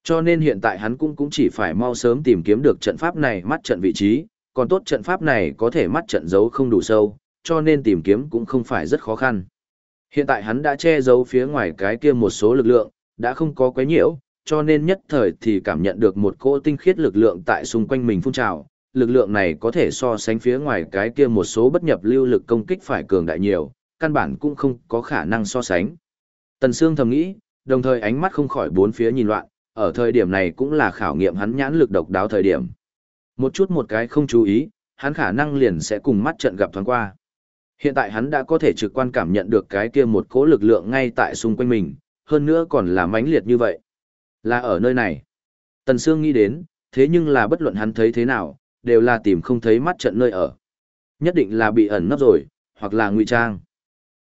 Cho nên hiện tại hắn cũng cũng chỉ phải mau sớm tìm kiếm được trận pháp này mắt trận vị trí, còn tốt trận pháp này có thể mắt trận giấu không đủ sâu, cho nên tìm kiếm cũng không phải rất khó khăn. Hiện tại hắn đã che giấu phía ngoài cái kia một số lực lượng, đã không có quấy nhiễu, cho nên nhất thời thì cảm nhận được một cỗ tinh khiết lực lượng tại xung quanh mình phun trào, lực lượng này có thể so sánh phía ngoài cái kia một số bất nhập lưu lực công kích phải cường đại nhiều, căn bản cũng không có khả năng so sánh. Tần Sương thầm nghĩ, đồng thời ánh mắt không khỏi bốn phía nhìn loạn, ở thời điểm này cũng là khảo nghiệm hắn nhãn lực độc đáo thời điểm. Một chút một cái không chú ý, hắn khả năng liền sẽ cùng mắt trận gặp thoáng qua. Hiện tại hắn đã có thể trực quan cảm nhận được cái kia một cỗ lực lượng ngay tại xung quanh mình, hơn nữa còn là mãnh liệt như vậy. Là ở nơi này. Tần Sương nghĩ đến, thế nhưng là bất luận hắn thấy thế nào, đều là tìm không thấy mắt trận nơi ở. Nhất định là bị ẩn nấp rồi, hoặc là ngụy trang.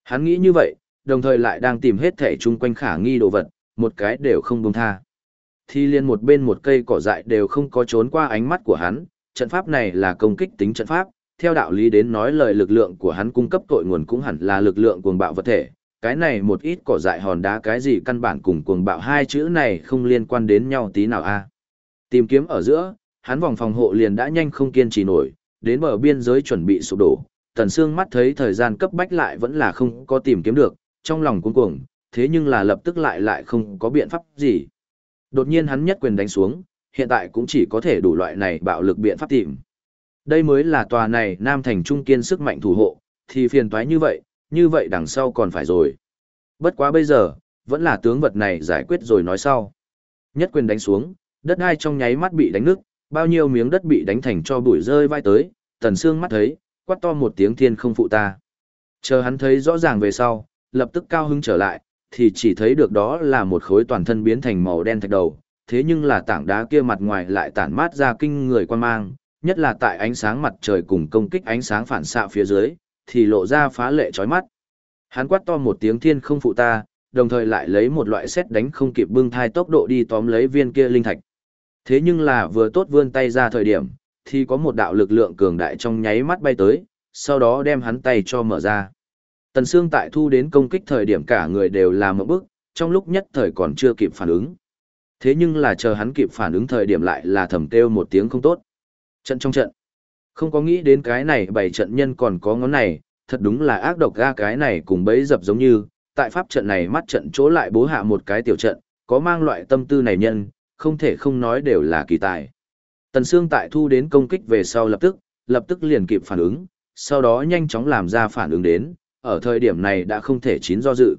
Hắn nghĩ như vậy, đồng thời lại đang tìm hết thể chung quanh khả nghi đồ vật, một cái đều không buông tha. Thì liên một bên một cây cỏ dại đều không có trốn qua ánh mắt của hắn, trận pháp này là công kích tính trận pháp, theo đạo lý đến nói lời lực lượng của hắn cung cấp tội nguồn cũng hẳn là lực lượng cuồng bạo vật thể, cái này một ít cỏ dại hòn đá cái gì căn bản cùng cuồng bạo hai chữ này không liên quan đến nhau tí nào a. Tìm kiếm ở giữa, hắn vòng phòng hộ liền đã nhanh không kiên trì nổi, đến bờ biên giới chuẩn bị sụp đổ, Tần Sương mắt thấy thời gian cấp bách lại vẫn là không có tìm kiếm được, trong lòng cuống cuồng, thế nhưng là lập tức lại lại không có biện pháp gì. Đột nhiên hắn nhất quyền đánh xuống, hiện tại cũng chỉ có thể đủ loại này bạo lực biện pháp tìm. Đây mới là tòa này Nam Thành Trung Kiên sức mạnh thủ hộ, thì phiền toái như vậy, như vậy đằng sau còn phải rồi. Bất quá bây giờ, vẫn là tướng vật này giải quyết rồi nói sau. Nhất quyền đánh xuống, đất đai trong nháy mắt bị đánh nước, bao nhiêu miếng đất bị đánh thành cho bụi rơi vai tới, tần xương mắt thấy, quát to một tiếng thiên không phụ ta. Chờ hắn thấy rõ ràng về sau, lập tức cao hứng trở lại, thì chỉ thấy được đó là một khối toàn thân biến thành màu đen thạch đầu, thế nhưng là tảng đá kia mặt ngoài lại tản mát ra kinh người quan mang, nhất là tại ánh sáng mặt trời cùng công kích ánh sáng phản xạ phía dưới, thì lộ ra phá lệ chói mắt. Hắn quát to một tiếng thiên không phụ ta, đồng thời lại lấy một loại xét đánh không kịp bưng thai tốc độ đi tóm lấy viên kia linh thạch. Thế nhưng là vừa tốt vươn tay ra thời điểm, thì có một đạo lực lượng cường đại trong nháy mắt bay tới, sau đó đem hắn tay cho mở ra. Tần Sương tại thu đến công kích thời điểm cả người đều làm một bước, trong lúc nhất thời còn chưa kịp phản ứng. Thế nhưng là chờ hắn kịp phản ứng thời điểm lại là thầm kêu một tiếng không tốt. Trận trong trận. Không có nghĩ đến cái này bảy trận nhân còn có ngón này, thật đúng là ác độc ga cái này cùng bấy dập giống như, tại pháp trận này mắt trận chỗ lại bố hạ một cái tiểu trận, có mang loại tâm tư này nhân, không thể không nói đều là kỳ tài. Tần Sương tại thu đến công kích về sau lập tức, lập tức liền kịp phản ứng, sau đó nhanh chóng làm ra phản ứng đến, ở thời điểm này đã không thể chín do dự.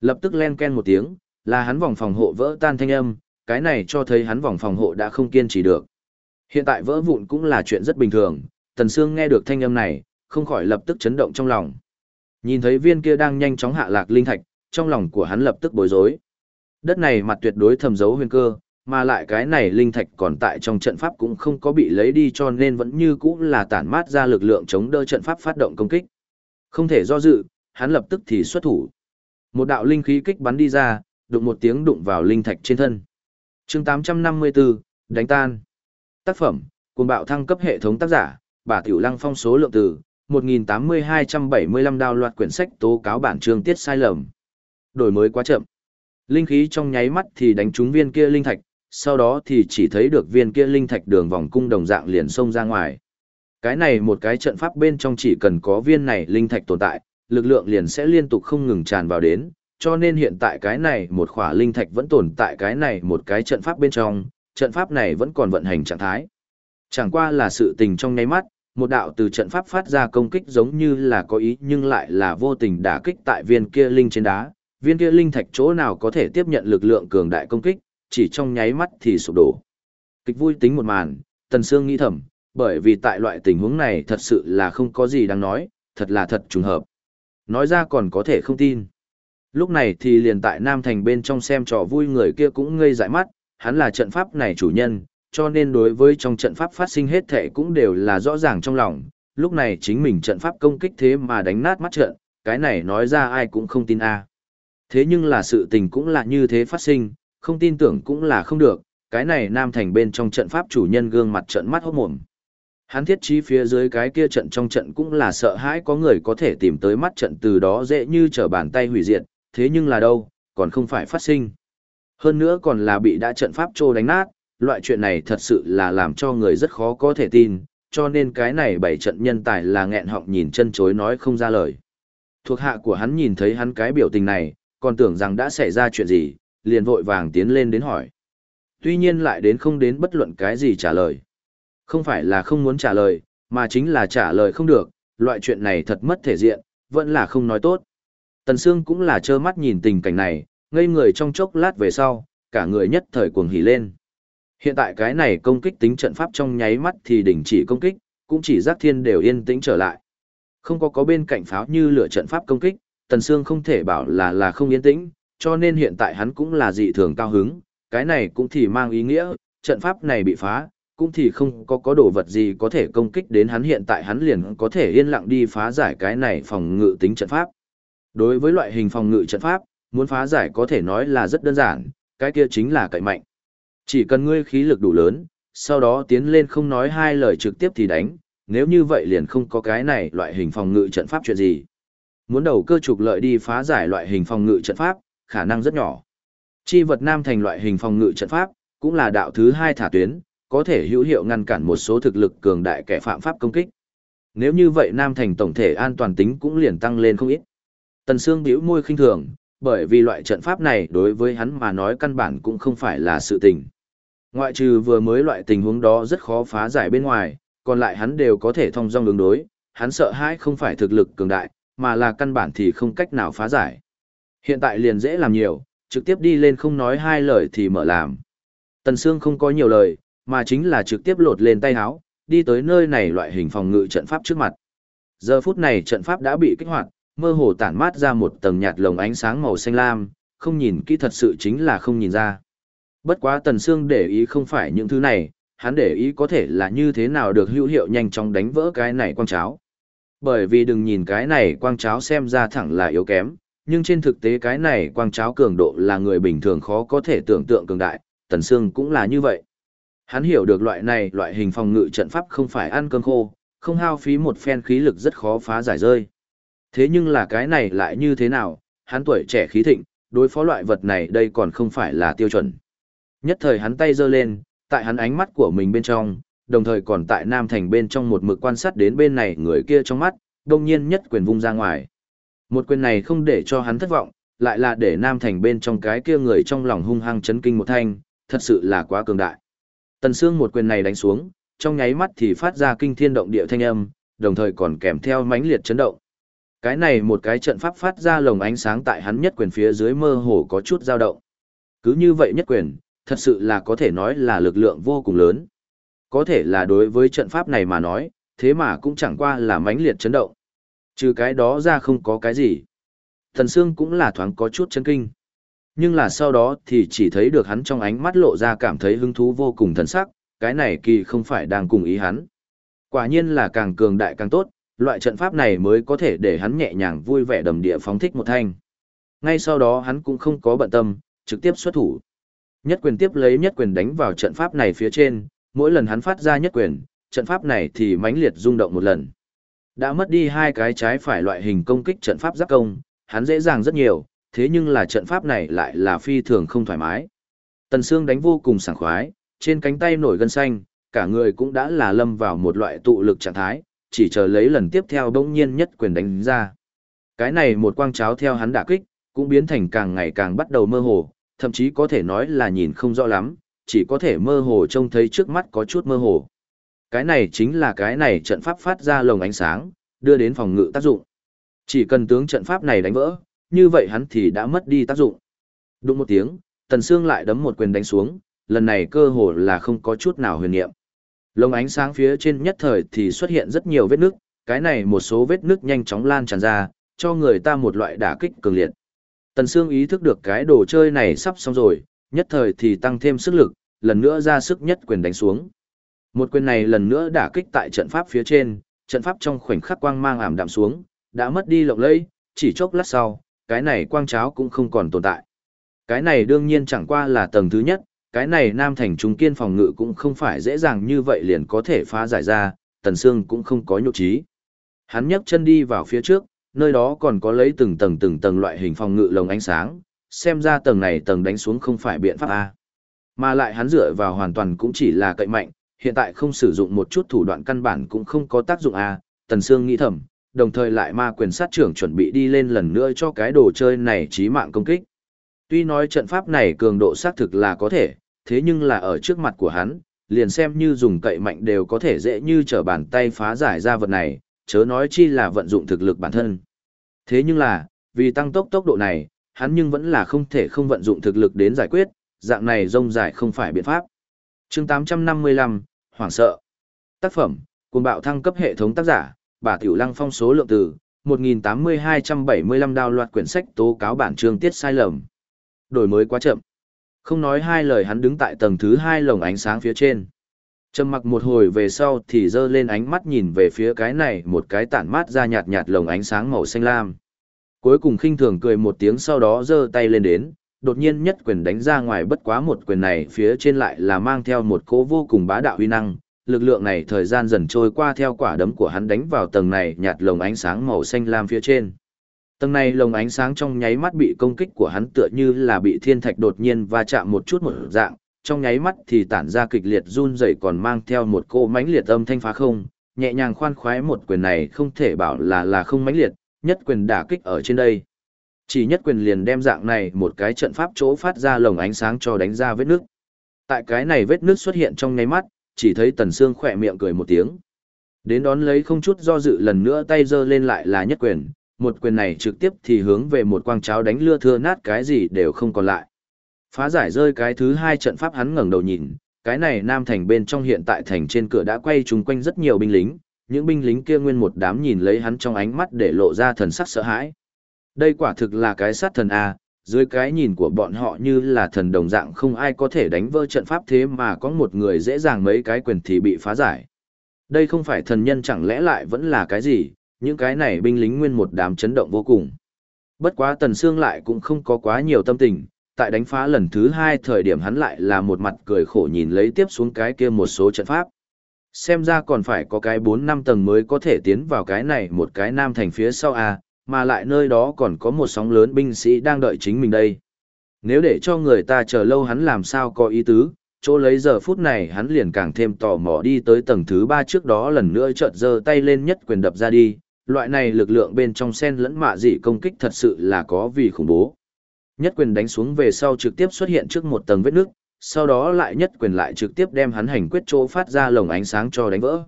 Lập tức len ken một tiếng, là hắn vòng phòng hộ vỡ tan thanh âm, cái này cho thấy hắn vòng phòng hộ đã không kiên trì được. Hiện tại vỡ vụn cũng là chuyện rất bình thường, Tần Sương nghe được thanh âm này, không khỏi lập tức chấn động trong lòng. Nhìn thấy viên kia đang nhanh chóng hạ lạc linh thạch, trong lòng của hắn lập tức bối rối. Đất này mặt tuyệt đối thầm giấu huyền cơ, mà lại cái này linh thạch còn tại trong trận pháp cũng không có bị lấy đi cho nên vẫn như cũ là tản mát ra lực lượng chống đỡ trận pháp phát động công kích. Không thể do dự, hắn lập tức thì xuất thủ. Một đạo linh khí kích bắn đi ra, đụng một tiếng đụng vào linh thạch trên thân. chương 854, đánh tan. Tác phẩm, cuồng bạo thăng cấp hệ thống tác giả, bà Tiểu Lăng phong số lượng từ, 1.8275 đào loạt quyển sách tố cáo bản chương tiết sai lầm. Đổi mới quá chậm. Linh khí trong nháy mắt thì đánh trúng viên kia linh thạch, sau đó thì chỉ thấy được viên kia linh thạch đường vòng cung đồng dạng liền xông ra ngoài. Cái này một cái trận pháp bên trong chỉ cần có viên này linh thạch tồn tại, lực lượng liền sẽ liên tục không ngừng tràn vào đến, cho nên hiện tại cái này một khỏa linh thạch vẫn tồn tại cái này một cái trận pháp bên trong, trận pháp này vẫn còn vận hành trạng thái. Chẳng qua là sự tình trong nháy mắt, một đạo từ trận pháp phát ra công kích giống như là có ý nhưng lại là vô tình đả kích tại viên kia linh trên đá, viên kia linh thạch chỗ nào có thể tiếp nhận lực lượng cường đại công kích, chỉ trong nháy mắt thì sụp đổ. Kịch vui tính một màn, Tần Sương nghĩ thầm, bởi vì tại loại tình huống này thật sự là không có gì đáng nói, thật là thật trùng hợp. Nói ra còn có thể không tin. Lúc này thì liền tại Nam Thành bên trong xem trò vui người kia cũng ngây dại mắt, hắn là trận pháp này chủ nhân, cho nên đối với trong trận pháp phát sinh hết thệ cũng đều là rõ ràng trong lòng. Lúc này chính mình trận pháp công kích thế mà đánh nát mắt trận, cái này nói ra ai cũng không tin a. Thế nhưng là sự tình cũng là như thế phát sinh, không tin tưởng cũng là không được, cái này Nam Thành bên trong trận pháp chủ nhân gương mặt trận mắt hốt mồm. Hắn thiết trí phía dưới cái kia trận trong trận cũng là sợ hãi có người có thể tìm tới mắt trận từ đó dễ như trở bàn tay hủy diệt, thế nhưng là đâu, còn không phải phát sinh. Hơn nữa còn là bị đã trận pháp trô đánh nát, loại chuyện này thật sự là làm cho người rất khó có thể tin, cho nên cái này bảy trận nhân tài là nghẹn họng nhìn chân chối nói không ra lời. Thuộc hạ của hắn nhìn thấy hắn cái biểu tình này, còn tưởng rằng đã xảy ra chuyện gì, liền vội vàng tiến lên đến hỏi. Tuy nhiên lại đến không đến bất luận cái gì trả lời. Không phải là không muốn trả lời, mà chính là trả lời không được, loại chuyện này thật mất thể diện, vẫn là không nói tốt. Tần Sương cũng là trơ mắt nhìn tình cảnh này, ngây người trong chốc lát về sau, cả người nhất thời cuồng hỉ lên. Hiện tại cái này công kích tính trận pháp trong nháy mắt thì đình chỉ công kích, cũng chỉ giác thiên đều yên tĩnh trở lại. Không có có bên cạnh pháo như lửa trận pháp công kích, Tần Sương không thể bảo là là không yên tĩnh, cho nên hiện tại hắn cũng là dị thường cao hứng, cái này cũng thì mang ý nghĩa, trận pháp này bị phá, cũng thì không có có đồ vật gì có thể công kích đến hắn hiện tại hắn liền có thể yên lặng đi phá giải cái này phòng ngự tính trận pháp. Đối với loại hình phòng ngự trận pháp, muốn phá giải có thể nói là rất đơn giản, cái kia chính là cậy mạnh. Chỉ cần ngươi khí lực đủ lớn, sau đó tiến lên không nói hai lời trực tiếp thì đánh, nếu như vậy liền không có cái này loại hình phòng ngự trận pháp chuyện gì. Muốn đầu cơ trục lợi đi phá giải loại hình phòng ngự trận pháp, khả năng rất nhỏ. Chi vật nam thành loại hình phòng ngự trận pháp, cũng là đạo thứ hai thả tuyến, có thể hữu hiệu ngăn cản một số thực lực cường đại kẻ phạm pháp công kích. Nếu như vậy nam thành tổng thể an toàn tính cũng liền tăng lên không ít. Tần Sương bĩu môi khinh thường, bởi vì loại trận pháp này đối với hắn mà nói căn bản cũng không phải là sự tình. Ngoại trừ vừa mới loại tình huống đó rất khó phá giải bên ngoài, còn lại hắn đều có thể thông dong ứng đối, hắn sợ hãi không phải thực lực cường đại, mà là căn bản thì không cách nào phá giải. Hiện tại liền dễ làm nhiều, trực tiếp đi lên không nói hai lời thì mở làm. Tần Sương không có nhiều lời, mà chính là trực tiếp lột lên tay áo, đi tới nơi này loại hình phòng ngự trận pháp trước mặt. Giờ phút này trận pháp đã bị kích hoạt, mơ hồ tản mát ra một tầng nhạt lồng ánh sáng màu xanh lam, không nhìn kỹ thật sự chính là không nhìn ra. Bất quá Tần Sương để ý không phải những thứ này, hắn để ý có thể là như thế nào được hữu hiệu nhanh chóng đánh vỡ cái này quang cháo. Bởi vì đừng nhìn cái này quang cháo xem ra thẳng là yếu kém, nhưng trên thực tế cái này quang cháo cường độ là người bình thường khó có thể tưởng tượng cường đại, Tần Sương cũng là như vậy. Hắn hiểu được loại này, loại hình phòng ngự trận pháp không phải ăn cơm khô, không hao phí một phen khí lực rất khó phá giải rơi. Thế nhưng là cái này lại như thế nào, hắn tuổi trẻ khí thịnh, đối phó loại vật này đây còn không phải là tiêu chuẩn. Nhất thời hắn tay giơ lên, tại hắn ánh mắt của mình bên trong, đồng thời còn tại Nam Thành bên trong một mực quan sát đến bên này người kia trong mắt, đồng nhiên nhất quyền vung ra ngoài. Một quyền này không để cho hắn thất vọng, lại là để Nam Thành bên trong cái kia người trong lòng hung hăng chấn kinh một thanh, thật sự là quá cường đại. Tần Sương một quyền này đánh xuống, trong nháy mắt thì phát ra kinh thiên động địa thanh âm, đồng thời còn kèm theo mãnh liệt chấn động. Cái này một cái trận pháp phát ra lồng ánh sáng tại hắn nhất quyền phía dưới mơ hồ có chút dao động. Cứ như vậy nhất quyền, thật sự là có thể nói là lực lượng vô cùng lớn. Có thể là đối với trận pháp này mà nói, thế mà cũng chẳng qua là mãnh liệt chấn động. Trừ cái đó ra không có cái gì. Thần Sương cũng là thoáng có chút chấn kinh. Nhưng là sau đó thì chỉ thấy được hắn trong ánh mắt lộ ra cảm thấy hứng thú vô cùng thần sắc, cái này kỳ không phải đang cùng ý hắn. Quả nhiên là càng cường đại càng tốt, loại trận pháp này mới có thể để hắn nhẹ nhàng vui vẻ đầm địa phóng thích một thanh. Ngay sau đó hắn cũng không có bận tâm, trực tiếp xuất thủ. Nhất quyền tiếp lấy nhất quyền đánh vào trận pháp này phía trên, mỗi lần hắn phát ra nhất quyền, trận pháp này thì mãnh liệt rung động một lần. Đã mất đi hai cái trái phải loại hình công kích trận pháp giáp công, hắn dễ dàng rất nhiều, thế nhưng là trận pháp này lại là phi thường không thoải mái. Tần Sương đánh vô cùng sảng khoái, trên cánh tay nổi gân xanh, cả người cũng đã là lâm vào một loại tụ lực trạng thái, chỉ chờ lấy lần tiếp theo bỗng nhiên nhất quyền đánh ra. Cái này một quang cháo theo hắn đả kích, cũng biến thành càng ngày càng bắt đầu mơ hồ, thậm chí có thể nói là nhìn không rõ lắm, chỉ có thể mơ hồ trông thấy trước mắt có chút mơ hồ. Cái này chính là cái này trận pháp phát ra lồng ánh sáng, đưa đến phòng ngự tác dụng. Chỉ cần tướng trận pháp này đánh vỡ, như vậy hắn thì đã mất đi tác dụng. Đụng một tiếng, Tần Sương lại đấm một quyền đánh xuống, lần này cơ hồ là không có chút nào huyền niệm. Lồng ánh sáng phía trên nhất thời thì xuất hiện rất nhiều vết nước, cái này một số vết nước nhanh chóng lan tràn ra, cho người ta một loại đả kích cường liệt. Tần Sương ý thức được cái đồ chơi này sắp xong rồi, nhất thời thì tăng thêm sức lực, lần nữa ra sức nhất quyền đánh xuống. Một quyền này lần nữa đả kích tại trận pháp phía trên, trận pháp trong khoảnh khắc quang mang ảm đạm xuống, đã mất đi lộng lẫy, chỉ chốc lát sau, cái này quang cháo cũng không còn tồn tại. Cái này đương nhiên chẳng qua là tầng thứ nhất, cái này Nam Thành Trung Kiên phòng ngự cũng không phải dễ dàng như vậy liền có thể phá giải ra, Tần Sương cũng không có nhục trí. Hắn nhấc chân đi vào phía trước, nơi đó còn có lấy từng tầng từng tầng loại hình phòng ngự lồng ánh sáng, xem ra tầng này tầng đánh xuống không phải biện pháp A. Mà lại hắn dựa vào hoàn toàn cũng chỉ là cậy mạnh, hiện tại không sử dụng một chút thủ đoạn căn bản cũng không có tác dụng à? Tần Sương nghĩ thầm, đồng thời lại ma quyền sát trưởng chuẩn bị đi lên lần nữa cho cái đồ chơi này chí mạng công kích. Tuy nói trận pháp này cường độ xác thực là có thể, thế nhưng là ở trước mặt của hắn, liền xem như dùng cậy mạnh đều có thể dễ như trở bàn tay phá giải ra vật này, chớ nói chi là vận dụng thực lực bản thân. Thế nhưng là, vì tăng tốc tốc độ này, hắn nhưng vẫn là không thể không vận dụng thực lực đến giải quyết, dạng này rông dài không phải biện pháp. chương 855, Hoảng sợ. Tác phẩm, cùng bạo thăng cấp hệ thống tác giả, bà Tiểu Lăng phong số lượng từ, 1.8275 đào loạt quyển sách tố cáo bản chương tiết sai lầm. Đổi mới quá chậm. Không nói hai lời hắn đứng tại tầng thứ hai lồng ánh sáng phía trên. Trầm mặc một hồi về sau thì dơ lên ánh mắt nhìn về phía cái này một cái tản mát ra nhạt nhạt lồng ánh sáng màu xanh lam. Cuối cùng khinh thường cười một tiếng sau đó dơ tay lên đến, đột nhiên nhất quyền đánh ra ngoài bất quá một quyền này phía trên lại là mang theo một cỗ vô cùng bá đạo huy năng, lực lượng này thời gian dần trôi qua theo quả đấm của hắn đánh vào tầng này nhạt lồng ánh sáng màu xanh lam phía trên. Tầng này lồng ánh sáng trong nháy mắt bị công kích của hắn tựa như là bị thiên thạch đột nhiên va chạm một chút một dạng, trong nháy mắt thì tản ra kịch liệt run rẩy còn mang theo một cô mãnh liệt âm thanh phá không, nhẹ nhàng khoan khoái một quyền này không thể bảo là là không mãnh liệt, nhất quyền đả kích ở trên đây. Chỉ nhất quyền liền đem dạng này một cái trận pháp chỗ phát ra lồng ánh sáng cho đánh ra vết nước. Tại cái này vết nước xuất hiện trong nháy mắt, chỉ thấy Tần Sương khỏe miệng cười một tiếng. Đến đón lấy không chút do dự lần nữa tay giơ lên lại là nhất quyền, một quyền này trực tiếp thì hướng về một quang cháo đánh lưa thưa nát cái gì đều không còn lại. Phá giải rơi cái thứ hai trận pháp hắn ngẩng đầu nhìn, cái này Nam Thành bên trong hiện tại thành trên cửa đã quay chung quanh rất nhiều binh lính, những binh lính kia nguyên một đám nhìn lấy hắn trong ánh mắt để lộ ra thần sắc sợ hãi. Đây quả thực là cái sát thần A, dưới cái nhìn của bọn họ như là thần đồng dạng không ai có thể đánh vỡ trận pháp thế mà có một người dễ dàng mấy cái quyền thì bị phá giải. Đây không phải thần nhân chẳng lẽ lại vẫn là cái gì, những cái này binh lính nguyên một đám chấn động vô cùng. Bất quá Tần Sương lại cũng không có quá nhiều tâm tình, tại đánh phá lần thứ hai thời điểm hắn lại là một mặt cười khổ nhìn lấy tiếp xuống cái kia một số trận pháp. Xem ra còn phải có cái bốn năm tầng mới có thể tiến vào cái này một cái nam thành phía sau à, mà lại nơi đó còn có một sóng lớn binh sĩ đang đợi chính mình đây. Nếu để cho người ta chờ lâu hắn làm sao có ý tứ, chỗ lấy giờ phút này hắn liền càng thêm tò mò đi tới tầng thứ ba trước đó lần nữa chợt giơ tay lên nhất quyền đập ra đi, loại này lực lượng bên trong sen lẫn mạ dị công kích thật sự là có vì khủng bố. Nhất quyền đánh xuống về sau trực tiếp xuất hiện trước một tầng vết nước, sau đó lại nhất quyền lại trực tiếp đem hắn hành quyết chỗ phát ra lồng ánh sáng cho đánh vỡ.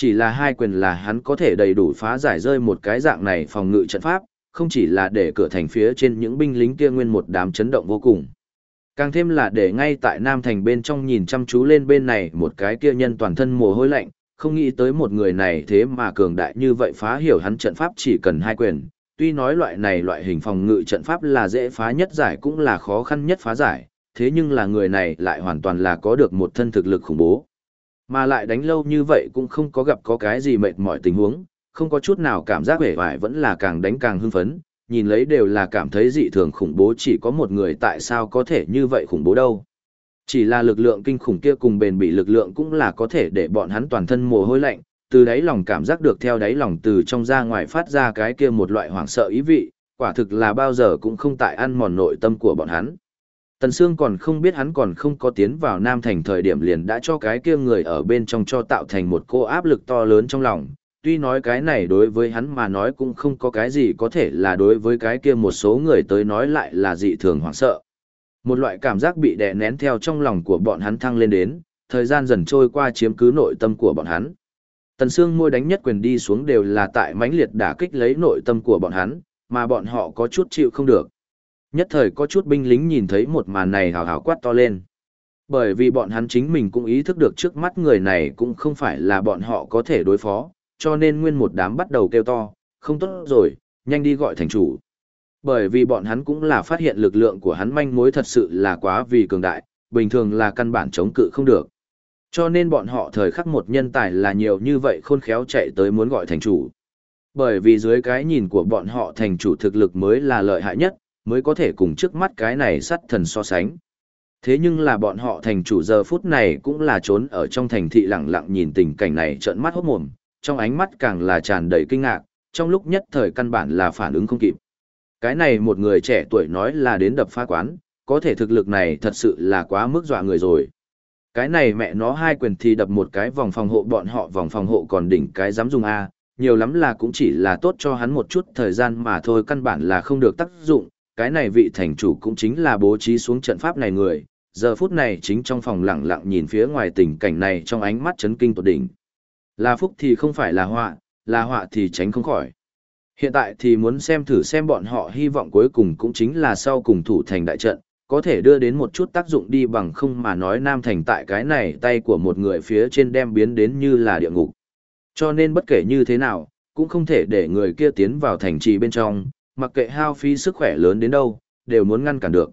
Chỉ là hai quyền là hắn có thể đầy đủ phá giải rơi một cái dạng này phòng ngự trận pháp, không chỉ là để cửa thành phía trên những binh lính kia nguyên một đám chấn động vô cùng. Càng thêm là để ngay tại Nam Thành bên trong nhìn chăm chú lên bên này một cái kia nhân toàn thân mồ hôi lạnh, không nghĩ tới một người này thế mà cường đại như vậy phá hiểu hắn trận pháp chỉ cần hai quyền. Tuy nói loại này loại hình phòng ngự trận pháp là dễ phá nhất giải cũng là khó khăn nhất phá giải, thế nhưng là người này lại hoàn toàn là có được một thân thực lực khủng bố. Mà lại đánh lâu như vậy cũng không có gặp có cái gì mệt mỏi tình huống, không có chút nào cảm giác vẻ vải vẫn là càng đánh càng hưng phấn, nhìn lấy đều là cảm thấy dị thường khủng bố chỉ có một người tại sao có thể như vậy khủng bố đâu. Chỉ là lực lượng kinh khủng kia cùng bền bỉ lực lượng cũng là có thể để bọn hắn toàn thân mồ hôi lạnh, từ đáy lòng cảm giác được theo đáy lòng từ trong ra ngoài phát ra cái kia một loại hoảng sợ ý vị, quả thực là bao giờ cũng không tại ăn mòn nội tâm của bọn hắn. Tần Sương còn không biết hắn còn không có tiến vào Nam Thành thời điểm liền đã cho cái kia người ở bên trong cho tạo thành một cô áp lực to lớn trong lòng. Tuy nói cái này đối với hắn mà nói cũng không có cái gì có thể là đối với cái kia một số người tới nói lại là dị thường hoảng sợ. Một loại cảm giác bị đè nén theo trong lòng của bọn hắn thăng lên đến, thời gian dần trôi qua chiếm cứ nội tâm của bọn hắn. Tần Sương môi đánh nhất quyền đi xuống đều là tại mãnh liệt đả kích lấy nội tâm của bọn hắn, mà bọn họ có chút chịu không được. Nhất thời có chút binh lính nhìn thấy một màn này hào hào quát to lên. Bởi vì bọn hắn chính mình cũng ý thức được trước mắt người này cũng không phải là bọn họ có thể đối phó, cho nên nguyên một đám bắt đầu kêu to, không tốt rồi, nhanh đi gọi thành chủ. Bởi vì bọn hắn cũng là phát hiện lực lượng của hắn manh mối thật sự là quá vì cường đại, bình thường là căn bản chống cự không được. Cho nên bọn họ thời khắc một nhân tài là nhiều như vậy khôn khéo chạy tới muốn gọi thành chủ. Bởi vì dưới cái nhìn của bọn họ thành chủ thực lực mới là lợi hại nhất, mới có thể cùng trước mắt cái này sắt thần so sánh. Thế nhưng là bọn họ thành chủ giờ phút này cũng là trốn ở trong thành thị lặng lặng nhìn tình cảnh này trợn mắt hốt mồm, trong ánh mắt càng là tràn đầy kinh ngạc, trong lúc nhất thời căn bản là phản ứng không kịp. Cái này một người trẻ tuổi nói là đến đập phá quán, có thể thực lực này thật sự là quá mức dọa người rồi. Cái này mẹ nó hai quyền thì đập một cái vòng phòng hộ bọn họ vòng phòng hộ còn đỉnh cái dám dùng A, nhiều lắm là cũng chỉ là tốt cho hắn một chút thời gian mà thôi căn bản là không được tác dụng, cái này vị thành chủ cũng chính là bố trí xuống trận pháp này người, giờ phút này chính trong phòng lặng lặng nhìn phía ngoài tình cảnh này trong ánh mắt chấn kinh tột đỉnh. Là phúc thì không phải là họa, là họa thì tránh không khỏi. Hiện tại thì muốn xem thử xem bọn họ hy vọng cuối cùng cũng chính là sau cùng thủ thành đại trận, có thể đưa đến một chút tác dụng đi bằng không mà nói Nam Thành tại cái này tay của một người phía trên đem biến đến như là địa ngục. Cho nên bất kể như thế nào, cũng không thể để người kia tiến vào thành trì bên trong, mặc kệ hao phí sức khỏe lớn đến đâu, đều muốn ngăn cản được.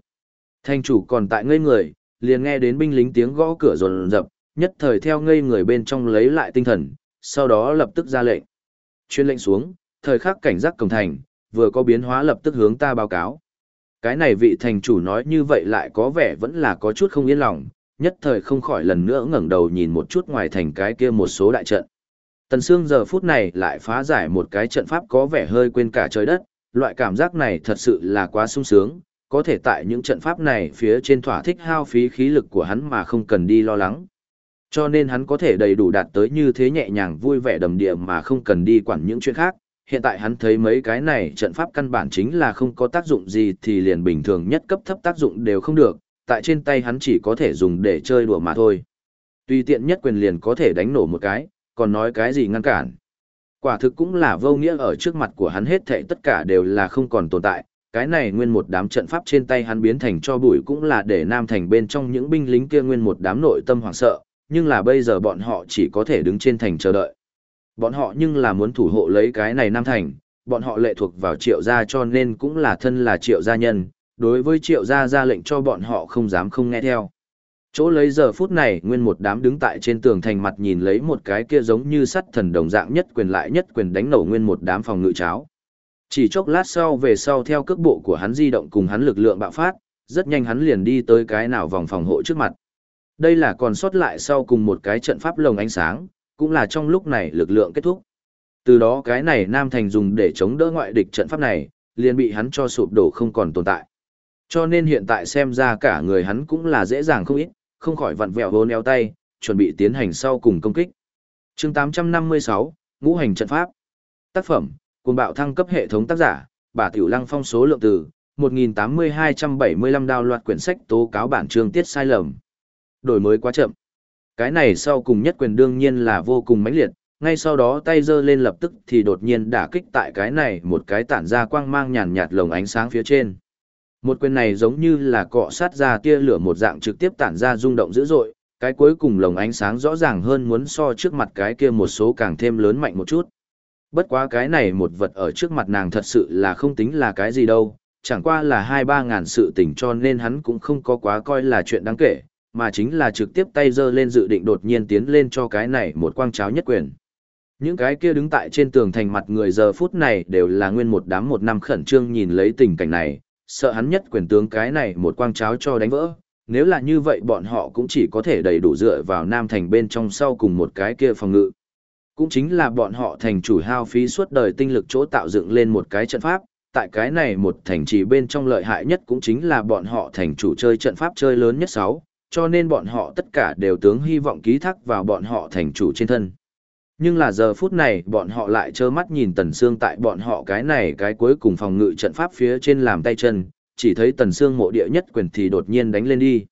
Thành chủ còn tại ngây người, liền nghe đến binh lính tiếng gõ cửa rồn rập, nhất thời theo ngây người bên trong lấy lại tinh thần, sau đó lập tức ra lệnh. Chuyên lệnh xuống, thời khắc cảnh giác cổng thành, vừa có biến hóa lập tức hướng ta báo cáo. Cái này vị thành chủ nói như vậy lại có vẻ vẫn là có chút không yên lòng, nhất thời không khỏi lần nữa ngẩng đầu nhìn một chút ngoài thành cái kia một số đại trận. Tần Sương giờ phút này lại phá giải một cái trận pháp có vẻ hơi quên cả trời đất, loại cảm giác này thật sự là quá sung sướng, có thể tại những trận pháp này phía trên thỏa thích hao phí khí lực của hắn mà không cần đi lo lắng. Cho nên hắn có thể đầy đủ đạt tới như thế nhẹ nhàng vui vẻ đầm địa mà không cần đi quản những chuyện khác. Hiện tại hắn thấy mấy cái này trận pháp căn bản chính là không có tác dụng gì thì liền bình thường nhất cấp thấp tác dụng đều không được, tại trên tay hắn chỉ có thể dùng để chơi đùa mà thôi. Tùy tiện nhất quyền liền có thể đánh nổ một cái, còn nói cái gì ngăn cản. Quả thực cũng là vô nghĩa ở trước mặt của hắn hết thảy tất cả đều là không còn tồn tại, cái này nguyên một đám trận pháp trên tay hắn biến thành cho bụi cũng là để Nam Thành bên trong những binh lính kia nguyên một đám nội tâm hoảng sợ, nhưng là bây giờ bọn họ chỉ có thể đứng trên thành chờ đợi. Bọn họ nhưng là muốn thủ hộ lấy cái này Nam Thành, bọn họ lệ thuộc vào triệu gia cho nên cũng là thân là triệu gia nhân, đối với triệu gia ra lệnh cho bọn họ không dám không nghe theo. Chỗ lấy giờ phút này nguyên một đám đứng tại trên tường thành mặt nhìn lấy một cái kia giống như sắt thần đồng dạng nhất quyền lại nhất quyền đánh nổ nguyên một đám phòng ngự cháo. Chỉ chốc lát sau về sau theo cước bộ của hắn di động cùng hắn lực lượng bạo phát, rất nhanh hắn liền đi tới cái nào vòng phòng hộ trước mặt. Đây là còn sót lại sau cùng một cái trận pháp lồng ánh sáng, cũng là trong lúc này lực lượng kết thúc. Từ đó cái này Nam Thành dùng để chống đỡ ngoại địch trận pháp này, liền bị hắn cho sụp đổ không còn tồn tại. Cho nên hiện tại xem ra cả người hắn cũng là dễ dàng không ít, không khỏi vặn vẹo hôn eo tay, chuẩn bị tiến hành sau cùng công kích. chương 856, Ngũ hành trận pháp. Tác phẩm, cùng bạo thăng cấp hệ thống tác giả, bà Tiểu Lăng phong số lượng từ, 1.8275 đào loạt quyển sách tố cáo bản chương tiết sai lầm. Đổi mới quá chậm. Cái này sau cùng nhất quyền đương nhiên là vô cùng mãnh liệt, ngay sau đó tay giơ lên lập tức thì đột nhiên đả kích tại cái này một cái tản ra quang mang nhàn nhạt lồng ánh sáng phía trên. Một quyền này giống như là cọ sát ra tia lửa một dạng trực tiếp tản ra rung động dữ dội, cái cuối cùng lồng ánh sáng rõ ràng hơn muốn so trước mặt cái kia một số càng thêm lớn mạnh một chút. Bất quá cái này một vật ở trước mặt nàng thật sự là không tính là cái gì đâu, chẳng qua là hai ba ngàn sự tình cho nên hắn cũng không có quá coi là chuyện đáng kể, mà chính là trực tiếp tay giơ lên dự định đột nhiên tiến lên cho cái này một quang cháo nhất quyền. Những cái kia đứng tại trên tường thành mặt người giờ phút này đều là nguyên một đám một năm khẩn trương nhìn lấy tình cảnh này, sợ hắn nhất quyền tướng cái này một quang cháo cho đánh vỡ. Nếu là như vậy bọn họ cũng chỉ có thể đầy đủ dựa vào Nam Thành bên trong sau cùng một cái kia phòng ngự. Cũng chính là bọn họ thành chủ hao phí suốt đời tinh lực chỗ tạo dựng lên một cái trận pháp, tại cái này một thành trì bên trong lợi hại nhất cũng chính là bọn họ thành chủ chơi trận pháp chơi lớn nhất sáu, cho nên bọn họ tất cả đều tướng hy vọng ký thác vào bọn họ thành chủ trên thân. Nhưng là giờ phút này bọn họ lại trơ mắt nhìn Tần Sương tại bọn họ cái này cái cuối cùng phòng ngự trận pháp phía trên làm tay chân, chỉ thấy Tần Sương mộ địa nhất quyền thì đột nhiên đánh lên đi.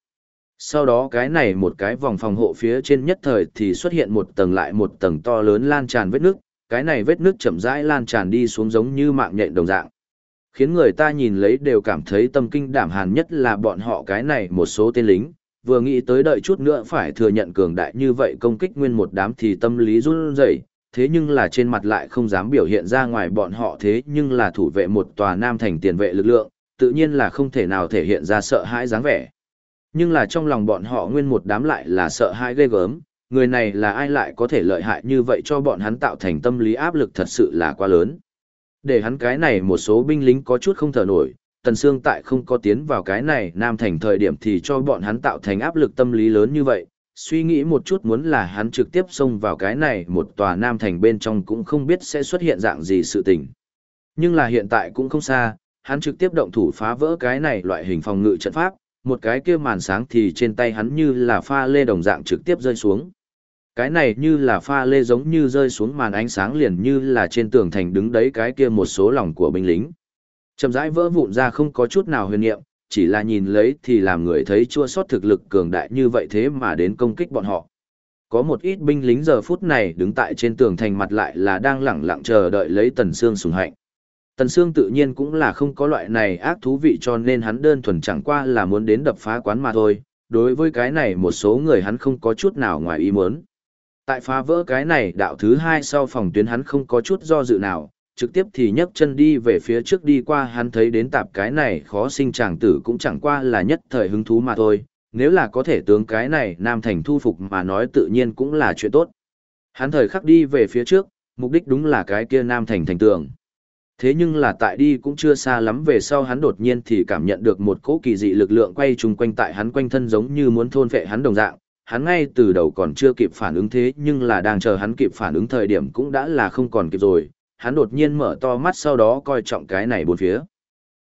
Sau đó cái này một cái vòng phòng hộ phía trên nhất thời thì xuất hiện một tầng lại một tầng to lớn lan tràn vết nước, cái này vết nước chậm rãi lan tràn đi xuống giống như mạng nhện đồng dạng. Khiến người ta nhìn lấy đều cảm thấy tâm kinh đảm hàn nhất là bọn họ cái này một số tên lính, vừa nghĩ tới đợi chút nữa phải thừa nhận cường đại như vậy công kích nguyên một đám thì tâm lý run rẩy, thế nhưng là trên mặt lại không dám biểu hiện ra ngoài bọn họ thế nhưng là thủ vệ một tòa nam thành tiền vệ lực lượng, tự nhiên là không thể nào thể hiện ra sợ hãi dáng vẻ. Nhưng là trong lòng bọn họ nguyên một đám lại là sợ hãi ghê gớm, người này là ai lại có thể lợi hại như vậy cho bọn hắn tạo thành tâm lý áp lực thật sự là quá lớn. Để hắn cái này một số binh lính có chút không thở nổi, Tần Sương tại không có tiến vào cái này Nam Thành thời điểm thì cho bọn hắn tạo thành áp lực tâm lý lớn như vậy, suy nghĩ một chút muốn là hắn trực tiếp xông vào cái này một tòa Nam Thành bên trong cũng không biết sẽ xuất hiện dạng gì sự tình. Nhưng là hiện tại cũng không xa, hắn trực tiếp động thủ phá vỡ cái này loại hình phòng ngự trận pháp, một cái kia màn sáng thì trên tay hắn như là pha lê đồng dạng trực tiếp rơi xuống. Cái này như là pha lê giống như rơi xuống màn ánh sáng liền như là trên tường thành đứng đấy cái kia một số lòng của binh lính. Chậm rãi vỡ vụn ra không có chút nào huyền niệm, chỉ là nhìn lấy thì làm người thấy chua sót thực lực cường đại như vậy thế mà đến công kích bọn họ. Có một ít binh lính giờ phút này đứng tại trên tường thành mặt lại là đang lẳng lặng chờ đợi lấy Tần Sương sùng hạnh. Tần Sương tự nhiên cũng là không có loại này ác thú vị cho nên hắn đơn thuần chẳng qua là muốn đến đập phá quán mà thôi. Đối với cái này một số người hắn không có chút nào ngoài ý muốn. Tại phá vỡ cái này đạo thứ hai sau phòng tuyến hắn không có chút do dự nào, trực tiếp thì nhấc chân đi về phía trước đi qua hắn thấy đến tạp cái này khó sinh chàng tử cũng chẳng qua là nhất thời hứng thú mà thôi, nếu là có thể tướng cái này nam thành thu phục mà nói tự nhiên cũng là chuyện tốt. Hắn thời khắc đi về phía trước, mục đích đúng là cái kia nam thành thành tường. Thế nhưng là tại đi cũng chưa xa lắm về sau hắn đột nhiên thì cảm nhận được một cỗ kỳ dị lực lượng quay chung quanh tại hắn quanh thân giống như muốn thôn phệ hắn đồng dạng. Hắn ngay từ đầu còn chưa kịp phản ứng thế nhưng là đang chờ hắn kịp phản ứng thời điểm cũng đã là không còn kịp rồi. Hắn đột nhiên mở to mắt sau đó coi trọng cái này bốn phía.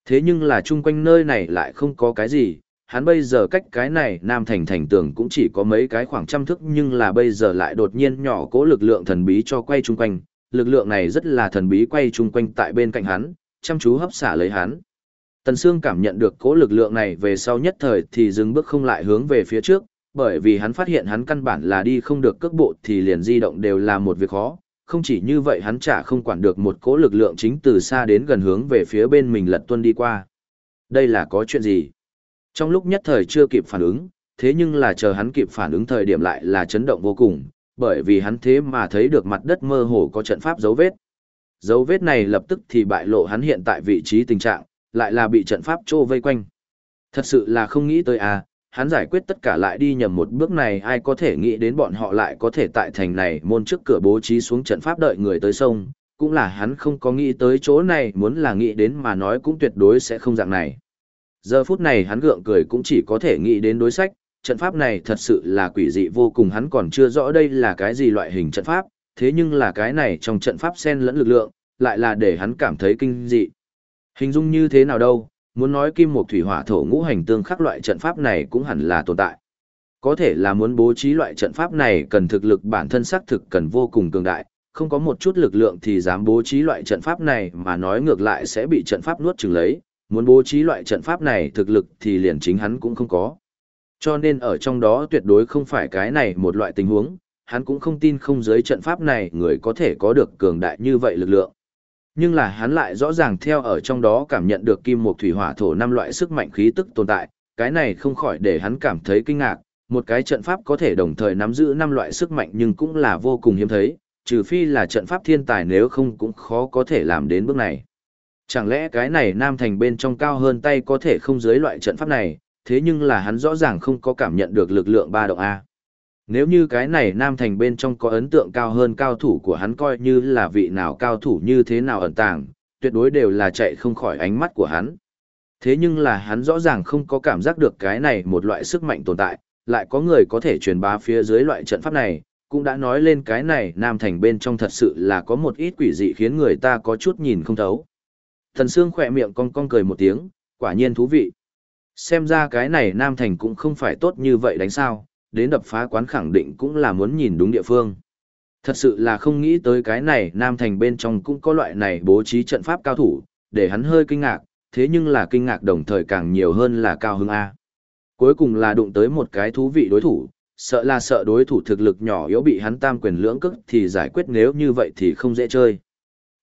Thế nhưng là chung quanh nơi này lại không có cái gì, hắn bây giờ cách cái này nam thành thành tường cũng chỉ có mấy cái khoảng trăm thước nhưng là bây giờ lại đột nhiên nhỏ cố lực lượng thần bí cho quay chung quanh, lực lượng này rất là thần bí quay chung quanh tại bên cạnh hắn, chăm chú hấp xả lấy hắn. Tần Sương cảm nhận được cố lực lượng này về sau nhất thời thì dừng bước không lại hướng về phía trước, bởi vì hắn phát hiện hắn căn bản là đi không được cước bộ thì liền di động đều là một việc khó, không chỉ như vậy hắn chả không quản được một cỗ lực lượng chính từ xa đến gần hướng về phía bên mình lật tuân đi qua. Đây là có chuyện gì? Trong lúc nhất thời chưa kịp phản ứng, thế nhưng là chờ hắn kịp phản ứng thời điểm lại là chấn động vô cùng, bởi vì hắn thế mà thấy được mặt đất mơ hồ có trận pháp dấu vết. Dấu vết này lập tức thì bại lộ hắn hiện tại vị trí tình trạng, lại là bị trận pháp trô vây quanh. Thật sự là không nghĩ tới à, hắn giải quyết tất cả lại đi nhầm một bước này ai có thể nghĩ đến bọn họ lại có thể tại thành này môn trước cửa bố trí xuống trận pháp đợi người tới sông, cũng là hắn không có nghĩ tới chỗ này muốn là nghĩ đến mà nói cũng tuyệt đối sẽ không dạng này. Giờ phút này hắn gượng cười cũng chỉ có thể nghĩ đến đối sách, trận pháp này thật sự là quỷ dị vô cùng hắn còn chưa rõ đây là cái gì loại hình trận pháp, thế nhưng là cái này trong trận pháp xen lẫn lực lượng, lại là để hắn cảm thấy kinh dị. Hình dung như thế nào đâu, muốn nói kim một thủy hỏa thổ ngũ hành tương khắc loại trận pháp này cũng hẳn là tồn tại. Có thể là muốn bố trí loại trận pháp này cần thực lực bản thân xác thực cần vô cùng cường đại, không có một chút lực lượng thì dám bố trí loại trận pháp này mà nói ngược lại sẽ bị trận pháp nuốt chừng lấy, muốn bố trí loại trận pháp này thực lực thì liền chính hắn cũng không có. Cho nên ở trong đó tuyệt đối không phải cái này một loại tình huống, hắn cũng không tin không giới trận pháp này người có thể có được cường đại như vậy lực lượng. Nhưng là hắn lại rõ ràng theo ở trong đó cảm nhận được kim mộc thủy hỏa thổ năm loại sức mạnh khí tức tồn tại, cái này không khỏi để hắn cảm thấy kinh ngạc, một cái trận pháp có thể đồng thời nắm giữ năm loại sức mạnh nhưng cũng là vô cùng hiếm thấy, trừ phi là trận pháp thiên tài nếu không cũng khó có thể làm đến bước này. Chẳng lẽ cái này nam thành bên trong cao hơn tay có thể không dưới loại trận pháp này, thế nhưng là hắn rõ ràng không có cảm nhận được lực lượng ba động A. Nếu như cái này nam thành bên trong có ấn tượng cao hơn cao thủ của hắn coi như là vị nào cao thủ như thế nào ẩn tàng, tuyệt đối đều là chạy không khỏi ánh mắt của hắn. Thế nhưng là hắn rõ ràng không có cảm giác được cái này một loại sức mạnh tồn tại, lại có người có thể truyền bá phía dưới loại trận pháp này, cũng đã nói lên cái này nam thành bên trong thật sự là có một ít quỷ dị khiến người ta có chút nhìn không thấu. Thần Sương khỏe miệng cong cong cười một tiếng, quả nhiên thú vị. Xem ra cái này Nam Thành cũng không phải tốt như vậy đánh sao, đến đập phá quán khẳng định cũng là muốn nhìn đúng địa phương. Thật sự là không nghĩ tới cái này Nam Thành bên trong cũng có loại này bố trí trận pháp cao thủ, để hắn hơi kinh ngạc, thế nhưng là kinh ngạc đồng thời càng nhiều hơn là cao hứng A. Cuối cùng là đụng tới một cái thú vị đối thủ, sợ là sợ đối thủ thực lực nhỏ yếu bị hắn tam quyền lưỡng cức thì giải quyết nếu như vậy thì không dễ chơi.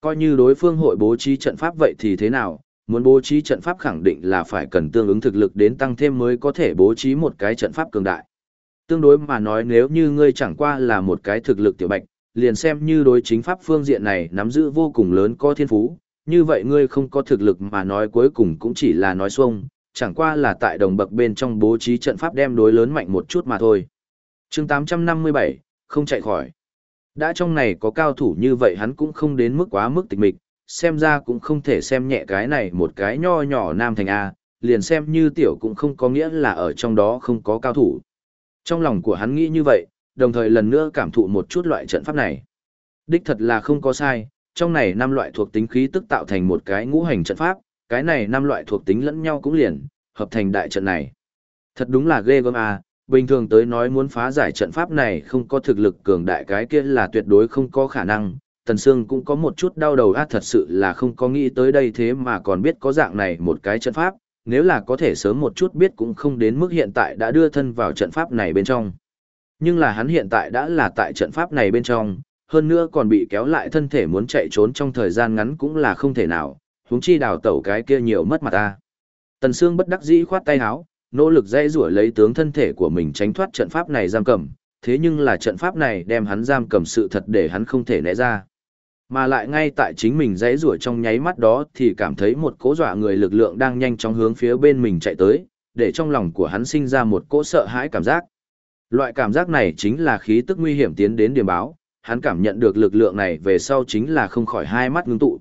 Coi như đối phương hội bố trí trận pháp vậy thì thế nào, muốn bố trí trận pháp khẳng định là phải cần tương ứng thực lực đến tăng thêm mới có thể bố trí một cái trận pháp cường đại. Tương đối mà nói nếu như ngươi chẳng qua là một cái thực lực tiểu bạch, liền xem như đối chính pháp phương diện này nắm giữ vô cùng lớn có thiên phú, như vậy ngươi không có thực lực mà nói cuối cùng cũng chỉ là nói xuông, chẳng qua là tại đồng bậc bên trong bố trí trận pháp đem đối lớn mạnh một chút mà thôi. chương 857, không chạy khỏi. Đã trong này có cao thủ như vậy hắn cũng không đến mức quá mức tịch mịch, xem ra cũng không thể xem nhẹ cái này một cái nho nhỏ nam thành A, liền xem như tiểu cũng không có nghĩa là ở trong đó không có cao thủ. Trong lòng của hắn nghĩ như vậy, đồng thời lần nữa cảm thụ một chút loại trận pháp này. Đích thật là không có sai, trong này năm loại thuộc tính khí tức tạo thành một cái ngũ hành trận pháp, cái này năm loại thuộc tính lẫn nhau cũng liền, hợp thành đại trận này. Thật đúng là ghê gớm à, bình thường tới nói muốn phá giải trận pháp này không có thực lực cường đại cái kia là tuyệt đối không có khả năng. Tần Sương cũng có một chút đau đầu á thật sự là không có nghĩ tới đây thế mà còn biết có dạng này một cái trận pháp, nếu là có thể sớm một chút biết cũng không đến mức hiện tại đã đưa thân vào trận pháp này bên trong. Nhưng là hắn hiện tại đã là tại trận pháp này bên trong, hơn nữa còn bị kéo lại thân thể muốn chạy trốn trong thời gian ngắn cũng là không thể nào, huống chi đào tẩu cái kia nhiều mất mặt ta. Tần Sương bất đắc dĩ khoát tay áo, nỗ lực dây rủa lấy tướng thân thể của mình tránh thoát trận pháp này giam cầm, thế nhưng là trận pháp này đem hắn giam cầm sự thật để hắn không thể né ra. Mà lại ngay tại chính mình dãy rủa trong nháy mắt đó thì cảm thấy một cỗ dọa người lực lượng đang nhanh chóng hướng phía bên mình chạy tới, để trong lòng của hắn sinh ra một cỗ sợ hãi cảm giác. Loại cảm giác này chính là khí tức nguy hiểm tiến đến điểm báo, hắn cảm nhận được lực lượng này về sau chính là không khỏi hai mắt ngưng tụ.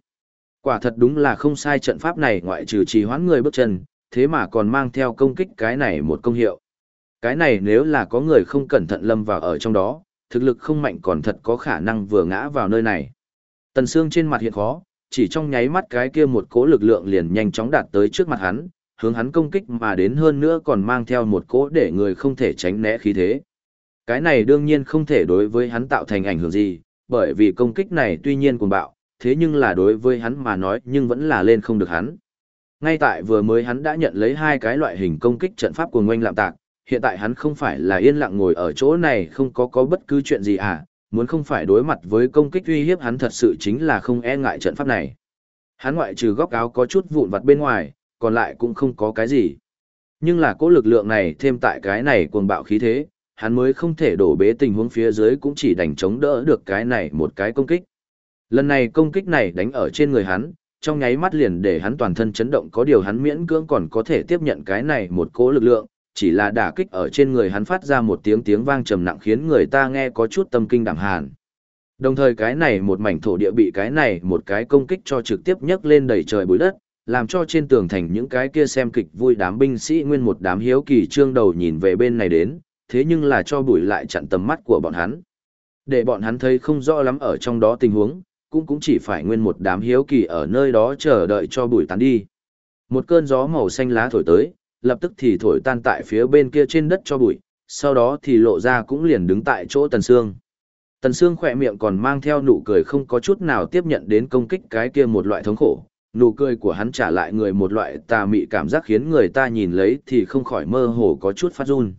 Quả thật đúng là không sai trận pháp này ngoại trừ trì hoãn người bước chân, thế mà còn mang theo công kích cái này một công hiệu. Cái này nếu là có người không cẩn thận lâm vào ở trong đó, thực lực không mạnh còn thật có khả năng vừa ngã vào nơi này. Tần Sương trên mặt hiện khó, chỉ trong nháy mắt cái kia một cỗ lực lượng liền nhanh chóng đạt tới trước mặt hắn, hướng hắn công kích mà đến hơn nữa còn mang theo một cỗ để người không thể tránh né khí thế. Cái này đương nhiên không thể đối với hắn tạo thành ảnh hưởng gì, bởi vì công kích này tuy nhiên cuồng bạo, thế nhưng là đối với hắn mà nói nhưng vẫn là lên không được hắn. Ngay tại vừa mới hắn đã nhận lấy hai cái loại hình công kích trận pháp của ngoanh lạm tạc, hiện tại hắn không phải là yên lặng ngồi ở chỗ này không có có bất cứ chuyện gì à, muốn không phải đối mặt với công kích uy hiếp hắn thật sự chính là không e ngại trận pháp này. Hắn ngoại trừ góc áo có chút vụn vặt bên ngoài, còn lại cũng không có cái gì. Nhưng là cố lực lượng này thêm tại cái này cuồng bạo khí thế, hắn mới không thể đổ bế tình huống phía dưới cũng chỉ đành chống đỡ được cái này một cái công kích. Lần này công kích này đánh ở trên người hắn, trong nháy mắt liền để hắn toàn thân chấn động có điều hắn miễn cưỡng còn có thể tiếp nhận cái này một cố lực lượng, chỉ là đả kích ở trên người hắn phát ra một tiếng tiếng vang trầm nặng khiến người ta nghe có chút tâm kinh đảm hàn. Đồng thời cái này một mảnh thổ địa bị cái này một cái công kích cho trực tiếp nhấc lên đầy trời bụi đất, làm cho trên tường thành những cái kia xem kịch vui đám binh sĩ nguyên một đám hiếu kỳ trương đầu nhìn về bên này đến, thế nhưng là cho bụi lại chặn tầm mắt của bọn hắn. Để bọn hắn thấy không rõ lắm ở trong đó tình huống, cũng cũng chỉ phải nguyên một đám hiếu kỳ ở nơi đó chờ đợi cho bụi tán đi. Một cơn gió màu xanh lá thổi tới, lập tức thì thổi tan tại phía bên kia trên đất cho bụi, sau đó thì lộ ra cũng liền đứng tại chỗ Tần Sương. Tần Sương khỏe miệng còn mang theo nụ cười không có chút nào tiếp nhận đến công kích cái kia một loại thống khổ. Nụ cười của hắn trả lại người một loại tà mị cảm giác khiến người ta nhìn lấy thì không khỏi mơ hồ có chút phát run.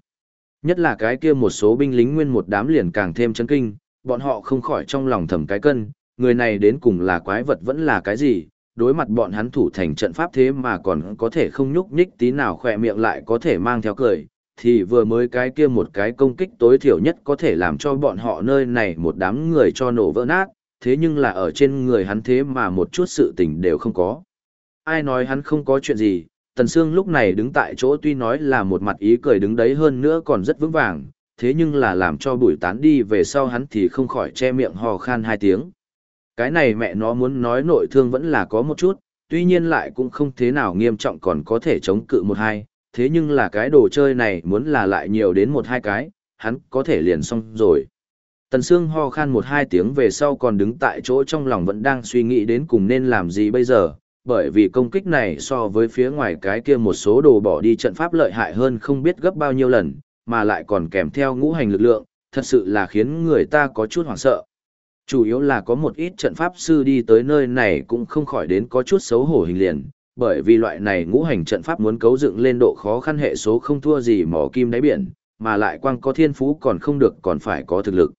Nhất là cái kia một số binh lính nguyên một đám liền càng thêm chấn kinh, bọn họ không khỏi trong lòng thầm cái cân, người này đến cùng là quái vật vẫn là cái gì, đối mặt bọn hắn thủ thành trận pháp thế mà còn có thể không nhúc nhích tí nào khỏe miệng lại có thể mang theo cười, thì vừa mới cái kia một cái công kích tối thiểu nhất có thể làm cho bọn họ nơi này một đám người cho nổ vỡ nát, thế nhưng là ở trên người hắn thế mà một chút sự tình đều không có. Ai nói hắn không có chuyện gì, Tần Sương lúc này đứng tại chỗ tuy nói là một mặt ý cười đứng đấy hơn nữa còn rất vững vàng, thế nhưng là làm cho bụi tán đi về sau hắn thì không khỏi che miệng hò khan hai tiếng. Cái này mẹ nó muốn nói nội thương vẫn là có một chút, tuy nhiên lại cũng không thế nào nghiêm trọng còn có thể chống cự một hai, thế nhưng là cái đồ chơi này muốn là lại nhiều đến một hai cái, hắn có thể liền xong rồi. Tần Sương ho khan một hai tiếng về sau còn đứng tại chỗ trong lòng vẫn đang suy nghĩ đến cùng nên làm gì bây giờ, bởi vì công kích này so với phía ngoài cái kia một số đồ bỏ đi trận pháp lợi hại hơn không biết gấp bao nhiêu lần, mà lại còn kèm theo ngũ hành lực lượng, thật sự là khiến người ta có chút hoảng sợ. Chủ yếu là có một ít trận pháp sư đi tới nơi này cũng không khỏi đến có chút xấu hổ hình liền, bởi vì loại này ngũ hành trận pháp muốn cấu dựng lên độ khó khăn hệ số không thua gì mỏ kim đáy biển, mà lại quang có thiên phú còn không được còn phải có thực lực.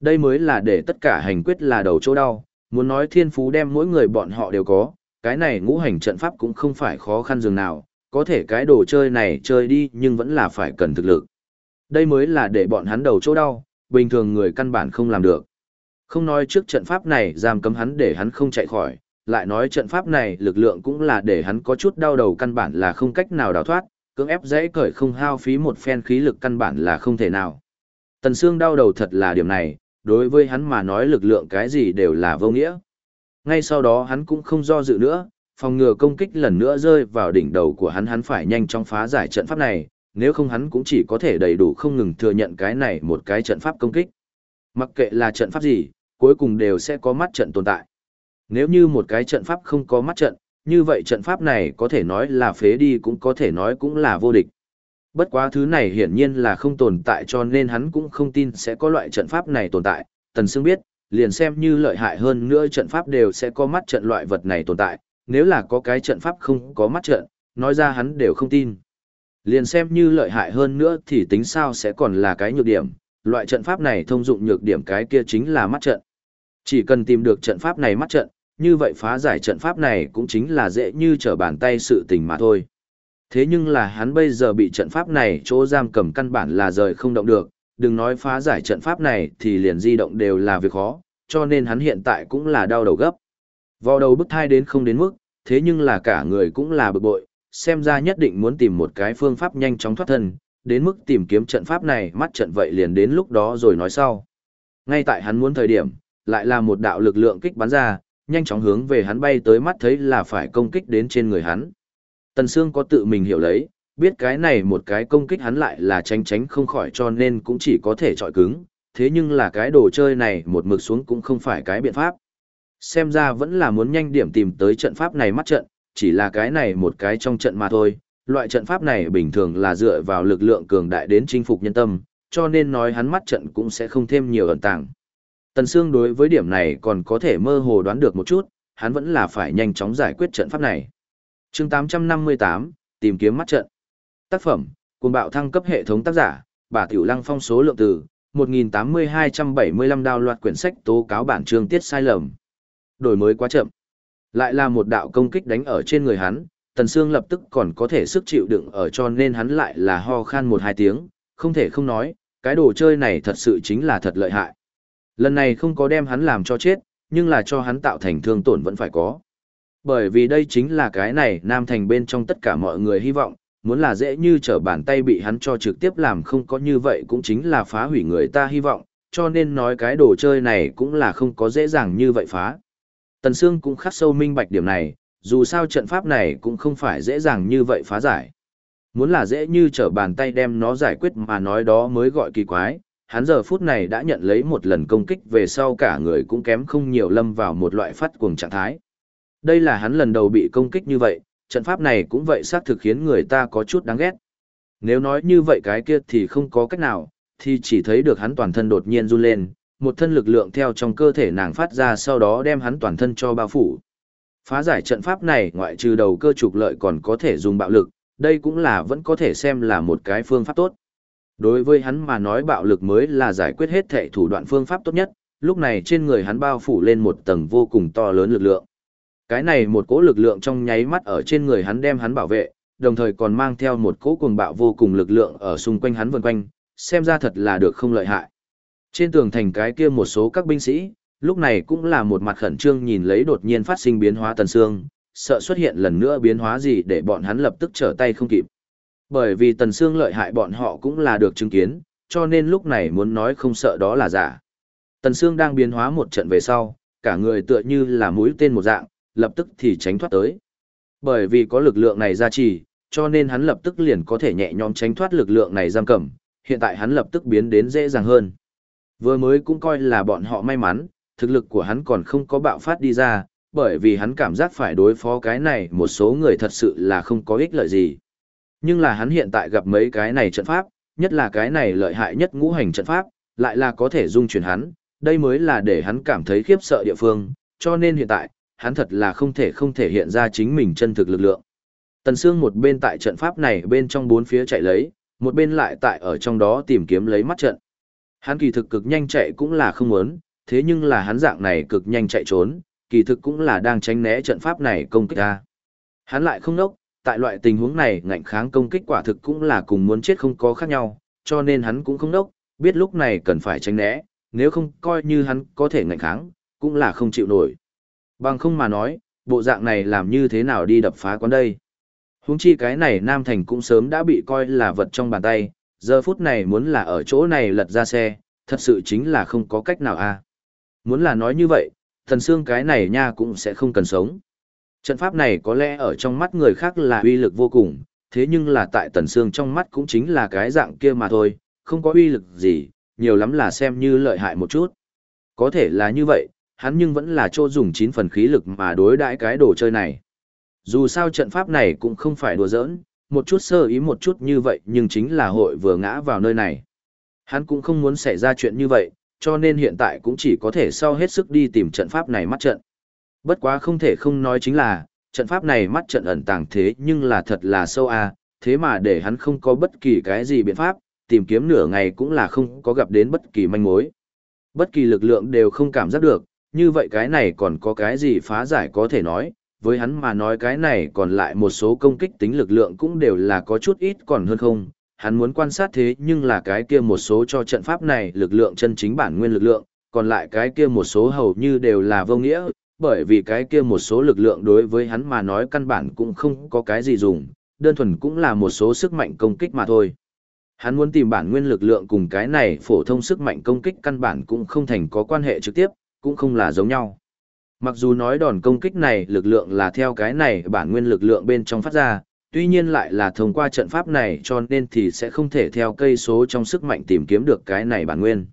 Đây mới là để tất cả hành quyết là đầu chỗ đau, muốn nói thiên phú đem mỗi người bọn họ đều có, cái này ngũ hành trận pháp cũng không phải khó khăn dường nào, có thể cái đồ chơi này chơi đi nhưng vẫn là phải cần thực lực. Đây mới là để bọn hắn đầu chỗ đau, bình thường người căn bản không làm được. Không nói trước trận pháp này giam cấm hắn để hắn không chạy khỏi, lại nói trận pháp này lực lượng cũng là để hắn có chút đau đầu căn bản là không cách nào đào thoát, cưỡng ép dễ cởi không hao phí một phen khí lực căn bản là không thể nào. Tần Sương đau đầu thật là điểm này, đối với hắn mà nói lực lượng cái gì đều là vô nghĩa. Ngay sau đó hắn cũng không do dự nữa, phòng ngừa công kích lần nữa rơi vào đỉnh đầu của hắn hắn phải nhanh chóng phá giải trận pháp này, nếu không hắn cũng chỉ có thể đầy đủ không ngừng thừa nhận cái này một cái trận pháp công kích. Mặc kệ là trận pháp gì, cuối cùng đều sẽ có mắt trận tồn tại. Nếu như một cái trận pháp không có mắt trận, như vậy trận pháp này có thể nói là phế đi cũng có thể nói cũng là vô địch. Bất quá thứ này hiển nhiên là không tồn tại cho nên hắn cũng không tin sẽ có loại trận pháp này tồn tại. Tần Sương biết, liền xem như lợi hại hơn nữa trận pháp đều sẽ có mắt trận loại vật này tồn tại, nếu là có cái trận pháp không có mắt trận, nói ra hắn đều không tin. Liền xem như lợi hại hơn nữa thì tính sao sẽ còn là cái nhược điểm, loại trận pháp này thông dụng nhược điểm cái kia chính là mắt trận. Chỉ cần tìm được trận pháp này mắt trận, như vậy phá giải trận pháp này cũng chính là dễ như trở bàn tay sự tình mà thôi. Thế nhưng là hắn bây giờ bị trận pháp này chỗ giam cầm căn bản là rời không động được, đừng nói phá giải trận pháp này thì liền di động đều là việc khó, cho nên hắn hiện tại cũng là đau đầu gấp. Vào đầu bức thai đến không đến mức, thế nhưng là cả người cũng là bực bội, xem ra nhất định muốn tìm một cái phương pháp nhanh chóng thoát thân, đến mức tìm kiếm trận pháp này mắt trận vậy liền đến lúc đó rồi nói sau. Ngay tại hắn muốn thời điểm, lại là một đạo lực lượng kích bắn ra, nhanh chóng hướng về hắn bay tới mắt thấy là phải công kích đến trên người hắn. Tần Sương có tự mình hiểu lấy, biết cái này một cái công kích hắn lại là tránh tránh không khỏi cho nên cũng chỉ có thể trọi cứng, thế nhưng là cái đồ chơi này một mực xuống cũng không phải cái biện pháp. Xem ra vẫn là muốn nhanh điểm tìm tới trận pháp này mắt trận, chỉ là cái này một cái trong trận mà thôi. Loại trận pháp này bình thường là dựa vào lực lượng cường đại đến chinh phục nhân tâm, cho nên nói hắn mắt trận cũng sẽ không thêm nhiều ẩn tàng. Tần Sương đối với điểm này còn có thể mơ hồ đoán được một chút, hắn vẫn là phải nhanh chóng giải quyết trận pháp này. chương 858, tìm kiếm mắt trận. Tác phẩm, cuồng bạo thăng cấp hệ thống tác giả, bà Tiểu Lăng phong số lượng từ, 1.8275 đào loạt quyển sách tố cáo bản chương tiết sai lầm. Đổi mới quá chậm. Lại là một đạo công kích đánh ở trên người hắn, Tần Sương lập tức còn có thể sức chịu đựng ở cho nên hắn lại là ho khan một hai tiếng, không thể không nói, cái đồ chơi này thật sự chính là thật lợi hại. Lần này không có đem hắn làm cho chết, nhưng là cho hắn tạo thành thương tổn vẫn phải có. Bởi vì đây chính là cái này Nam Thành bên trong tất cả mọi người hy vọng, muốn là dễ như trở bàn tay bị hắn cho trực tiếp làm không có như vậy cũng chính là phá hủy người ta hy vọng, cho nên nói cái đồ chơi này cũng là không có dễ dàng như vậy phá. Tần Sương cũng khắc sâu minh bạch điểm này, dù sao trận pháp này cũng không phải dễ dàng như vậy phá giải. Muốn là dễ như trở bàn tay đem nó giải quyết mà nói đó mới gọi kỳ quái, hắn giờ phút này đã nhận lấy một lần công kích về sau cả người cũng kém không nhiều lâm vào một loại phát cuồng trạng thái. Đây là hắn lần đầu bị công kích như vậy, trận pháp này cũng vậy xác thực khiến người ta có chút đáng ghét. Nếu nói như vậy cái kia thì không có cách nào, thì chỉ thấy được hắn toàn thân đột nhiên run lên, một thân lực lượng theo trong cơ thể nàng phát ra sau đó đem hắn toàn thân cho bao phủ. Phá giải trận pháp này ngoại trừ đầu cơ trục lợi còn có thể dùng bạo lực, đây cũng là vẫn có thể xem là một cái phương pháp tốt. Đối với hắn mà nói bạo lực mới là giải quyết hết thể thủ đoạn phương pháp tốt nhất, lúc này trên người hắn bao phủ lên một tầng vô cùng to lớn lực lượng. Cái này một cỗ lực lượng trong nháy mắt ở trên người hắn đem hắn bảo vệ, đồng thời còn mang theo một cỗ cuồng bạo vô cùng lực lượng ở xung quanh hắn vần quanh, xem ra thật là được không lợi hại. Trên tường thành cái kia một số các binh sĩ, lúc này cũng là một mặt khẩn trương nhìn lấy đột nhiên phát sinh biến hóa tần xương, sợ xuất hiện lần nữa biến hóa gì để bọn hắn lập tức trở tay không kịp. Bởi vì tần xương lợi hại bọn họ cũng là được chứng kiến, cho nên lúc này muốn nói không sợ đó là giả. Tần xương đang biến hóa một trận về sau, cả người tựa như là mũi tên một dạng, lập tức thì tránh thoát tới. Bởi vì có lực lượng này gia trì, cho nên hắn lập tức liền có thể nhẹ nhõm tránh thoát lực lượng này giam cầm, hiện tại hắn lập tức biến đến dễ dàng hơn. Vừa mới cũng coi là bọn họ may mắn, thực lực của hắn còn không có bạo phát đi ra, bởi vì hắn cảm giác phải đối phó cái này một số người thật sự là không có ích lợi gì. Nhưng là hắn hiện tại gặp mấy cái này trận pháp, nhất là cái này lợi hại nhất ngũ hành trận pháp, lại là có thể dung chuyển hắn, đây mới là để hắn cảm thấy khiếp sợ địa phương, cho nên hiện tại, hắn thật là không thể không thể hiện ra chính mình chân thực lực lượng. Tần Sương một bên tại trận pháp này bên trong bốn phía chạy lấy, một bên lại tại ở trong đó tìm kiếm lấy mắt trận. Hắn kỳ thực cực nhanh chạy cũng là không muốn, thế nhưng là hắn dạng này cực nhanh chạy trốn, kỳ thực cũng là đang tránh né trận pháp này công kích ra. Hắn lại không nốc, tại loại tình huống này ngạnh kháng công kích quả thực cũng là cùng muốn chết không có khác nhau, cho nên hắn cũng không nốc, biết lúc này cần phải tránh né, nếu không coi như hắn có thể ngạnh kháng, cũng là không chịu nổi. Bằng không mà nói, bộ dạng này làm như thế nào đi đập phá quán đây. Húng chi cái này Nam Thành cũng sớm đã bị coi là vật trong bàn tay, giờ phút này muốn là ở chỗ này lật ra xe, thật sự chính là không có cách nào a. Muốn là nói như vậy, thần xương cái này nha cũng sẽ không cần sống. Trận pháp này có lẽ ở trong mắt người khác là uy lực vô cùng, thế nhưng là tại tần xương trong mắt cũng chính là cái dạng kia mà thôi, không có uy lực gì, nhiều lắm là xem như lợi hại một chút. Có thể là như vậy, hắn nhưng vẫn là chỗ dùng 9 phần khí lực mà đối đãi cái đồ chơi này. Dù sao trận pháp này cũng không phải đùa giỡn, một chút sơ ý một chút như vậy nhưng chính là hội vừa ngã vào nơi này. Hắn cũng không muốn xảy ra chuyện như vậy, cho nên hiện tại cũng chỉ có thể sau hết sức đi tìm trận pháp này mắt trận. Bất quá không thể không nói chính là, trận pháp này mắt trận ẩn tàng thế nhưng là thật là sâu à, thế mà để hắn không có bất kỳ cái gì biện pháp, tìm kiếm nửa ngày cũng là không có gặp đến bất kỳ manh mối. Bất kỳ lực lượng đều không cảm giác được, như vậy cái này còn có cái gì phá giải có thể nói, với hắn mà nói cái này còn lại một số công kích tính lực lượng cũng đều là có chút ít còn hơn không, hắn muốn quan sát thế nhưng là cái kia một số cho trận pháp này lực lượng chân chính bản nguyên lực lượng, còn lại cái kia một số hầu như đều là vô nghĩa, bởi vì cái kia một số lực lượng đối với hắn mà nói căn bản cũng không có cái gì dùng, đơn thuần cũng là một số sức mạnh công kích mà thôi. Hắn muốn tìm bản nguyên lực lượng cùng cái này phổ thông sức mạnh công kích căn bản cũng không thành có quan hệ trực tiếp, cũng không là giống nhau. Mặc dù nói đòn công kích này lực lượng là theo cái này bản nguyên lực lượng bên trong phát ra, tuy nhiên lại là thông qua trận pháp này cho nên thì sẽ không thể theo cây số trong sức mạnh tìm kiếm được cái này bản nguyên.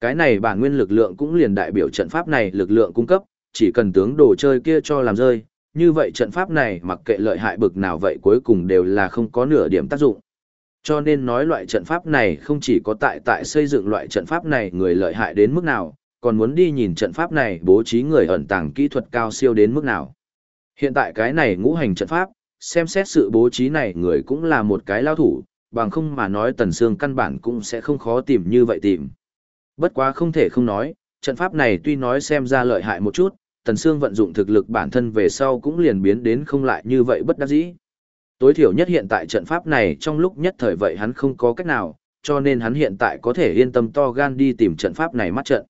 Cái này bản nguyên lực lượng cũng liền đại biểu trận pháp này lực lượng cung cấp, chỉ cần tướng đồ chơi kia cho làm rơi, như vậy trận pháp này mặc kệ lợi hại bực nào vậy cuối cùng đều là không có nửa điểm tác dụng. Cho nên nói loại trận pháp này không chỉ có tại tại xây dựng loại trận pháp này người lợi hại đến mức nào, còn muốn đi nhìn trận pháp này bố trí người ẩn tàng kỹ thuật cao siêu đến mức nào. Hiện tại cái này ngũ hành trận pháp, xem xét sự bố trí này người cũng là một cái lao thủ, bằng không mà nói tần xương căn bản cũng sẽ không khó tìm như vậy tìm. Bất quá không thể không nói, trận pháp này tuy nói xem ra lợi hại một chút, tần xương vận dụng thực lực bản thân về sau cũng liền biến đến không lại như vậy bất đắc dĩ. Tối thiểu nhất hiện tại trận pháp này trong lúc nhất thời vậy hắn không có cách nào, cho nên hắn hiện tại có thể yên tâm to gan đi tìm trận pháp này mắt trận.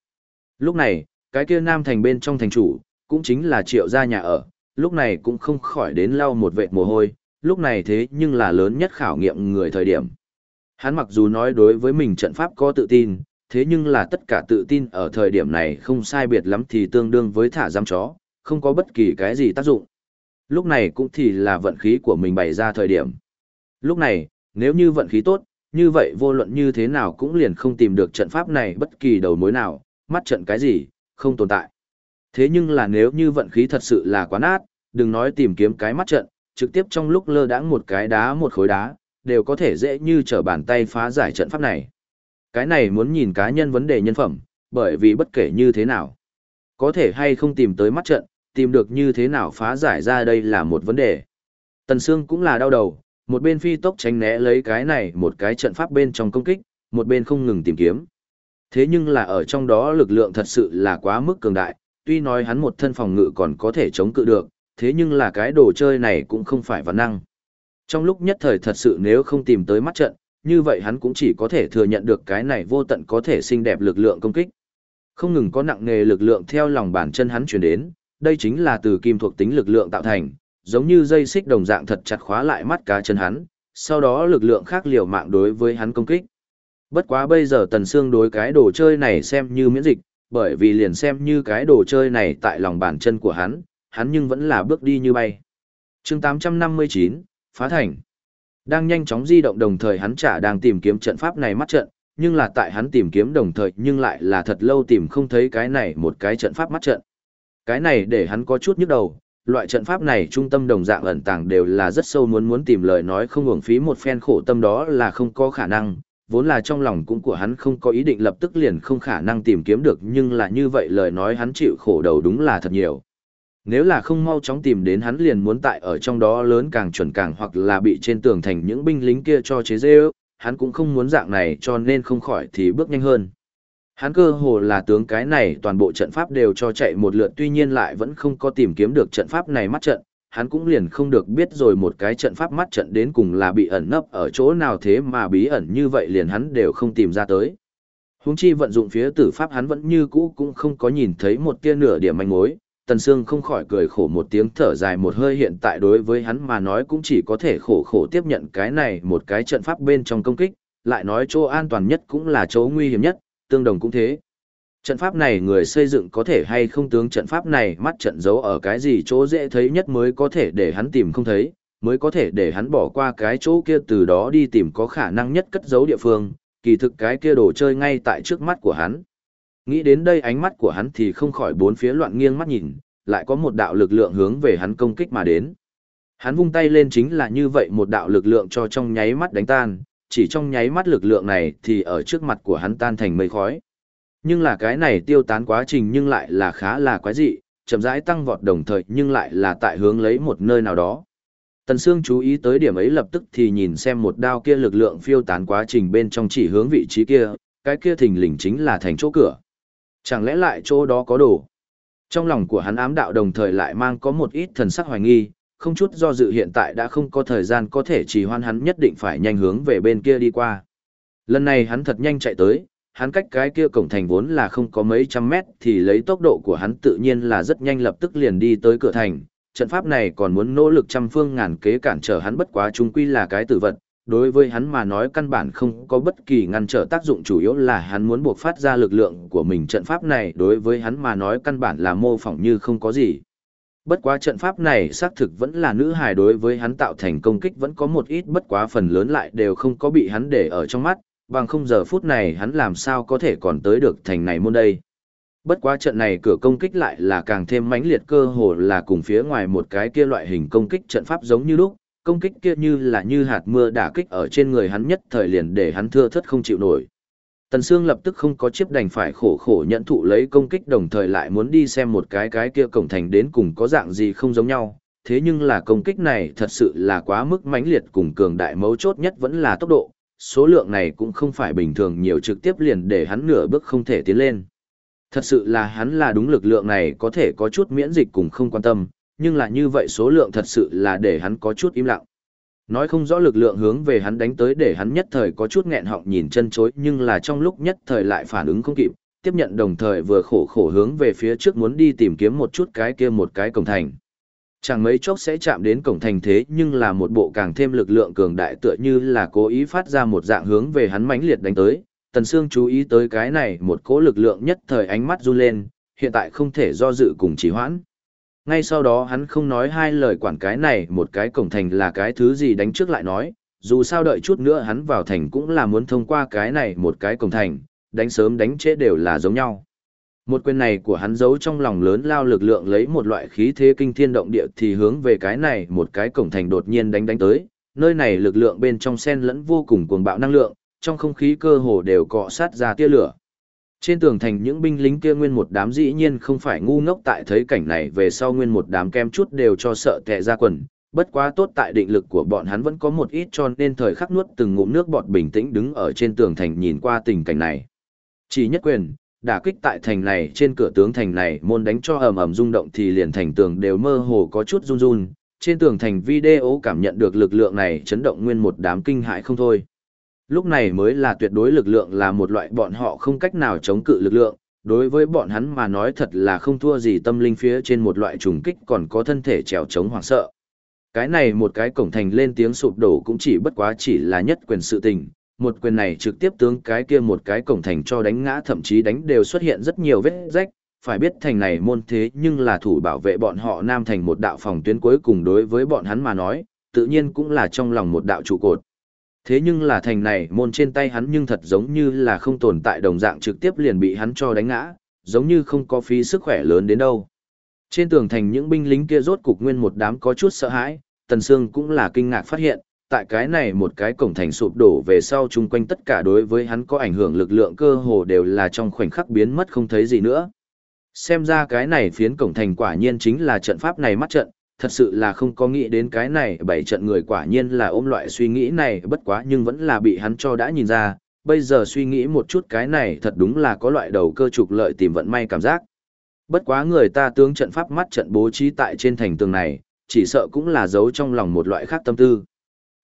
Lúc này, cái kia nam thành bên trong thành chủ, cũng chính là triệu gia nhà ở, lúc này cũng không khỏi đến lau một vệt mồ hôi, lúc này thế nhưng là lớn nhất khảo nghiệm người thời điểm. Hắn mặc dù nói đối với mình trận pháp có tự tin, thế nhưng là tất cả tự tin ở thời điểm này không sai biệt lắm thì tương đương với thả giam chó, không có bất kỳ cái gì tác dụng. Lúc này cũng thì là vận khí của mình bày ra thời điểm. Lúc này, nếu như vận khí tốt, như vậy vô luận như thế nào cũng liền không tìm được trận pháp này bất kỳ đầu mối nào, mắt trận cái gì, không tồn tại. Thế nhưng là nếu như vận khí thật sự là quá nát, đừng nói tìm kiếm cái mắt trận, trực tiếp trong lúc lơ đãng một cái đá một khối đá, đều có thể dễ như trở bàn tay phá giải trận pháp này. Cái này muốn nhìn cá nhân vấn đề nhân phẩm, bởi vì bất kể như thế nào, có thể hay không tìm tới mắt trận, tìm được như thế nào phá giải ra đây là một vấn đề. Tần Sương cũng là đau đầu, một bên phi tốc tránh né lấy cái này một cái trận pháp bên trong công kích, một bên không ngừng tìm kiếm. Thế nhưng là ở trong đó lực lượng thật sự là quá mức cường đại, tuy nói hắn một thân phòng ngự còn có thể chống cự được, thế nhưng là cái đồ chơi này cũng không phải văn năng. Trong lúc nhất thời thật sự nếu không tìm tới mắt trận, như vậy hắn cũng chỉ có thể thừa nhận được cái này vô tận có thể xinh đẹp lực lượng công kích. Không ngừng có nặng nề lực lượng theo lòng bàn chân hắn chuyển đến, đây chính là từ kim thuộc tính lực lượng tạo thành, giống như dây xích đồng dạng thật chặt khóa lại mắt cá chân hắn, sau đó lực lượng khác liều mạng đối với hắn công kích. Bất quá bây giờ Tần Sương đối cái đồ chơi này xem như miễn dịch, bởi vì liền xem như cái đồ chơi này tại lòng bàn chân của hắn, hắn nhưng vẫn là bước đi như bay. chương 859, Phá Thành đang nhanh chóng di động đồng thời hắn chả đang tìm kiếm trận pháp này mắt trận, nhưng là tại hắn tìm kiếm đồng thời nhưng lại là thật lâu tìm không thấy cái này một cái trận pháp mắt trận. Cái này để hắn có chút nhức đầu, loại trận pháp này trung tâm đồng dạng ẩn tàng đều là rất sâu muốn muốn tìm lời nói không uổng phí một phen khổ tâm đó là không có khả năng, vốn là trong lòng cũng của hắn không có ý định lập tức liền không khả năng tìm kiếm được nhưng là như vậy lời nói hắn chịu khổ đầu đúng là thật nhiều. Nếu là không mau chóng tìm đến hắn liền muốn tại ở trong đó lớn càng chuẩn càng hoặc là bị trên tường thành những binh lính kia cho chế dê hắn cũng không muốn dạng này cho nên không khỏi thì bước nhanh hơn. Hắn cơ hồ là tướng cái này toàn bộ trận pháp đều cho chạy một lượt tuy nhiên lại vẫn không có tìm kiếm được trận pháp này mắt trận, hắn cũng liền không được biết rồi một cái trận pháp mắt trận đến cùng là bị ẩn nấp ở chỗ nào thế mà bí ẩn như vậy liền hắn đều không tìm ra tới. Húng chi vận dụng phía tử pháp hắn vẫn như cũ cũng không có nhìn thấy một tia nửa điểm manh mối, Tần Sương không khỏi cười khổ một tiếng thở dài một hơi hiện tại đối với hắn mà nói cũng chỉ có thể khổ khổ tiếp nhận cái này một cái trận pháp bên trong công kích, lại nói chỗ an toàn nhất cũng là chỗ nguy hiểm nhất, tương đồng cũng thế. Trận pháp này người xây dựng có thể hay không tướng trận pháp này mắt trận giấu ở cái gì chỗ dễ thấy nhất mới có thể để hắn tìm không thấy, mới có thể để hắn bỏ qua cái chỗ kia từ đó đi tìm có khả năng nhất cất giấu địa phương, kỳ thực cái kia đồ chơi ngay tại trước mắt của hắn. Nghĩ đến đây ánh mắt của hắn thì không khỏi bốn phía loạn nghiêng mắt nhìn, lại có một đạo lực lượng hướng về hắn công kích mà đến. Hắn vung tay lên chính là như vậy một đạo lực lượng cho trong nháy mắt đánh tan, chỉ trong nháy mắt lực lượng này thì ở trước mặt của hắn tan thành mây khói. Nhưng là cái này tiêu tán quá trình nhưng lại là khá là quái dị, chậm rãi tăng vọt đồng thời nhưng lại là tại hướng lấy một nơi nào đó. Tần Sương chú ý tới điểm ấy lập tức thì nhìn xem một đao kia lực lượng phiêu tán quá trình bên trong chỉ hướng vị trí kia, cái kia thình lình chính là thành chỗ cửa. Chẳng lẽ lại chỗ đó có đồ? Trong lòng của hắn ám đạo đồng thời lại mang có một ít thần sắc hoài nghi, không chút do dự hiện tại đã không có thời gian có thể trì hoan hắn nhất định phải nhanh hướng về bên kia đi qua. Lần này hắn thật nhanh chạy tới, hắn cách cái kia cổng thành vốn là không có mấy trăm mét thì lấy tốc độ của hắn tự nhiên là rất nhanh lập tức liền đi tới cửa thành. Trận pháp này còn muốn nỗ lực trăm phương ngàn kế cản trở hắn bất quá chung quy là cái tử vật, đối với hắn mà nói căn bản không có bất kỳ ngăn trở tác dụng chủ yếu là hắn muốn buộc phát ra lực lượng của mình trận pháp này đối với hắn mà nói căn bản là mô phỏng như không có gì. Bất quá trận pháp này xác thực vẫn là nữ hài đối với hắn tạo thành công kích vẫn có một ít bất quá phần lớn lại đều không có bị hắn để ở trong mắt, bằng không giờ phút này hắn làm sao có thể còn tới được thành này môn đây. Bất quá trận này cửa công kích lại là càng thêm mãnh liệt cơ hồ là cùng phía ngoài một cái kia loại hình công kích trận pháp giống như lúc, công kích kia như là như hạt mưa đả kích ở trên người hắn nhất thời liền để hắn thưa thất không chịu nổi. Tần Sương lập tức không có chiếc đành phải khổ khổ nhận thụ lấy công kích đồng thời lại muốn đi xem một cái cái kia cổng thành đến cùng có dạng gì không giống nhau. Thế nhưng là công kích này thật sự là quá mức mãnh liệt cùng cường đại mấu chốt nhất vẫn là tốc độ, số lượng này cũng không phải bình thường nhiều trực tiếp liền để hắn nửa bước không thể tiến lên. Thật sự là hắn là đúng lực lượng này có thể có chút miễn dịch cùng không quan tâm, nhưng là như vậy số lượng thật sự là để hắn có chút im lặng. Nói không rõ lực lượng hướng về hắn đánh tới để hắn nhất thời có chút nghẹn họng nhìn chân chối nhưng là trong lúc nhất thời lại phản ứng không kịp, tiếp nhận đồng thời vừa khổ khổ hướng về phía trước muốn đi tìm kiếm một chút cái kia một cái cổng thành. Chẳng mấy chốc sẽ chạm đến cổng thành thế nhưng là một bộ càng thêm lực lượng cường đại tựa như là cố ý phát ra một dạng hướng về hắn mãnh liệt đánh tới. Tần Sương chú ý tới cái này một cỗ lực lượng nhất thời ánh mắt run lên, hiện tại không thể do dự cùng trì hoãn. Ngay sau đó hắn không nói hai lời quản cái này một cái cổng thành là cái thứ gì đánh trước lại nói, dù sao đợi chút nữa hắn vào thành cũng là muốn thông qua cái này một cái cổng thành, đánh sớm đánh trễ đều là giống nhau. Một quyền này của hắn giấu trong lòng lớn lao lực lượng lấy một loại khí thế kinh thiên động địa thì hướng về cái này một cái cổng thành đột nhiên đánh đánh tới, nơi này lực lượng bên trong sen lẫn vô cùng cuồng bạo năng lượng, trong không khí cơ hồ đều cọ sát ra tia lửa. Trên tường thành những binh lính kia nguyên một đám dĩ nhiên không phải ngu ngốc tại thấy cảnh này về sau nguyên một đám kem chút đều cho sợ tệ ra quần, bất quá tốt tại định lực của bọn hắn vẫn có một ít cho nên thời khắc nuốt từng ngụm nước bọt bình tĩnh đứng ở trên tường thành nhìn qua tình cảnh này. Chỉ nhất quyền, đả kích tại thành này trên cửa tướng thành này môn đánh cho ầm ầm rung động thì liền thành tường đều mơ hồ có chút run run, trên tường thành video cảm nhận được lực lượng này chấn động nguyên một đám kinh hại không thôi. Lúc này mới là tuyệt đối lực lượng là một loại bọn họ không cách nào chống cự lực lượng, đối với bọn hắn mà nói thật là không thua gì tâm linh phía trên một loại trùng kích còn có thân thể trèo chống hoảng sợ. Cái này một cái cổng thành lên tiếng sụp đổ cũng chỉ bất quá chỉ là nhất quyền sự tình, một quyền này trực tiếp tướng cái kia một cái cổng thành cho đánh ngã thậm chí đánh đều xuất hiện rất nhiều vết rách, phải biết thành này môn thế nhưng là thủ bảo vệ bọn họ nam thành một đạo phòng tuyến cuối cùng đối với bọn hắn mà nói, tự nhiên cũng là trong lòng một đạo trụ cột. Thế nhưng là thành này môn trên tay hắn nhưng thật giống như là không tồn tại đồng dạng trực tiếp liền bị hắn cho đánh ngã, giống như không có phí sức khỏe lớn đến đâu. Trên tường thành những binh lính kia rốt cục nguyên một đám có chút sợ hãi, Tần Sương cũng là kinh ngạc phát hiện, tại cái này một cái cổng thành sụp đổ về sau chung quanh tất cả đối với hắn có ảnh hưởng lực lượng cơ hồ đều là trong khoảnh khắc biến mất không thấy gì nữa. Xem ra cái này phiến cổng thành quả nhiên chính là trận pháp này mắt trận, thật sự là không có nghĩ đến cái này bảy trận người quả nhiên là ôm loại suy nghĩ này bất quá nhưng vẫn là bị hắn cho đã nhìn ra, bây giờ suy nghĩ một chút cái này thật đúng là có loại đầu cơ trục lợi tìm vận may cảm giác. Bất quá người ta tướng trận pháp mắt trận bố trí tại trên thành tường này, chỉ sợ cũng là giấu trong lòng một loại khác tâm tư.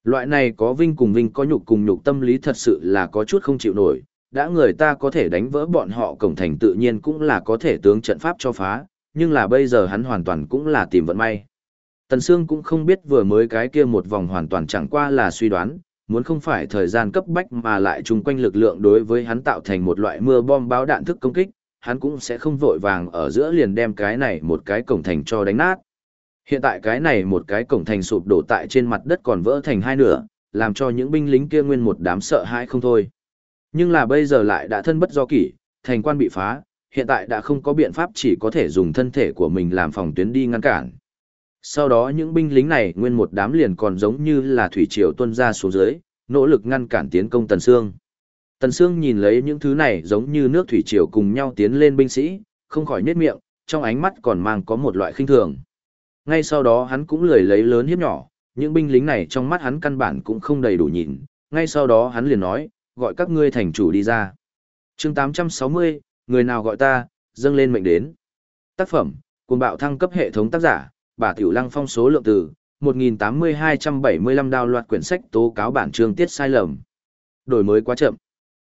Loại này có vinh cùng vinh có nhục cùng nhục tâm lý thật sự là có chút không chịu nổi, đã người ta có thể đánh vỡ bọn họ cổng thành tự nhiên cũng là có thể tướng trận pháp cho phá, nhưng là bây giờ hắn hoàn toàn cũng là tìm vận may. Tần Sương cũng không biết vừa mới cái kia một vòng hoàn toàn chẳng qua là suy đoán, muốn không phải thời gian cấp bách mà lại chung quanh lực lượng đối với hắn tạo thành một loại mưa bom báo đạn thức công kích, hắn cũng sẽ không vội vàng ở giữa liền đem cái này một cái cổng thành cho đánh nát. Hiện tại cái này một cái cổng thành sụp đổ tại trên mặt đất còn vỡ thành hai nửa, làm cho những binh lính kia nguyên một đám sợ hãi không thôi. Nhưng là bây giờ lại đã thân bất do kỷ, thành quan bị phá, hiện tại đã không có biện pháp chỉ có thể dùng thân thể của mình làm phòng tuyến đi ngăn cản. Sau đó những binh lính này nguyên một đám liền còn giống như là thủy triều tuân ra xuống dưới, nỗ lực ngăn cản tiến công Tần Sương. Tần Sương nhìn lấy những thứ này giống như nước thủy triều cùng nhau tiến lên binh sĩ, không khỏi nhếch miệng, trong ánh mắt còn mang có một loại khinh thường. Ngay sau đó hắn cũng lười lấy lớn hiếp nhỏ, những binh lính này trong mắt hắn căn bản cũng không đầy đủ nhìn, ngay sau đó hắn liền nói, gọi các ngươi thành chủ đi ra. chương 860, người nào gọi ta, dâng lên mệnh đến. Tác phẩm, cuồng bạo thăng cấp hệ thống tác giả, bà Tiểu Lăng phong số lượng từ 1.8275 đào loạt quyển sách tố cáo bản chương tiết sai lầm. Đổi mới quá chậm.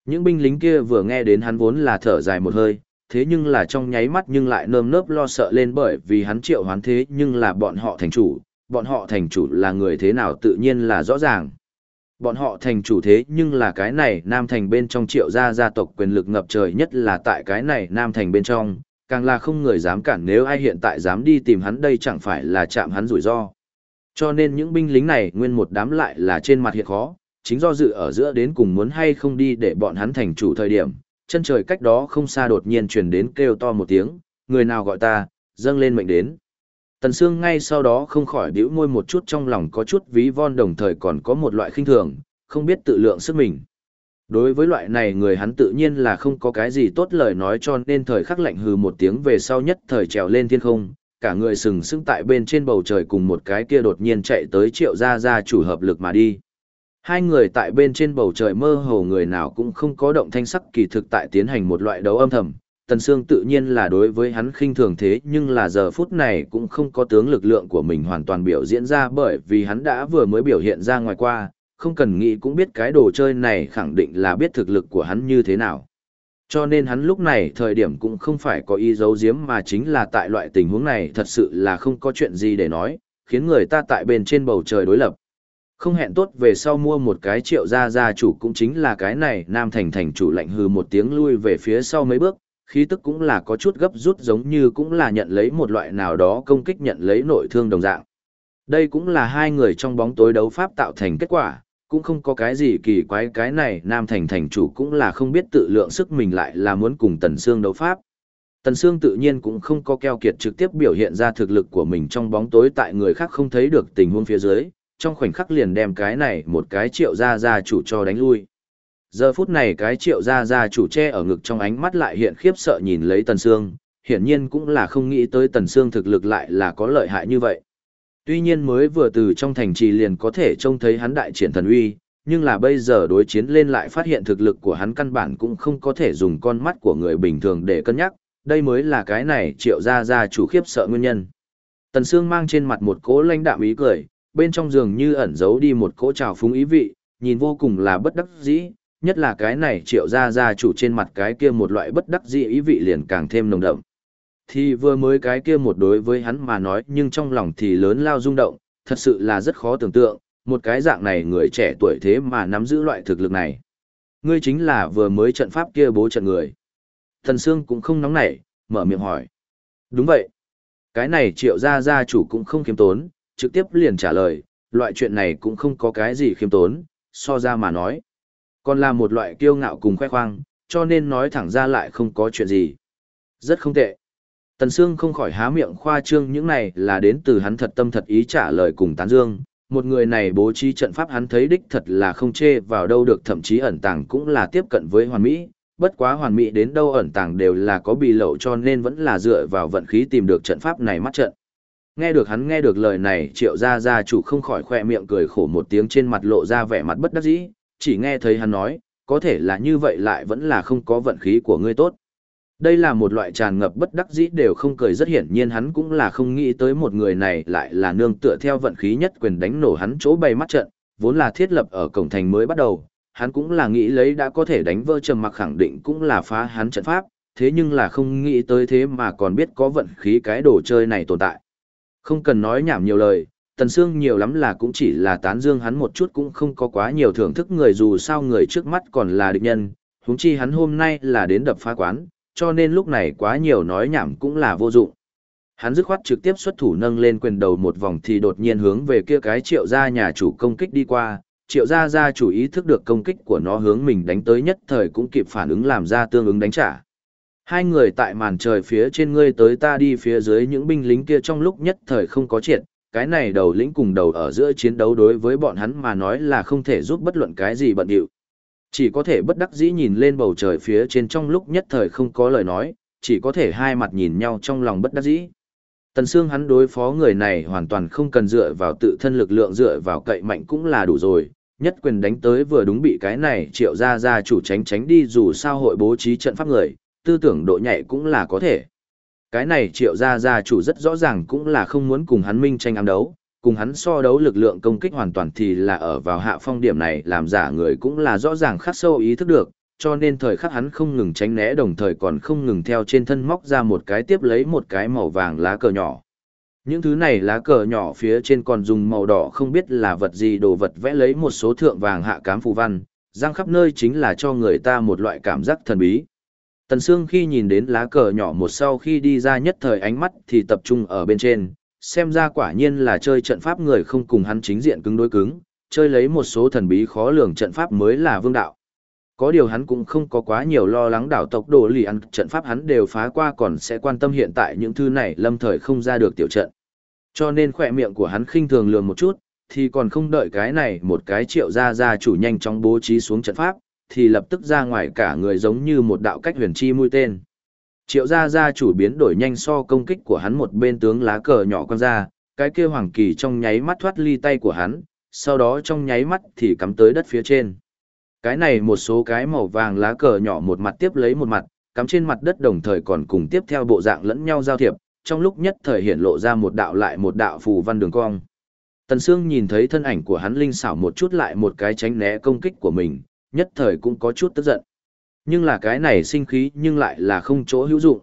Những binh lính kia vừa nghe đến hắn vốn là thở dài một hơi, thế nhưng là trong nháy mắt nhưng lại nơm nớp lo sợ lên bởi vì hắn triệu hoán thế nhưng là bọn họ thành chủ, bọn họ thành chủ là người thế nào tự nhiên là rõ ràng. Bọn họ thành chủ thế nhưng là cái này Nam Thành bên trong triệu gia gia tộc quyền lực ngập trời nhất là tại cái này Nam Thành bên trong, càng là không người dám cản nếu ai hiện tại dám đi tìm hắn đây chẳng phải là chạm hắn rủi ro. Cho nên những binh lính này nguyên một đám lại là trên mặt hiện khó, chính do dự ở giữa đến cùng muốn hay không đi để bọn hắn thành chủ thời điểm, chân trời cách đó không xa đột nhiên truyền đến kêu to một tiếng, người nào gọi ta, dâng lên mệnh đến. Tần Sương ngay sau đó không khỏi bĩu môi một chút trong lòng có chút ví von đồng thời còn có một loại khinh thường, không biết tự lượng sức mình. Đối với loại này người hắn tự nhiên là không có cái gì tốt lời nói cho nên thời khắc lạnh hừ một tiếng về sau nhất thời trèo lên thiên không, cả người sừng sững tại bên trên bầu trời cùng một cái kia đột nhiên chạy tới triệu gia gia chủ hợp lực mà đi. Hai người tại bên trên bầu trời mơ hồ người nào cũng không có động thanh sắc kỳ thực tại tiến hành một loại đấu âm thầm. Tần Sương tự nhiên là đối với hắn khinh thường thế nhưng là giờ phút này cũng không có tướng lực lượng của mình hoàn toàn biểu diễn ra bởi vì hắn đã vừa mới biểu hiện ra ngoài qua, không cần nghĩ cũng biết cái đồ chơi này khẳng định là biết thực lực của hắn như thế nào. Cho nên hắn lúc này thời điểm cũng không phải có ý giấu giếm mà chính là tại loại tình huống này thật sự là không có chuyện gì để nói, khiến người ta tại bên trên bầu trời đối lập. Không hẹn tốt về sau mua một cái triệu gia gia chủ cũng chính là cái này nam thành thành chủ lạnh hừ một tiếng lui về phía sau mấy bước, khí tức cũng là có chút gấp rút giống như cũng là nhận lấy một loại nào đó công kích nhận lấy nội thương đồng dạng. Đây cũng là hai người trong bóng tối đấu pháp tạo thành kết quả, cũng không có cái gì kỳ quái cái này nam thành thành chủ cũng là không biết tự lượng sức mình lại là muốn cùng Tần Sương đấu pháp. Tần Sương tự nhiên cũng không có keo kiệt trực tiếp biểu hiện ra thực lực của mình trong bóng tối tại người khác không thấy được tình huống phía dưới, trong khoảnh khắc liền đem cái này một cái triệu gia gia chủ cho đánh lui. Giờ phút này cái triệu gia gia chủ che ở ngực trong ánh mắt lại hiện khiếp sợ nhìn lấy Tần Sương, hiển nhiên cũng là không nghĩ tới Tần Sương thực lực lại là có lợi hại như vậy. Tuy nhiên mới vừa từ trong thành trì liền có thể trông thấy hắn đại triển thần uy, nhưng là bây giờ đối chiến lên lại phát hiện thực lực của hắn căn bản cũng không có thể dùng con mắt của người bình thường để cân nhắc, đây mới là cái này triệu gia gia chủ khiếp sợ nguyên nhân. Tần Sương mang trên mặt một cỗ lãnh đạm ý cười, bên trong giường như ẩn giấu đi một cỗ trào phúng ý vị, nhìn vô cùng là bất đắc dĩ, nhất là cái này triệu gia gia chủ trên mặt cái kia một loại bất đắc dĩ ý vị liền càng thêm nồng đậm. Thì vừa mới cái kia một đối với hắn mà nói nhưng trong lòng thì lớn lao rung động, thật sự là rất khó tưởng tượng, một cái dạng này người trẻ tuổi thế mà nắm giữ loại thực lực này. Ngươi chính là vừa mới trận pháp kia bố trận người. Thần Sương cũng không nóng nảy, mở miệng hỏi. Đúng vậy. Cái này triệu gia gia chủ cũng không khiêm tốn, trực tiếp liền trả lời, loại chuyện này cũng không có cái gì khiêm tốn, so ra mà nói. Còn là một loại kiêu ngạo cùng khoe khoang, cho nên nói thẳng ra lại không có chuyện gì. Rất không tệ. Tần Sương không khỏi há miệng khoa trương những này là đến từ hắn thật tâm thật ý trả lời cùng tán dương. Một người này bố trí trận pháp hắn thấy đích thật là không chê vào đâu được thậm chí ẩn tàng cũng là tiếp cận với hoàn mỹ. Bất quá hoàn mỹ đến đâu ẩn tàng đều là có bị lậu cho nên vẫn là dựa vào vận khí tìm được trận pháp này mắt trận. Nghe được hắn nghe được lời này triệu gia gia chủ không khỏi khoe miệng cười khổ một tiếng trên mặt lộ ra vẻ mặt bất đắc dĩ, chỉ nghe thấy hắn nói, có thể là như vậy lại vẫn là không có vận khí của ngươi tốt. Đây là một loại tràn ngập bất đắc dĩ đều không cười rất hiển nhiên hắn cũng là không nghĩ tới một người này lại là nương tựa theo vận khí nhất quyền đánh nổ hắn chỗ bay mắt trận, vốn là thiết lập ở cổng thành mới bắt đầu, hắn cũng là nghĩ lấy đã có thể đánh vỡ trầm mặc khẳng định cũng là phá hắn trận pháp, thế nhưng là không nghĩ tới thế mà còn biết có vận khí cái đồ chơi này tồn tại. Không cần nói nhảm nhiều lời, Tần Sương nhiều lắm là cũng chỉ là tán dương hắn một chút cũng không có quá nhiều thưởng thức người dù sao người trước mắt còn là địch nhân, huống chi hắn hôm nay là đến đập phá quán, cho nên lúc này quá nhiều nói nhảm cũng là vô dụng. Hắn dứt khoát trực tiếp xuất thủ nâng lên quyền đầu một vòng thì đột nhiên hướng về kia cái triệu gia nhà chủ công kích đi qua, triệu gia gia chủ ý thức được công kích của nó hướng mình đánh tới nhất thời cũng kịp phản ứng làm ra tương ứng đánh trả. Hai người tại màn trời phía trên ngươi tới ta đi phía dưới những binh lính kia trong lúc nhất thời không có chuyện, cái này đầu lĩnh cùng đầu ở giữa chiến đấu đối với bọn hắn mà nói là không thể giúp bất luận cái gì bận điệu. Chỉ có thể bất đắc dĩ nhìn lên bầu trời phía trên trong lúc nhất thời không có lời nói, chỉ có thể hai mặt nhìn nhau trong lòng bất đắc dĩ. Tần Sương hắn đối phó người này hoàn toàn không cần dựa vào tự thân lực lượng dựa vào cậy mạnh cũng là đủ rồi, nhất quyền đánh tới vừa đúng bị cái này triệu ra ra chủ tránh tránh đi dù sao hội bố trí trận pháp người, tư tưởng độ nhạy cũng là có thể. Cái này triệu ra ra chủ rất rõ ràng cũng là không muốn cùng hắn minh tranh ám đấu, cùng hắn so đấu lực lượng công kích hoàn toàn thì là ở vào hạ phong điểm này làm giả người cũng là rõ ràng khắc sâu ý thức được, cho nên thời khắc hắn không ngừng tránh né đồng thời còn không ngừng theo trên thân móc ra một cái tiếp lấy một cái màu vàng lá cờ nhỏ. Những thứ này lá cờ nhỏ phía trên còn dùng màu đỏ không biết là vật gì đồ vật vẽ lấy một số thượng vàng hạ cám phù văn, giang khắp nơi chính là cho người ta một loại cảm giác thần bí. Tần Sương khi nhìn đến lá cờ nhỏ một sau khi đi ra nhất thời ánh mắt thì tập trung ở bên trên, xem ra quả nhiên là chơi trận pháp người không cùng hắn chính diện cứng đối cứng, chơi lấy một số thần bí khó lường trận pháp mới là vương đạo. Có điều hắn cũng không có quá nhiều lo lắng đảo tộc đồ lì ăn trận pháp hắn đều phá qua còn sẽ quan tâm hiện tại những thứ này lâm thời không ra được tiểu trận. Cho nên khỏe miệng của hắn khinh thường lường một chút, thì còn không đợi cái này một cái triệu ra ra chủ nhanh chóng bố trí xuống trận pháp, thì lập tức ra ngoài cả người giống như một đạo cách huyền chi mũi tên. Triệu gia gia chủ biến đổi nhanh so công kích của hắn một bên tướng lá cờ nhỏ quăng ra, cái kia hoàng kỳ trong nháy mắt thoát ly tay của hắn, sau đó trong nháy mắt thì cắm tới đất phía trên. Cái này một số cái màu vàng lá cờ nhỏ một mặt tiếp lấy một mặt, cắm trên mặt đất đồng thời còn cùng tiếp theo bộ dạng lẫn nhau giao thiệp, trong lúc nhất thời hiện lộ ra một đạo lại một đạo phù văn đường cong. Tần Sương nhìn thấy thân ảnh của hắn linh xảo một chút lại một cái tránh né công kích của mình, nhất thời cũng có chút tức giận. Nhưng là cái này sinh khí nhưng lại là không chỗ hữu dụng.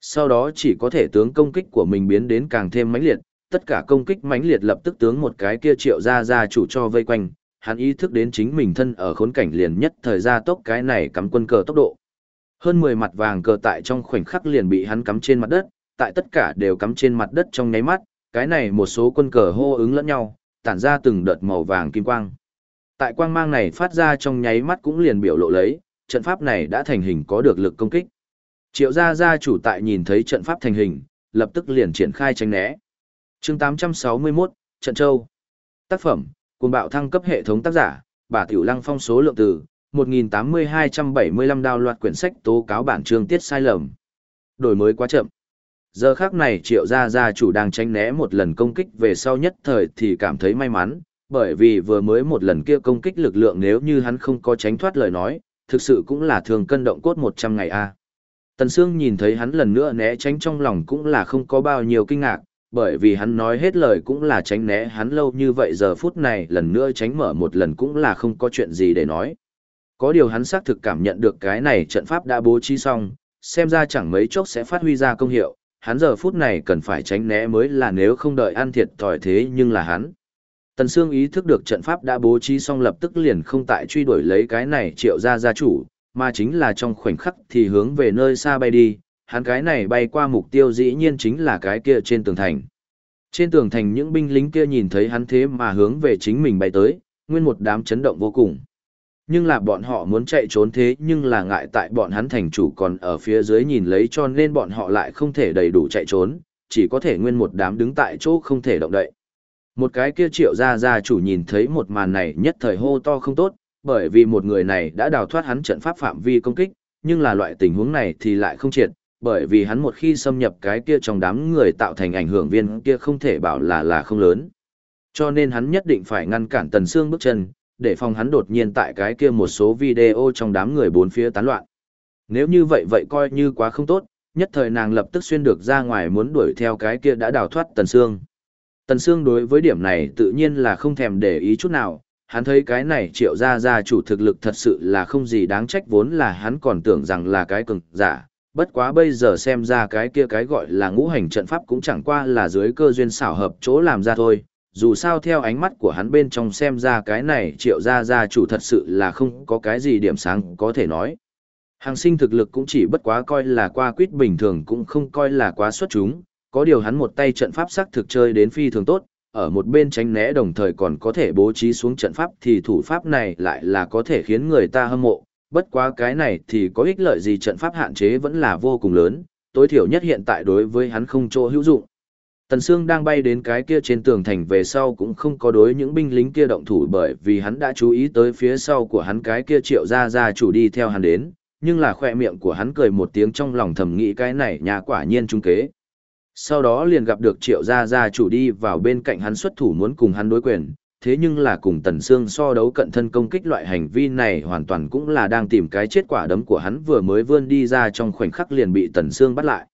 Sau đó chỉ có thể tướng công kích của mình biến đến càng thêm mãnh liệt, tất cả công kích mãnh liệt lập tức tướng một cái kia triệu ra ra chủ cho vây quanh, hắn ý thức đến chính mình thân ở khốn cảnh liền nhất thời ra tốc cái này cắm quân cờ tốc độ. Hơn 10 mặt vàng cờ tại trong khoảnh khắc liền bị hắn cắm trên mặt đất, tại tất cả đều cắm trên mặt đất trong nháy mắt, cái này một số quân cờ hô ứng lẫn nhau, tản ra từng đợt màu vàng kim quang. Tại quang mang này phát ra trong nháy mắt cũng liền biểu lộ lấy, trận pháp này đã thành hình có được lực công kích. Triệu gia gia chủ tại nhìn thấy trận pháp thành hình, lập tức liền triển khai tránh né. chương 861, Trận Châu. Tác phẩm, Cuồng bạo thăng cấp hệ thống tác giả, bà Tiểu Lăng phong số lượng từ, 1.8275 đào loạt quyển sách tố cáo bản chương tiết sai lầm. Đổi mới quá chậm. Giờ khác này triệu gia gia chủ đang tránh né một lần công kích về sau nhất thời thì cảm thấy may mắn, bởi vì vừa mới một lần kia công kích lực lượng nếu như hắn không có tránh thoát lời nói, thực sự cũng là thường cân động cốt 100 ngày a. Tần Sương nhìn thấy hắn lần nữa né tránh trong lòng cũng là không có bao nhiêu kinh ngạc, bởi vì hắn nói hết lời cũng là tránh né hắn lâu như vậy giờ phút này lần nữa tránh mở một lần cũng là không có chuyện gì để nói. Có điều hắn xác thực cảm nhận được cái này trận pháp đã bố trí xong, xem ra chẳng mấy chốc sẽ phát huy ra công hiệu, hắn giờ phút này cần phải tránh né mới là nếu không đợi ăn thiệt thòi thế nhưng là hắn. Tần Sương ý thức được trận pháp đã bố trí xong lập tức liền không tại truy đuổi lấy cái này triệu ra gia chủ, mà chính là trong khoảnh khắc thì hướng về nơi xa bay đi, hắn cái này bay qua mục tiêu dĩ nhiên chính là cái kia trên tường thành. Trên tường thành những binh lính kia nhìn thấy hắn thế mà hướng về chính mình bay tới, nguyên một đám chấn động vô cùng. Nhưng là bọn họ muốn chạy trốn thế nhưng là ngại tại bọn hắn thành chủ còn ở phía dưới nhìn lấy cho nên bọn họ lại không thể đầy đủ chạy trốn, chỉ có thể nguyên một đám đứng tại chỗ không thể động đậy. Một cái kia triệu gia gia chủ nhìn thấy một màn này nhất thời hô to không tốt, bởi vì một người này đã đào thoát hắn trận pháp phạm vi công kích, nhưng là loại tình huống này thì lại không triệt, bởi vì hắn một khi xâm nhập cái kia trong đám người tạo thành ảnh hưởng viên kia không thể bảo là là không lớn. Cho nên hắn nhất định phải ngăn cản Tần Sương bước chân, để phòng hắn đột nhiên tại cái kia một số video trong đám người bốn phía tán loạn. Nếu như vậy vậy coi như quá không tốt, nhất thời nàng lập tức xuyên được ra ngoài muốn đuổi theo cái kia đã đào thoát Tần Sương. Tần Sương đối với điểm này tự nhiên là không thèm để ý chút nào, hắn thấy cái này triệu gia gia chủ thực lực thật sự là không gì đáng trách vốn là hắn còn tưởng rằng là cái cường giả, bất quá bây giờ xem ra cái kia cái gọi là ngũ hành trận pháp cũng chẳng qua là dưới cơ duyên xảo hợp chỗ làm ra thôi, dù sao theo ánh mắt của hắn bên trong xem ra cái này triệu gia gia chủ thật sự là không có cái gì điểm sáng có thể nói. Hàng sinh thực lực cũng chỉ bất quá coi là qua quýt bình thường cũng không coi là quá xuất chúng, có điều hắn một tay trận pháp sắc thực chơi đến phi thường tốt, ở một bên tránh né đồng thời còn có thể bố trí xuống trận pháp thì thủ pháp này lại là có thể khiến người ta hâm mộ, bất quá cái này thì có ích lợi gì trận pháp hạn chế vẫn là vô cùng lớn, tối thiểu nhất hiện tại đối với hắn không chỗ hữu dụng. Tần Sương đang bay đến cái kia trên tường thành về sau cũng không có đối những binh lính kia động thủ bởi vì hắn đã chú ý tới phía sau của hắn cái kia triệu gia gia chủ đi theo hắn đến, nhưng là khoe miệng của hắn cười một tiếng trong lòng thầm nghĩ cái này nhà quả nhiên trung kế. Sau đó liền gặp được triệu gia gia chủ đi vào bên cạnh hắn xuất thủ muốn cùng hắn đối quyền, thế nhưng là cùng Tần Sương so đấu cận thân công kích loại hành vi này hoàn toàn cũng là đang tìm cái chết quả đấm của hắn vừa mới vươn đi ra trong khoảnh khắc liền bị Tần Sương bắt lại.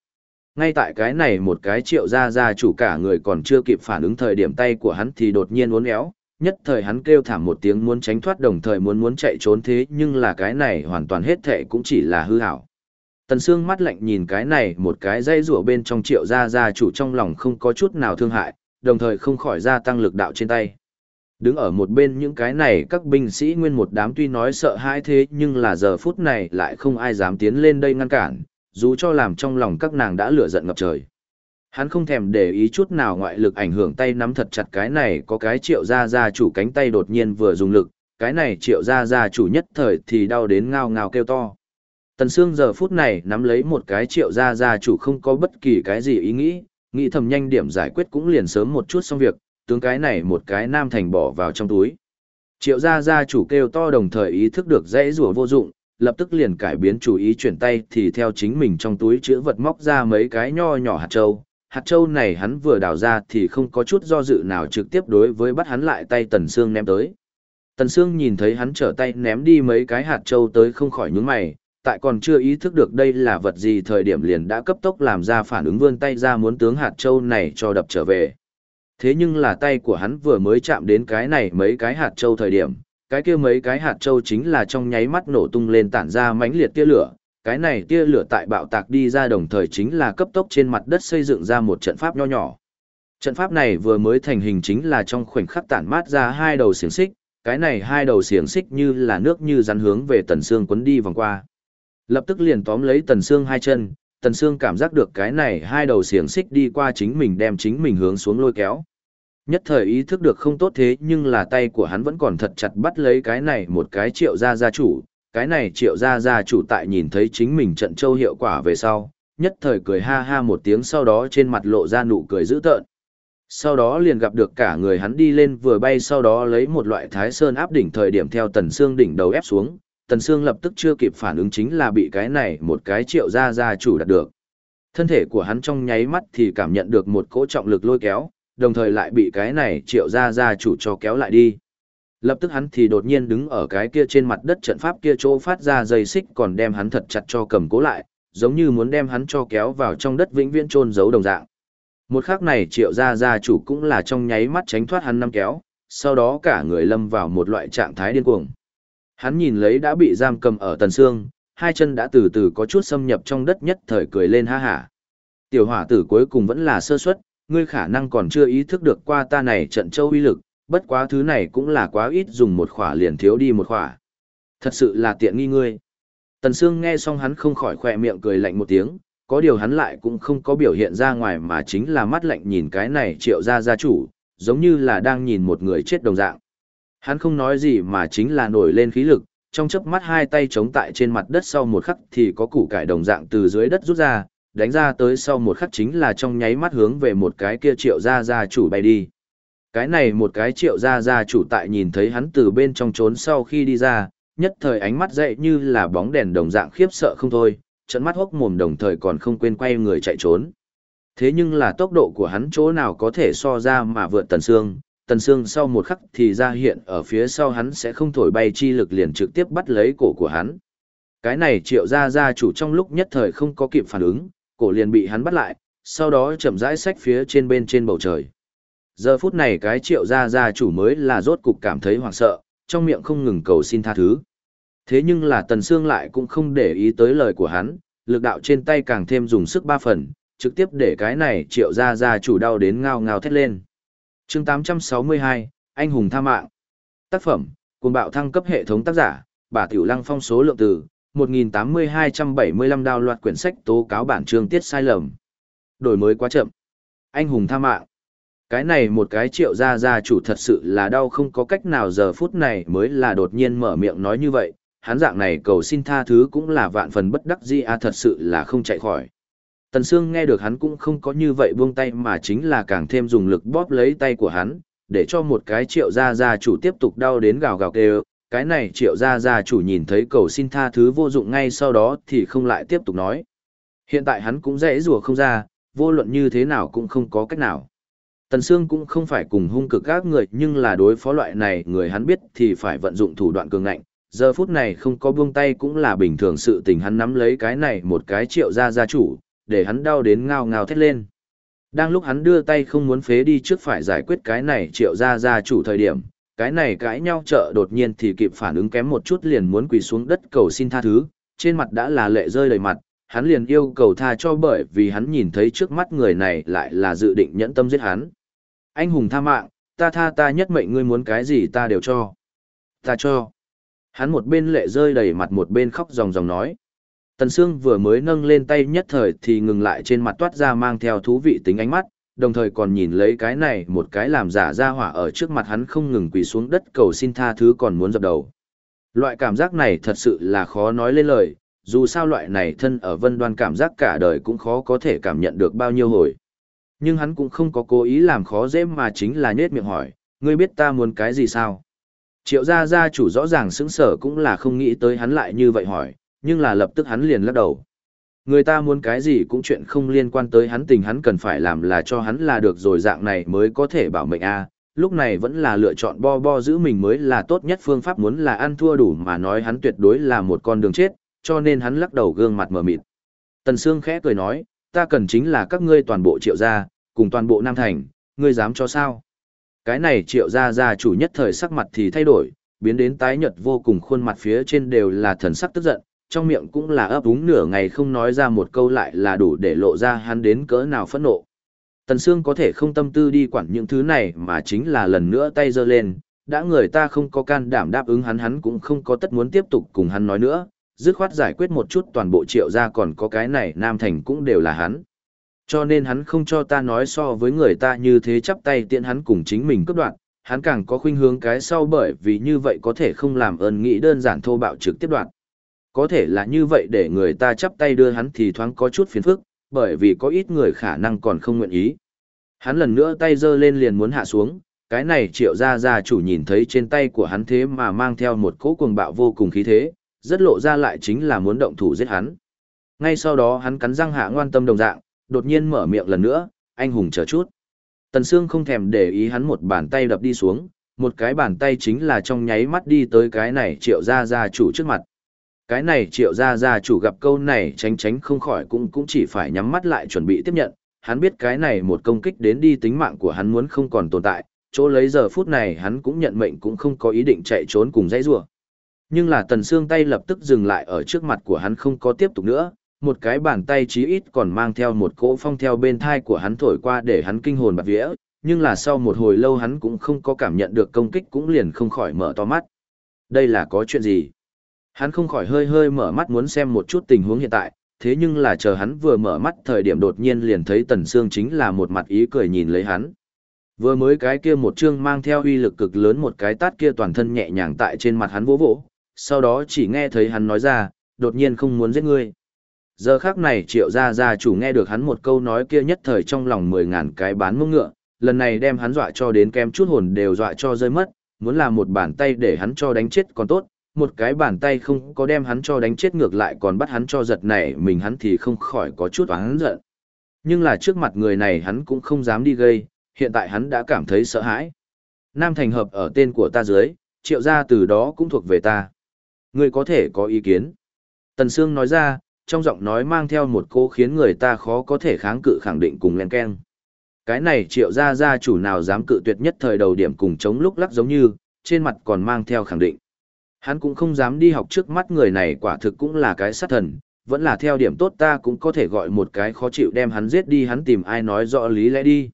Ngay tại cái này một cái triệu gia gia chủ cả người còn chưa kịp phản ứng thời điểm tay của hắn thì đột nhiên uốn éo, nhất thời hắn kêu thảm một tiếng muốn tránh thoát đồng thời muốn muốn chạy trốn thế nhưng là cái này hoàn toàn hết thệ cũng chỉ là hư hảo. Tần Sương mắt lạnh nhìn cái này một cái dây rùa bên trong triệu gia gia chủ trong lòng không có chút nào thương hại, đồng thời không khỏi gia tăng lực đạo trên tay. Đứng ở một bên những cái này các binh sĩ nguyên một đám tuy nói sợ hãi thế nhưng là giờ phút này lại không ai dám tiến lên đây ngăn cản, dù cho làm trong lòng các nàng đã lửa giận ngập trời. Hắn không thèm để ý chút nào ngoại lực ảnh hưởng tay nắm thật chặt cái này có cái triệu gia gia chủ cánh tay đột nhiên vừa dùng lực, cái này triệu gia gia chủ nhất thời thì đau đến ngao ngao kêu to. Tần Sương giờ phút này nắm lấy một cái triệu gia gia chủ không có bất kỳ cái gì ý nghĩ, nghĩ thầm nhanh điểm giải quyết cũng liền sớm một chút xong việc, tướng cái này một cái nam thành bỏ vào trong túi. Triệu gia gia chủ kêu to đồng thời ý thức được dễ rùa vô dụng, lập tức liền cải biến chủ ý chuyển tay thì theo chính mình trong túi chữ vật móc ra mấy cái nho nhỏ hạt châu. Hạt châu này hắn vừa đào ra thì không có chút do dự nào trực tiếp đối với bắt hắn lại tay Tần Sương ném tới. Tần Sương nhìn thấy hắn trở tay ném đi mấy cái hạt châu tới không khỏi nhướng mày, tại còn chưa ý thức được đây là vật gì thời điểm liền đã cấp tốc làm ra phản ứng vươn tay ra muốn tướng hạt châu này cho đập trở về. Thế nhưng là tay của hắn vừa mới chạm đến cái này mấy cái hạt châu thời điểm, cái kia mấy cái hạt châu chính là trong nháy mắt nổ tung lên tản ra mãnh liệt tia lửa, cái này tia lửa tại bạo tạc đi ra đồng thời chính là cấp tốc trên mặt đất xây dựng ra một trận pháp nho nhỏ. Trận pháp này vừa mới thành hình chính là trong khoảnh khắc tản mát ra hai đầu xiềng xích, cái này hai đầu xiềng xích như là nước như rắn hướng về tần xương quấn đi vòng qua. Lập tức liền tóm lấy tần xương hai chân, tần xương cảm giác được cái này hai đầu xiềng xích đi qua chính mình đem chính mình hướng xuống lôi kéo. Nhất thời ý thức được không tốt thế nhưng là tay của hắn vẫn còn thật chặt bắt lấy cái này một cái triệu gia gia chủ, cái này triệu gia gia chủ tại nhìn thấy chính mình trận châu hiệu quả về sau, nhất thời cười ha ha một tiếng sau đó trên mặt lộ ra nụ cười dữ tợn. Sau đó liền gặp được cả người hắn đi lên vừa bay sau đó lấy một loại thái sơn áp đỉnh thời điểm theo tần xương đỉnh đầu ép xuống, tần Sương lập tức chưa kịp phản ứng chính là bị cái này một cái triệu gia gia chủ đạt được. Thân thể của hắn trong nháy mắt thì cảm nhận được một cỗ trọng lực lôi kéo, đồng thời lại bị cái này triệu gia gia chủ cho kéo lại đi. Lập tức hắn thì đột nhiên đứng ở cái kia trên mặt đất trận pháp kia chỗ phát ra dây xích còn đem hắn thật chặt cho cầm cố lại, giống như muốn đem hắn cho kéo vào trong đất vĩnh viễn chôn giấu đồng dạng. Một khắc này triệu gia gia chủ cũng là trong nháy mắt tránh thoát hắn năm kéo, sau đó cả người lâm vào một loại trạng thái điên cuồng. Hắn nhìn lấy đã bị giam cầm ở tần xương, hai chân đã từ từ có chút xâm nhập trong đất nhất thời cười lên ha hả. Tiểu hỏa tử cuối cùng vẫn là sơ suất, ngươi khả năng còn chưa ý thức được qua ta này trận châu uy lực, bất quá thứ này cũng là quá ít dùng một khỏa liền thiếu đi một khỏa. Thật sự là tiện nghi ngươi. Tần Sương nghe xong hắn không khỏi khỏe miệng cười lạnh một tiếng, có điều hắn lại cũng không có biểu hiện ra ngoài mà chính là mắt lạnh nhìn cái này triệu gia gia chủ, giống như là đang nhìn một người chết đồng dạng. Hắn không nói gì mà chính là nổi lên khí lực, trong chớp mắt hai tay chống tại trên mặt đất sau một khắc thì có củ cải đồng dạng từ dưới đất rút ra, đánh ra tới sau một khắc chính là trong nháy mắt hướng về một cái kia triệu gia gia chủ bay đi. Cái này một cái triệu gia gia chủ tại nhìn thấy hắn từ bên trong trốn sau khi đi ra, nhất thời ánh mắt dậy như là bóng đèn đồng dạng khiếp sợ không thôi, trận mắt hốc mồm đồng thời còn không quên quay người chạy trốn. Thế nhưng là tốc độ của hắn chỗ nào có thể so ra mà vượt tần xương, tần Sương sau một khắc thì ra hiện ở phía sau hắn sẽ không thổi bay chi lực liền trực tiếp bắt lấy cổ của hắn. Cái này triệu gia gia chủ trong lúc nhất thời không có kịp phản ứng, cổ liền bị hắn bắt lại, sau đó chậm rãi xách phía trên bên trên bầu trời. Giờ phút này cái triệu gia gia chủ mới là rốt cục cảm thấy hoảng sợ, trong miệng không ngừng cầu xin tha thứ. Thế nhưng là Tần Sương lại cũng không để ý tới lời của hắn, lực đạo trên tay càng thêm dùng sức ba phần, trực tiếp để cái này triệu gia gia chủ đau đến ngao ngao thét lên chương 862, Anh hùng tha mạng. Tác phẩm, cùng bạo thăng cấp hệ thống tác giả, bà Tiểu Lăng phong số lượng từ, 1.8275 đào loạt quyển sách tố cáo bản chương tiết sai lầm. Đổi mới quá chậm. Anh hùng tha mạng. Cái này một cái triệu gia gia chủ thật sự là đau không có cách nào giờ phút này mới là đột nhiên mở miệng nói như vậy. Hắn dạng này cầu xin tha thứ cũng là vạn phần bất đắc dĩ à thật sự là không chạy khỏi. Tần Sương nghe được hắn cũng không có như vậy buông tay mà chính là càng thêm dùng lực bóp lấy tay của hắn, để cho một cái triệu gia gia chủ tiếp tục đau đến gào gào kêu, cái này triệu gia gia chủ nhìn thấy cầu xin tha thứ vô dụng ngay sau đó thì không lại tiếp tục nói. Hiện tại hắn cũng dễ rùa không ra, vô luận như thế nào cũng không có cách nào. Tần Sương cũng không phải cùng hung cực các người nhưng là đối phó loại này người hắn biết thì phải vận dụng thủ đoạn cường ngạnh. Giờ phút này không có buông tay cũng là bình thường sự tình hắn nắm lấy cái này một cái triệu gia gia chủ, để hắn đau đến ngao ngao thét lên. Đang lúc hắn đưa tay không muốn phế đi trước phải giải quyết cái này triệu ra ra chủ thời điểm, cái này cãi nhau chợ đột nhiên thì kịp phản ứng kém một chút liền muốn quỳ xuống đất cầu xin tha thứ, trên mặt đã là lệ rơi đầy mặt, hắn liền yêu cầu tha cho bởi vì hắn nhìn thấy trước mắt người này lại là dự định nhẫn tâm giết hắn. Anh hùng tha mạng, ta tha ta nhất mệnh ngươi muốn cái gì ta đều cho. Ta cho. Hắn một bên lệ rơi đầy mặt một bên khóc ròng ròng nói. Tần Sương vừa mới nâng lên tay nhất thời thì ngừng lại trên mặt toát ra mang theo thú vị tính ánh mắt, đồng thời còn nhìn lấy cái này một cái làm giả ra hỏa ở trước mặt hắn không ngừng quỳ xuống đất cầu xin tha thứ còn muốn dập đầu. Loại cảm giác này thật sự là khó nói lên lời, dù sao loại này thân ở vân đoan cảm giác cả đời cũng khó có thể cảm nhận được bao nhiêu hồi. Nhưng hắn cũng không có cố ý làm khó dễ mà chính là nhết miệng hỏi, ngươi biết ta muốn cái gì sao? Triệu gia gia chủ rõ ràng sững sở cũng là không nghĩ tới hắn lại như vậy hỏi, nhưng là lập tức hắn liền lắc đầu. Người ta muốn cái gì cũng chuyện không liên quan tới hắn tình hắn cần phải làm là cho hắn là được rồi dạng này mới có thể bảo mệnh a lúc này vẫn là lựa chọn bo bo giữ mình mới là tốt nhất phương pháp muốn là ăn thua đủ mà nói hắn tuyệt đối là một con đường chết, cho nên hắn lắc đầu gương mặt mờ mịt. Tần Sương khẽ cười nói, ta cần chính là các ngươi toàn bộ triệu gia, cùng toàn bộ Nam Thành, ngươi dám cho sao? Cái này triệu gia gia chủ nhất thời sắc mặt thì thay đổi, biến đến tái nhợt vô cùng khuôn mặt phía trên đều là thần sắc tức giận, trong miệng cũng là ấp úng nửa ngày không nói ra một câu lại là đủ để lộ ra hắn đến cỡ nào phẫn nộ. Tần Sương có thể không tâm tư đi quản những thứ này mà chính là lần nữa tay giơ lên, đã người ta không có can đảm đáp ứng hắn hắn cũng không có tất muốn tiếp tục cùng hắn nói nữa, dứt khoát giải quyết một chút toàn bộ triệu gia còn có cái này Nam Thành cũng đều là hắn. Cho nên hắn không cho ta nói so với người ta như thế chắp tay tiện hắn cùng chính mình cấp đoạn, hắn càng có khuynh hướng cái sau bởi vì như vậy có thể không làm ơn nghĩ đơn giản thô bạo trực tiếp đoạn. Có thể là như vậy để người ta chắp tay đưa hắn thì thoáng có chút phiền phức, bởi vì có ít người khả năng còn không nguyện ý. Hắn lần nữa tay giơ lên liền muốn hạ xuống, cái này triệu gia gia chủ nhìn thấy trên tay của hắn thế mà mang theo một cỗ cuồng bạo vô cùng khí thế, rất lộ ra lại chính là muốn động thủ giết hắn. Ngay sau đó hắn cắn răng hạ ngoan tâm đồng dạng, đột nhiên mở miệng lần nữa, anh hùng chờ chút. Tần Sương không thèm để ý hắn một bàn tay đập đi xuống, một cái bàn tay chính là trong nháy mắt đi tới cái này triệu gia gia chủ trước mặt. Cái này triệu gia gia chủ gặp câu này tránh tránh không khỏi cũng cũng chỉ phải nhắm mắt lại chuẩn bị tiếp nhận, hắn biết cái này một công kích đến đi tính mạng của hắn muốn không còn tồn tại, chỗ lấy giờ phút này hắn cũng nhận mệnh cũng không có ý định chạy trốn cùng dãy rủa. Nhưng là tần xương tay lập tức dừng lại ở trước mặt của hắn không có tiếp tục nữa, một cái bàn tay chí ít còn mang theo một cỗ phong theo bên thai của hắn thổi qua để hắn kinh hồn bạt vía, nhưng là sau một hồi lâu hắn cũng không có cảm nhận được công kích cũng liền không khỏi mở to mắt. Đây là có chuyện gì? Hắn không khỏi hơi hơi mở mắt muốn xem một chút tình huống hiện tại, thế nhưng là chờ hắn vừa mở mắt thời điểm đột nhiên liền thấy Tần Sương chính là một mặt ý cười nhìn lấy hắn. Vừa mới cái kia một chương mang theo uy lực cực lớn một cái tát kia toàn thân nhẹ nhàng tại trên mặt hắn vỗ vỗ, sau đó chỉ nghe thấy hắn nói ra, đột nhiên không muốn giết ngươi. Giờ khắc này triệu gia gia chủ nghe được hắn một câu nói kia nhất thời trong lòng mười ngàn cái bán mông ngựa, lần này đem hắn dọa cho đến kem chút hồn đều dọa cho rơi mất, muốn làm một bàn tay để hắn cho đánh chết còn tốt, một cái bàn tay không có đem hắn cho đánh chết ngược lại còn bắt hắn cho giật này mình hắn thì không khỏi có chút oán giận. Nhưng là trước mặt người này hắn cũng không dám đi gây, hiện tại hắn đã cảm thấy sợ hãi. Nam thành hợp ở tên của ta dưới, triệu gia từ đó cũng thuộc về ta. Ngươi có thể có ý kiến. Tần Sương nói ra, trong giọng nói mang theo một cô khiến người ta khó có thể kháng cự khẳng định cùng len keng. Cái này triệu gia gia chủ nào dám cự tuyệt nhất thời đầu điểm cùng chống lúc lắc giống như, trên mặt còn mang theo khẳng định. Hắn cũng không dám đi học trước mắt người này quả thực cũng là cái sát thần, vẫn là theo điểm tốt ta cũng có thể gọi một cái khó chịu đem hắn giết đi hắn tìm ai nói rõ lý lẽ đi.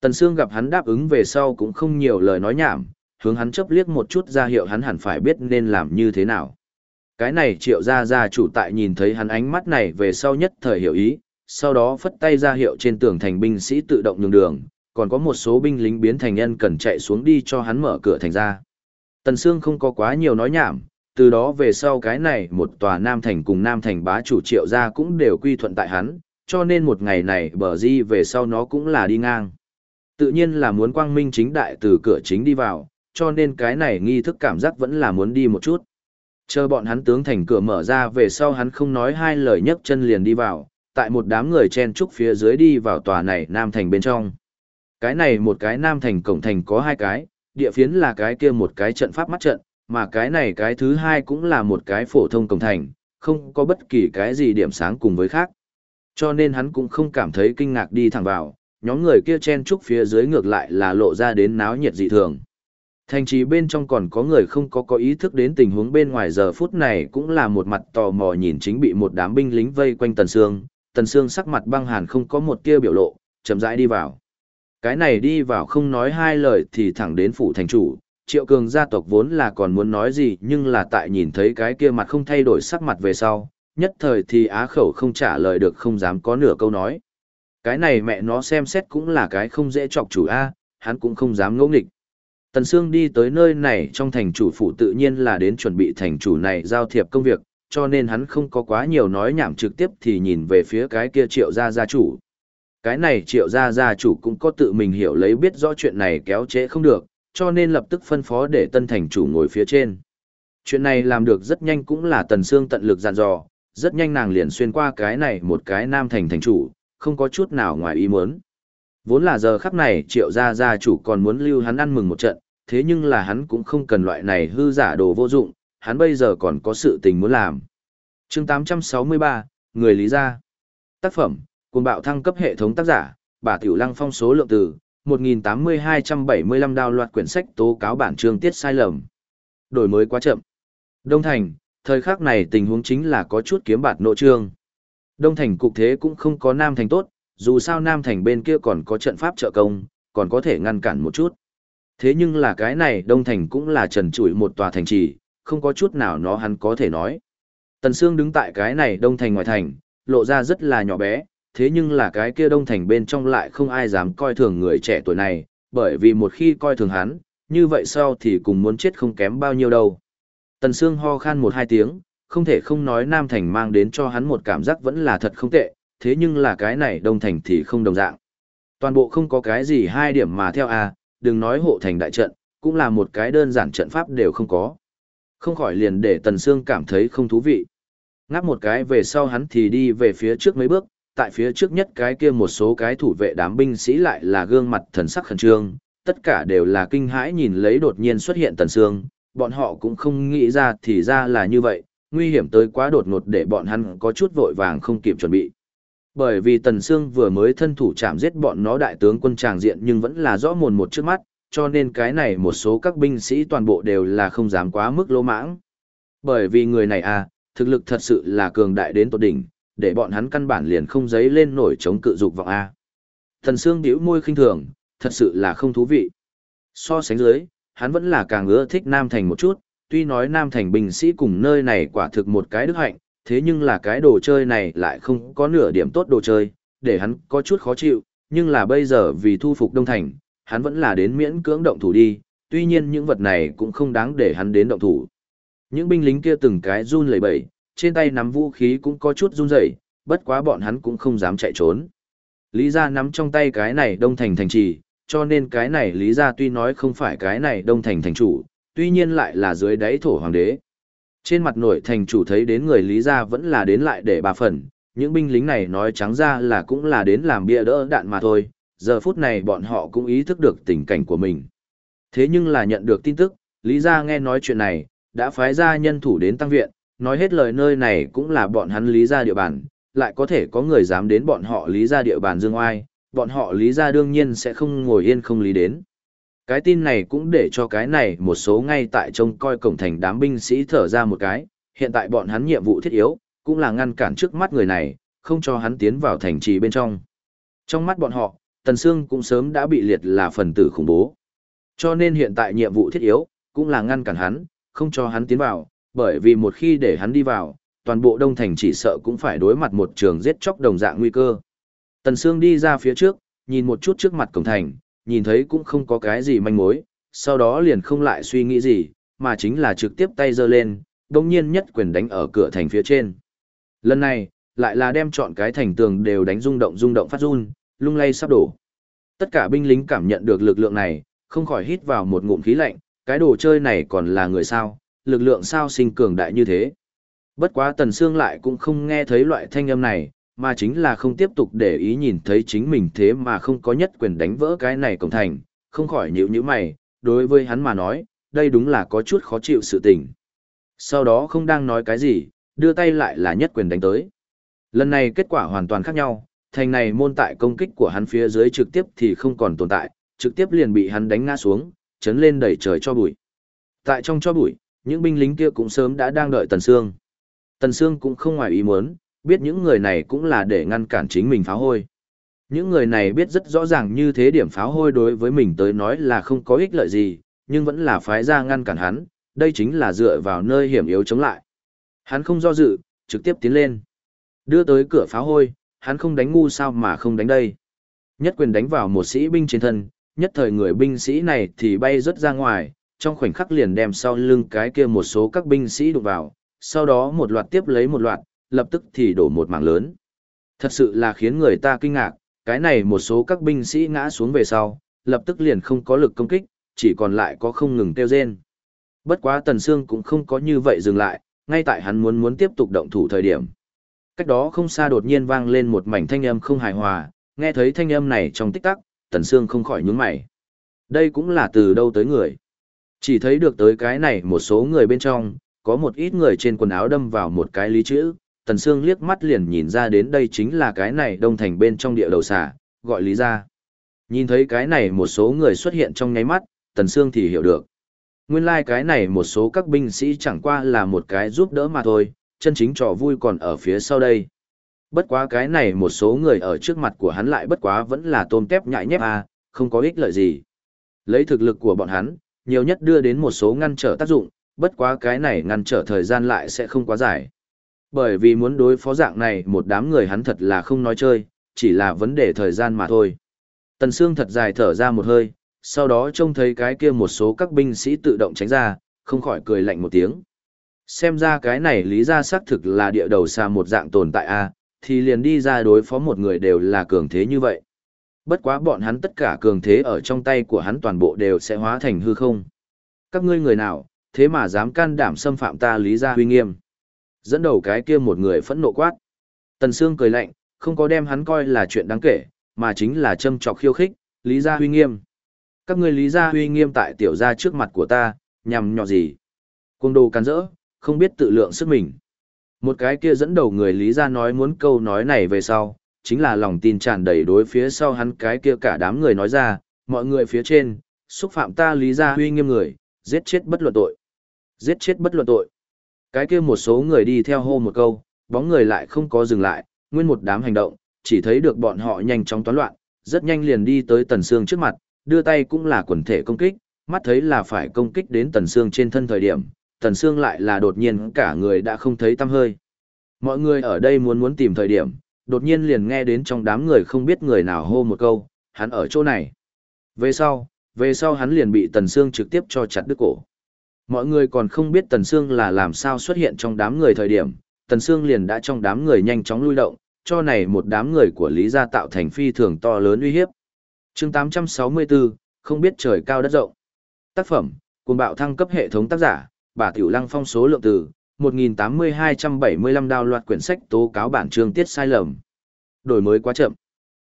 Tần Sương gặp hắn đáp ứng về sau cũng không nhiều lời nói nhảm, hướng hắn chớp liếc một chút ra hiệu hắn hẳn phải biết nên làm như thế nào. Cái này triệu gia gia chủ tại nhìn thấy hắn ánh mắt này về sau nhất thời hiểu ý, sau đó phất tay ra hiệu trên tường thành binh sĩ tự động nhường đường, còn có một số binh lính biến thành nhân cần chạy xuống đi cho hắn mở cửa thành ra. Tần Sương không có quá nhiều nói nhảm, từ đó về sau cái này một tòa Nam Thành cùng Nam Thành bá chủ triệu gia cũng đều quy thuận tại hắn, cho nên một ngày này bờ di về sau nó cũng là đi ngang. Tự nhiên là muốn quang minh chính đại từ cửa chính đi vào, cho nên cái này nghi thức cảm giác vẫn là muốn đi một chút. Chờ bọn hắn tướng thành cửa mở ra về sau hắn không nói hai lời nhấc chân liền đi vào, tại một đám người chen trúc phía dưới đi vào tòa này Nam Thành bên trong. Cái này một cái Nam Thành cổng thành có hai cái, địa phiến là cái kia một cái trận pháp mắt trận, mà cái này cái thứ hai cũng là một cái phổ thông cổng thành, không có bất kỳ cái gì điểm sáng cùng với khác. Cho nên hắn cũng không cảm thấy kinh ngạc đi thẳng vào, nhóm người kia chen trúc phía dưới ngược lại là lộ ra đến náo nhiệt dị thường. Thành trì bên trong còn có người không có có ý thức đến tình huống bên ngoài giờ phút này cũng là một mặt tò mò nhìn chính bị một đám binh lính vây quanh Tần Sương, Tần Sương sắc mặt băng hàn không có một tia biểu lộ, chậm rãi đi vào. Cái này đi vào không nói hai lời thì thẳng đến phủ thành chủ, Triệu Cường gia tộc vốn là còn muốn nói gì nhưng là tại nhìn thấy cái kia mặt không thay đổi sắc mặt về sau, nhất thời thì á khẩu không trả lời được không dám có nửa câu nói. Cái này mẹ nó xem xét cũng là cái không dễ chọc chủ A, hắn cũng không dám ngỗ nghịch. Tần Sương đi tới nơi này trong thành chủ phủ tự nhiên là đến chuẩn bị thành chủ này giao thiệp công việc, cho nên hắn không có quá nhiều nói nhảm trực tiếp thì nhìn về phía cái kia triệu gia gia chủ. Cái này triệu gia gia chủ cũng có tự mình hiểu lấy biết rõ chuyện này kéo chế không được, cho nên lập tức phân phó để tân thành chủ ngồi phía trên. Chuyện này làm được rất nhanh cũng là Tần xương tận lực dàn dò, rất nhanh nàng liền xuyên qua cái này một cái nam thành thành chủ, không có chút nào ngoài ý muốn. Vốn là giờ khắc này triệu gia gia chủ còn muốn lưu hắn ăn mừng một trận, thế nhưng là hắn cũng không cần loại này hư giả đồ vô dụng, hắn bây giờ còn có sự tình muốn làm. chương 863, Người Lý Gia Tác phẩm, cùng bạo thăng cấp hệ thống tác giả, bà Tiểu Lăng phong số lượng từ, 1.8275 đào loạt quyển sách tố cáo bản chương tiết sai lầm. Đổi mới quá chậm. Đông Thành, thời khắc này tình huống chính là có chút kiếm bạt nội trương. Đông Thành cục thế cũng không có Nam Thành tốt, dù sao Nam Thành bên kia còn có trận pháp trợ công, còn có thể ngăn cản một chút. Thế nhưng là cái này Đông Thành cũng là trần trụi một tòa thành trì, không có chút nào nó hắn có thể nói. Tần Sương đứng tại cái này Đông Thành ngoài thành, lộ ra rất là nhỏ bé, thế nhưng là cái kia Đông Thành bên trong lại không ai dám coi thường người trẻ tuổi này, bởi vì một khi coi thường hắn, như vậy sau thì cùng muốn chết không kém bao nhiêu đâu. Tần Sương ho khan một hai tiếng, không thể không nói Nam Thành mang đến cho hắn một cảm giác vẫn là thật không tệ, thế nhưng là cái này Đông Thành thì không đồng dạng. Toàn bộ không có cái gì hai điểm mà theo a, đừng nói hộ thành đại trận, cũng là một cái đơn giản trận pháp đều không có. Không khỏi liền để Tần Sương cảm thấy không thú vị. Ngáp một cái về sau hắn thì đi về phía trước mấy bước, tại phía trước nhất cái kia một số cái thủ vệ đám binh sĩ lại là gương mặt thần sắc khẩn trương, tất cả đều là kinh hãi nhìn lấy đột nhiên xuất hiện Tần Sương, bọn họ cũng không nghĩ ra thì ra là như vậy, nguy hiểm tới quá đột ngột để bọn hắn có chút vội vàng không kịp chuẩn bị. Bởi vì Tần Sương vừa mới thân thủ chạm giết bọn nó đại tướng quân tràng diện nhưng vẫn là rõ mồn một trước mắt, cho nên cái này một số các binh sĩ toàn bộ đều là không dám quá mức lỗ mãng. Bởi vì người này à, thực lực thật sự là cường đại đến tột đỉnh, để bọn hắn căn bản liền không giấy lên nổi chống cự dục vọng a. Thần Sương bĩu môi khinh thường, thật sự là không thú vị. So sánh dưới, hắn vẫn là càng ưa thích Nam Thành một chút, tuy nói Nam Thành binh sĩ cùng nơi này quả thực một cái đức hạnh, thế nhưng là cái đồ chơi này lại không có nửa điểm tốt đồ chơi, để hắn có chút khó chịu, nhưng là bây giờ vì thu phục Đông Thành, hắn vẫn là đến miễn cưỡng động thủ đi, tuy nhiên những vật này cũng không đáng để hắn đến động thủ. Những binh lính kia từng cái run lẩy bẩy, trên tay nắm vũ khí cũng có chút run rẩy, bất quá bọn hắn cũng không dám chạy trốn. Lý gia nắm trong tay cái này Đông Thành thành trì, cho nên cái này Lý gia tuy nói không phải cái này Đông Thành thành chủ, tuy nhiên lại là dưới đáy thổ hoàng đế. Trên mặt nội thành chủ thấy đến người Lý gia vẫn là đến lại để bà phần, những binh lính này nói trắng ra là cũng là đến làm bia đỡ đạn mà thôi, giờ phút này bọn họ cũng ý thức được tình cảnh của mình. Thế nhưng là nhận được tin tức, Lý gia nghe nói chuyện này, đã phái ra nhân thủ đến tăng viện, nói hết lời nơi này cũng là bọn hắn Lý gia địa bàn, lại có thể có người dám đến bọn họ Lý gia địa bàn dương oai, bọn họ Lý gia đương nhiên sẽ không ngồi yên không lý đến. Cái tin này cũng để cho cái này một số ngay tại trông coi cổng thành đám binh sĩ thở ra một cái, hiện tại bọn hắn nhiệm vụ thiết yếu, cũng là ngăn cản trước mắt người này, không cho hắn tiến vào thành trì bên trong. Trong mắt bọn họ, Tần Sương cũng sớm đã bị liệt là phần tử khủng bố. Cho nên hiện tại nhiệm vụ thiết yếu, cũng là ngăn cản hắn, không cho hắn tiến vào, bởi vì một khi để hắn đi vào, toàn bộ Đông Thành chỉ sợ cũng phải đối mặt một trường giết chóc đồng dạng nguy cơ. Tần Sương đi ra phía trước, nhìn một chút trước mặt cổng thành, nhìn thấy cũng không có cái gì manh mối, sau đó liền không lại suy nghĩ gì, mà chính là trực tiếp tay giơ lên, đồng nhiên nhất quyền đánh ở cửa thành phía trên. Lần này, lại là đem chọn cái thành tường đều đánh rung động rung động phát run, lung lay sắp đổ. Tất cả binh lính cảm nhận được lực lượng này, không khỏi hít vào một ngụm khí lạnh, cái đồ chơi này còn là người sao, lực lượng sao sinh cường đại như thế. Bất quá Tần Sương lại cũng không nghe thấy loại thanh âm này, mà chính là không tiếp tục để ý nhìn thấy chính mình thế mà không có nhất quyền đánh vỡ cái này cổng thành, không khỏi nhíu nhíu mày, đối với hắn mà nói, đây đúng là có chút khó chịu sự tình. Sau đó không đang nói cái gì, đưa tay lại là nhất quyền đánh tới. Lần này kết quả hoàn toàn khác nhau, thành này môn tại công kích của hắn phía dưới trực tiếp thì không còn tồn tại, trực tiếp liền bị hắn đánh ngã xuống, chấn lên đầy trời cho bụi. Tại trong cho bụi, những binh lính kia cũng sớm đã đang đợi Tần Sương. Tần Sương cũng không ngoài ý muốn, biết những người này cũng là để ngăn cản chính mình pháo hôi. Những người này biết rất rõ ràng như thế điểm pháo hôi đối với mình tới nói là không có ích lợi gì, nhưng vẫn là phái ra ngăn cản hắn, đây chính là dựa vào nơi hiểm yếu chống lại. Hắn không do dự, trực tiếp tiến lên. Đưa tới cửa pháo hôi, hắn không đánh ngu sao mà không đánh đây. Nhất quyền đánh vào một sĩ binh trên thân, nhất thời người binh sĩ này thì bay rất ra ngoài, trong khoảnh khắc liền đem sau lưng cái kia một số các binh sĩ đụng vào, sau đó một loạt tiếp lấy một loạt, lập tức thì đổ một mảng lớn. Thật sự là khiến người ta kinh ngạc, cái này một số các binh sĩ ngã xuống về sau, lập tức liền không có lực công kích, chỉ còn lại có không ngừng tiêu rên. Bất quá Tần Sương cũng không có như vậy dừng lại, ngay tại hắn muốn muốn tiếp tục động thủ thời điểm. Cách đó không xa đột nhiên vang lên một mảnh thanh âm không hài hòa, nghe thấy thanh âm này trong tích tắc, Tần Sương không khỏi nhướng mày. Đây cũng là từ đâu tới người. Chỉ thấy được tới cái này một số người bên trong, có một ít người trên quần áo đâm vào một cái lý chữ, Tần Sương liếc mắt liền nhìn ra đến đây chính là cái này đông thành bên trong địa đầu xà, gọi lý ra. Nhìn thấy cái này một số người xuất hiện trong nháy mắt, Tần Sương thì hiểu được. Nguyên lai like cái này một số các binh sĩ chẳng qua là một cái giúp đỡ mà thôi, chân chính trò vui còn ở phía sau đây. Bất quá cái này một số người ở trước mặt của hắn lại bất quá vẫn là tôm tép nhại nhép à, không có ích lợi gì. Lấy thực lực của bọn hắn, nhiều nhất đưa đến một số ngăn trở tác dụng, bất quá cái này ngăn trở thời gian lại sẽ không quá dài. Bởi vì muốn đối phó dạng này một đám người hắn thật là không nói chơi, chỉ là vấn đề thời gian mà thôi. Tần Sương thật dài thở ra một hơi, sau đó trông thấy cái kia một số các binh sĩ tự động tránh ra, không khỏi cười lạnh một tiếng. Xem ra cái này lý ra xác thực là địa đầu xa một dạng tồn tại a thì liền đi ra đối phó một người đều là cường thế như vậy. Bất quá bọn hắn tất cả cường thế ở trong tay của hắn toàn bộ đều sẽ hóa thành hư không. Các ngươi người nào, thế mà dám can đảm xâm phạm ta lý Gia huy nghiêm. Dẫn đầu cái kia một người phẫn nộ quát. Tần Sương cười lạnh, không có đem hắn coi là chuyện đáng kể, mà chính là châm trọc khiêu khích, lý gia huy nghiêm. Các ngươi lý gia huy nghiêm tại tiểu gia trước mặt của ta, nhằm nhọ gì? Cuồng đồ can rỡ, không biết tự lượng sức mình. Một cái kia dẫn đầu người lý gia nói muốn câu nói này về sau, chính là lòng tin tràn đầy đối phía sau hắn cái kia cả đám người nói ra, mọi người phía trên, xúc phạm ta lý gia huy nghiêm người, giết chết bất luận tội. Giết chết bất luận tội. Cái kia một số người đi theo hô một câu, bóng người lại không có dừng lại, nguyên một đám hành động, chỉ thấy được bọn họ nhanh chóng toán loạn, rất nhanh liền đi tới Tần xương trước mặt, đưa tay cũng là quần thể công kích, mắt thấy là phải công kích đến Tần xương trên thân thời điểm, Tần xương lại là đột nhiên cả người đã không thấy tăm hơi. Mọi người ở đây muốn muốn tìm thời điểm, đột nhiên liền nghe đến trong đám người không biết người nào hô một câu, hắn ở chỗ này. Về sau, về sau hắn liền bị Tần Sương trực tiếp cho chặt đứt cổ. Mọi người còn không biết Tần Sương là làm sao xuất hiện trong đám người thời điểm, Tần Sương liền đã trong đám người nhanh chóng lui động, cho này một đám người của Lý gia tạo thành phi thường to lớn uy hiếp. Chương 864, không biết trời cao đất rộng. Tác phẩm, cuồng bạo thăng cấp hệ thống tác giả, bà Tiểu Lăng phong số lượng từ 1.8275 đào loạt quyển sách tố cáo bản chương tiết sai lầm. Đổi mới quá chậm.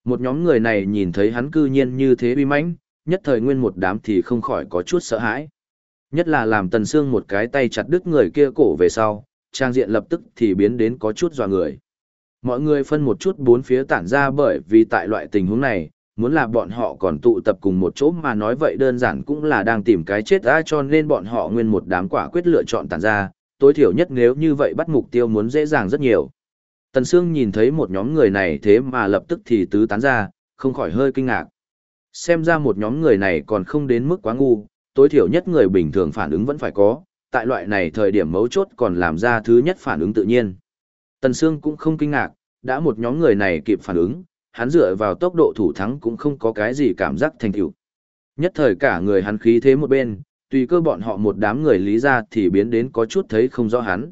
Một nhóm người này nhìn thấy hắn cư nhiên như thế uy mãnh, nhất thời nguyên một đám thì không khỏi có chút sợ hãi. Nhất là làm Tần Sương một cái tay chặt đứt người kia cổ về sau, trang diện lập tức thì biến đến có chút dò người. Mọi người phân một chút bốn phía tản ra bởi vì tại loại tình huống này, muốn là bọn họ còn tụ tập cùng một chỗ mà nói vậy đơn giản cũng là đang tìm cái chết ra cho nên bọn họ nguyên một đám quả quyết lựa chọn tản ra, tối thiểu nhất nếu như vậy bắt mục tiêu muốn dễ dàng rất nhiều. Tần Sương nhìn thấy một nhóm người này thế mà lập tức thì tứ tán ra, không khỏi hơi kinh ngạc. Xem ra một nhóm người này còn không đến mức quá ngu, tối thiểu nhất người bình thường phản ứng vẫn phải có, tại loại này thời điểm mấu chốt còn làm ra thứ nhất phản ứng tự nhiên. Tần Sương cũng không kinh ngạc, đã một nhóm người này kịp phản ứng, hắn dựa vào tốc độ thủ thắng cũng không có cái gì cảm giác thành tựu. Nhất thời cả người hắn khí thế một bên, tùy cơ bọn họ một đám người lý ra thì biến đến có chút thấy không rõ hắn.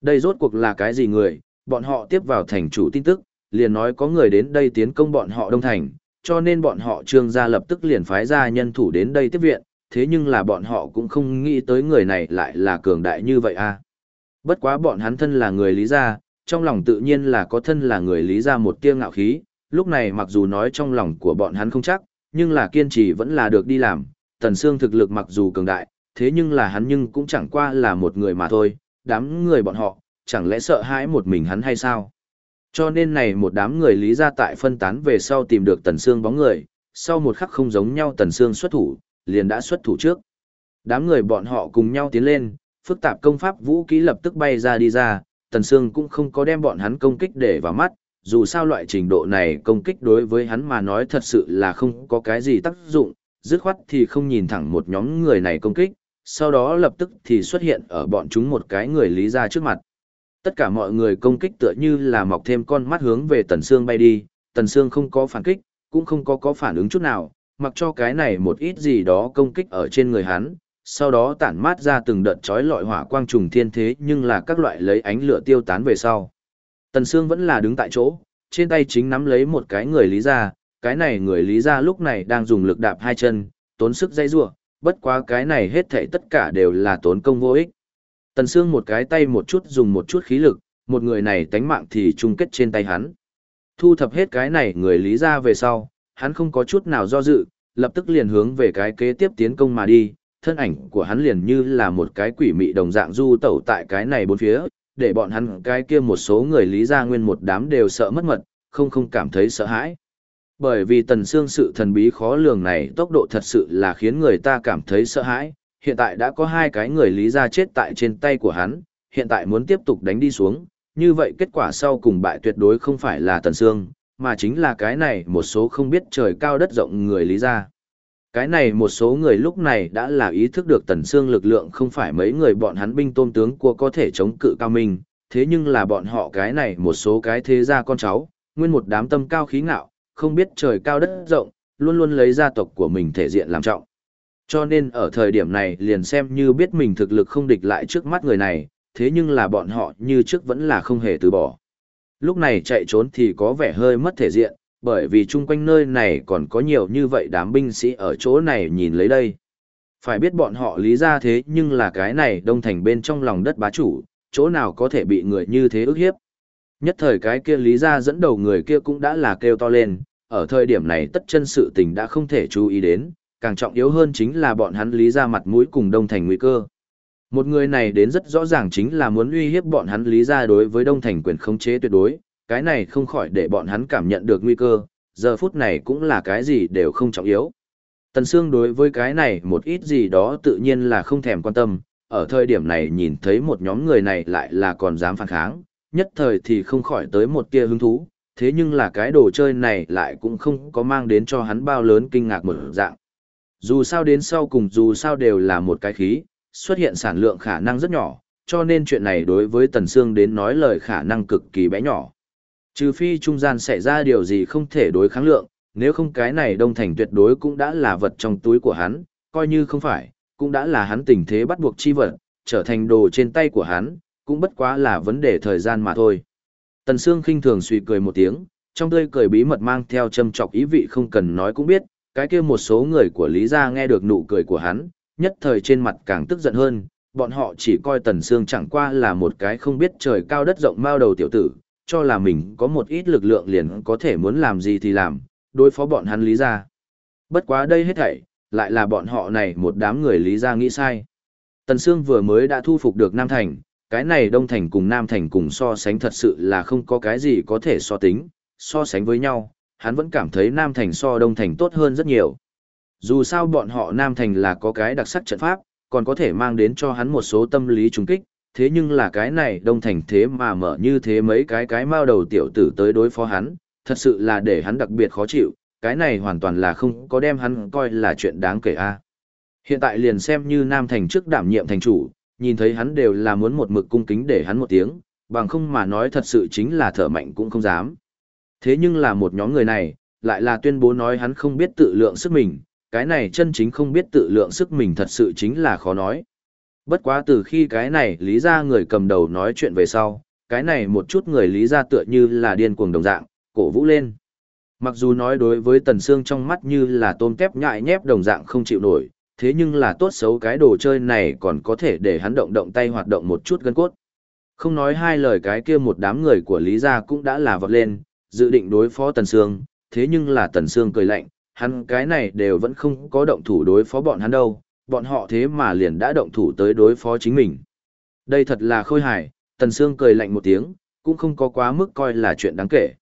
Đây rốt cuộc là cái gì người, bọn họ tiếp vào thành chủ tin tức, liền nói có người đến đây tiến công bọn họ đông thành, cho nên bọn họ trương gia lập tức liền phái ra nhân thủ đến đây tiếp viện, thế nhưng là bọn họ cũng không nghĩ tới người này lại là cường đại như vậy a. À. Bất quá bọn hắn thân là người lý gia, trong lòng tự nhiên là có thân là người lý gia một tia ngạo khí, lúc này mặc dù nói trong lòng của bọn hắn không chắc, nhưng là kiên trì vẫn là được đi làm, Tần Sương thực lực mặc dù cường đại, thế nhưng là hắn nhưng cũng chẳng qua là một người mà thôi, đám người bọn họ, chẳng lẽ sợ hãi một mình hắn hay sao? Cho nên này một đám người lý ra tại phân tán về sau tìm được Tần Sương bóng người, sau một khắc không giống nhau Tần Sương xuất thủ, liền đã xuất thủ trước. Đám người bọn họ cùng nhau tiến lên, phức tạp công pháp vũ kỹ lập tức bay ra đi ra, Tần Sương cũng không có đem bọn hắn công kích để vào mắt, dù sao loại trình độ này công kích đối với hắn mà nói thật sự là không có cái gì tác dụng, dứt khoát thì không nhìn thẳng một nhóm người này công kích, sau đó lập tức thì xuất hiện ở bọn chúng một cái người lý ra trước mặt. Tất cả mọi người công kích tựa như là mọc thêm con mắt hướng về Tần Sương bay đi, Tần Sương không có phản kích, cũng không có có phản ứng chút nào, mặc cho cái này một ít gì đó công kích ở trên người hắn, sau đó tản mát ra từng đợt chói lọi hỏa quang trùng thiên thế nhưng là các loại lấy ánh lửa tiêu tán về sau. Tần Sương vẫn là đứng tại chỗ, trên tay chính nắm lấy một cái người lý ra, cái này người lý ra lúc này đang dùng lực đạp hai chân, tốn sức dây rua, bất quá cái này hết thảy tất cả đều là tốn công vô ích. Tần Sương một cái tay một chút dùng một chút khí lực, một người này tánh mạng thì chung kết trên tay hắn. Thu thập hết cái này người lý ra về sau, hắn không có chút nào do dự, lập tức liền hướng về cái kế tiếp tiến công mà đi, thân ảnh của hắn liền như là một cái quỷ mị đồng dạng du tẩu tại cái này bốn phía, để bọn hắn cái kia một số người lý ra nguyên một đám đều sợ mất mật, không không cảm thấy sợ hãi. Bởi vì tần xương sự thần bí khó lường này tốc độ thật sự là khiến người ta cảm thấy sợ hãi, hiện tại đã có hai cái người lý ra chết tại trên tay của hắn, hiện tại muốn tiếp tục đánh đi xuống, như vậy kết quả sau cùng bại tuyệt đối không phải là tần xương, mà chính là cái này một số không biết trời cao đất rộng người lý ra. Cái này một số người lúc này đã là ý thức được tần xương lực lượng không phải mấy người bọn hắn binh tôn tướng của có thể chống cự cao minh, thế nhưng là bọn họ cái này một số cái thế gia con cháu, nguyên một đám tâm cao khí ngạo, không biết trời cao đất rộng, luôn luôn lấy gia tộc của mình thể diện làm trọng. Cho nên ở thời điểm này liền xem như biết mình thực lực không địch lại trước mắt người này, thế nhưng là bọn họ như trước vẫn là không hề từ bỏ. Lúc này chạy trốn thì có vẻ hơi mất thể diện, bởi vì chung quanh nơi này còn có nhiều như vậy đám binh sĩ ở chỗ này nhìn lấy đây. Phải biết bọn họ lý ra thế nhưng là cái này đông thành bên trong lòng đất bá chủ, chỗ nào có thể bị người như thế ức hiếp. Nhất thời cái kia lý ra dẫn đầu người kia cũng đã là kêu to lên, ở thời điểm này tất chân sự tình đã không thể chú ý đến, càng trọng yếu hơn chính là bọn hắn lý ra mặt mũi cùng đông thành nguy cơ. Một người này đến rất rõ ràng chính là muốn uy hiếp bọn hắn lý ra đối với đông thành quyền khống chế tuyệt đối, cái này không khỏi để bọn hắn cảm nhận được nguy cơ, giờ phút này cũng là cái gì đều không trọng yếu. Tần Sương đối với cái này một ít gì đó tự nhiên là không thèm quan tâm, ở thời điểm này nhìn thấy một nhóm người này lại là còn dám phản kháng, nhất thời thì không khỏi tới một tia hứng thú, thế nhưng là cái đồ chơi này lại cũng không có mang đến cho hắn bao lớn kinh ngạc một dạng. Dù sao đến sau cùng dù sao đều là một cái khí, xuất hiện sản lượng khả năng rất nhỏ, cho nên chuyện này đối với Tần Sương đến nói lời khả năng cực kỳ bé nhỏ. Trừ phi trung gian xảy ra điều gì không thể đối kháng lượng, nếu không cái này đông thành tuyệt đối cũng đã là vật trong túi của hắn, coi như không phải, cũng đã là hắn tình thế bắt buộc chi vật, trở thành đồ trên tay của hắn, cũng bất quá là vấn đề thời gian mà thôi. Tần Sương khinh thường suy cười một tiếng, trong tươi cười bí mật mang theo châm chọc ý vị không cần nói cũng biết, cái kia một số người của Lý gia nghe được nụ cười của hắn, nhất thời trên mặt càng tức giận hơn, bọn họ chỉ coi Tần Sương chẳng qua là một cái không biết trời cao đất rộng mao đầu tiểu tử, cho là mình có một ít lực lượng liền có thể muốn làm gì thì làm, đối phó bọn hắn lý Gia. Bất quá đây hết thảy, lại là bọn họ này một đám người lý Gia nghĩ sai. Tần Sương vừa mới đã thu phục được Nam Thành, cái này Đông Thành cùng Nam Thành cùng so sánh thật sự là không có cái gì có thể so tính, so sánh với nhau, hắn vẫn cảm thấy Nam Thành so Đông Thành tốt hơn rất nhiều. Dù sao bọn họ Nam Thành là có cái đặc sắc trận pháp, còn có thể mang đến cho hắn một số tâm lý trùng kích, thế nhưng là cái này đông thành thế mà mở như thế mấy cái cái mao đầu tiểu tử tới đối phó hắn, thật sự là để hắn đặc biệt khó chịu, cái này hoàn toàn là không có đem hắn coi là chuyện đáng kể a. Hiện tại liền xem như Nam Thành trước đảm nhiệm thành chủ, nhìn thấy hắn đều là muốn một mực cung kính để hắn một tiếng, bằng không mà nói thật sự chính là thở mạnh cũng không dám. Thế nhưng là một nhóm người này, lại là tuyên bố nói hắn không biết tự lượng sức mình, cái này chân chính không biết tự lượng sức mình thật sự chính là khó nói. Bất quá từ khi cái này lý ra người cầm đầu nói chuyện về sau, cái này một chút người lý ra tựa như là điên cuồng đồng dạng, cổ vũ lên. Mặc dù nói đối với tần xương trong mắt như là tôm tép nhại nhép đồng dạng không chịu nổi, thế nhưng là tốt xấu cái đồ chơi này còn có thể để hắn động động tay hoạt động một chút gân cốt. Không nói hai lời cái kia một đám người của Lý Gia cũng đã là vọt lên, dự định đối phó Tần Sương, thế nhưng là Tần Sương cười lạnh, hắn cái này đều vẫn không có động thủ đối phó bọn hắn đâu, bọn họ thế mà liền đã động thủ tới đối phó chính mình. Đây thật là khôi hài, Tần Sương cười lạnh một tiếng, cũng không có quá mức coi là chuyện đáng kể.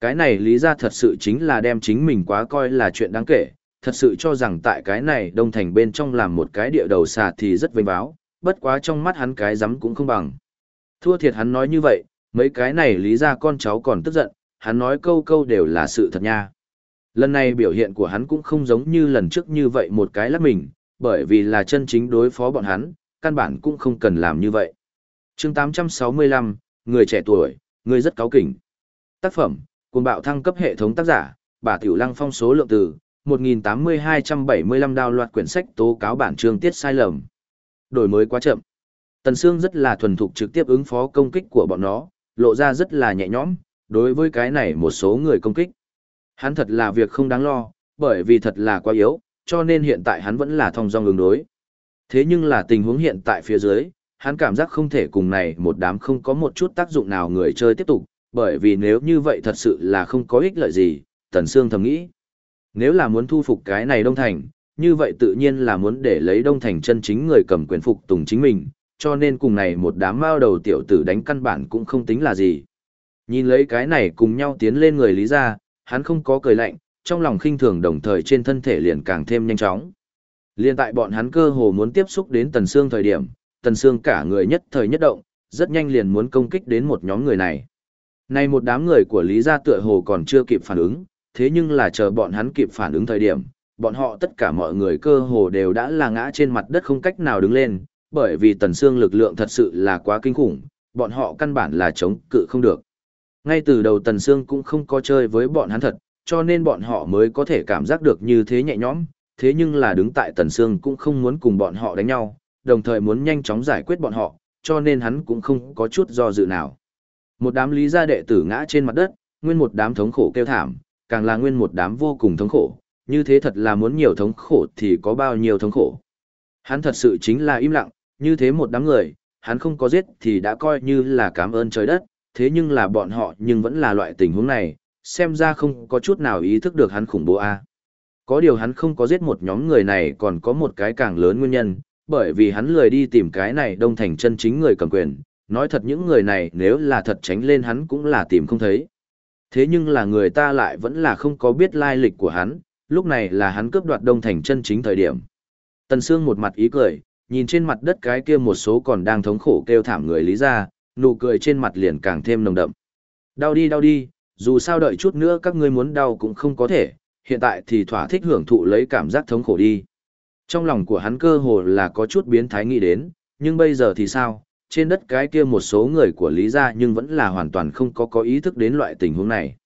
Cái này lý ra thật sự chính là đem chính mình quá coi là chuyện đáng kể, thật sự cho rằng tại cái này đông thành bên trong làm một cái địa đầu xà thì rất vinh báo, bất quá trong mắt hắn cái rắm cũng không bằng. Thua thiệt hắn nói như vậy, mấy cái này lý ra con cháu còn tức giận, hắn nói câu câu đều là sự thật nha. Lần này biểu hiện của hắn cũng không giống như lần trước như vậy một cái lắc mình, bởi vì là chân chính đối phó bọn hắn, căn bản cũng không cần làm như vậy. chương 865, người trẻ tuổi, người rất cáo kỉnh. Tác phẩm, cùng bạo thăng cấp hệ thống tác giả, bà Tiểu Lăng phong số lượng từ, 1.8275 đào loạt quyển sách tố cáo bản chương tiết sai lầm. Đổi mới quá chậm. Tần Sương rất là thuần thục trực tiếp ứng phó công kích của bọn nó, lộ ra rất là nhẹ nhõm, đối với cái này một số người công kích. Hắn thật là việc không đáng lo, bởi vì thật là quá yếu, cho nên hiện tại hắn vẫn là thong dong ứng đối. Thế nhưng là tình huống hiện tại phía dưới, hắn cảm giác không thể cùng này một đám không có một chút tác dụng nào người chơi tiếp tục, bởi vì nếu như vậy thật sự là không có ích lợi gì, Tần Sương thầm nghĩ. Nếu là muốn thu phục cái này Đông Thành, như vậy tự nhiên là muốn để lấy Đông Thành chân chính người cầm quyền phục tùng chính mình, cho nên cùng này một đám mao đầu tiểu tử đánh căn bản cũng không tính là gì. Nhìn lấy cái này cùng nhau tiến lên người lý ra, hắn không có cười lạnh, trong lòng khinh thường đồng thời trên thân thể liền càng thêm nhanh chóng. Liên tại bọn hắn cơ hồ muốn tiếp xúc đến Tần Sương thời điểm, Tần Sương cả người nhất thời nhất động, rất nhanh liền muốn công kích đến một nhóm người này. Này một đám người của Lý gia tựa hồ còn chưa kịp phản ứng, thế nhưng là chờ bọn hắn kịp phản ứng thời điểm, bọn họ tất cả mọi người cơ hồ đều đã là ngã trên mặt đất không cách nào đứng lên, bởi vì Tần xương lực lượng thật sự là quá kinh khủng, bọn họ căn bản là chống cự không được. Ngay từ đầu Tần xương cũng không có chơi với bọn hắn thật, cho nên bọn họ mới có thể cảm giác được như thế nhẹ nhõm, thế nhưng là đứng tại Tần xương cũng không muốn cùng bọn họ đánh nhau, đồng thời muốn nhanh chóng giải quyết bọn họ, cho nên hắn cũng không có chút do dự nào. Một đám lý gia đệ tử ngã trên mặt đất, nguyên một đám thống khổ kêu thảm, càng là nguyên một đám vô cùng thống khổ, như thế thật là muốn nhiều thống khổ thì có bao nhiêu thống khổ. Hắn thật sự chính là im lặng, như thế một đám người, hắn không có giết thì đã coi như là cảm ơn trời đất, thế nhưng là bọn họ nhưng vẫn là loại tình huống này, xem ra không có chút nào ý thức được hắn khủng bố a. Có điều hắn không có giết một nhóm người này còn có một cái càng lớn nguyên nhân, bởi vì hắn lười đi tìm cái này đông thành chân chính người cầm quyền, nói thật những người này nếu là thật tránh lên hắn cũng là tìm không thấy. Thế nhưng là người ta lại vẫn là không có biết lai lịch của hắn, lúc này là hắn cướp đoạt đông thành chân chính thời điểm. Tần Sương một mặt ý cười, nhìn trên mặt đất cái kia một số còn đang thống khổ kêu thảm người lý ra, nụ cười trên mặt liền càng thêm nồng đậm. Đau đi đau đi, dù sao đợi chút nữa các ngươi muốn đau cũng không có thể, hiện tại thì thỏa thích hưởng thụ lấy cảm giác thống khổ đi. Trong lòng của hắn cơ hồ là có chút biến thái nghĩ đến, nhưng bây giờ thì sao, trên đất cái kia một số người của Lý gia nhưng vẫn là hoàn toàn không có có ý thức đến loại tình huống này.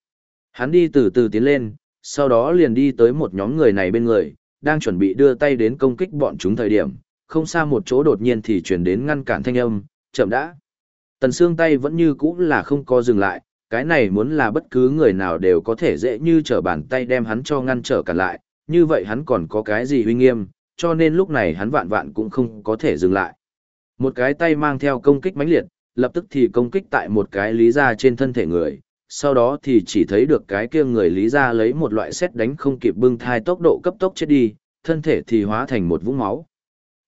Hắn đi từ từ tiến lên, sau đó liền đi tới một nhóm người này bên người, đang chuẩn bị đưa tay đến công kích bọn chúng thời điểm, không xa một chỗ đột nhiên thì chuyển đến ngăn cản thanh âm, chậm đã. Tần xương tay vẫn như cũ là không có dừng lại, cái này muốn là bất cứ người nào đều có thể dễ như trở bàn tay đem hắn cho ngăn trở cả lại, như vậy hắn còn có cái gì uy nghiêm, cho nên lúc này hắn vạn vạn cũng không có thể dừng lại. Một cái tay mang theo công kích mãnh liệt, lập tức thì công kích tại một cái lý ra trên thân thể người, sau đó thì chỉ thấy được cái kia người lý ra lấy một loại xét đánh không kịp bưng thai tốc độ cấp tốc chết đi, thân thể thì hóa thành một vũng máu.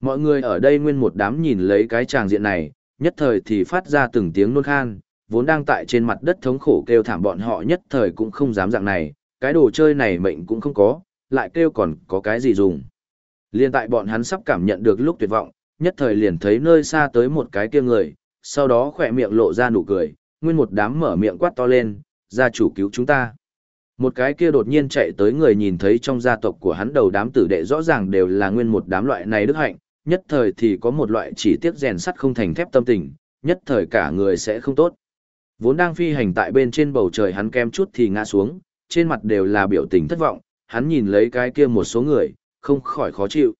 Mọi người ở đây nguyên một đám nhìn lấy cái tràng diện này, nhất thời thì phát ra từng tiếng nôn khan, vốn đang tại trên mặt đất thống khổ kêu thảm bọn họ nhất thời cũng không dám dạng này, cái đồ chơi này mệnh cũng không có, lại kêu còn có cái gì dùng. Liên tại bọn hắn sắp cảm nhận được lúc tuyệt vọng, nhất thời liền thấy nơi xa tới một cái kia người, sau đó khỏe miệng lộ ra nụ cười, nguyên một đám mở miệng quát to lên, gia chủ cứu chúng ta. Một cái kia đột nhiên chạy tới người nhìn thấy trong gia tộc của hắn đầu đám tử đệ rõ ràng đều là nguyên một đám loại này đức hạnh, nhất thời thì có một loại chỉ tiếc rèn sắt không thành thép tâm tình, nhất thời cả người sẽ không tốt. Vốn đang phi hành tại bên trên bầu trời hắn kem chút thì ngã xuống, trên mặt đều là biểu tình thất vọng, hắn nhìn lấy cái kia một số người, không khỏi khó chịu.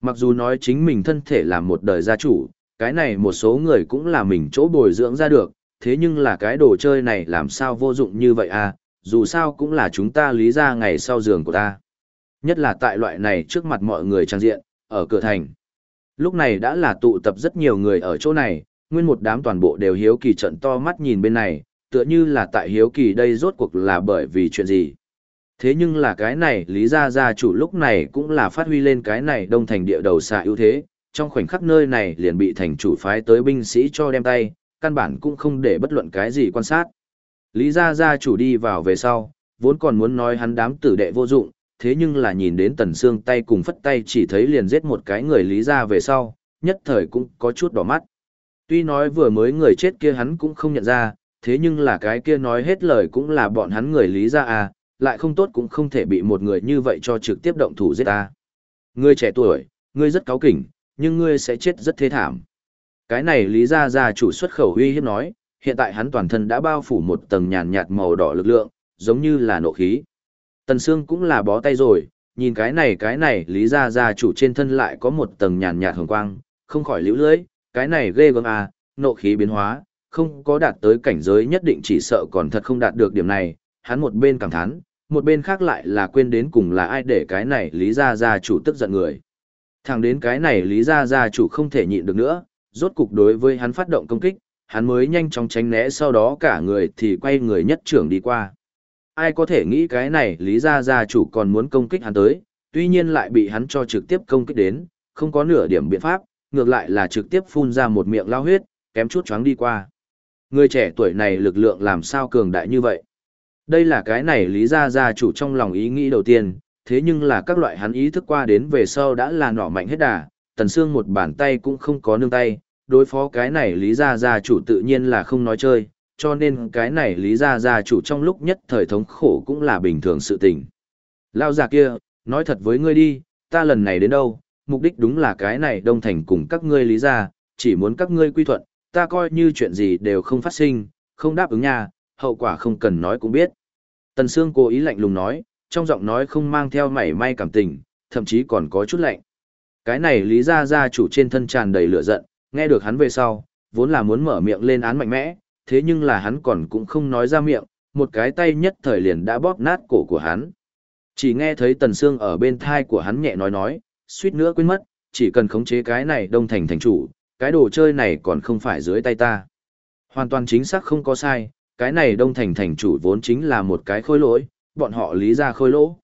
Mặc dù nói chính mình thân thể là một đời gia chủ, cái này một số người cũng là mình chỗ bồi dưỡng ra được, thế nhưng là cái đồ chơi này làm sao vô dụng như vậy à, dù sao cũng là chúng ta lý ra ngày sau giường của ta. Nhất là tại loại này trước mặt mọi người trang diện, ở cửa thành. Lúc này đã là tụ tập rất nhiều người ở chỗ này, nguyên một đám toàn bộ đều hiếu kỳ trận to mắt nhìn bên này, tựa như là tại hiếu kỳ đây rốt cuộc là bởi vì chuyện gì. Thế nhưng là cái này lý gia gia chủ lúc này cũng là phát huy lên cái này đông thành địa đầu xạ ưu thế, trong khoảnh khắc nơi này liền bị thành chủ phái tới binh sĩ cho đem tay, căn bản cũng không để bất luận cái gì quan sát. Lý gia gia chủ đi vào về sau, vốn còn muốn nói hắn đám tử đệ vô dụng, thế nhưng là nhìn đến Tần xương tay cùng phất tay chỉ thấy liền giết một cái người lý Gia về sau, nhất thời cũng có chút đỏ mắt. Tuy nói vừa mới người chết kia hắn cũng không nhận ra, thế nhưng là cái kia nói hết lời cũng là bọn hắn người lý Gia à, lại không tốt cũng không thể bị một người như vậy cho trực tiếp động thủ giết ta. Ngươi trẻ tuổi, ngươi rất cáu kỉnh, nhưng ngươi sẽ chết rất thê thảm. Cái này lý ra ra chủ xuất khẩu uy hiếp nói, hiện tại hắn toàn thân đã bao phủ một tầng nhàn nhạt màu đỏ lực lượng, giống như là nộ khí. Tần Sương cũng là bó tay rồi, nhìn cái này cái này lý ra ra chủ trên thân lại có một tầng nhàn nhạt hồng quang, không khỏi liễu lưỡi, cái này ghê gớm à, nộ khí biến hóa, không có đạt tới cảnh giới nhất định chỉ sợ còn thật không đạt được điểm này, hắn một bên cảm thán, một bên khác lại là quên đến cùng là ai để cái này lý Gia Gia chủ tức giận người. Thẳng đến cái này lý Gia Gia chủ không thể nhịn được nữa, rốt cục đối với hắn phát động công kích, hắn mới nhanh chóng tránh né sau đó cả người thì quay người nhất trưởng đi qua. Ai có thể nghĩ cái này lý Gia Gia chủ còn muốn công kích hắn tới, tuy nhiên lại bị hắn cho trực tiếp công kích đến, không có nửa điểm biện pháp, ngược lại là trực tiếp phun ra một miệng lao huyết, kém chút choáng đi qua. Người trẻ tuổi này lực lượng làm sao cường đại như vậy? Đây là cái này lý ra ra chủ trong lòng ý nghĩ đầu tiên, thế nhưng là các loại hắn ý thức qua đến về sau đã là nỏ mạnh hết đà, tần xương một bàn tay cũng không có nương tay, đối phó cái này lý ra ra chủ tự nhiên là không nói chơi, cho nên cái này lý ra ra chủ trong lúc nhất thời thống khổ cũng là bình thường sự tình. Lao già kia, nói thật với ngươi đi, ta lần này đến đâu, mục đích đúng là cái này đông thành cùng các ngươi lý ra, chỉ muốn các ngươi quy thuận, ta coi như chuyện gì đều không phát sinh, không đáp ứng nha, hậu quả không cần nói cũng biết. Tần Sương cố ý lạnh lùng nói, trong giọng nói không mang theo mảy may cảm tình, thậm chí còn có chút lạnh. Cái này lý ra Gia chủ trên thân tràn đầy lửa giận, nghe được hắn về sau, vốn là muốn mở miệng lên án mạnh mẽ, thế nhưng là hắn còn cũng không nói ra miệng, một cái tay nhất thời liền đã bóp nát cổ của hắn. Chỉ nghe thấy Tần Sương ở bên thai của hắn nhẹ nói nói, suýt nữa quên mất, chỉ cần khống chế cái này đông thành thành chủ, cái đồ chơi này còn không phải dưới tay ta. Hoàn toàn chính xác không có sai, cái này đông thành thành chủ vốn chính là một cái khôi lỗi, bọn họ lý ra khôi lỗ.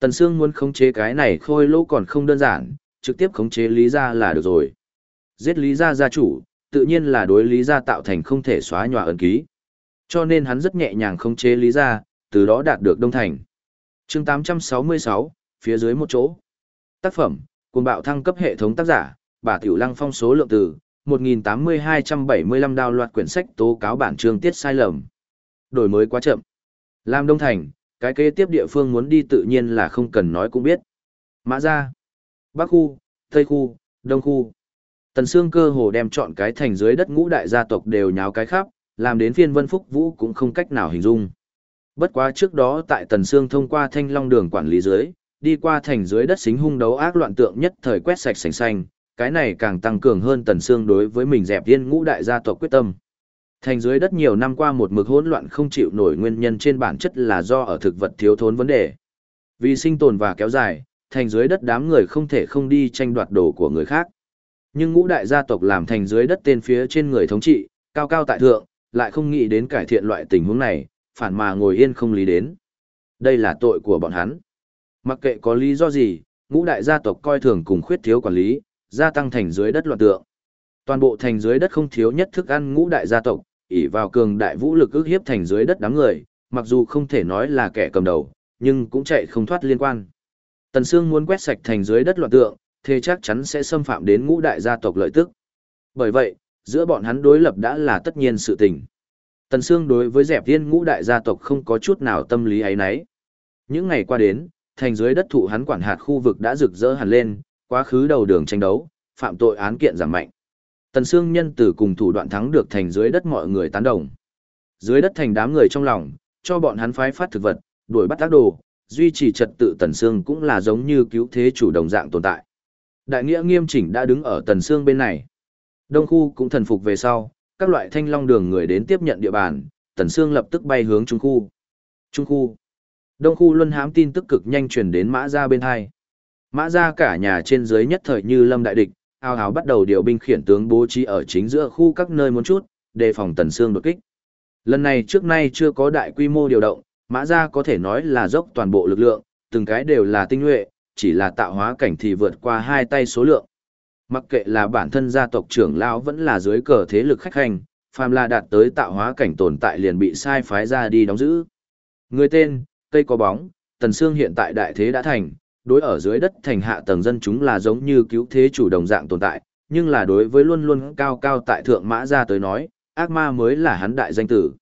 Tần Sương muốn khống chế cái này khôi lỗ còn không đơn giản, trực tiếp khống chế lý ra là được rồi. Giết lý ra gia chủ, tự nhiên là đối lý ra tạo thành không thể xóa nhòa ấn ký. Cho nên hắn rất nhẹ nhàng khống chế lý ra, từ đó đạt được đông thành. chương 866, phía dưới một chỗ. Tác phẩm, cùng bạo thăng cấp hệ thống tác giả, bà Tiểu Lăng phong số lượng từ, 1.8275 đào loạt quyển sách tố cáo bản chương tiết sai lầm. Đổi mới quá chậm. Lam Đông Thành, cái kế tiếp địa phương muốn đi tự nhiên là không cần nói cũng biết. Mã gia, Bắc khu, Tây khu, Đông khu. Tần Sương cơ hồ đem chọn cái thành dưới đất ngũ đại gia tộc đều nháo cái khắp, làm đến phiên vân phúc vũ cũng không cách nào hình dung. Bất quá trước đó tại Tần Sương thông qua thanh long đường quản lý dưới, đi qua thành dưới đất xính hung đấu ác loạn tượng nhất thời quét sạch sành xanh, cái này càng tăng cường hơn Tần xương đối với mình dẹp yên ngũ đại gia tộc quyết tâm. Thành dưới đất nhiều năm qua một mực hỗn loạn không chịu nổi nguyên nhân trên bản chất là do ở thực vật thiếu thốn vấn đề. Vì sinh tồn và kéo dài, thành dưới đất đám người không thể không đi tranh đoạt đồ của người khác. Nhưng ngũ đại gia tộc làm thành dưới đất tên phía trên người thống trị, cao cao tại thượng, lại không nghĩ đến cải thiện loại tình huống này, phản mà ngồi yên không lý đến. Đây là tội của bọn hắn. Mặc kệ có lý do gì, ngũ đại gia tộc coi thường cùng khuyết thiếu quản lý, gia tăng thành dưới đất loạn tượng. Toàn bộ thành dưới đất không thiếu nhất thức ăn ngũ đại gia tộc, ỷ vào cường đại vũ lực ức hiếp thành dưới đất đám người, mặc dù không thể nói là kẻ cầm đầu, nhưng cũng chạy không thoát liên quan. Tần Sương muốn quét sạch thành dưới đất loạn tượng, thế chắc chắn sẽ xâm phạm đến ngũ đại gia tộc lợi tức. Bởi vậy, giữa bọn hắn đối lập đã là tất nhiên sự tình. Tần Sương đối với dẹp tiên ngũ đại gia tộc không có chút nào tâm lý ấy nấy. Những ngày qua đến, thành dưới đất thụ hắn quản hạt khu vực đã rực rỡ hẳn lên, quá khứ đầu đường tranh đấu, phạm tội án kiện giảm mạnh. Tần Sương nhân từ cùng thủ đoạn thắng được thành dưới đất mọi người tán đồng. Dưới đất thành đám người trong lòng, cho bọn hắn phái phát thực vật, đuổi bắt tác đồ, duy trì trật tự Tần Sương cũng là giống như cứu thế chủ đồng dạng tồn tại. Đại nghĩa nghiêm chỉnh đã đứng ở Tần Sương bên này. Đông khu cũng thần phục về sau, các loại thanh long đường người đến tiếp nhận địa bàn, Tần Sương lập tức bay hướng Trung khu. Trung khu. Đông khu luân hám tin tức cực nhanh truyền đến Mã Gia bên hai. Mã Gia cả nhà trên dưới nhất thời như lâm đại địch, ao ào bắt đầu điều binh khiển tướng bố trí ở chính giữa khu các nơi muốn chút, đề phòng Tần xương đột kích. Lần này trước nay chưa có đại quy mô điều động, Mã Gia có thể nói là dốc toàn bộ lực lượng, từng cái đều là tinh nhuệ, chỉ là tạo hóa cảnh thì vượt qua hai tay số lượng. Mặc kệ là bản thân gia tộc trưởng lão vẫn là dưới cờ thế lực khách hành, phàm là đạt tới tạo hóa cảnh tồn tại liền bị sai phái ra đi đóng giữ. Người tên, cây có bóng, Tần Sương hiện tại đại thế đã thành, đối ở dưới đất thành hạ tầng dân chúng là giống như cứu thế chủ đồng dạng tồn tại, nhưng là đối với luôn luôn cao cao tại thượng mã gia tới nói, ác ma mới là hắn đại danh tử.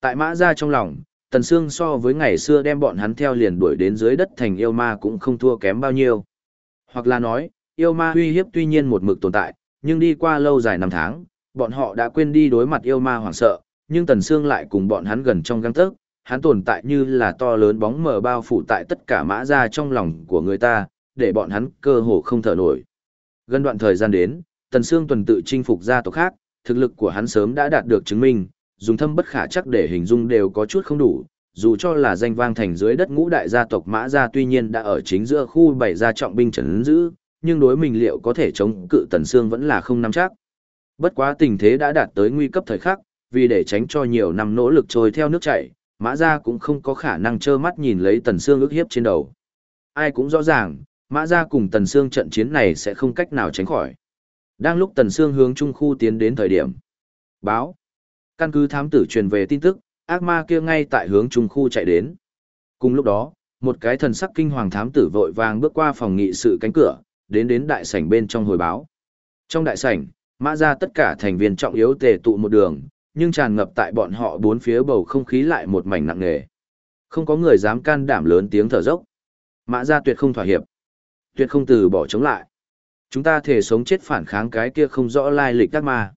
Tại mã gia trong lòng, Tần Sương so với ngày xưa đem bọn hắn theo liền đuổi đến dưới đất thành yêu ma cũng không thua kém bao nhiêu. Hoặc là nói, yêu ma uy hiếp tuy nhiên một mực tồn tại, nhưng đi qua lâu dài năm tháng, bọn họ đã quên đi đối mặt yêu ma hoảng sợ, nhưng Tần Sương lại cùng bọn hắn gần trong găng tấc, hắn tồn tại như là to lớn bóng mờ bao phủ tại tất cả mã gia trong lòng của người ta, để bọn hắn cơ hồ không thở nổi. Gần đoạn thời gian đến, Tần Sương tuần tự chinh phục gia tộc khác, thực lực của hắn sớm đã đạt được chứng minh, dùng thâm bất khả chắc để hình dung đều có chút không đủ, dù cho là danh vang thành dưới đất ngũ đại gia tộc Mã gia tuy nhiên đã ở chính giữa khu bảy gia trọng binh trấn giữ, nhưng đối mình liệu có thể chống cự Tần Sương vẫn là không nắm chắc. Bất quá tình thế đã đạt tới nguy cấp thời khắc, vì để tránh cho nhiều năm nỗ lực trôi theo nước chảy, Mã gia cũng không có khả năng trơ mắt nhìn lấy Tần Sương ức hiếp trên đầu. Ai cũng rõ ràng, Mã gia cùng Tần Sương trận chiến này sẽ không cách nào tránh khỏi. Đang lúc Tần Sương hướng trung khu tiến đến thời điểm, báo Căn cứ thám tử truyền về tin tức, ác ma kia ngay tại hướng trung khu chạy đến. Cùng lúc đó, một cái thần sắc kinh hoàng thám tử vội vàng bước qua phòng nghị sự cánh cửa, đến đến đại sảnh bên trong hồi báo. Trong đại sảnh, mã ra tất cả thành viên trọng yếu tề tụ một đường, nhưng tràn ngập tại bọn họ bốn phía bầu không khí lại một mảnh nặng nề. Không có người dám can đảm lớn tiếng thở dốc. Mã gia tuyệt không thỏa hiệp. Tuyệt không từ bỏ chống lại. Chúng ta thể sống chết phản kháng cái kia không rõ lai lịch các ma.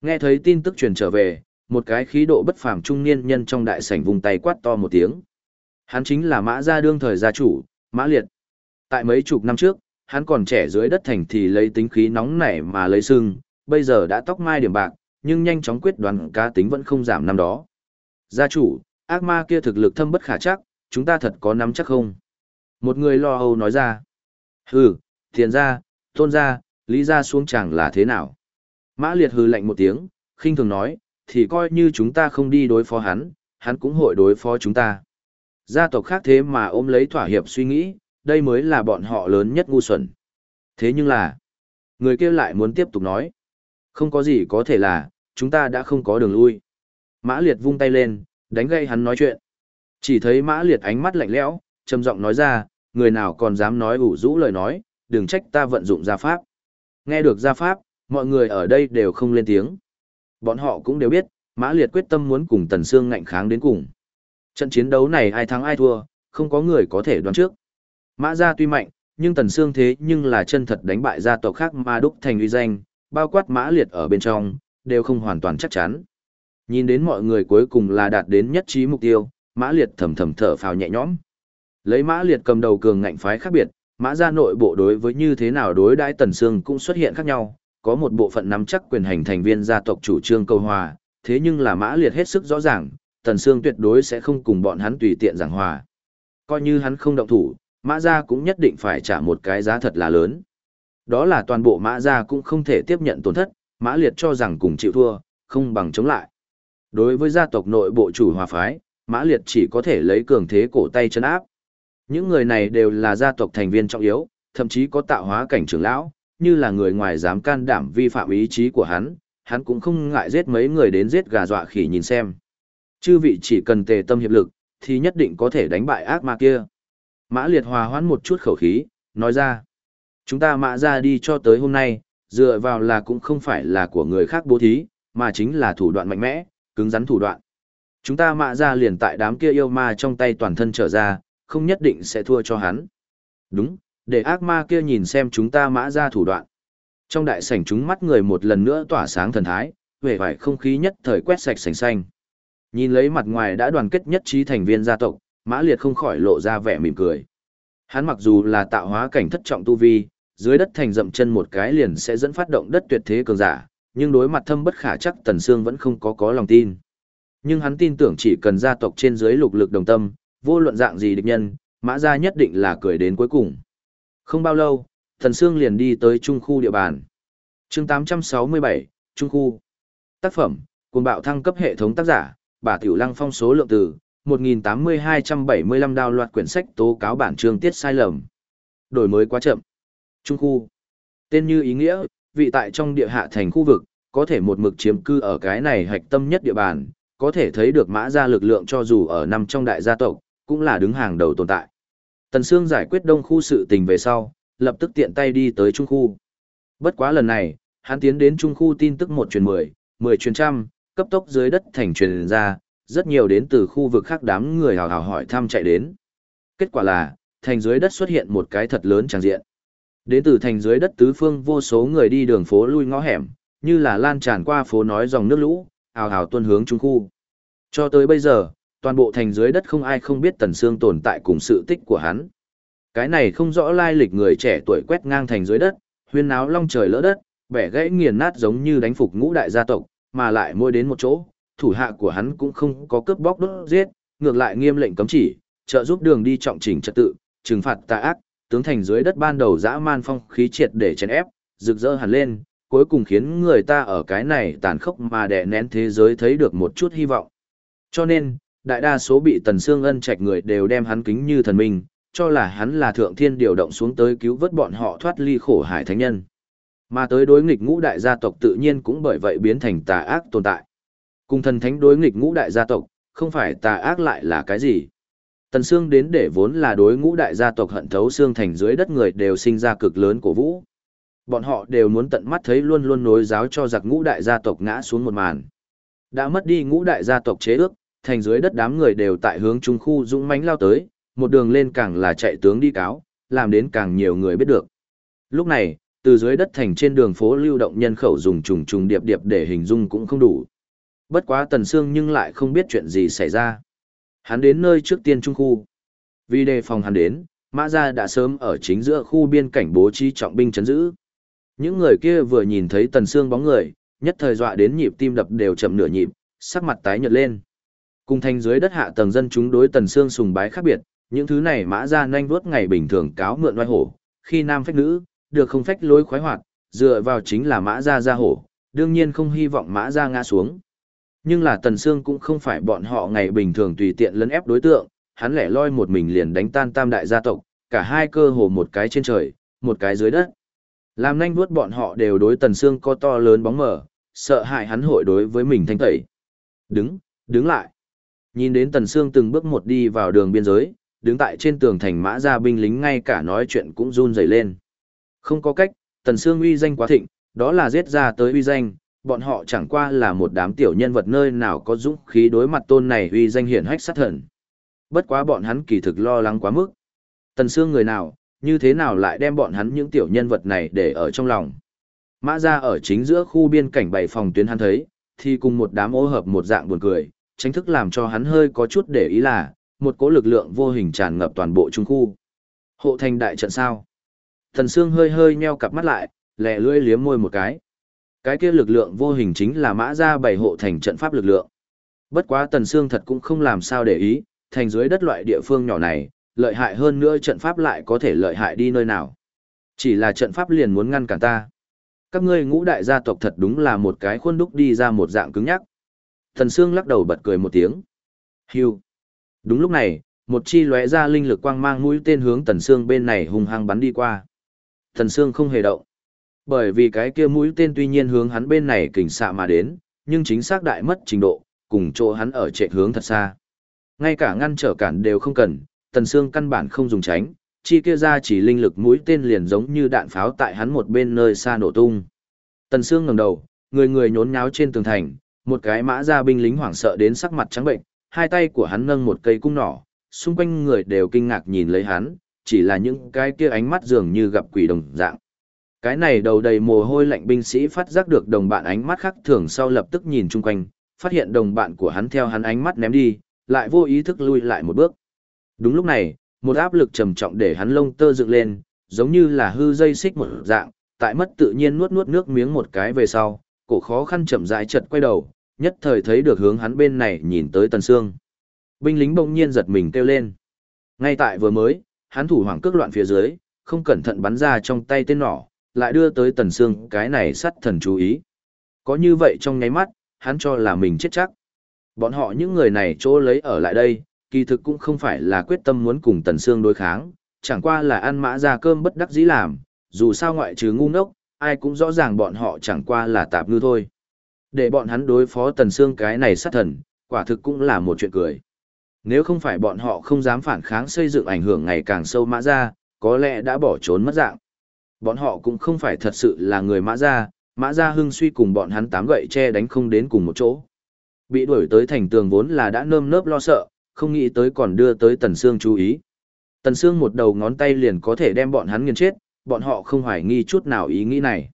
Nghe thấy tin tức truyền trở về, một cái khí độ bất phàm trung niên nhân trong đại sảnh vùng tay quát to một tiếng. Hắn chính là Mã Gia đương thời gia chủ, Mã Liệt. Tại mấy chục năm trước, hắn còn trẻ dưới đất thành thì lấy tính khí nóng nảy mà lấy sưng, bây giờ đã tóc mai điểm bạc, nhưng nhanh chóng quyết đoán cá tính vẫn không giảm năm đó. Gia chủ, ác ma kia thực lực thâm bất khả chắc, chúng ta thật có nắm chắc không? Một người lo âu nói ra. Hừ, thiền ra, tôn ra, lý ra xuống chẳng là thế nào? Mã Liệt hừ lạnh một tiếng, khinh thường nói, thì coi như chúng ta không đi đối phó hắn, hắn cũng hội đối phó chúng ta. Gia tộc khác thế mà ôm lấy thỏa hiệp suy nghĩ, đây mới là bọn họ lớn nhất ngu xuẩn. Thế nhưng là, người kia lại muốn tiếp tục nói. Không có gì có thể là, chúng ta đã không có đường lui. Mã Liệt vung tay lên, đánh gây hắn nói chuyện. Chỉ thấy Mã Liệt ánh mắt lạnh lẽo, trầm giọng nói ra, người nào còn dám nói ủ rũ lời nói, đừng trách ta vận dụng gia pháp. Nghe được gia pháp, mọi người ở đây đều không lên tiếng. Bọn họ cũng đều biết, Mã Liệt quyết tâm muốn cùng Tần Sương ngạnh kháng đến cùng. Trận chiến đấu này ai thắng ai thua, không có người có thể đoán trước. Mã gia tuy mạnh, nhưng Tần Sương thế nhưng là chân thật đánh bại gia tộc khác mà đúc thành uy danh, bao quát Mã Liệt ở bên trong, đều không hoàn toàn chắc chắn. Nhìn đến mọi người cuối cùng là đạt đến nhất trí mục tiêu, Mã Liệt thầm thầm thở phào nhẹ nhõm. Lấy Mã Liệt cầm đầu cường ngạnh phái khác biệt, Mã gia nội bộ đối với như thế nào đối đãi Tần Sương cũng xuất hiện khác nhau, có một bộ phận nắm chắc quyền hành thành viên gia tộc chủ trương câu hòa, thế nhưng là mã liệt hết sức rõ ràng, Tần Sương tuyệt đối sẽ không cùng bọn hắn tùy tiện giảng hòa. Coi như hắn không động thủ, mã gia cũng nhất định phải trả một cái giá thật là lớn. Đó là toàn bộ mã gia cũng không thể tiếp nhận tổn thất, mã liệt cho rằng cùng chịu thua, không bằng chống lại. Đối với gia tộc nội bộ chủ hòa phái, mã liệt chỉ có thể lấy cường thế cổ tay chân áp. Những người này đều là gia tộc thành viên trọng yếu, thậm chí có tạo hóa cảnh trưởng lão, như là người ngoài dám can đảm vi phạm ý chí của hắn, hắn cũng không ngại giết mấy người đến giết gà dọa khỉ nhìn xem. Chư vị chỉ cần tề tâm hiệp lực, thì nhất định có thể đánh bại ác ma kia. Mã liệt hòa hoãn một chút khẩu khí, nói ra. Chúng ta mã ra đi cho tới hôm nay, dựa vào là cũng không phải là của người khác bố thí, mà chính là thủ đoạn mạnh mẽ, cứng rắn thủ đoạn. Chúng ta mã ra liền tại đám kia yêu ma trong tay toàn thân trở ra, không nhất định sẽ thua cho hắn. Đúng, để ác ma kia nhìn xem chúng ta mã ra thủ đoạn. Trong đại sảnh chúng mắt người một lần nữa tỏa sáng thần thái, vẻ vải không khí nhất thời quét sạch sành xanh. Nhìn lấy mặt ngoài đã đoàn kết nhất trí thành viên gia tộc, Mã Liệt không khỏi lộ ra vẻ mỉm cười. Hắn mặc dù là tạo hóa cảnh thất trọng tu vi, dưới đất thành dậm chân một cái liền sẽ dẫn phát động đất tuyệt thế cường giả, nhưng đối mặt thâm bất khả chắc Tần Sương vẫn không có có lòng tin. Nhưng hắn tin tưởng chỉ cần gia tộc trên dưới lục lực đồng tâm, vô luận dạng gì địch nhân, Mã gia nhất định là cười đến cuối cùng. Không bao lâu, Thần Sương liền đi tới trung khu địa bàn. chương 867, Trung khu. Tác phẩm, Cuồng bạo thăng cấp hệ thống tác giả, bà Tiểu Lăng phong số lượng từ, 1.8275 đào loạt quyển sách tố cáo bản chương tiết sai lầm. Đổi mới quá chậm. Trung khu. Tên như ý nghĩa, vị tại trong địa hạ thành khu vực, có thể một mực chiếm cư ở cái này hạch tâm nhất địa bàn, có thể thấy được mã gia lực lượng cho dù ở nằm trong đại gia tộc, cũng là đứng hàng đầu tồn tại. Tần Sương giải quyết đông khu sự tình về sau, lập tức tiện tay đi tới trung khu. Bất quá lần này, hắn tiến đến trung khu tin tức một truyền mười, mười truyền trăm, cấp tốc dưới đất thành truyền ra, rất nhiều đến từ khu vực khác đám người hào hào hỏi thăm chạy đến. Kết quả là, thành dưới đất xuất hiện một cái thật lớn tràng diện. Đến từ thành dưới đất tứ phương vô số người đi đường phố lui ngõ hẻm, như là lan tràn qua phố nói dòng nước lũ, ào ào tuân hướng trung khu. Cho tới bây giờ, toàn bộ thành dưới đất không ai không biết Tần Sương tồn tại cùng sự tích của hắn. Cái này không rõ lai lịch người trẻ tuổi quét ngang thành dưới đất, huyên náo long trời lỡ đất, bẻ gãy nghiền nát giống như đánh phục ngũ đại gia tộc, mà lại môi đến một chỗ, thủ hạ của hắn cũng không có cướp bóc đốt giết, ngược lại nghiêm lệnh cấm chỉ, trợ giúp đường đi trọng chỉnh trật tự, trừng phạt tà ác, tướng thành dưới đất ban đầu dã man phong khí triệt để chèn ép, rực rỡ hẳn lên, cuối cùng khiến người ta ở cái này tàn khốc mà đè nén thế giới thấy được một chút hy vọng. Cho nên, đại đa số bị Tần Sương Ân trạch người đều đem hắn kính như thần minh, cho là hắn là thượng thiên điều động xuống tới cứu vớt bọn họ thoát ly khổ hải thánh nhân. Mà tới đối nghịch ngũ đại gia tộc tự nhiên cũng bởi vậy biến thành tà ác tồn tại. Cùng thần thánh đối nghịch ngũ đại gia tộc, không phải tà ác lại là cái gì. Tần Sương đến để vốn là đối ngũ đại gia tộc hận thấu xương thành dưới đất người đều sinh ra cực lớn cổ vũ. Bọn họ đều muốn tận mắt thấy luôn luôn nối giáo cho giặc ngũ đại gia tộc ngã xuống một màn. Đã mất đi ngũ đại gia tộc chế ước, thành dưới đất đám người đều tại hướng trung khu dũng mãnh lao tới, một đường lên càng là chạy tướng đi cáo, làm đến càng nhiều người biết được. Lúc này, từ dưới đất thành trên đường phố lưu động nhân khẩu dùng trùng trùng điệp điệp để hình dung cũng không đủ. Bất quá Tần Sương nhưng lại không biết chuyện gì xảy ra. Hắn đến nơi trước tiên trung khu. Vì đề phòng hắn đến, Mã Gia đã sớm ở chính giữa khu biên cảnh bố trí trọng binh chấn giữ. Những người kia vừa nhìn thấy Tần Sương bóng người, nhất thời dọa đến nhịp tim đập đều chậm nửa nhịp, sắc mặt tái nhợt lên. Cùng thành dưới đất hạ tầng dân chúng đối Tần Sương sùng bái khác biệt, những thứ này Mã Gia nhanh vuốt ngày bình thường cáo mượn oai hổ, khi nam phách nữ, được không phách lối khoái hoạt, dựa vào chính là Mã Gia gia hổ, đương nhiên không hy vọng Mã Gia ngã xuống. Nhưng là Tần Sương cũng không phải bọn họ ngày bình thường tùy tiện lấn ép đối tượng, hắn lẻ loi một mình liền đánh tan tam đại gia tộc, cả hai cơ hồ một cái trên trời, một cái dưới đất. Làm nhanh vuốt bọn họ đều đối Tần Sương có to lớn bóng mở, sợ hại hắn hội đối với mình thanh tẩy. Đứng, đứng lại. Nhìn đến Tần Sương từng bước một đi vào đường biên giới, đứng tại trên tường thành mã gia binh lính ngay cả nói chuyện cũng run rẩy lên. Không có cách, Tần Sương uy danh quá thịnh, đó là giết ra tới uy danh, bọn họ chẳng qua là một đám tiểu nhân vật nơi nào có dũng khí đối mặt tôn này uy danh hiển hách sát thần. Bất quá bọn hắn kỳ thực lo lắng quá mức. Tần Sương người nào, như thế nào lại đem bọn hắn những tiểu nhân vật này để ở trong lòng. Mã ra ở chính giữa khu biên cảnh bảy phòng tuyến hắn thấy, thì cùng một đám ô hợp một dạng buồn cười, tránh thức làm cho hắn hơi có chút để ý là, một cỗ lực lượng vô hình tràn ngập toàn bộ trung khu. Hộ thành đại trận sao? Thần Sương hơi hơi nheo cặp mắt lại, lẹ lưỡi liếm môi một cái. Cái kia lực lượng vô hình chính là mã ra bảy hộ thành trận pháp lực lượng. Bất quá Tần Sương thật cũng không làm sao để ý, thành dưới đất loại địa phương nhỏ này, lợi hại hơn nữa trận pháp lại có thể lợi hại đi nơi nào. Chỉ là trận pháp liền muốn ngăn cản ta. Các ngươi ngũ đại gia tộc thật đúng là một cái khuôn đúc đi ra một dạng cứng nhắc. Thần Sương lắc đầu bật cười một tiếng. Hưu. Đúng lúc này, một chi lóe ra linh lực quang mang mũi tên hướng Tần Sương bên này hung hăng bắn đi qua. Tần Sương không hề động. Bởi vì cái kia mũi tên tuy nhiên hướng hắn bên này kình xạ mà đến, nhưng chính xác đại mất trình độ, cùng chỗ hắn ở trệ hướng thật xa. Ngay cả ngăn trở cản đều không cần, Tần xương căn bản không dùng tránh, chi kia ra chỉ linh lực mũi tên liền giống như đạn pháo tại hắn một bên nơi xa nổ tung. Tần xương ngẩng đầu, người người nhốn nháo trên tường thành, một cái mã gia binh lính hoảng sợ đến sắc mặt trắng bệnh, hai tay của hắn nâng một cây cung nỏ, xung quanh người đều kinh ngạc nhìn lấy hắn, chỉ là những cái kia ánh mắt dường như gặp quỷ đồng dạng. Cái này đầu đầy mồ hôi lạnh binh sĩ phát giác được đồng bạn ánh mắt khác thường sau lập tức nhìn chung quanh, phát hiện đồng bạn của hắn theo hắn ánh mắt ném đi, lại vô ý thức lui lại một bước. Đúng lúc này, một áp lực trầm trọng để hắn lông tơ dựng lên, giống như là hư dây xích một dạng, tại mất tự nhiên nuốt nuốt nước miếng một cái về sau, cổ khó khăn chậm rãi chật quay đầu, nhất thời thấy được hướng hắn bên này nhìn tới Tần Sương. Binh lính bỗng nhiên giật mình kêu lên. Ngay tại vừa mới, hắn thủ hoàng cước loạn phía dưới, không cẩn thận bắn ra trong tay tên nỏ, lại đưa tới Tần Sương cái này sắt thần chú ý. Có như vậy trong nháy mắt, hắn cho là mình chết chắc. Bọn họ những người này chỗ lấy ở lại đây, kỳ thực cũng không phải là quyết tâm muốn cùng Tần Sương đối kháng, chẳng qua là ăn mã ra cơm bất đắc dĩ làm, dù sao ngoại trừ ngu ngốc, ai cũng rõ ràng bọn họ chẳng qua là tạp ngư thôi. Để bọn hắn đối phó Tần Sương cái này sát thần, quả thực cũng là một chuyện cười. Nếu không phải bọn họ không dám phản kháng xây dựng ảnh hưởng ngày càng sâu mã ra, có lẽ đã bỏ trốn mất dạng. Bọn họ cũng không phải thật sự là người mã ra, mã ra hưng suy cùng bọn hắn tám gậy che đánh không đến cùng một chỗ. Bị đuổi tới thành tường vốn là đã nơm nớp lo sợ, không nghĩ tới còn đưa tới Tần Sương chú ý. Tần Sương một đầu ngón tay liền có thể đem bọn hắn nghiền chết, bọn họ không hoài nghi chút nào ý nghĩ này.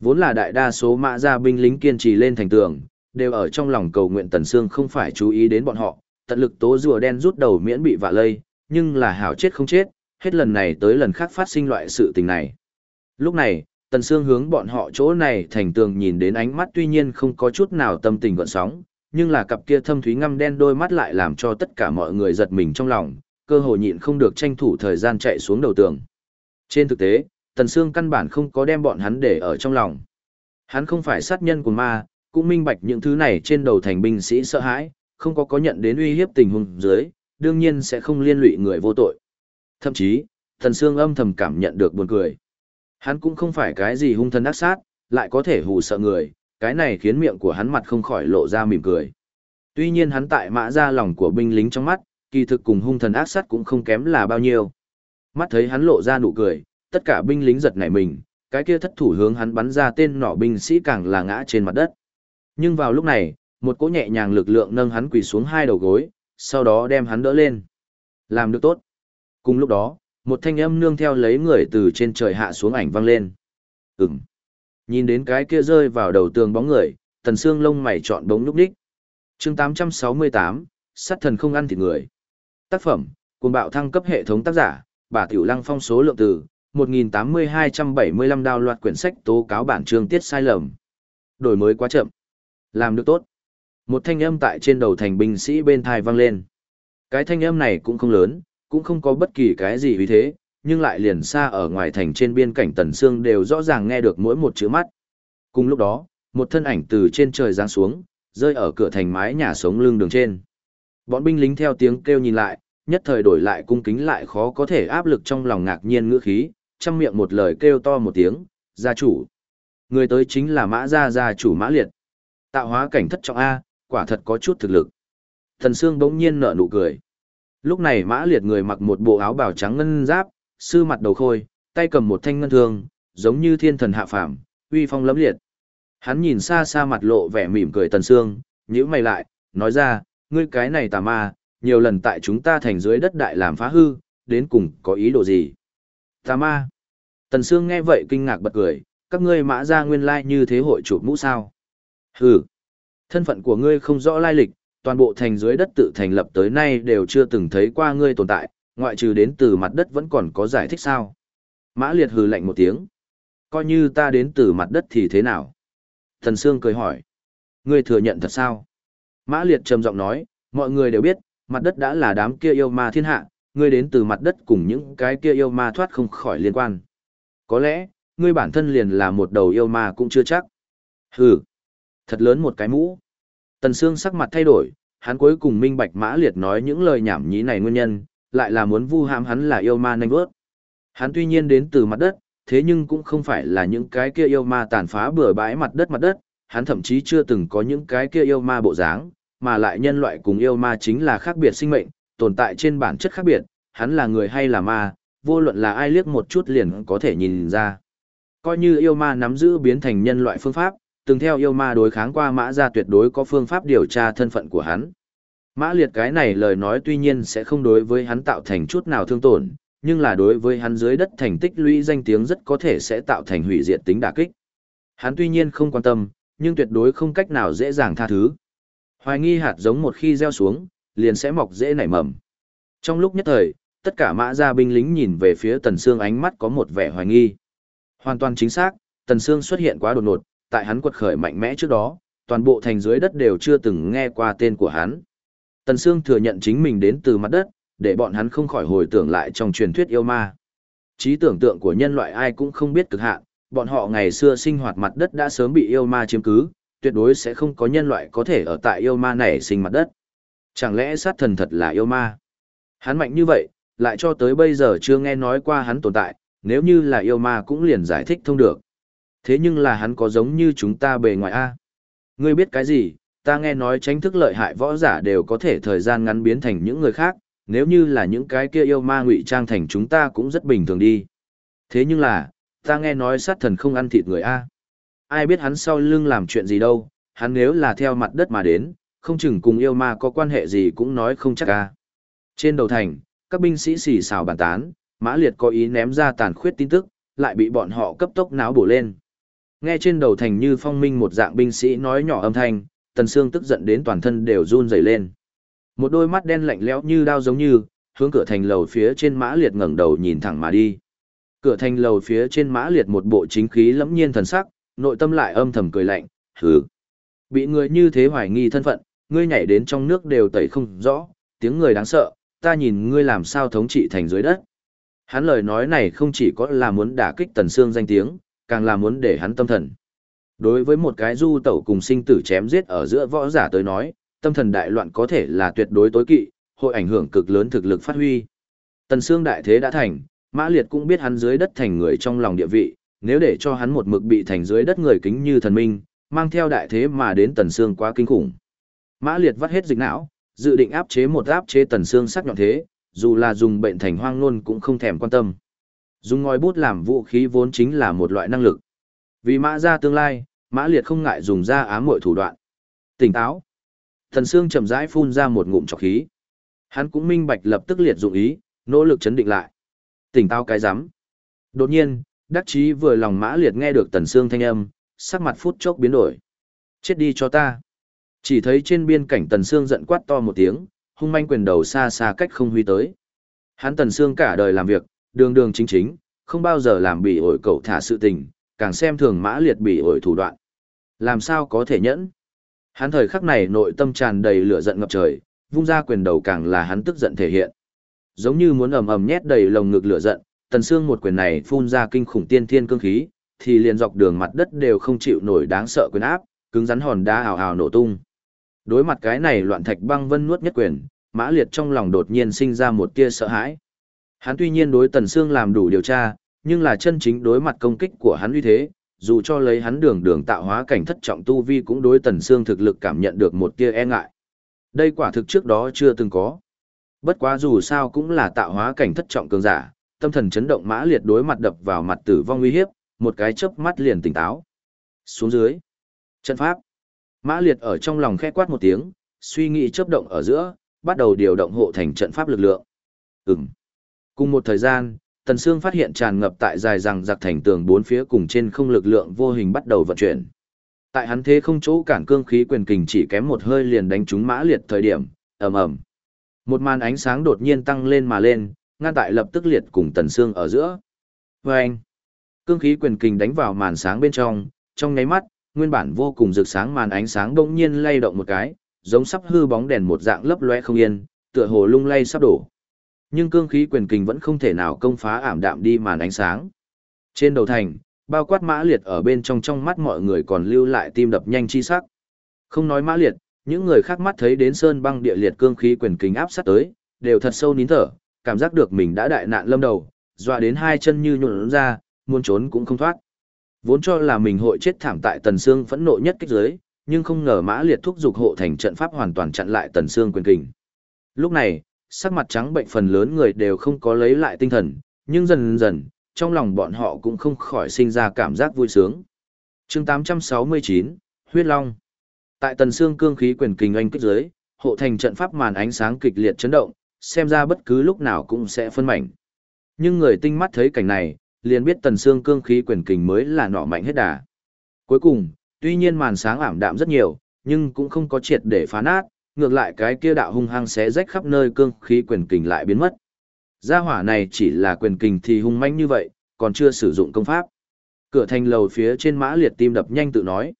Vốn là đại đa số mã gia binh lính kiên trì lên thành tường, đều ở trong lòng cầu nguyện Tần Sương không phải chú ý đến bọn họ, tận lực tố rùa đen rút đầu miễn bị vạ lây, nhưng là hảo chết không chết, hết lần này tới lần khác phát sinh loại sự tình này. Lúc này, Tần Sương hướng bọn họ chỗ này thành tường nhìn đến ánh mắt tuy nhiên không có chút nào tâm tình gọn sóng, nhưng là cặp kia thâm thúy ngăm đen đôi mắt lại làm cho tất cả mọi người giật mình trong lòng, cơ hội nhịn không được tranh thủ thời gian chạy xuống đầu tường. Trên thực tế, Tần Sương căn bản không có đem bọn hắn để ở trong lòng. Hắn không phải sát nhân của ma, cũng minh bạch những thứ này trên đầu thành binh sĩ sợ hãi, không có có nhận đến uy hiếp tình huống dưới, đương nhiên sẽ không liên lụy người vô tội. Thậm chí, Tần Sương âm thầm cảm nhận được buồn cười. Hắn cũng không phải cái gì hung thân ác sát, lại có thể hù sợ người, cái này khiến miệng của hắn mặt không khỏi lộ ra mỉm cười. Tuy nhiên hắn tại mã ra lòng của binh lính trong mắt, kỳ thực cùng hung thần ác sát cũng không kém là bao nhiêu. Mắt thấy hắn lộ ra nụ cười, tất cả binh lính giật nảy mình, cái kia thất thủ hướng hắn bắn ra tên nỏ binh sĩ càng là ngã trên mặt đất. Nhưng vào lúc này, một cỗ nhẹ nhàng lực lượng nâng hắn quỳ xuống hai đầu gối, sau đó đem hắn đỡ lên. Làm được tốt. Cùng lúc đó, một thanh âm nương theo lấy người từ trên trời hạ xuống ảnh vang lên. Ừm. Nhìn đến cái kia rơi vào đầu tường bóng người, tần xương lông mày trọn bóng núp đích. Chương 868, sát thần không ăn thịt người. Tác phẩm, cuồng bạo thăng cấp hệ thống tác giả, bà Tiểu Lăng phong số lượng từ, 1.8275 đào loạt quyển sách tố cáo bản chương tiết sai lầm. Đổi mới quá chậm. Làm được tốt. Một thanh âm tại trên đầu thành binh sĩ bên thai vang lên. Cái thanh âm này cũng không lớn, cũng không có bất kỳ cái gì vì thế, nhưng lại liền xa ở ngoài thành trên biên cảnh Tần Sương đều rõ ràng nghe được mỗi một chữ mắt. Cùng lúc đó, một thân ảnh từ trên trời giáng xuống, rơi ở cửa thành mái nhà sống lưng đường trên. Bọn binh lính theo tiếng kêu nhìn lại, nhất thời đổi lại cung kính lại khó có thể áp lực trong lòng ngạc nhiên ngữ khí, trong miệng một lời kêu to một tiếng, gia chủ. Người tới chính là mã gia gia chủ mã liệt. Tạo hóa cảnh thất trọng A, quả thật có chút thực lực. Thần Sương bỗng nhiên nở nụ cười. Lúc này mã liệt người mặc một bộ áo bào trắng ngân giáp, sư mặt đầu khôi, tay cầm một thanh ngân thương, giống như thiên thần hạ phàm, uy phong lẫm liệt. Hắn nhìn xa xa mặt lộ vẻ mỉm cười Tần Sương, nhíu mày lại, nói ra, ngươi cái này tà ma, nhiều lần tại chúng ta thành dưới đất đại làm phá hư, đến cùng có ý đồ gì? Tà ma. Tần Sương nghe vậy kinh ngạc bật cười, các ngươi mã ra nguyên lai như thế hội chụp mũ sao? Hừ. Thân phận của ngươi không rõ lai lịch, toàn bộ thành dưới đất tự thành lập tới nay đều chưa từng thấy qua ngươi tồn tại, ngoại trừ đến từ mặt đất vẫn còn có giải thích sao? Mã liệt hừ lạnh một tiếng. Coi như ta đến từ mặt đất thì thế nào? Thần Sương cười hỏi. Ngươi thừa nhận thật sao? Mã liệt trầm giọng nói, mọi người đều biết, mặt đất đã là đám kia yêu ma thiên hạ, ngươi đến từ mặt đất cùng những cái kia yêu ma thoát không khỏi liên quan. Có lẽ, ngươi bản thân liền là một đầu yêu ma cũng chưa chắc. Hừ, thật lớn một cái mũ. Tần Sương sắc mặt thay đổi, hắn cuối cùng minh bạch mã liệt nói những lời nhảm nhí này nguyên nhân, lại là muốn vu hãm hắn là yêu ma nanh vớt. Hắn tuy nhiên đến từ mặt đất, thế nhưng cũng không phải là những cái kia yêu ma tàn phá bừa bãi mặt đất mặt đất, hắn thậm chí chưa từng có những cái kia yêu ma bộ dáng, mà lại nhân loại cùng yêu ma chính là khác biệt sinh mệnh, tồn tại trên bản chất khác biệt, hắn là người hay là ma, vô luận là ai liếc một chút liền có thể nhìn ra. Coi như yêu ma nắm giữ biến thành nhân loại phương pháp, từng theo yêu ma đối kháng qua mã ra tuyệt đối có phương pháp điều tra thân phận của hắn. Mã liệt cái này lời nói tuy nhiên sẽ không đối với hắn tạo thành chút nào thương tổn, nhưng là đối với hắn dưới đất thành tích lũy danh tiếng rất có thể sẽ tạo thành hủy diệt tính đả kích. Hắn tuy nhiên không quan tâm, nhưng tuyệt đối không cách nào dễ dàng tha thứ. Hoài nghi hạt giống một khi gieo xuống, liền sẽ mọc dễ nảy mầm. Trong lúc nhất thời, tất cả mã gia binh lính nhìn về phía Tần Sương ánh mắt có một vẻ hoài nghi. Hoàn toàn chính xác, Tần Sương xuất hiện quá đột ngột, tại hắn quật khởi mạnh mẽ trước đó, toàn bộ thành dưới đất đều chưa từng nghe qua tên của hắn. Tần Sương thừa nhận chính mình đến từ mặt đất, để bọn hắn không khỏi hồi tưởng lại trong truyền thuyết yêu ma. Trí tưởng tượng của nhân loại ai cũng không biết cực hạn, bọn họ ngày xưa sinh hoạt mặt đất đã sớm bị yêu ma chiếm cứ, tuyệt đối sẽ không có nhân loại có thể ở tại yêu ma này sinh mặt đất. Chẳng lẽ sát thần thật là yêu ma? Hắn mạnh như vậy, lại cho tới bây giờ chưa nghe nói qua hắn tồn tại, nếu như là yêu ma cũng liền giải thích thông được. Thế nhưng là hắn có giống như chúng ta bề ngoài A. Ngươi biết cái gì, ta nghe nói tránh thức lợi hại võ giả đều có thể thời gian ngắn biến thành những người khác, nếu như là những cái kia yêu ma ngụy trang thành chúng ta cũng rất bình thường đi. Thế nhưng là, ta nghe nói sát thần không ăn thịt người A. Ai biết hắn sau lưng làm chuyện gì đâu, hắn nếu là theo mặt đất mà đến, không chừng cùng yêu ma có quan hệ gì cũng nói không chắc A. Trên đầu thành, các binh sĩ xì xào bàn tán, Mã Liệt có ý ném ra tàn khuyết tin tức, lại bị bọn họ cấp tốc náo bổ lên. Nghe trên đầu thành như phong minh một dạng binh sĩ nói nhỏ âm thanh, Tần Sương tức giận đến toàn thân đều run rẩy lên. Một đôi mắt đen lạnh lẽo như đao giống như, hướng cửa thành lầu phía trên Mã Liệt ngẩng đầu nhìn thẳng mà đi. Cửa thành lầu phía trên Mã Liệt một bộ chính khí lẫm nhiên thần sắc, nội tâm lại âm thầm cười lạnh, hừ. Bị người như thế hoài nghi thân phận, ngươi nhảy đến trong nước đều tẩy không rõ, tiếng người đáng sợ, ta nhìn ngươi làm sao thống trị thành dưới đất. Hắn lời nói này không chỉ có là muốn đả kích Tần Sương danh tiếng, càng là muốn để hắn tâm thần. Đối với một cái du tẩu cùng sinh tử chém giết ở giữa võ giả tới nói, tâm thần đại loạn có thể là tuyệt đối tối kỵ, hội ảnh hưởng cực lớn thực lực phát huy. Tần Sương đại thế đã thành, Mã Liệt cũng biết hắn dưới đất thành người trong lòng địa vị, nếu để cho hắn một mực bị thành dưới đất người kính như thần minh, mang theo đại thế mà đến Tần Sương quá kinh khủng. Mã Liệt vắt hết dịch não, dự định áp chế một áp chế Tần Sương sắc nhọn thế, dù là dùng bệnh thành hoang luôn cũng không thèm quan tâm. Dùng ngòi bút làm vũ khí vốn chính là một loại năng lực. Vì mã ra tương lai, mã liệt không ngại dùng ra ám muội thủ đoạn. Tỉnh táo. Thần Sương chậm rãi phun ra một ngụm trọc khí. Hắn cũng minh bạch lập tức liệt dụng ý, nỗ lực chấn định lại. Tỉnh táo cái rắm Đột nhiên, đắc chí vừa lòng mã liệt nghe được Tần Sương thanh âm, sắc mặt phút chốc biến đổi. Chết đi cho ta. Chỉ thấy trên biên cảnh Tần Sương giận quát to một tiếng, hung manh quyền đầu xa xa cách không huy tới. Hắn Tần Sương cả đời làm việc, đường đường chính chính, không bao giờ làm bị ổi cậu thả sự tình, càng xem thường mã liệt bị ổi thủ đoạn. Làm sao có thể nhẫn? Hắn thời khắc này nội tâm tràn đầy lửa giận ngập trời, vung ra quyền đầu càng là hắn tức giận thể hiện. Giống như muốn ầm ầm nhét đầy lồng ngực lửa giận, Tần xương một quyền này phun ra kinh khủng tiên thiên cương khí, thì liền dọc đường mặt đất đều không chịu nổi đáng sợ quyền áp, cứng rắn hòn đá ào ào nổ tung. Đối mặt cái này loạn thạch băng vân nuốt nhất quyền, Mã Liệt trong lòng đột nhiên sinh ra một tia sợ hãi. Hắn tuy nhiên đối Tần Sương làm đủ điều tra, nhưng là chân chính đối mặt công kích của hắn uy thế, dù cho lấy hắn đường đường tạo hóa cảnh thất trọng tu vi cũng đối Tần Sương thực lực cảm nhận được một tia e ngại. Đây quả thực trước đó chưa từng có. Bất quá dù sao cũng là tạo hóa cảnh thất trọng cường giả, tâm thần chấn động mã liệt đối mặt đập vào mặt tử vong uy hiếp, một cái chớp mắt liền tỉnh táo. Xuống dưới. Trận pháp. Mã liệt ở trong lòng khẽ quát một tiếng, suy nghĩ chớp động ở giữa, bắt đầu điều động hộ thành trận pháp lực lượng. Ừm. Cùng một thời gian, Tần Sương phát hiện tràn ngập tại dài rằng giặc thành tường bốn phía cùng trên không lực lượng vô hình bắt đầu vận chuyển. Tại hắn thế không chỗ cản cương khí quyền kình chỉ kém một hơi liền đánh trúng mã liệt thời điểm, ầm ầm. Một màn ánh sáng đột nhiên tăng lên mà lên, ngăn tại lập tức liệt cùng Tần Sương ở giữa. Vâng! Cương khí quyền kình đánh vào màn sáng bên trong, trong nháy mắt, nguyên bản vô cùng rực sáng màn ánh sáng bỗng nhiên lay động một cái, giống sắp hư bóng đèn một dạng lấp loe không yên, tựa hồ lung lay sắp đổ. Nhưng cương khí quyền kình vẫn không thể nào công phá ảm đạm đi màn ánh sáng. Trên đầu thành, bao quát mã liệt ở bên trong trong mắt mọi người còn lưu lại tim đập nhanh chi sắc. Không nói mã liệt, những người khác mắt thấy đến sơn băng địa liệt cương khí quyền kình áp sát tới, đều thật sâu nín thở, cảm giác được mình đã đại nạn lâm đầu, dọa đến hai chân như nhuộn ra, muốn trốn cũng không thoát. Vốn cho là mình hội chết thảm tại Tần xương phẫn nộ nhất kích giới, nhưng không ngờ Mã Liệt thúc giục hộ thành trận pháp hoàn toàn chặn lại Tần xương quyền kình. Lúc này, sắc mặt trắng bệnh phần lớn người đều không có lấy lại tinh thần, nhưng dần dần, trong lòng bọn họ cũng không khỏi sinh ra cảm giác vui sướng. chương 869, Huyết Long Tại Tần Sương cương khí quyền kình anh kích giới, hộ thành trận pháp màn ánh sáng kịch liệt chấn động, xem ra bất cứ lúc nào cũng sẽ phân mảnh. Nhưng người tinh mắt thấy cảnh này, liền biết Tần Sương cương khí quyền kình mới là nọ mạnh hết đà. Cuối cùng, tuy nhiên màn sáng ảm đạm rất nhiều, nhưng cũng không có triệt để phá nát, ngược lại cái kia đạo hung hăng xé rách khắp nơi cương khí quyền kình lại biến mất. Gia hỏa này chỉ là quyền kình thì hung manh như vậy, còn chưa sử dụng công pháp. Cửa thành lầu phía trên mã liệt tim đập nhanh tự nói.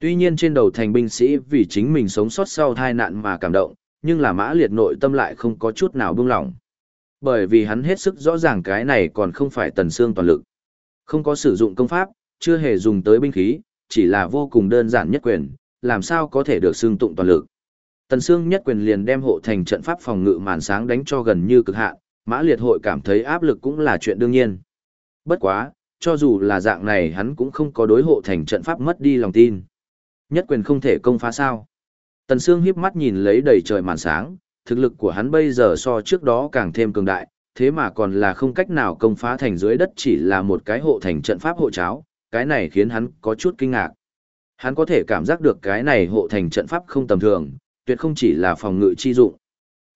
Tuy nhiên trên đầu thành binh sĩ vì chính mình sống sót sau tai nạn mà cảm động, nhưng là mã liệt nội tâm lại không có chút nào buông lỏng. Bởi vì hắn hết sức rõ ràng cái này còn không phải tần xương toàn lực. Không có sử dụng công pháp, chưa hề dùng tới binh khí, chỉ là vô cùng đơn giản nhất quyền, làm sao có thể được xương tụng toàn lực. Tần Sương nhất quyền liền đem hộ thành trận pháp phòng ngự màn sáng đánh cho gần như cực hạn, Mã Liệt hội cảm thấy áp lực cũng là chuyện đương nhiên. Bất quá, cho dù là dạng này hắn cũng không có đối hộ thành trận pháp mất đi lòng tin. Nhất quyền không thể công phá sao. Tần Sương híp mắt nhìn lấy đầy trời màn sáng, thực lực của hắn bây giờ so trước đó càng thêm cường đại, thế mà còn là không cách nào công phá thành dưới đất chỉ là một cái hộ thành trận pháp hộ cháo, cái này khiến hắn có chút kinh ngạc. Hắn có thể cảm giác được cái này hộ thành trận pháp không tầm thường, tuyệt không chỉ là phòng ngự chi dụng.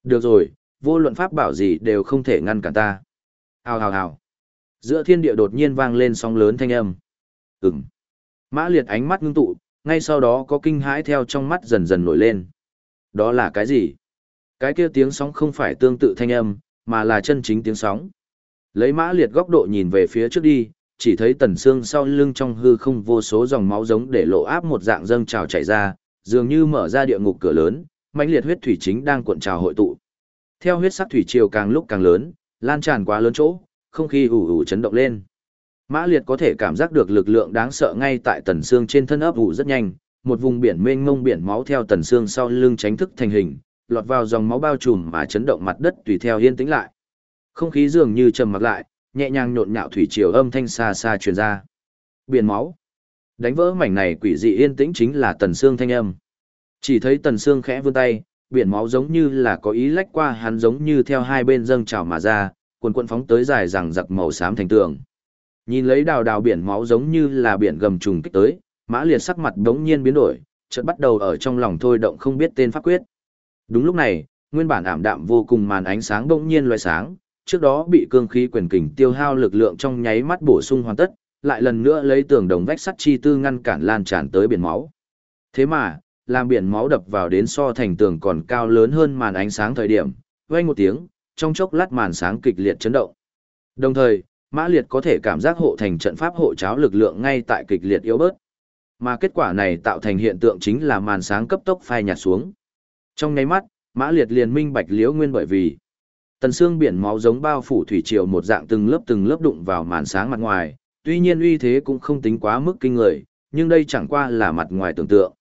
Được rồi, vô luận pháp bảo gì đều không thể ngăn cản ta. Hào hào hào. Giữa thiên địa đột nhiên vang lên sóng lớn thanh âm. Ừm. Mã liệt ánh mắt ngưng tụ, ngay sau đó có kinh hãi theo trong mắt dần dần nổi lên. Đó là cái gì? Cái kia tiếng sóng không phải tương tự thanh âm, mà là chân chính tiếng sóng. Lấy mã liệt góc độ nhìn về phía trước đi, chỉ thấy tần xương sau lưng trong hư không vô số dòng máu giống để lộ áp một dạng dâng trào chảy ra, dường như mở ra địa ngục cửa lớn, mãnh liệt huyết thủy chính đang cuộn trào hội tụ. Theo huyết sắc thủy triều càng lúc càng lớn, lan tràn quá lớn chỗ, không khí ủ ủ chấn động lên. Mã Liệt có thể cảm giác được lực lượng đáng sợ ngay tại tần xương trên thân ấp ủ rất nhanh, một vùng biển mênh mông biển máu theo tần xương sau lưng tránh thức thành hình, lọt vào dòng máu bao trùm mà chấn động mặt đất tùy theo yên tĩnh lại. Không khí dường như trầm mặc lại, nhẹ nhàng nhộn nhạo thủy triều âm thanh xa xa truyền ra. Biển máu. Đánh vỡ mảnh này quỷ dị yên tĩnh chính là tần xương thanh âm. Chỉ thấy tần xương khẽ vươn tay, biển máu giống như là có ý lách qua hắn giống như theo hai bên dâng trào mà ra, cuồn cuộn phóng tới dài rằng giặc màu xám thành tường. Nhìn lấy đào đào biển máu giống như là biển gầm trùng kích tới, mã liệt sắc mặt đống nhiên biến đổi, chợt bắt đầu ở trong lòng thôi động không biết tên pháp quyết. Đúng lúc này, nguyên bản ảm đạm vô cùng màn ánh sáng đống nhiên loại sáng, trước đó bị cương khí quyền kình tiêu hao lực lượng trong nháy mắt bổ sung hoàn tất, lại lần nữa lấy tường đồng vách sắt chi tư ngăn cản lan tràn tới biển máu. Thế mà, làm biển máu đập vào đến so thành tường còn cao lớn hơn màn ánh sáng thời điểm, vang một tiếng, trong chốc lát màn sáng kịch liệt chấn động. Đồng thời, Mã Liệt có thể cảm giác hộ thành trận pháp hộ cháo lực lượng ngay tại kịch liệt yếu bớt. Mà kết quả này tạo thành hiện tượng chính là màn sáng cấp tốc phai nhạt xuống. Trong nháy mắt, Mã Liệt liền minh bạch liễu nguyên bởi vì tần xương biển máu giống bao phủ thủy triều một dạng từng lớp từng lớp đụng vào màn sáng mặt ngoài, tuy nhiên uy thế cũng không tính quá mức kinh người, nhưng đây chẳng qua là mặt ngoài tưởng tượng.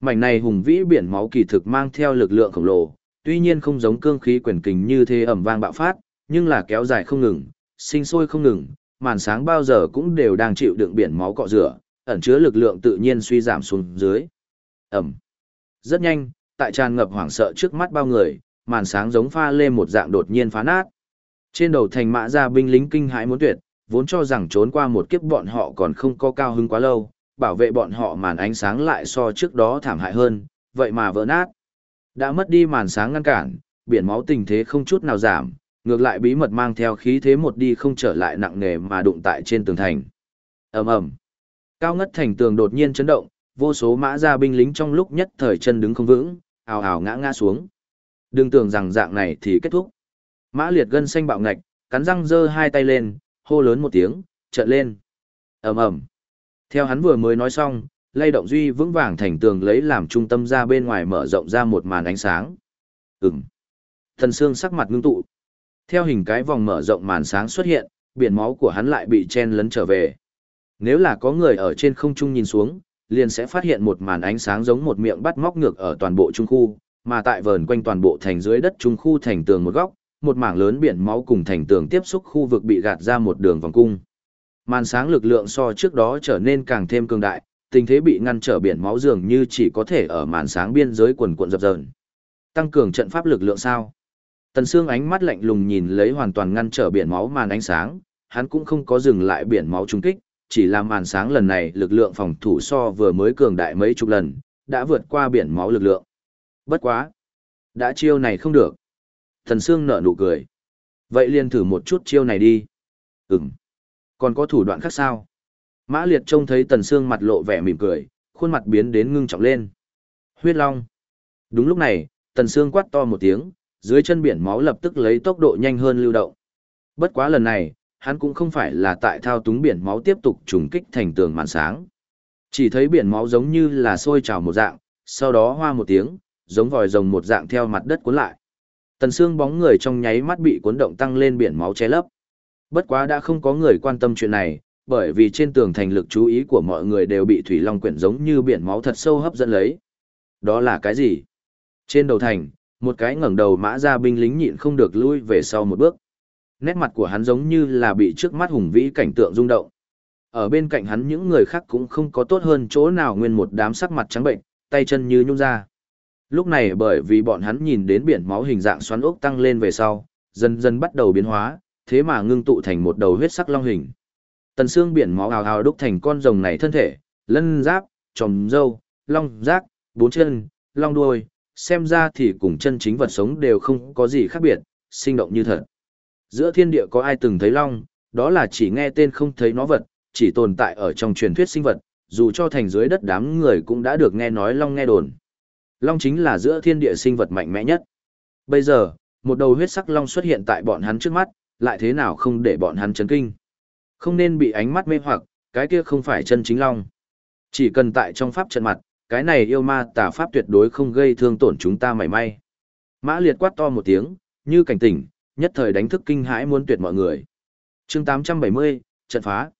Mảnh này hùng vĩ biển máu kỳ thực mang theo lực lượng khổng lồ, tuy nhiên không giống cương khí quyền kình như thế ẩm vang bạo phát, nhưng là kéo dài không ngừng, sinh sôi không ngừng, màn sáng bao giờ cũng đều đang chịu đựng biển máu cọ rửa, ẩn chứa lực lượng tự nhiên suy giảm xuống dưới. Ẩm. Rất nhanh, tại tràn ngập hoảng sợ trước mắt bao người, màn sáng giống pha lê một dạng đột nhiên phá nát. Trên đầu thành mã ra binh lính kinh hãi muốn tuyệt, vốn cho rằng trốn qua một kiếp bọn họ còn không có cao hứng quá lâu, bảo vệ bọn họ màn ánh sáng lại so trước đó thảm hại hơn, vậy mà vỡ nát. Đã mất đi màn sáng ngăn cản, biển máu tình thế không chút nào giảm, ngược lại bí mật mang theo khí thế một đi không trở lại nặng nề mà đụng tại trên tường thành. ầm ầm, cao ngất thành tường đột nhiên chấn động, vô số mã gia binh lính trong lúc nhất thời chân đứng không vững, ào ào ngã ngã xuống. Đừng tưởng rằng dạng này thì kết thúc. Mã liệt gân xanh bạo ngạch, cắn răng giơ hai tay lên, hô lớn một tiếng, trận lên. ầm ầm. Theo hắn vừa mới nói xong, lay động duy vững vàng thành tường lấy làm trung tâm ra bên ngoài mở rộng ra một màn ánh sáng. Ừm. Thần xương sắc mặt ngưng tụ. Theo hình cái vòng mở rộng màn sáng xuất hiện, biển máu của hắn lại bị chen lấn trở về. Nếu là có người ở trên không trung nhìn xuống, liền sẽ phát hiện một màn ánh sáng giống một miệng bắt móc ngược ở toàn bộ trung khu, mà tại vờn quanh toàn bộ thành dưới đất trung khu thành tường một góc, một mảng lớn biển máu cùng thành tường tiếp xúc khu vực bị gạt ra một đường vòng cung. Màn sáng lực lượng so trước đó trở nên càng thêm cường đại, tình thế bị ngăn trở biển máu dường như chỉ có thể ở màn sáng biên giới quần cuộn dập dờn. Tăng cường trận pháp lực lượng sao? Tần Sương ánh mắt lạnh lùng nhìn lấy hoàn toàn ngăn trở biển máu màn ánh sáng, hắn cũng không có dừng lại biển máu trung kích, chỉ là màn sáng lần này lực lượng phòng thủ so vừa mới cường đại mấy chục lần, đã vượt qua biển máu lực lượng. Bất quá, đã chiêu này không được. Tần Sương nở nụ cười. Vậy liền thử một chút chiêu này đi. Ừm. Còn có thủ đoạn khác sao? Mã Liệt trông thấy Tần Sương mặt lộ vẻ mỉm cười, khuôn mặt biến đến ngưng trọng lên. Huyết Long. Đúng lúc này, Tần Sương quát to một tiếng, dưới chân biển máu lập tức lấy tốc độ nhanh hơn lưu động. Bất quá lần này, hắn cũng không phải là tại thao túng biển máu tiếp tục trùng kích thành tường màn sáng. Chỉ thấy biển máu giống như là sôi trào một dạng, sau đó hoa một tiếng, giống vòi rồng một dạng theo mặt đất cuốn lại. Tần xương bóng người trong nháy mắt bị cuốn động tăng lên biển máu che lấp. Bất quá đã không có người quan tâm chuyện này, bởi vì trên tường thành lực chú ý của mọi người đều bị thủy long quyển giống như biển máu thật sâu hấp dẫn lấy. Đó là cái gì? Trên đầu thành, một cái ngẩng đầu mã ra binh lính nhịn không được lui về sau một bước. Nét mặt của hắn giống như là bị trước mắt hùng vĩ cảnh tượng rung động. Ở bên cạnh hắn những người khác cũng không có tốt hơn chỗ nào nguyên một đám sắc mặt trắng bệnh, tay chân như nhung ra. Lúc này bởi vì bọn hắn nhìn đến biển máu hình dạng xoắn ốc tăng lên về sau, dần dần bắt đầu biến hóa, thế mà ngưng tụ thành một đầu huyết sắc long hình. Tần xương biển máu ào ào đúc thành con rồng này thân thể, lân giáp, tròm râu, long giác, bốn chân, long đuôi, xem ra thì cùng chân chính vật sống đều không có gì khác biệt, sinh động như thật. Giữa thiên địa có ai từng thấy long, đó là chỉ nghe tên không thấy nó vật, chỉ tồn tại ở trong truyền thuyết sinh vật, dù cho thành dưới đất đám người cũng đã được nghe nói long nghe đồn. Long chính là giữa thiên địa sinh vật mạnh mẽ nhất. Bây giờ, một đầu huyết sắc long xuất hiện tại bọn hắn trước mắt, lại thế nào không để bọn hắn chấn kinh. Không nên bị ánh mắt mê hoặc, cái kia không phải chân chính long. Chỉ cần tại trong pháp trận mặt, cái này yêu ma tà pháp tuyệt đối không gây thương tổn chúng ta mảy may. Mã liệt quát to một tiếng, như cảnh tỉnh, nhất thời đánh thức kinh hãi muốn tuyệt mọi người. chương 870, trận phá.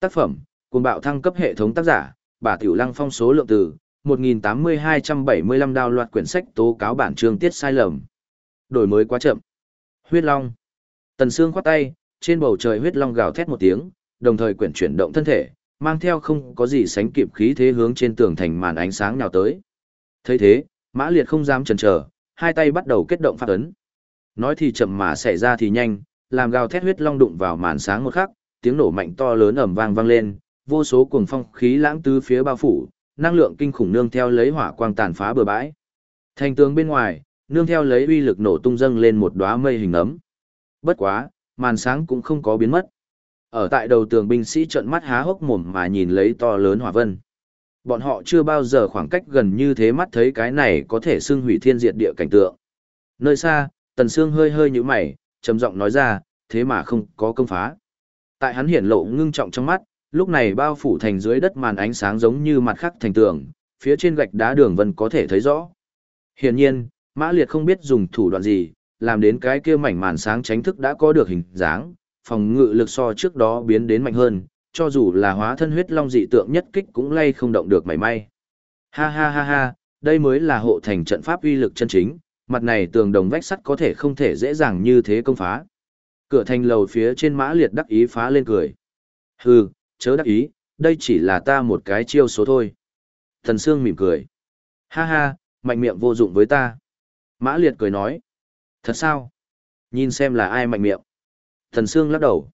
Tác phẩm, cùng bạo thăng cấp hệ thống tác giả, bà Tiểu Lăng phong số lượng từ, 1.8275 đào loạt quyển sách tố cáo bản chương tiết sai lầm. Đổi mới quá chậm. Huyết Long. Tần Sương khoát tay, trên bầu trời huyết long gào thét một tiếng, đồng thời quyển chuyển động thân thể, mang theo không có gì sánh kịp khí thế hướng trên tường thành màn ánh sáng nào tới. thấy thế, Mã Liệt không dám chần chờ, hai tay bắt đầu kết động phát ấn. Nói thì chậm mà xảy ra thì nhanh, làm gào thét huyết long đụng vào màn sáng một khắc, tiếng nổ mạnh to lớn ầm vang vang lên, vô số cuồng phong khí lãng tứ phía bao phủ, năng lượng kinh khủng nương theo lấy hỏa quang tàn phá bừa bãi. Thành tường bên ngoài, nương theo lấy uy lực nổ tung dâng lên một đóa mây hình ấm. Bất quá, màn sáng cũng không có biến mất. Ở tại đầu tường binh sĩ trợn mắt há hốc mồm mà nhìn lấy to lớn hỏa vân. Bọn họ chưa bao giờ khoảng cách gần như thế mắt thấy cái này có thể xưng hủy thiên diệt địa cảnh tượng. Nơi xa, Tần Sương hơi hơi nhíu mày, trầm giọng nói ra, thế mà không có công phá. Tại hắn hiển lộ ngưng trọng trong mắt, lúc này bao phủ thành dưới đất màn ánh sáng giống như mặt khắc thành tường, phía trên gạch đá đường vân có thể thấy rõ. Hiển nhiên, Mã Liệt không biết dùng thủ đoạn gì, làm đến cái kia mảnh màn sáng tránh thức đã có được hình dáng, phòng ngự lực so trước đó biến đến mạnh hơn, cho dù là hóa thân huyết long dị tượng nhất kích cũng lay không động được mảy may. Ha ha ha ha, đây mới là hộ thành trận pháp uy lực chân chính, mặt này tường đồng vách sắt có thể không thể dễ dàng như thế công phá. Cửa thành lầu phía trên mã liệt đắc ý phá lên cười. Hừ, chớ đắc ý, đây chỉ là ta một cái chiêu số thôi. Thần Sương mỉm cười. Ha ha, mạnh miệng vô dụng với ta. Mã liệt cười nói. Thật sao? Nhìn xem là ai mạnh miệng. Thần Sương lắc đầu.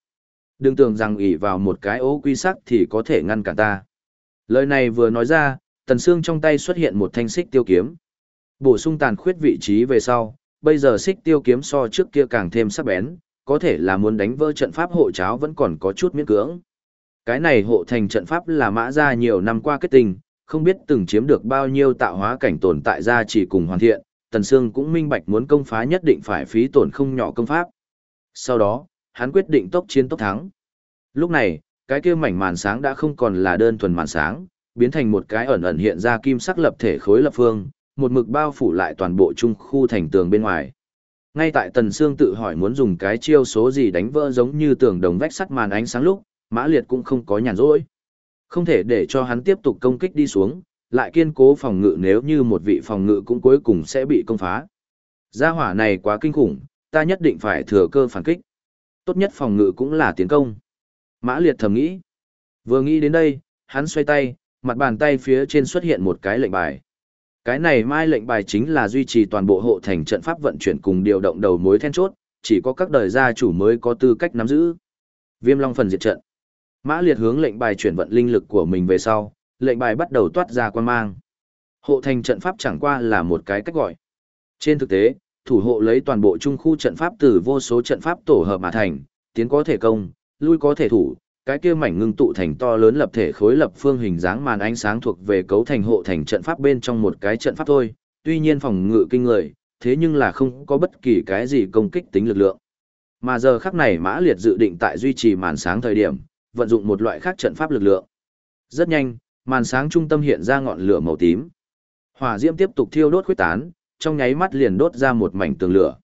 Đừng tưởng rằng ỷ vào một cái ố quy sắc thì có thể ngăn cản ta. Lời này vừa nói ra, thần Sương trong tay xuất hiện một thanh xích tiêu kiếm. Bổ sung tàn khuyết vị trí về sau, bây giờ xích tiêu kiếm so trước kia càng thêm sắc bén, có thể là muốn đánh vỡ trận pháp hộ cháo vẫn còn có chút miễn cưỡng. Cái này hộ thành trận pháp là mã ra nhiều năm qua kết tình, không biết từng chiếm được bao nhiêu tạo hóa cảnh tồn tại ra chỉ cùng hoàn thiện, Tần Sương cũng minh bạch muốn công phá nhất định phải phí tổn không nhỏ công pháp. Sau đó, hắn quyết định tốc chiến tốc thắng. Lúc này, cái kia mảnh màn sáng đã không còn là đơn thuần màn sáng, biến thành một cái ẩn ẩn hiện ra kim sắc lập thể khối lập phương, một mực bao phủ lại toàn bộ trung khu thành tường bên ngoài. Ngay tại Tần Sương tự hỏi muốn dùng cái chiêu số gì đánh vỡ giống như tường đồng vách sắt màn ánh sáng lúc, Mã Liệt cũng không có nhàn rỗi. Không thể để cho hắn tiếp tục công kích đi xuống, lại kiên cố phòng ngự nếu như một vị phòng ngự cũng cuối cùng sẽ bị công phá. Gia hỏa này quá kinh khủng, ta nhất định phải thừa cơ phản kích. Tốt nhất phòng ngự cũng là tiến công. Mã liệt thầm nghĩ. Vừa nghĩ đến đây, hắn xoay tay, mặt bàn tay phía trên xuất hiện một cái lệnh bài. Cái này mai lệnh bài chính là duy trì toàn bộ hộ thành trận pháp vận chuyển cùng điều động đầu mối then chốt, chỉ có các đời gia chủ mới có tư cách nắm giữ. Viêm Long phần diệt trận. Mã liệt hướng lệnh bài chuyển vận linh lực của mình về sau, lệnh bài bắt đầu toát ra quan mang. Hộ thành trận pháp chẳng qua là một cái cách gọi. Trên thực tế, thủ hộ lấy toàn bộ trung khu trận pháp từ vô số trận pháp tổ hợp mà thành, tiến có thể công, lui có thể thủ, cái kia mảnh ngưng tụ thành to lớn lập thể khối lập phương hình dáng màn ánh sáng thuộc về cấu thành hộ thành trận pháp bên trong một cái trận pháp thôi, tuy nhiên phòng ngự kinh người, thế nhưng là không có bất kỳ cái gì công kích tính lực lượng. Mà giờ khắc này Mã Liệt dự định tại duy trì màn sáng thời điểm, vận dụng một loại khác trận pháp lực lượng. Rất nhanh, màn sáng trung tâm hiện ra ngọn lửa màu tím. Hỏa diễm tiếp tục thiêu đốt khuyết tán, trong nháy mắt liền đốt ra một mảnh tường lửa.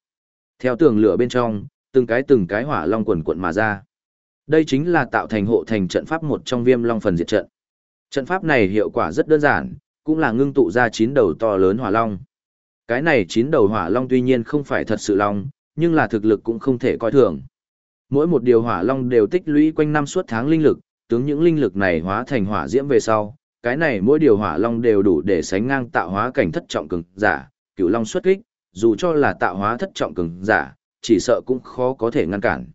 Theo tường lửa bên trong, từng cái từng cái hỏa long quần quận mà ra. Đây chính là tạo thành hộ thành trận pháp một trong viêm long phần diệt trận. Trận pháp này hiệu quả rất đơn giản, cũng là ngưng tụ ra chín đầu to lớn hỏa long. Cái này chín đầu hỏa long tuy nhiên không phải thật sự long, nhưng là thực lực cũng không thể coi thường. Mỗi một điều hỏa long đều tích lũy quanh năm suốt tháng linh lực, tướng những linh lực này hóa thành hỏa diễm về sau, cái này mỗi điều hỏa long đều đủ để sánh ngang tạo hóa cảnh thất trọng cường giả, cửu long xuất kích, dù cho là tạo hóa thất trọng cường giả, chỉ sợ cũng khó có thể ngăn cản.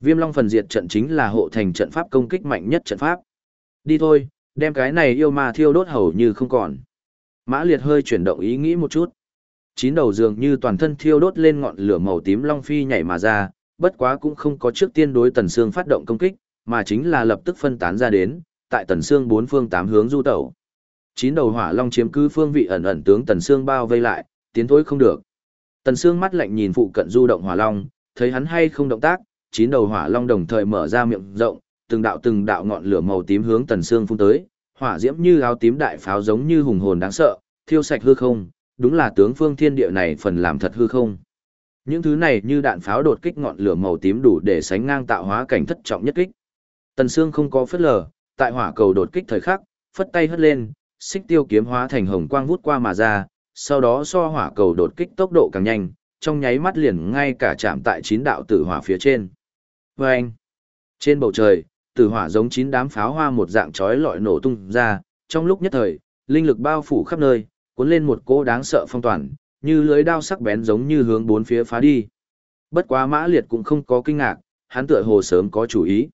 Viêm long phần diệt trận chính là hộ thành trận pháp công kích mạnh nhất trận pháp. Đi thôi, đem cái này yêu ma thiêu đốt hầu như không còn. Mã liệt hơi chuyển động ý nghĩ một chút. Chín đầu dường như toàn thân thiêu đốt lên ngọn lửa màu tím long phi nhảy mà ra, bất quá cũng không có trước tiên đối tần xương phát động công kích, mà chính là lập tức phân tán ra đến, tại tần xương bốn phương tám hướng du tẩu. Chín đầu hỏa long chiếm cứ phương vị ẩn ẩn tướng tần xương bao vây lại, tiến thối không được. Tần xương mắt lạnh nhìn phụ cận du động hỏa long, thấy hắn hay không động tác, chín đầu hỏa long đồng thời mở ra miệng rộng, từng đạo từng đạo ngọn lửa màu tím hướng tần xương phun tới, hỏa diễm như áo tím đại pháo giống như hùng hồn đáng sợ, thiêu sạch hư không, đúng là tướng phương thiên địa này phần làm thật hư không. Những thứ này như đạn pháo đột kích ngọn lửa màu tím đủ để sánh ngang tạo hóa cảnh thất trọng nhất kích. Tần Sương không có phất lờ, tại hỏa cầu đột kích thời khắc, phất tay hất lên, xích tiêu kiếm hóa thành hồng quang vút qua mà ra, sau đó so hỏa cầu đột kích tốc độ càng nhanh, trong nháy mắt liền ngay cả chạm tại chín đạo tử hỏa phía trên. Vâng! Trên bầu trời, tử hỏa giống chín đám pháo hoa một dạng chói lọi nổ tung ra, trong lúc nhất thời, linh lực bao phủ khắp nơi, cuốn lên một cỗ đáng sợ phong toàn, như lưới đao sắc bén giống như hướng bốn phía phá đi. Bất quá mã liệt cũng không có kinh ngạc, hắn tựa hồ sớm có chủ ý.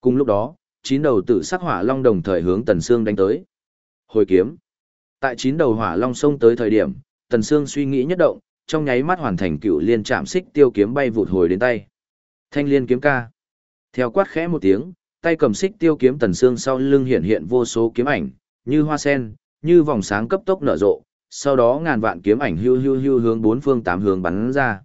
Cùng lúc đó, chín đầu tử sắc hỏa long đồng thời hướng Tần Sương đánh tới. Hồi kiếm. Tại chín đầu hỏa long xông tới thời điểm, Tần Sương suy nghĩ nhất động, trong nháy mắt hoàn thành cựu liên chạm xích tiêu kiếm bay vụt hồi đến tay. Thanh liên kiếm ca. Theo quát khẽ một tiếng, tay cầm xích tiêu kiếm Tần Sương sau lưng hiện hiện vô số kiếm ảnh, như hoa sen, như vòng sáng cấp tốc nở rộ, sau đó ngàn vạn kiếm ảnh hưu hưu hưu hướng bốn phương tám hướng bắn ra.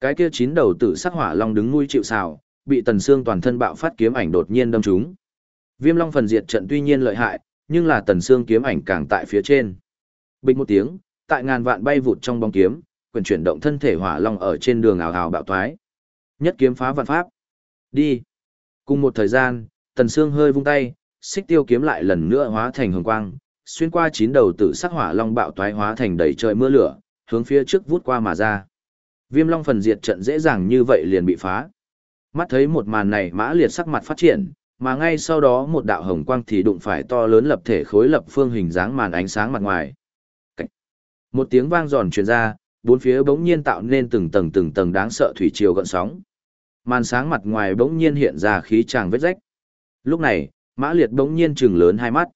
Cái kia chín đầu tử sắc hỏa long đứng nuôi chịu sào, bị Tần xương toàn thân bạo phát kiếm ảnh đột nhiên đâm trúng. Viêm Long phần diệt trận tuy nhiên lợi hại, nhưng là Tần xương kiếm ảnh càng tại phía trên. Bình một tiếng, tại ngàn vạn bay vụt trong bóng kiếm, quyền chuyển động thân thể hỏa long ở trên đường ảo ảo bạo thoái. Nhất kiếm phá vạn pháp. Đi. Cùng một thời gian, Tần xương hơi vung tay, xích tiêu kiếm lại lần nữa hóa thành hồng quang, xuyên qua chín đầu tử sắc hỏa long bạo toái hóa thành đầy trời mưa lửa, hướng phía trước vút qua mà ra. Viêm long phần diệt trận dễ dàng như vậy liền bị phá. Mắt thấy một màn này mã liệt sắc mặt phát triển, mà ngay sau đó một đạo hồng quang thì đụng phải to lớn lập thể khối lập phương hình dáng màn ánh sáng mặt ngoài. Cách. Một tiếng vang giòn truyền ra, bốn phía bỗng nhiên tạo nên từng tầng từng tầng đáng sợ thủy triều gợn sóng. Màn sáng mặt ngoài bỗng nhiên hiện ra khí tràng vết rách. Lúc này, Mã Liệt bỗng nhiên trừng lớn hai mắt.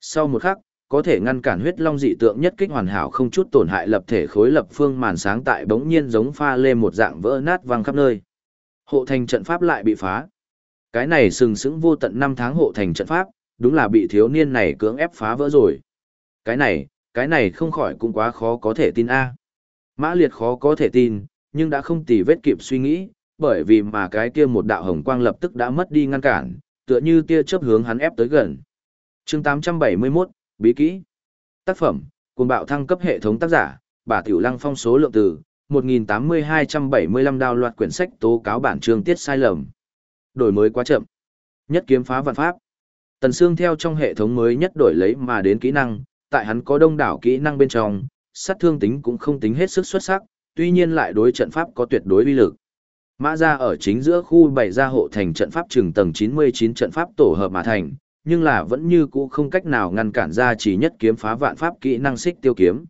Sau một khắc, có thể ngăn cản huyết long dị tượng nhất kích hoàn hảo không chút tổn hại lập thể khối lập phương màn sáng tại bỗng nhiên giống pha lê một dạng vỡ nát văng khắp nơi. Hộ thành trận pháp lại bị phá. Cái này sừng sững vô tận năm tháng hộ thành trận pháp, đúng là bị thiếu niên này cưỡng ép phá vỡ rồi. Cái này, cái này không khỏi cũng quá khó có thể tin a. Mã liệt khó có thể tin, nhưng đã không tì vết kịp suy nghĩ, bởi vì mà cái kia một đạo hồng quang lập tức đã mất đi ngăn cản, tựa như tia chớp hướng hắn ép tới gần. Chương 871, bí kỹ. Tác phẩm, cuồng bạo thăng cấp hệ thống tác giả, bà Tiểu Lăng phong số lượng từ 1.8275 đào loạt quyển sách tố cáo bản chương tiết sai lầm. Đổi mới quá chậm. Nhất kiếm phá vạn pháp. Tần xương theo trong hệ thống mới nhất đổi lấy mà đến kỹ năng, tại hắn có đông đảo kỹ năng bên trong, sát thương tính cũng không tính hết sức xuất sắc, tuy nhiên lại đối trận pháp có tuyệt đối uy lực. Mã ra ở chính giữa khu bày ra hộ thành trận pháp trường tầng 99 trận pháp tổ hợp mà thành, nhưng là vẫn như cũ không cách nào ngăn cản ra chỉ nhất kiếm phá vạn pháp kỹ năng xích tiêu kiếm.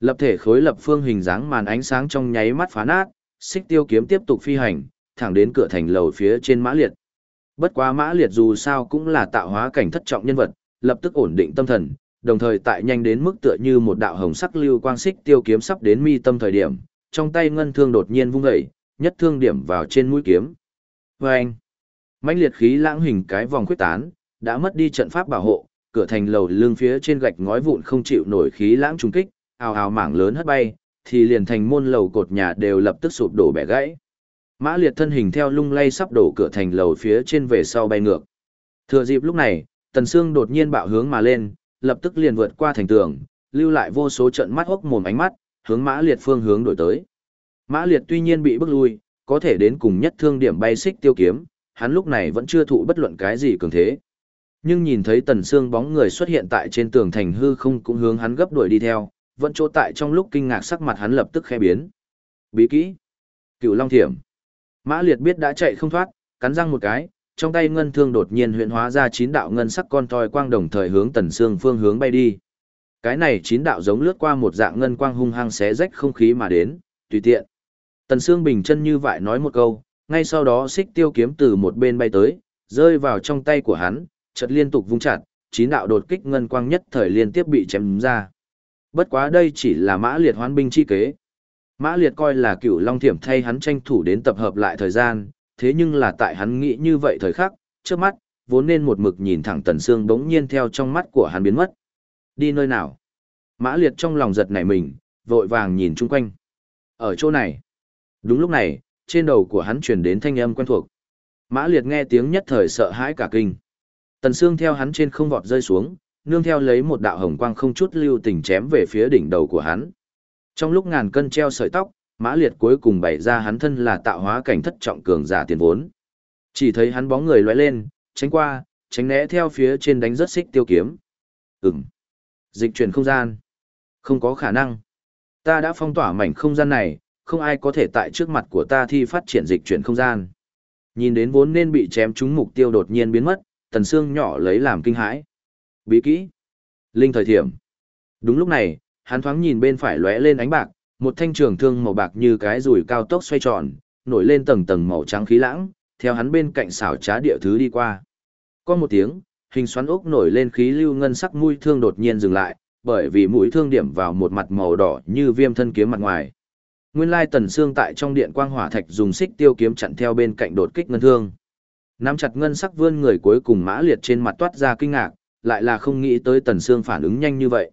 Lập thể khối lập phương hình dáng màn ánh sáng trong nháy mắt phá nát, xích tiêu kiếm tiếp tục phi hành, thẳng đến cửa thành lầu phía trên mã liệt. Bất quá mã liệt dù sao cũng là tạo hóa cảnh thất trọng nhân vật, lập tức ổn định tâm thần, đồng thời tại nhanh đến mức tựa như một đạo hồng sắc lưu quang xích tiêu kiếm sắp đến mi tâm thời điểm, trong tay ngân thương đột nhiên vung dậy, nhất thương điểm vào trên mũi kiếm. Và anh, mãnh liệt khí lãng hình cái vòng khuyết tán, đã mất đi trận pháp bảo hộ, cửa thành lầu lưng phía trên gạch ngói vụn không chịu nổi khí lãng trùng kích, ào ào mảng lớn hất bay, thì liền thành môn lầu cột nhà đều lập tức sụp đổ bẻ gãy. Mã liệt thân hình theo lung lay sắp đổ cửa thành lầu phía trên về sau bay ngược. Thừa dịp lúc này, Tần Sương đột nhiên bạo hướng mà lên, lập tức liền vượt qua thành tường, lưu lại vô số trận mắt hốc mồm ánh mắt, hướng Mã liệt phương hướng đổi tới. Mã liệt tuy nhiên bị bức lui, có thể đến cùng nhất thương điểm bay xích tiêu kiếm, hắn lúc này vẫn chưa thụ bất luận cái gì cường thế. Nhưng nhìn thấy tần xương bóng người xuất hiện tại trên tường thành hư không cũng hướng hắn gấp đuổi đi theo, vẫn chỗ tại trong lúc kinh ngạc sắc mặt hắn lập tức khẽ biến. Bí kỹ. Cựu Long Thiểm. Mã Liệt biết đã chạy không thoát, cắn răng một cái, trong tay ngân thương đột nhiên huyễn hóa ra chín đạo ngân sắc con toy quang đồng thời hướng Tần xương phương hướng bay đi. Cái này chín đạo giống lướt qua một dạng ngân quang hung hăng xé rách không khí mà đến, tùy tiện. Tần xương bình chân như vậy nói một câu, ngay sau đó xích tiêu kiếm từ một bên bay tới, rơi vào trong tay của hắn, chợt liên tục vung chặt, chín đạo đột kích ngân quang nhất thời liên tiếp bị chém ra. Bất quá đây chỉ là mã liệt hoán binh chi kế. Mã liệt coi là cựu long thiểm thay hắn tranh thủ đến tập hợp lại thời gian, thế nhưng là tại hắn nghĩ như vậy thời khắc, trước mắt, vốn nên một mực nhìn thẳng tần xương bỗng nhiên theo trong mắt của hắn biến mất. Đi nơi nào? Mã liệt trong lòng giật nảy mình, vội vàng nhìn chung quanh. Ở chỗ này. Đúng lúc này, trên đầu của hắn truyền đến thanh âm quen thuộc. Mã liệt nghe tiếng nhất thời sợ hãi cả kinh. Tần xương theo hắn trên không vọt rơi xuống, nương theo lấy một đạo hồng quang không chút lưu tình chém về phía đỉnh đầu của hắn. Trong lúc ngàn cân treo sợi tóc, Mã Liệt cuối cùng bày ra hắn thân là tạo hóa cảnh thất trọng cường giả tiền vốn. Chỉ thấy hắn bóng người lóe lên, tránh qua, tránh né theo phía trên đánh rất xích tiêu kiếm. Ừm. Dịch chuyển không gian. Không có khả năng. Ta đã phong tỏa mảnh không gian này, không ai có thể tại trước mặt của ta thi phát triển dịch chuyển không gian. Nhìn đến vốn nên bị chém trúng mục tiêu đột nhiên biến mất, tần xương nhỏ lấy làm kinh hãi. Bí kỹ. Linh thời thiểm. Đúng lúc này, hắn thoáng nhìn bên phải lóe lên ánh bạc, một thanh trường thương màu bạc như cái rùi cao tốc xoay tròn, nổi lên tầng tầng màu trắng khí lãng, theo hắn bên cạnh xảo trá địa thứ đi qua. Có một tiếng, hình xoắn ốc nổi lên khí lưu ngân sắc mũi thương đột nhiên dừng lại, bởi vì mũi thương điểm vào một mặt màu đỏ như viêm thân kiếm mặt ngoài. Nguyên lai tần xương tại trong điện quang hỏa thạch dùng xích tiêu kiếm chặn theo bên cạnh đột kích ngân thương. Nắm chặt ngân sắc vươn người cuối cùng mã liệt trên mặt toát ra kinh ngạc, lại là không nghĩ tới tần xương phản ứng nhanh như vậy.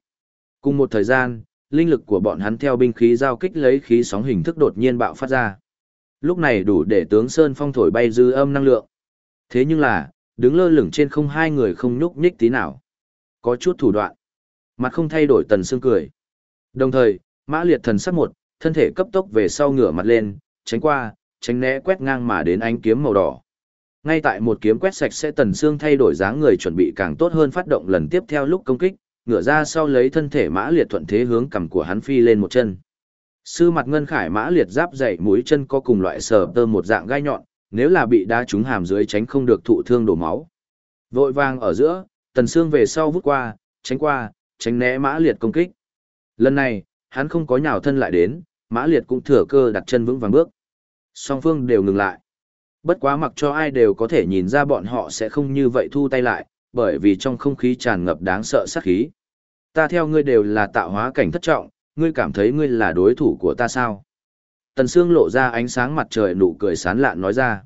Cùng một thời gian, linh lực của bọn hắn theo binh khí giao kích lấy khí sóng hình thức đột nhiên bạo phát ra. Lúc này đủ để tướng Sơn Phong thổi bay dư âm năng lượng. Thế nhưng là, đứng lơ lửng trên không hai người không nhúc nhích tí nào. Có chút thủ đoạn. Mặt không thay đổi tần xương cười. Đồng thời, mã liệt thần sắc một, thân thể cấp tốc về sau ngửa mặt lên, tránh qua, tránh né quét ngang mà đến ánh kiếm màu đỏ. Ngay tại một kiếm quét sạch sẽ tần xương thay đổi dáng người chuẩn bị càng tốt hơn phát động lần tiếp theo lúc công kích, ngửa ra sau lấy thân thể mã liệt thuận thế hướng cầm của hắn phi lên một chân. Sư mặt ngân khải mã liệt giáp dày mũi chân có cùng loại sờ tơ một dạng gai nhọn, nếu là bị đá trúng hàm dưới tránh không được thụ thương đổ máu. Vội vàng ở giữa, tần xương về sau vút qua, tránh qua, tránh né mã liệt công kích. Lần này, hắn không có nhào thân lại đến, mã liệt cũng thừa cơ đặt chân vững vàng bước. Song phương đều ngừng lại. Bất quá mặc cho ai đều có thể nhìn ra bọn họ sẽ không như vậy thu tay lại, bởi vì trong không khí tràn ngập đáng sợ sát khí. Ta theo ngươi đều là tạo hóa cảnh thất trọng, ngươi cảm thấy ngươi là đối thủ của ta sao? Tần Sương lộ ra ánh sáng mặt trời nụ cười sán lạn nói ra.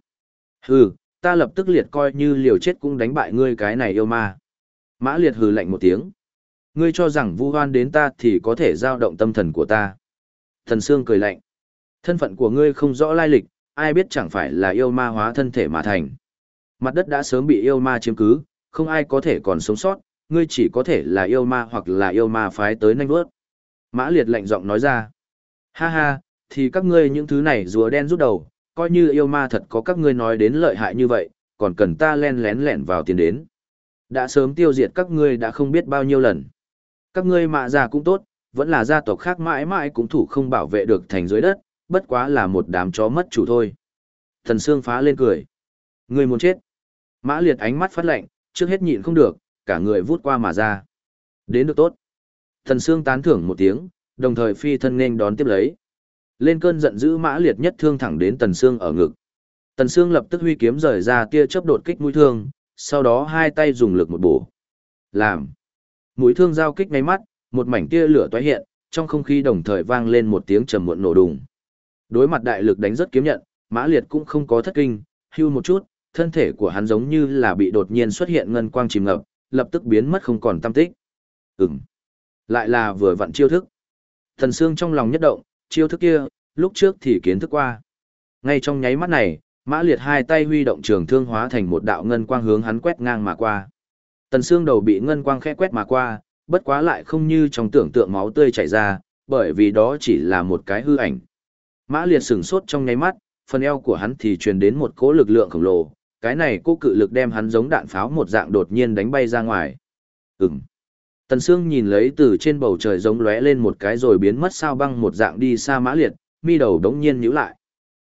Hừ, ta lập tức liệt coi như liều chết cũng đánh bại ngươi cái này yêu ma. Mã liệt hừ lạnh một tiếng. Ngươi cho rằng vu hoan đến ta thì có thể giao động tâm thần của ta. Thần Sương cười lạnh. Thân phận của ngươi không rõ lai lịch, ai biết chẳng phải là yêu ma hóa thân thể mà thành. Mặt đất đã sớm bị yêu ma chiếm cứ, không ai có thể còn sống sót, ngươi chỉ có thể là yêu ma hoặc là yêu ma phái tới nanh vớt. Mã liệt lạnh giọng nói ra. Ha ha, thì các ngươi những thứ này rùa đen rút đầu, coi như yêu ma thật có các ngươi nói đến lợi hại như vậy, còn cần ta len lén lẻn vào tiền đến. Đã sớm tiêu diệt các ngươi đã không biết bao nhiêu lần. Các ngươi mạ già cũng tốt, vẫn là gia tộc khác mãi mãi cũng thủ không bảo vệ được thành dưới đất, bất quá là một đám chó mất chủ thôi. Thần Sương phá lên cười. người muốn chết. Mã liệt ánh mắt phát lạnh, trước hết nhịn không được, cả người vút qua mà ra. Đến được tốt. Thần Sương tán thưởng một tiếng, đồng thời phi thân nên đón tiếp lấy. Lên cơn giận dữ mã liệt nhất thương thẳng đến Tần Sương ở ngực. Tần Sương lập tức huy kiếm rời ra tia chớp đột kích mũi thương, sau đó hai tay dùng lực một bổ. Làm. Mũi thương giao kích ngay mắt, một mảnh tia lửa tóe hiện, trong không khí đồng thời vang lên một tiếng trầm muộn nổ đùng. Đối mặt đại lực đánh rất kiếm nhận, Mã Liệt cũng không có thất kinh, hưu một chút, thân thể của hắn giống như là bị đột nhiên xuất hiện ngân quang chìm ngập, lập tức biến mất không còn tâm tích. Ừm. Lại là vừa vặn chiêu thức. Thần Sương trong lòng nhất động, chiêu thức kia, lúc trước thì kiến thức qua. Ngay trong nháy mắt này, Mã Liệt hai tay huy động trường thương hóa thành một đạo ngân quang hướng hắn quét ngang mà qua. Tần Sương đầu bị ngân quang khẽ quét mà qua, bất quá lại không như trong tưởng tượng máu tươi chảy ra, bởi vì đó chỉ là một cái hư ảnh. Mã Liệt sửng sốt trong nháy mắt, phần eo của hắn thì truyền đến một cỗ lực lượng khổng lồ, cái này cô cự lực đem hắn giống đạn pháo một dạng đột nhiên đánh bay ra ngoài. Ừm. Tần Sương nhìn lấy từ trên bầu trời giống lóe lên một cái rồi biến mất sao băng một dạng đi xa mã liệt, mi đầu đống nhiên nhíu lại.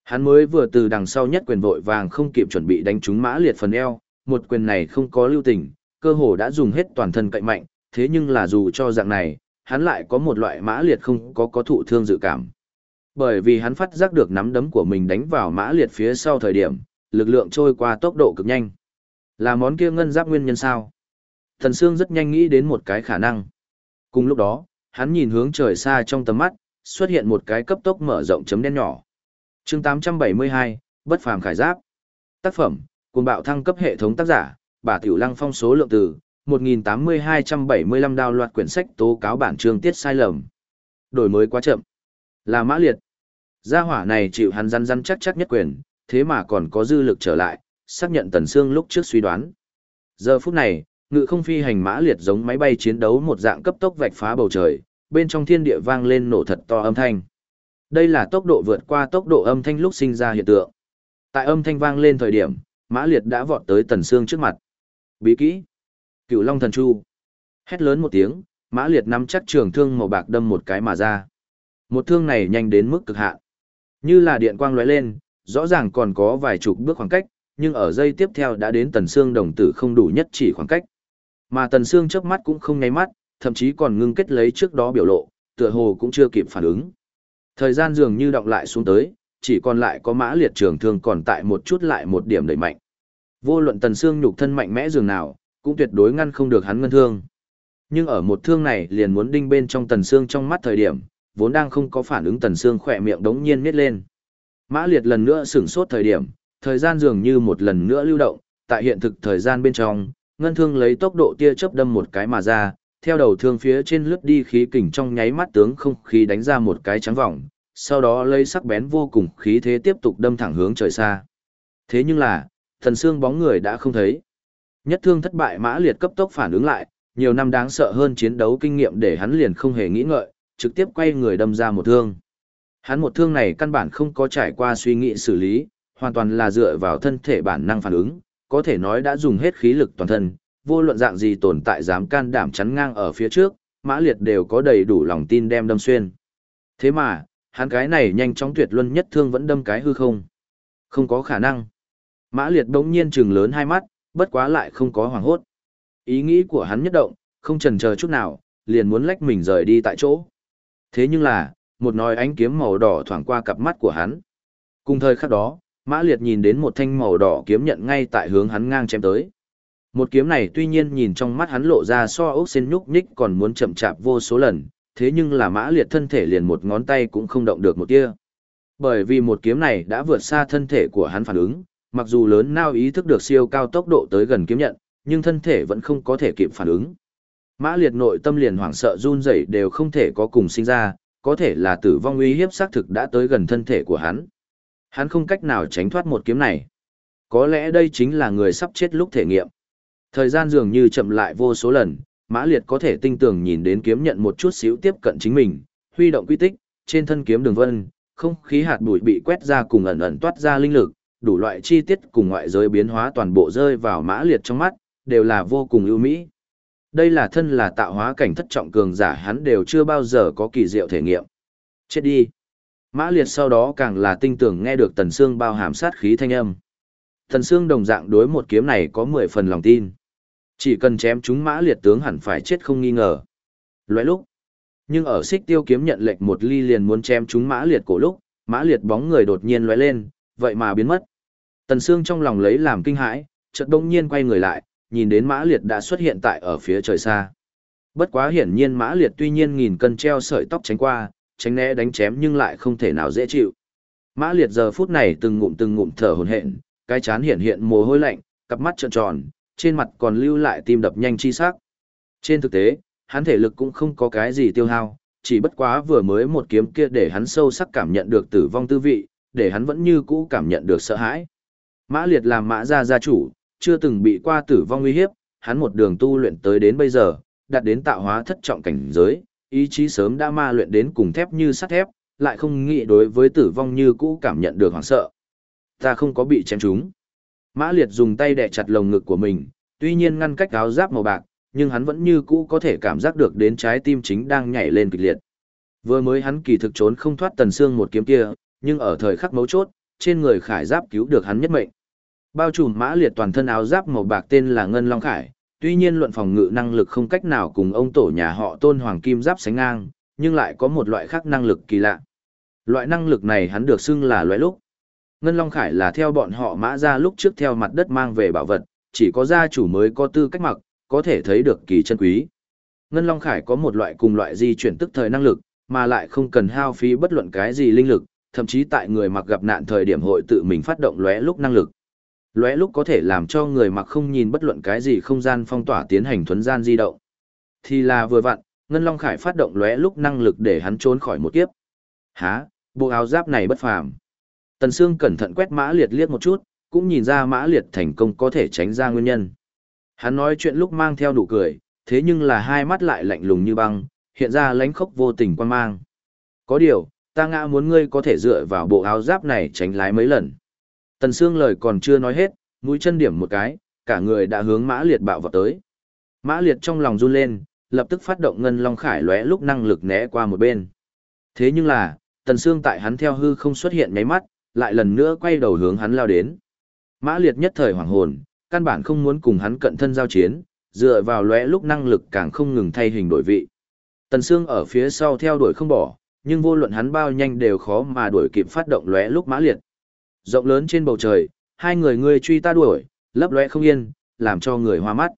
Hắn mới vừa từ đằng sau nhất quyền vội vàng không kịp chuẩn bị đánh trúng mã liệt phần eo, một quyền này không có lưu tình, cơ hồ đã dùng hết toàn thân cậy mạnh, thế nhưng là dù cho dạng này, hắn lại có một loại mã liệt không có có thụ thương dự cảm. Bởi vì hắn phát giác được nắm đấm của mình đánh vào mã liệt phía sau thời điểm, lực lượng trôi qua tốc độ cực nhanh. Là món kia ngân giáp nguyên nhân sao? Thần Sương rất nhanh nghĩ đến một cái khả năng. Cùng lúc đó, hắn nhìn hướng trời xa trong tầm mắt, xuất hiện một cái cấp tốc mở rộng chấm đen nhỏ. chương 872, Bất phàm khải giáp. Tác phẩm, cùng bạo thăng cấp hệ thống tác giả, bà Tiểu Lăng phong số lượng từ, 1.8275 đào loạt quyển sách tố cáo bản chương tiết sai lầm. Đổi mới quá chậm. Là mã liệt. Gia hỏa này chịu hắn răn răn chắc chắc nhất quyền, thế mà còn có dư lực trở lại, xác nhận Tần Sương lúc trước suy đoán. Giờ phút này, ngự không phi hành mã liệt giống máy bay chiến đấu một dạng cấp tốc vạch phá bầu trời, bên trong thiên địa vang lên nổ thật to âm thanh. Đây là tốc độ vượt qua tốc độ âm thanh lúc sinh ra hiện tượng. Tại âm thanh vang lên thời điểm, mã liệt đã vọt tới Tần Sương trước mặt. Bí kỹ. Cựu Long Thần Chu. Hét lớn một tiếng, mã liệt nắm chắc trường thương màu bạc đâm một cái mà ra. Một thương này nhanh đến mức cực hạn. Như là điện quang lóe lên, rõ ràng còn có vài chục bước khoảng cách, nhưng ở giây tiếp theo đã đến Tần xương đồng tử không đủ nhất chỉ khoảng cách. Mà Tần xương chớp mắt cũng không nháy mắt, thậm chí còn ngưng kết lấy trước đó biểu lộ, tựa hồ cũng chưa kịp phản ứng. Thời gian dường như động lại xuống tới, chỉ còn lại có mã liệt trường thương còn tại một chút lại một điểm đẩy mạnh. Vô luận Tần xương nhục thân mạnh mẽ dường nào, cũng tuyệt đối ngăn không được hắn ngân thương. Nhưng ở một thương này liền muốn đinh bên trong Tần xương trong mắt thời điểm, vốn đang không có phản ứng Tần xương khỏe miệng đống nhiên nít lên. Mã liệt lần nữa sửng sốt thời điểm, thời gian dường như một lần nữa lưu động, tại hiện thực thời gian bên trong, ngân thương lấy tốc độ tia chớp đâm một cái mà ra, theo đầu thương phía trên lướt đi khí kình trong nháy mắt tướng không khí đánh ra một cái trắng vòng, sau đó lấy sắc bén vô cùng khí thế tiếp tục đâm thẳng hướng trời xa. Thế nhưng là, thần xương bóng người đã không thấy. Nhất thương thất bại mã liệt cấp tốc phản ứng lại, nhiều năm đáng sợ hơn chiến đấu kinh nghiệm để hắn liền không hề nghĩ ngợi, trực tiếp quay người đâm ra một thương. Hắn một thương này căn bản không có trải qua suy nghĩ xử lý, hoàn toàn là dựa vào thân thể bản năng phản ứng, có thể nói đã dùng hết khí lực toàn thân, vô luận dạng gì tồn tại dám can đảm chắn ngang ở phía trước, mã liệt đều có đầy đủ lòng tin đem đâm xuyên. Thế mà, hắn cái này nhanh chóng tuyệt luân nhất thương vẫn đâm cái hư không. Không có khả năng. Mã liệt đống nhiên trừng lớn hai mắt, bất quá lại không có hoảng hốt. Ý nghĩ của hắn nhất động, không chần chờ chút nào, liền muốn lách mình rời đi tại chỗ. Thế nhưng là, một nói ánh kiếm màu đỏ thoảng qua cặp mắt của hắn. Cùng thời khắc đó, Mã Liệt nhìn đến một thanh màu đỏ kiếm nhận ngay tại hướng hắn ngang chém tới. Một kiếm này tuy nhiên nhìn trong mắt hắn lộ ra so ốc sen nhúc nhích còn muốn chậm chạp vô số lần, thế nhưng là Mã Liệt thân thể liền một ngón tay cũng không động được một tia. Bởi vì một kiếm này đã vượt xa thân thể của hắn phản ứng, mặc dù lớn nao ý thức được siêu cao tốc độ tới gần kiếm nhận, nhưng thân thể vẫn không có thể kịp phản ứng. Mã Liệt nội tâm liền hoảng sợ run rẩy đều không thể có cùng sinh ra, có thể là tử vong uy hiếp xác thực đã tới gần thân thể của hắn. Hắn không cách nào tránh thoát một kiếm này. Có lẽ đây chính là người sắp chết lúc thể nghiệm. Thời gian dường như chậm lại vô số lần, Mã Liệt có thể tinh tường nhìn đến kiếm nhận một chút xíu tiếp cận chính mình, huy động quy tích, trên thân kiếm đường vân, không khí hạt bụi bị quét ra cùng ẩn ẩn toát ra linh lực, đủ loại chi tiết cùng ngoại giới biến hóa toàn bộ rơi vào Mã Liệt trong mắt, đều là vô cùng ưu mỹ. Đây là thân là tạo hóa cảnh thất trọng cường giả hắn đều chưa bao giờ có kỳ diệu thể nghiệm. Chết đi. Mã liệt sau đó càng là tinh tưởng nghe được tần xương bao hàm sát khí thanh âm. Tần xương đồng dạng đối một kiếm này có 10 phần lòng tin. Chỉ cần chém chúng mã liệt tướng hẳn phải chết không nghi ngờ. Loại lúc. Nhưng ở xích tiêu kiếm nhận lệnh một ly liền muốn chém chúng mã liệt cổ lúc, mã liệt bóng người đột nhiên lóe lên, vậy mà biến mất. Tần xương trong lòng lấy làm kinh hãi, chợt đông nhiên quay người lại, nhìn đến mã liệt đã xuất hiện tại ở phía trời xa. Bất quá hiển nhiên mã liệt tuy nhiên nghìn cân treo sợi tóc tránh qua, tránh né đánh chém nhưng lại không thể nào dễ chịu. Mã liệt giờ phút này từng ngụm từng ngụm thở hổn hển, cái chán hiện hiện mồ hôi lạnh, cặp mắt trợn tròn, trên mặt còn lưu lại tim đập nhanh chi sắc. Trên thực tế, hắn thể lực cũng không có cái gì tiêu hao, chỉ bất quá vừa mới một kiếm kia để hắn sâu sắc cảm nhận được tử vong tư vị, để hắn vẫn như cũ cảm nhận được sợ hãi. Mã liệt làm mã gia gia chủ, chưa từng bị qua tử vong uy hiếp, hắn một đường tu luyện tới đến bây giờ, đạt đến tạo hóa thất trọng cảnh giới, ý chí sớm đã ma luyện đến cùng thép như sắt thép, lại không nghĩ đối với tử vong như cũ cảm nhận được hoảng sợ. Ta không có bị chém trúng. Mã Liệt dùng tay đè chặt lồng ngực của mình, tuy nhiên ngăn cách áo giáp màu bạc, nhưng hắn vẫn như cũ có thể cảm giác được đến trái tim chính đang nhảy lên kịch liệt. Vừa mới hắn kỳ thực trốn không thoát tần xương một kiếm kia, nhưng ở thời khắc mấu chốt, trên người khải giáp cứu được hắn nhất mệnh. Bao trùm mã liệt toàn thân áo giáp màu bạc tên là Ngân Long Khải, tuy nhiên luận phòng ngự năng lực không cách nào cùng ông tổ nhà họ tôn hoàng kim giáp sánh ngang, nhưng lại có một loại khác năng lực kỳ lạ. Loại năng lực này hắn được xưng là loại lúc. Ngân Long Khải là theo bọn họ mã ra lúc trước theo mặt đất mang về bảo vật, chỉ có gia chủ mới có tư cách mặc, có thể thấy được kỳ chân quý. Ngân Long Khải có một loại cùng loại di chuyển tức thời năng lực, mà lại không cần hao phí bất luận cái gì linh lực, thậm chí tại người mặc gặp nạn thời điểm hội tự mình phát động lóe lúc năng lực. Lóe lúc có thể làm cho người mặc không nhìn bất luận cái gì không gian phong tỏa tiến hành thuấn gian di động. Thì là vừa vặn, Ngân Long Khải phát động lóe lúc năng lực để hắn trốn khỏi một kiếp. Hả, bộ áo giáp này bất phàm. Tần Sương cẩn thận quét Mã Liệt liếc một chút, cũng nhìn ra Mã Liệt thành công có thể tránh ra nguyên nhân. Hắn nói chuyện lúc mang theo nụ cười, thế nhưng là hai mắt lại lạnh lùng như băng, hiện ra lánh khốc vô tình quan mang. Có điều, ta ngã muốn ngươi có thể dựa vào bộ áo giáp này tránh lái mấy lần. Tần Sương lời còn chưa nói hết, mũi chân điểm một cái, cả người đã hướng Mã Liệt bạo vào tới. Mã Liệt trong lòng run lên, lập tức phát động ngân long khải lóe lúc năng lực né qua một bên. Thế nhưng là, Tần Sương tại hắn theo hư không xuất hiện nháy mắt, lại lần nữa quay đầu hướng hắn lao đến. Mã Liệt nhất thời hoảng hồn, căn bản không muốn cùng hắn cận thân giao chiến, dựa vào lóe lúc năng lực càng không ngừng thay hình đổi vị. Tần Sương ở phía sau theo đuổi không bỏ, nhưng vô luận hắn bao nhanh đều khó mà đuổi kịp phát động lóe lúc mã liệt. Rộng lớn trên bầu trời, hai người ngươi truy ta đuổi, lấp lóe không yên, làm cho người hoa mắt.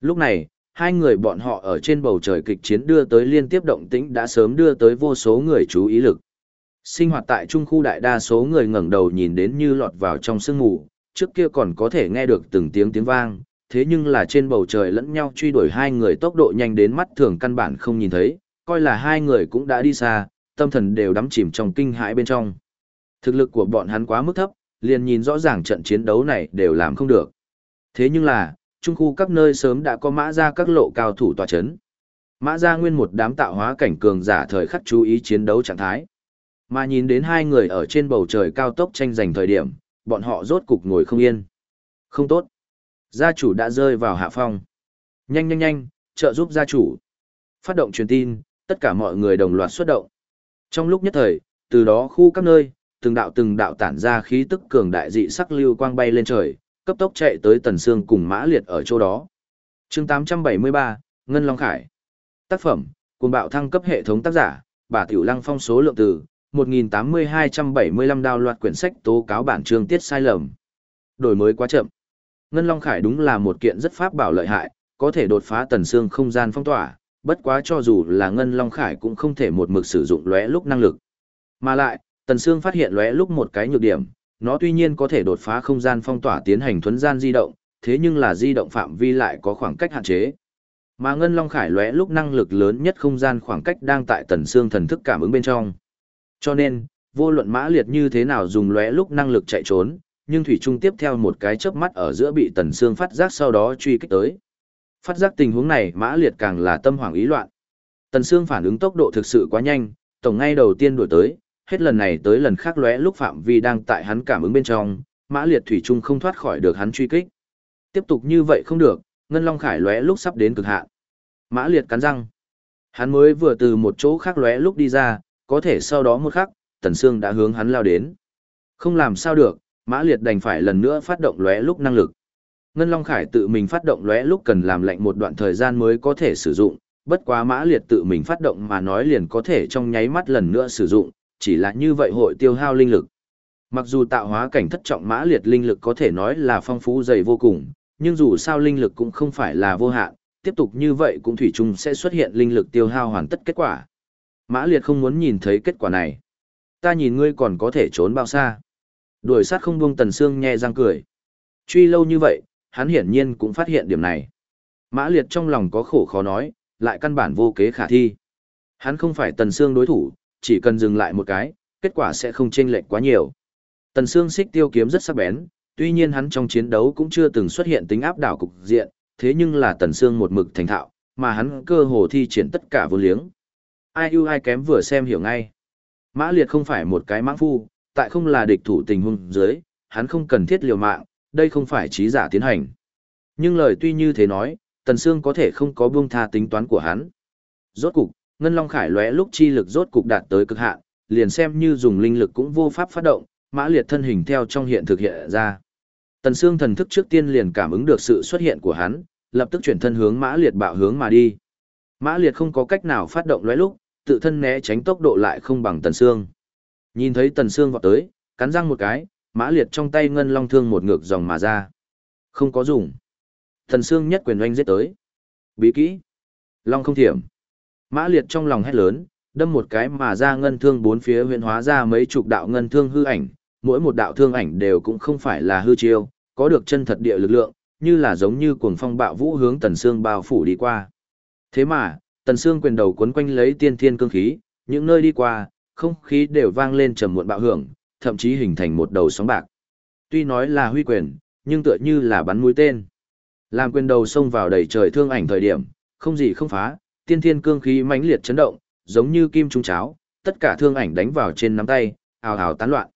Lúc này, hai người bọn họ ở trên bầu trời kịch chiến đưa tới liên tiếp động tĩnh đã sớm đưa tới vô số người chú ý lực. Sinh hoạt tại trung khu đại đa số người ngẩng đầu nhìn đến như lọt vào trong sương mù, trước kia còn có thể nghe được từng tiếng tiếng vang, thế nhưng là trên bầu trời lẫn nhau truy đuổi hai người tốc độ nhanh đến mắt thường căn bản không nhìn thấy, coi là hai người cũng đã đi xa, tâm thần đều đắm chìm trong kinh hãi bên trong. Thực lực của bọn hắn quá mức thấp, liền nhìn rõ ràng trận chiến đấu này đều làm không được. Thế nhưng là, trung khu các nơi sớm đã có mã ra các lộ cao thủ tòa chấn. Mã ra nguyên một đám tạo hóa cảnh cường giả thời khắc chú ý chiến đấu trạng thái. Mà nhìn đến hai người ở trên bầu trời cao tốc tranh giành thời điểm, bọn họ rốt cục ngồi không yên. Không tốt. Gia chủ đã rơi vào hạ phong. Nhanh nhanh nhanh, trợ giúp gia chủ. Phát động truyền tin, tất cả mọi người đồng loạt xuất động. Trong lúc nhất thời, từ đó khu các nơi, từng đạo từng đạo tản ra khí tức cường đại dị sắc lưu quang bay lên trời, cấp tốc chạy tới Tần Sương cùng Mã Liệt ở chỗ đó. Chương 873, Ngân Long Khải. Tác phẩm: Cuồng bạo thăng cấp hệ thống tác giả: Bà Tiểu Lăng phong số lượng từ 1.8275 đào loạt quyển sách tố cáo bản chương tiết sai lầm. Đổi mới quá chậm. Ngân Long Khải đúng là một kiện rất pháp bảo lợi hại, có thể đột phá tần xương không gian phong tỏa, bất quá cho dù là Ngân Long Khải cũng không thể một mực sử dụng lóe lúc năng lực. Mà lại, tần Sương phát hiện lóe lúc một cái nhược điểm, nó tuy nhiên có thể đột phá không gian phong tỏa tiến hành thuấn gian di động, thế nhưng là di động phạm vi lại có khoảng cách hạn chế. Mà Ngân Long Khải lóe lúc năng lực lớn nhất không gian khoảng cách đang tại tần Sương thần thức cảm ứng bên trong. Cho nên, vô luận mã liệt như thế nào dùng lóe lúc năng lực chạy trốn, nhưng thủy trung tiếp theo một cái chớp mắt ở giữa bị tần Sương phát giác sau đó truy kích tới. Phát giác tình huống này mã liệt càng là tâm hoảng ý loạn. Tần Sương phản ứng tốc độ thực sự quá nhanh, tổng ngay đầu tiên đuổi tới, hết lần này tới lần khác lóe lúc phạm vi đang tại hắn cảm ứng bên trong, mã liệt thủy trung không thoát khỏi được hắn truy kích. Tiếp tục như vậy không được, ngân long khải lóe lúc sắp đến cực hạn. Mã liệt cắn răng. Hắn mới vừa từ một chỗ khác lóe lúc đi ra, có thể sau đó một khắc, tần xương đã hướng hắn lao đến. Không làm sao được, Mã Liệt đành phải lần nữa phát động lóe lúc năng lực. Ngân Long Khải tự mình phát động lóe lúc cần làm lạnh một đoạn thời gian mới có thể sử dụng, bất quá Mã Liệt tự mình phát động mà nói liền có thể trong nháy mắt lần nữa sử dụng, chỉ là như vậy hội tiêu hao linh lực. Mặc dù tạo hóa cảnh thất trọng Mã Liệt linh lực có thể nói là phong phú dày vô cùng, nhưng dù sao linh lực cũng không phải là vô hạn, tiếp tục như vậy cũng thủy chung sẽ xuất hiện linh lực tiêu hao hoàn tất kết quả. Mã Liệt không muốn nhìn thấy kết quả này. Ta nhìn ngươi còn có thể trốn bao xa. Đuổi sát không buông Tần xương nhe răng cười. Truy lâu như vậy, hắn hiển nhiên cũng phát hiện điểm này. Mã Liệt trong lòng có khổ khó nói, lại căn bản vô kế khả thi. Hắn không phải Tần xương đối thủ, chỉ cần dừng lại một cái, kết quả sẽ không chênh lệch quá nhiều. Tần Sương xích tiêu kiếm rất sắc bén, tuy nhiên hắn trong chiến đấu cũng chưa từng xuất hiện tính áp đảo cục diện, thế nhưng là Tần Sương một mực thành thạo, mà hắn cơ hồ thi triển tất cả vô liếng. Ai ưu ai kém vừa xem hiểu ngay. Mã Liệt không phải một cái mãng phu, tại không là địch thủ tình huống dưới, hắn không cần thiết liều mạng, đây không phải trí giả tiến hành. Nhưng lời tuy như thế nói, Tần Sương có thể không có buông tha tính toán của hắn. Rốt cục, Ngân Long Khải lóe lúc chi lực rốt cục đạt tới cực hạn, liền xem như dùng linh lực cũng vô pháp phát động, Mã Liệt thân hình theo trong hiện thực hiện ra. Tần Sương thần thức trước tiên liền cảm ứng được sự xuất hiện của hắn, lập tức chuyển thân hướng Mã Liệt bạo hướng mà đi. Mã Liệt không có cách nào phát động lóe lúc, tự thân né tránh tốc độ lại không bằng Tần Sương. Nhìn thấy Tần Sương vọt tới, cắn răng một cái, Mã Liệt trong tay ngân long thương một ngược dòng mà ra. Không có dùng. Tần Sương nhất quyền oanh giết tới. Bí kỹ. Long không thiểm. Mã Liệt trong lòng hét lớn, đâm một cái mà ra ngân thương bốn phía huyện hóa ra mấy chục đạo ngân thương hư ảnh, mỗi một đạo thương ảnh đều cũng không phải là hư chiêu, có được chân thật địa lực lượng, như là giống như cuồng phong bạo vũ hướng Tần xương bao phủ đi qua. Thế mà, Tần xương quyền đầu cuốn quanh lấy tiên thiên cương khí, những nơi đi qua, không khí đều vang lên trầm muộn bạo hưởng, thậm chí hình thành một đầu sóng bạc. Tuy nói là huy quyền, nhưng tựa như là bắn mũi tên. Làm quyền đầu xông vào đầy trời thương ảnh thời điểm, không gì không phá, tiên thiên cương khí mãnh liệt chấn động, giống như kim trung cháo, tất cả thương ảnh đánh vào trên nắm tay, ào ào tán loạn.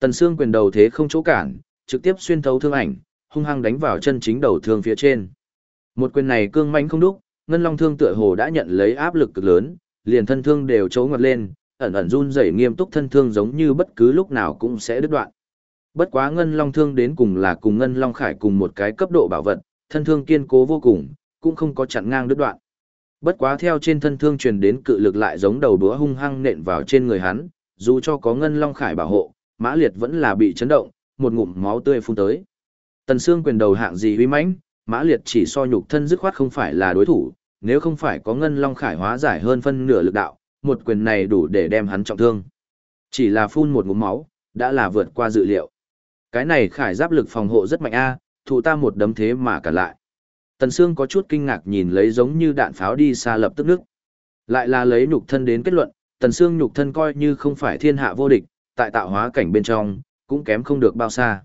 Tần Sương quyền đầu thế không chỗ cản, trực tiếp xuyên thấu thương ảnh, hung hăng đánh vào chân chính đầu thương phía trên. Một quyền này cương mãnh không đúc, ngân long thương tựa hồ đã nhận lấy áp lực cực lớn, liền thân thương đều chấu ngặt lên, ẩn ẩn run rẩy nghiêm túc thân thương giống như bất cứ lúc nào cũng sẽ đứt đoạn. Bất quá ngân long thương đến cùng là cùng ngân long khải cùng một cái cấp độ bảo vật, thân thương kiên cố vô cùng, cũng không có chặn ngang đứt đoạn. Bất quá theo trên thân thương truyền đến cự lực lại giống đầu đũa hung hăng nện vào trên người hắn, dù cho có ngân long khải bảo hộ, mã liệt vẫn là bị chấn động, một ngụm máu tươi phun tới. Tần xương quyền đầu hạng gì uy mãnh, mã liệt chỉ so nhục thân dứt khoát không phải là đối thủ, nếu không phải có ngân long khải hóa giải hơn phân nửa lực đạo, một quyền này đủ để đem hắn trọng thương. Chỉ là phun một ngụm máu, đã là vượt qua dự liệu. Cái này khải giáp lực phòng hộ rất mạnh a, thủ ta một đấm thế mà cả lại. Tần Sương có chút kinh ngạc nhìn lấy giống như đạn pháo đi xa lập tức nước. Lại là lấy nhục thân đến kết luận, Tần Sương nhục thân coi như không phải thiên hạ vô địch, tại tạo hóa cảnh bên trong, cũng kém không được bao xa.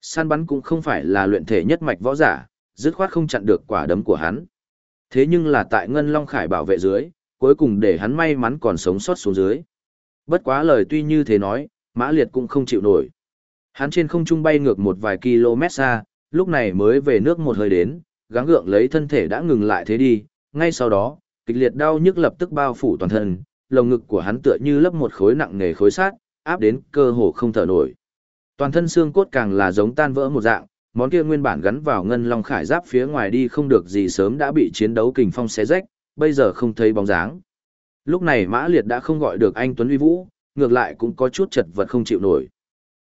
Săn bắn cũng không phải là luyện thể nhất mạch võ giả, dứt khoát không chặn được quả đấm của hắn. Thế nhưng là tại Ngân Long Khải bảo vệ dưới, cuối cùng để hắn may mắn còn sống sót xuống dưới. Bất quá lời tuy như thế nói, Mã Liệt cũng không chịu nổi. Hắn trên không trung bay ngược một vài km xa, lúc này mới về nước một hơi đến, gắng gượng lấy thân thể đã ngừng lại thế đi, ngay sau đó, kịch liệt đau nhức lập tức bao phủ toàn thân, lồng ngực của hắn tựa như lấp một khối nặng nề khối sát, áp đến cơ hồ không thở nổi. Toàn thân xương cốt càng là giống tan vỡ một dạng, món kia nguyên bản gắn vào ngân long khải giáp phía ngoài đi không được gì sớm đã bị chiến đấu kình phong xé rách, bây giờ không thấy bóng dáng. Lúc này Mã Liệt đã không gọi được anh Tuấn Uy Vũ, ngược lại cũng có chút chật vật không chịu nổi.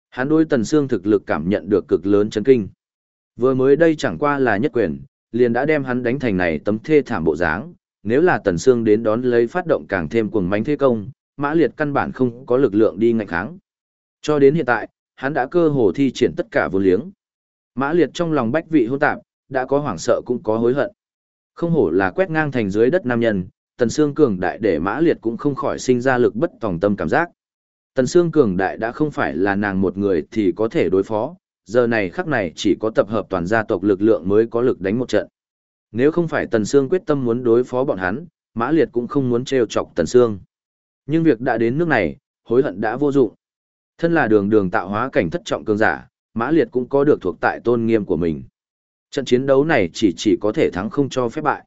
Hắn đối Tần Sương thực lực cảm nhận được cực lớn chấn kinh. Vừa mới đây chẳng qua là nhất quyền, liền đã đem hắn đánh thành này tấm thê thảm bộ dáng, nếu là Tần Sương đến đón lấy phát động càng thêm cuồng mãnh thế công, Mã Liệt căn bản không có lực lượng đi ngạnh kháng. Cho đến hiện tại, hắn đã cơ hồ thi triển tất cả vô liếng. Mã Liệt trong lòng bách vị hỗn tạp, đã có hoảng sợ cũng có hối hận. Không hổ là quét ngang thành dưới đất nam nhân, Tần Sương cường đại để Mã Liệt cũng không khỏi sinh ra lực bất tòng tâm cảm giác. Tần Sương cường đại đã không phải là nàng một người thì có thể đối phó, giờ này khắc này chỉ có tập hợp toàn gia tộc lực lượng mới có lực đánh một trận. Nếu không phải Tần Sương quyết tâm muốn đối phó bọn hắn, Mã Liệt cũng không muốn trêu chọc Tần Sương. Nhưng việc đã đến nước này, hối hận đã vô dụng. Thân là đường đường tạo hóa cảnh thất trọng cường giả, Mã Liệt cũng có được thuộc tại tôn nghiêm của mình. Trận chiến đấu này chỉ chỉ có thể thắng không cho phép bại.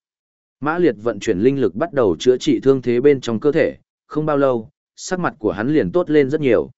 Mã Liệt vận chuyển linh lực bắt đầu chữa trị thương thế bên trong cơ thể, không bao lâu, sắc mặt của hắn liền tốt lên rất nhiều.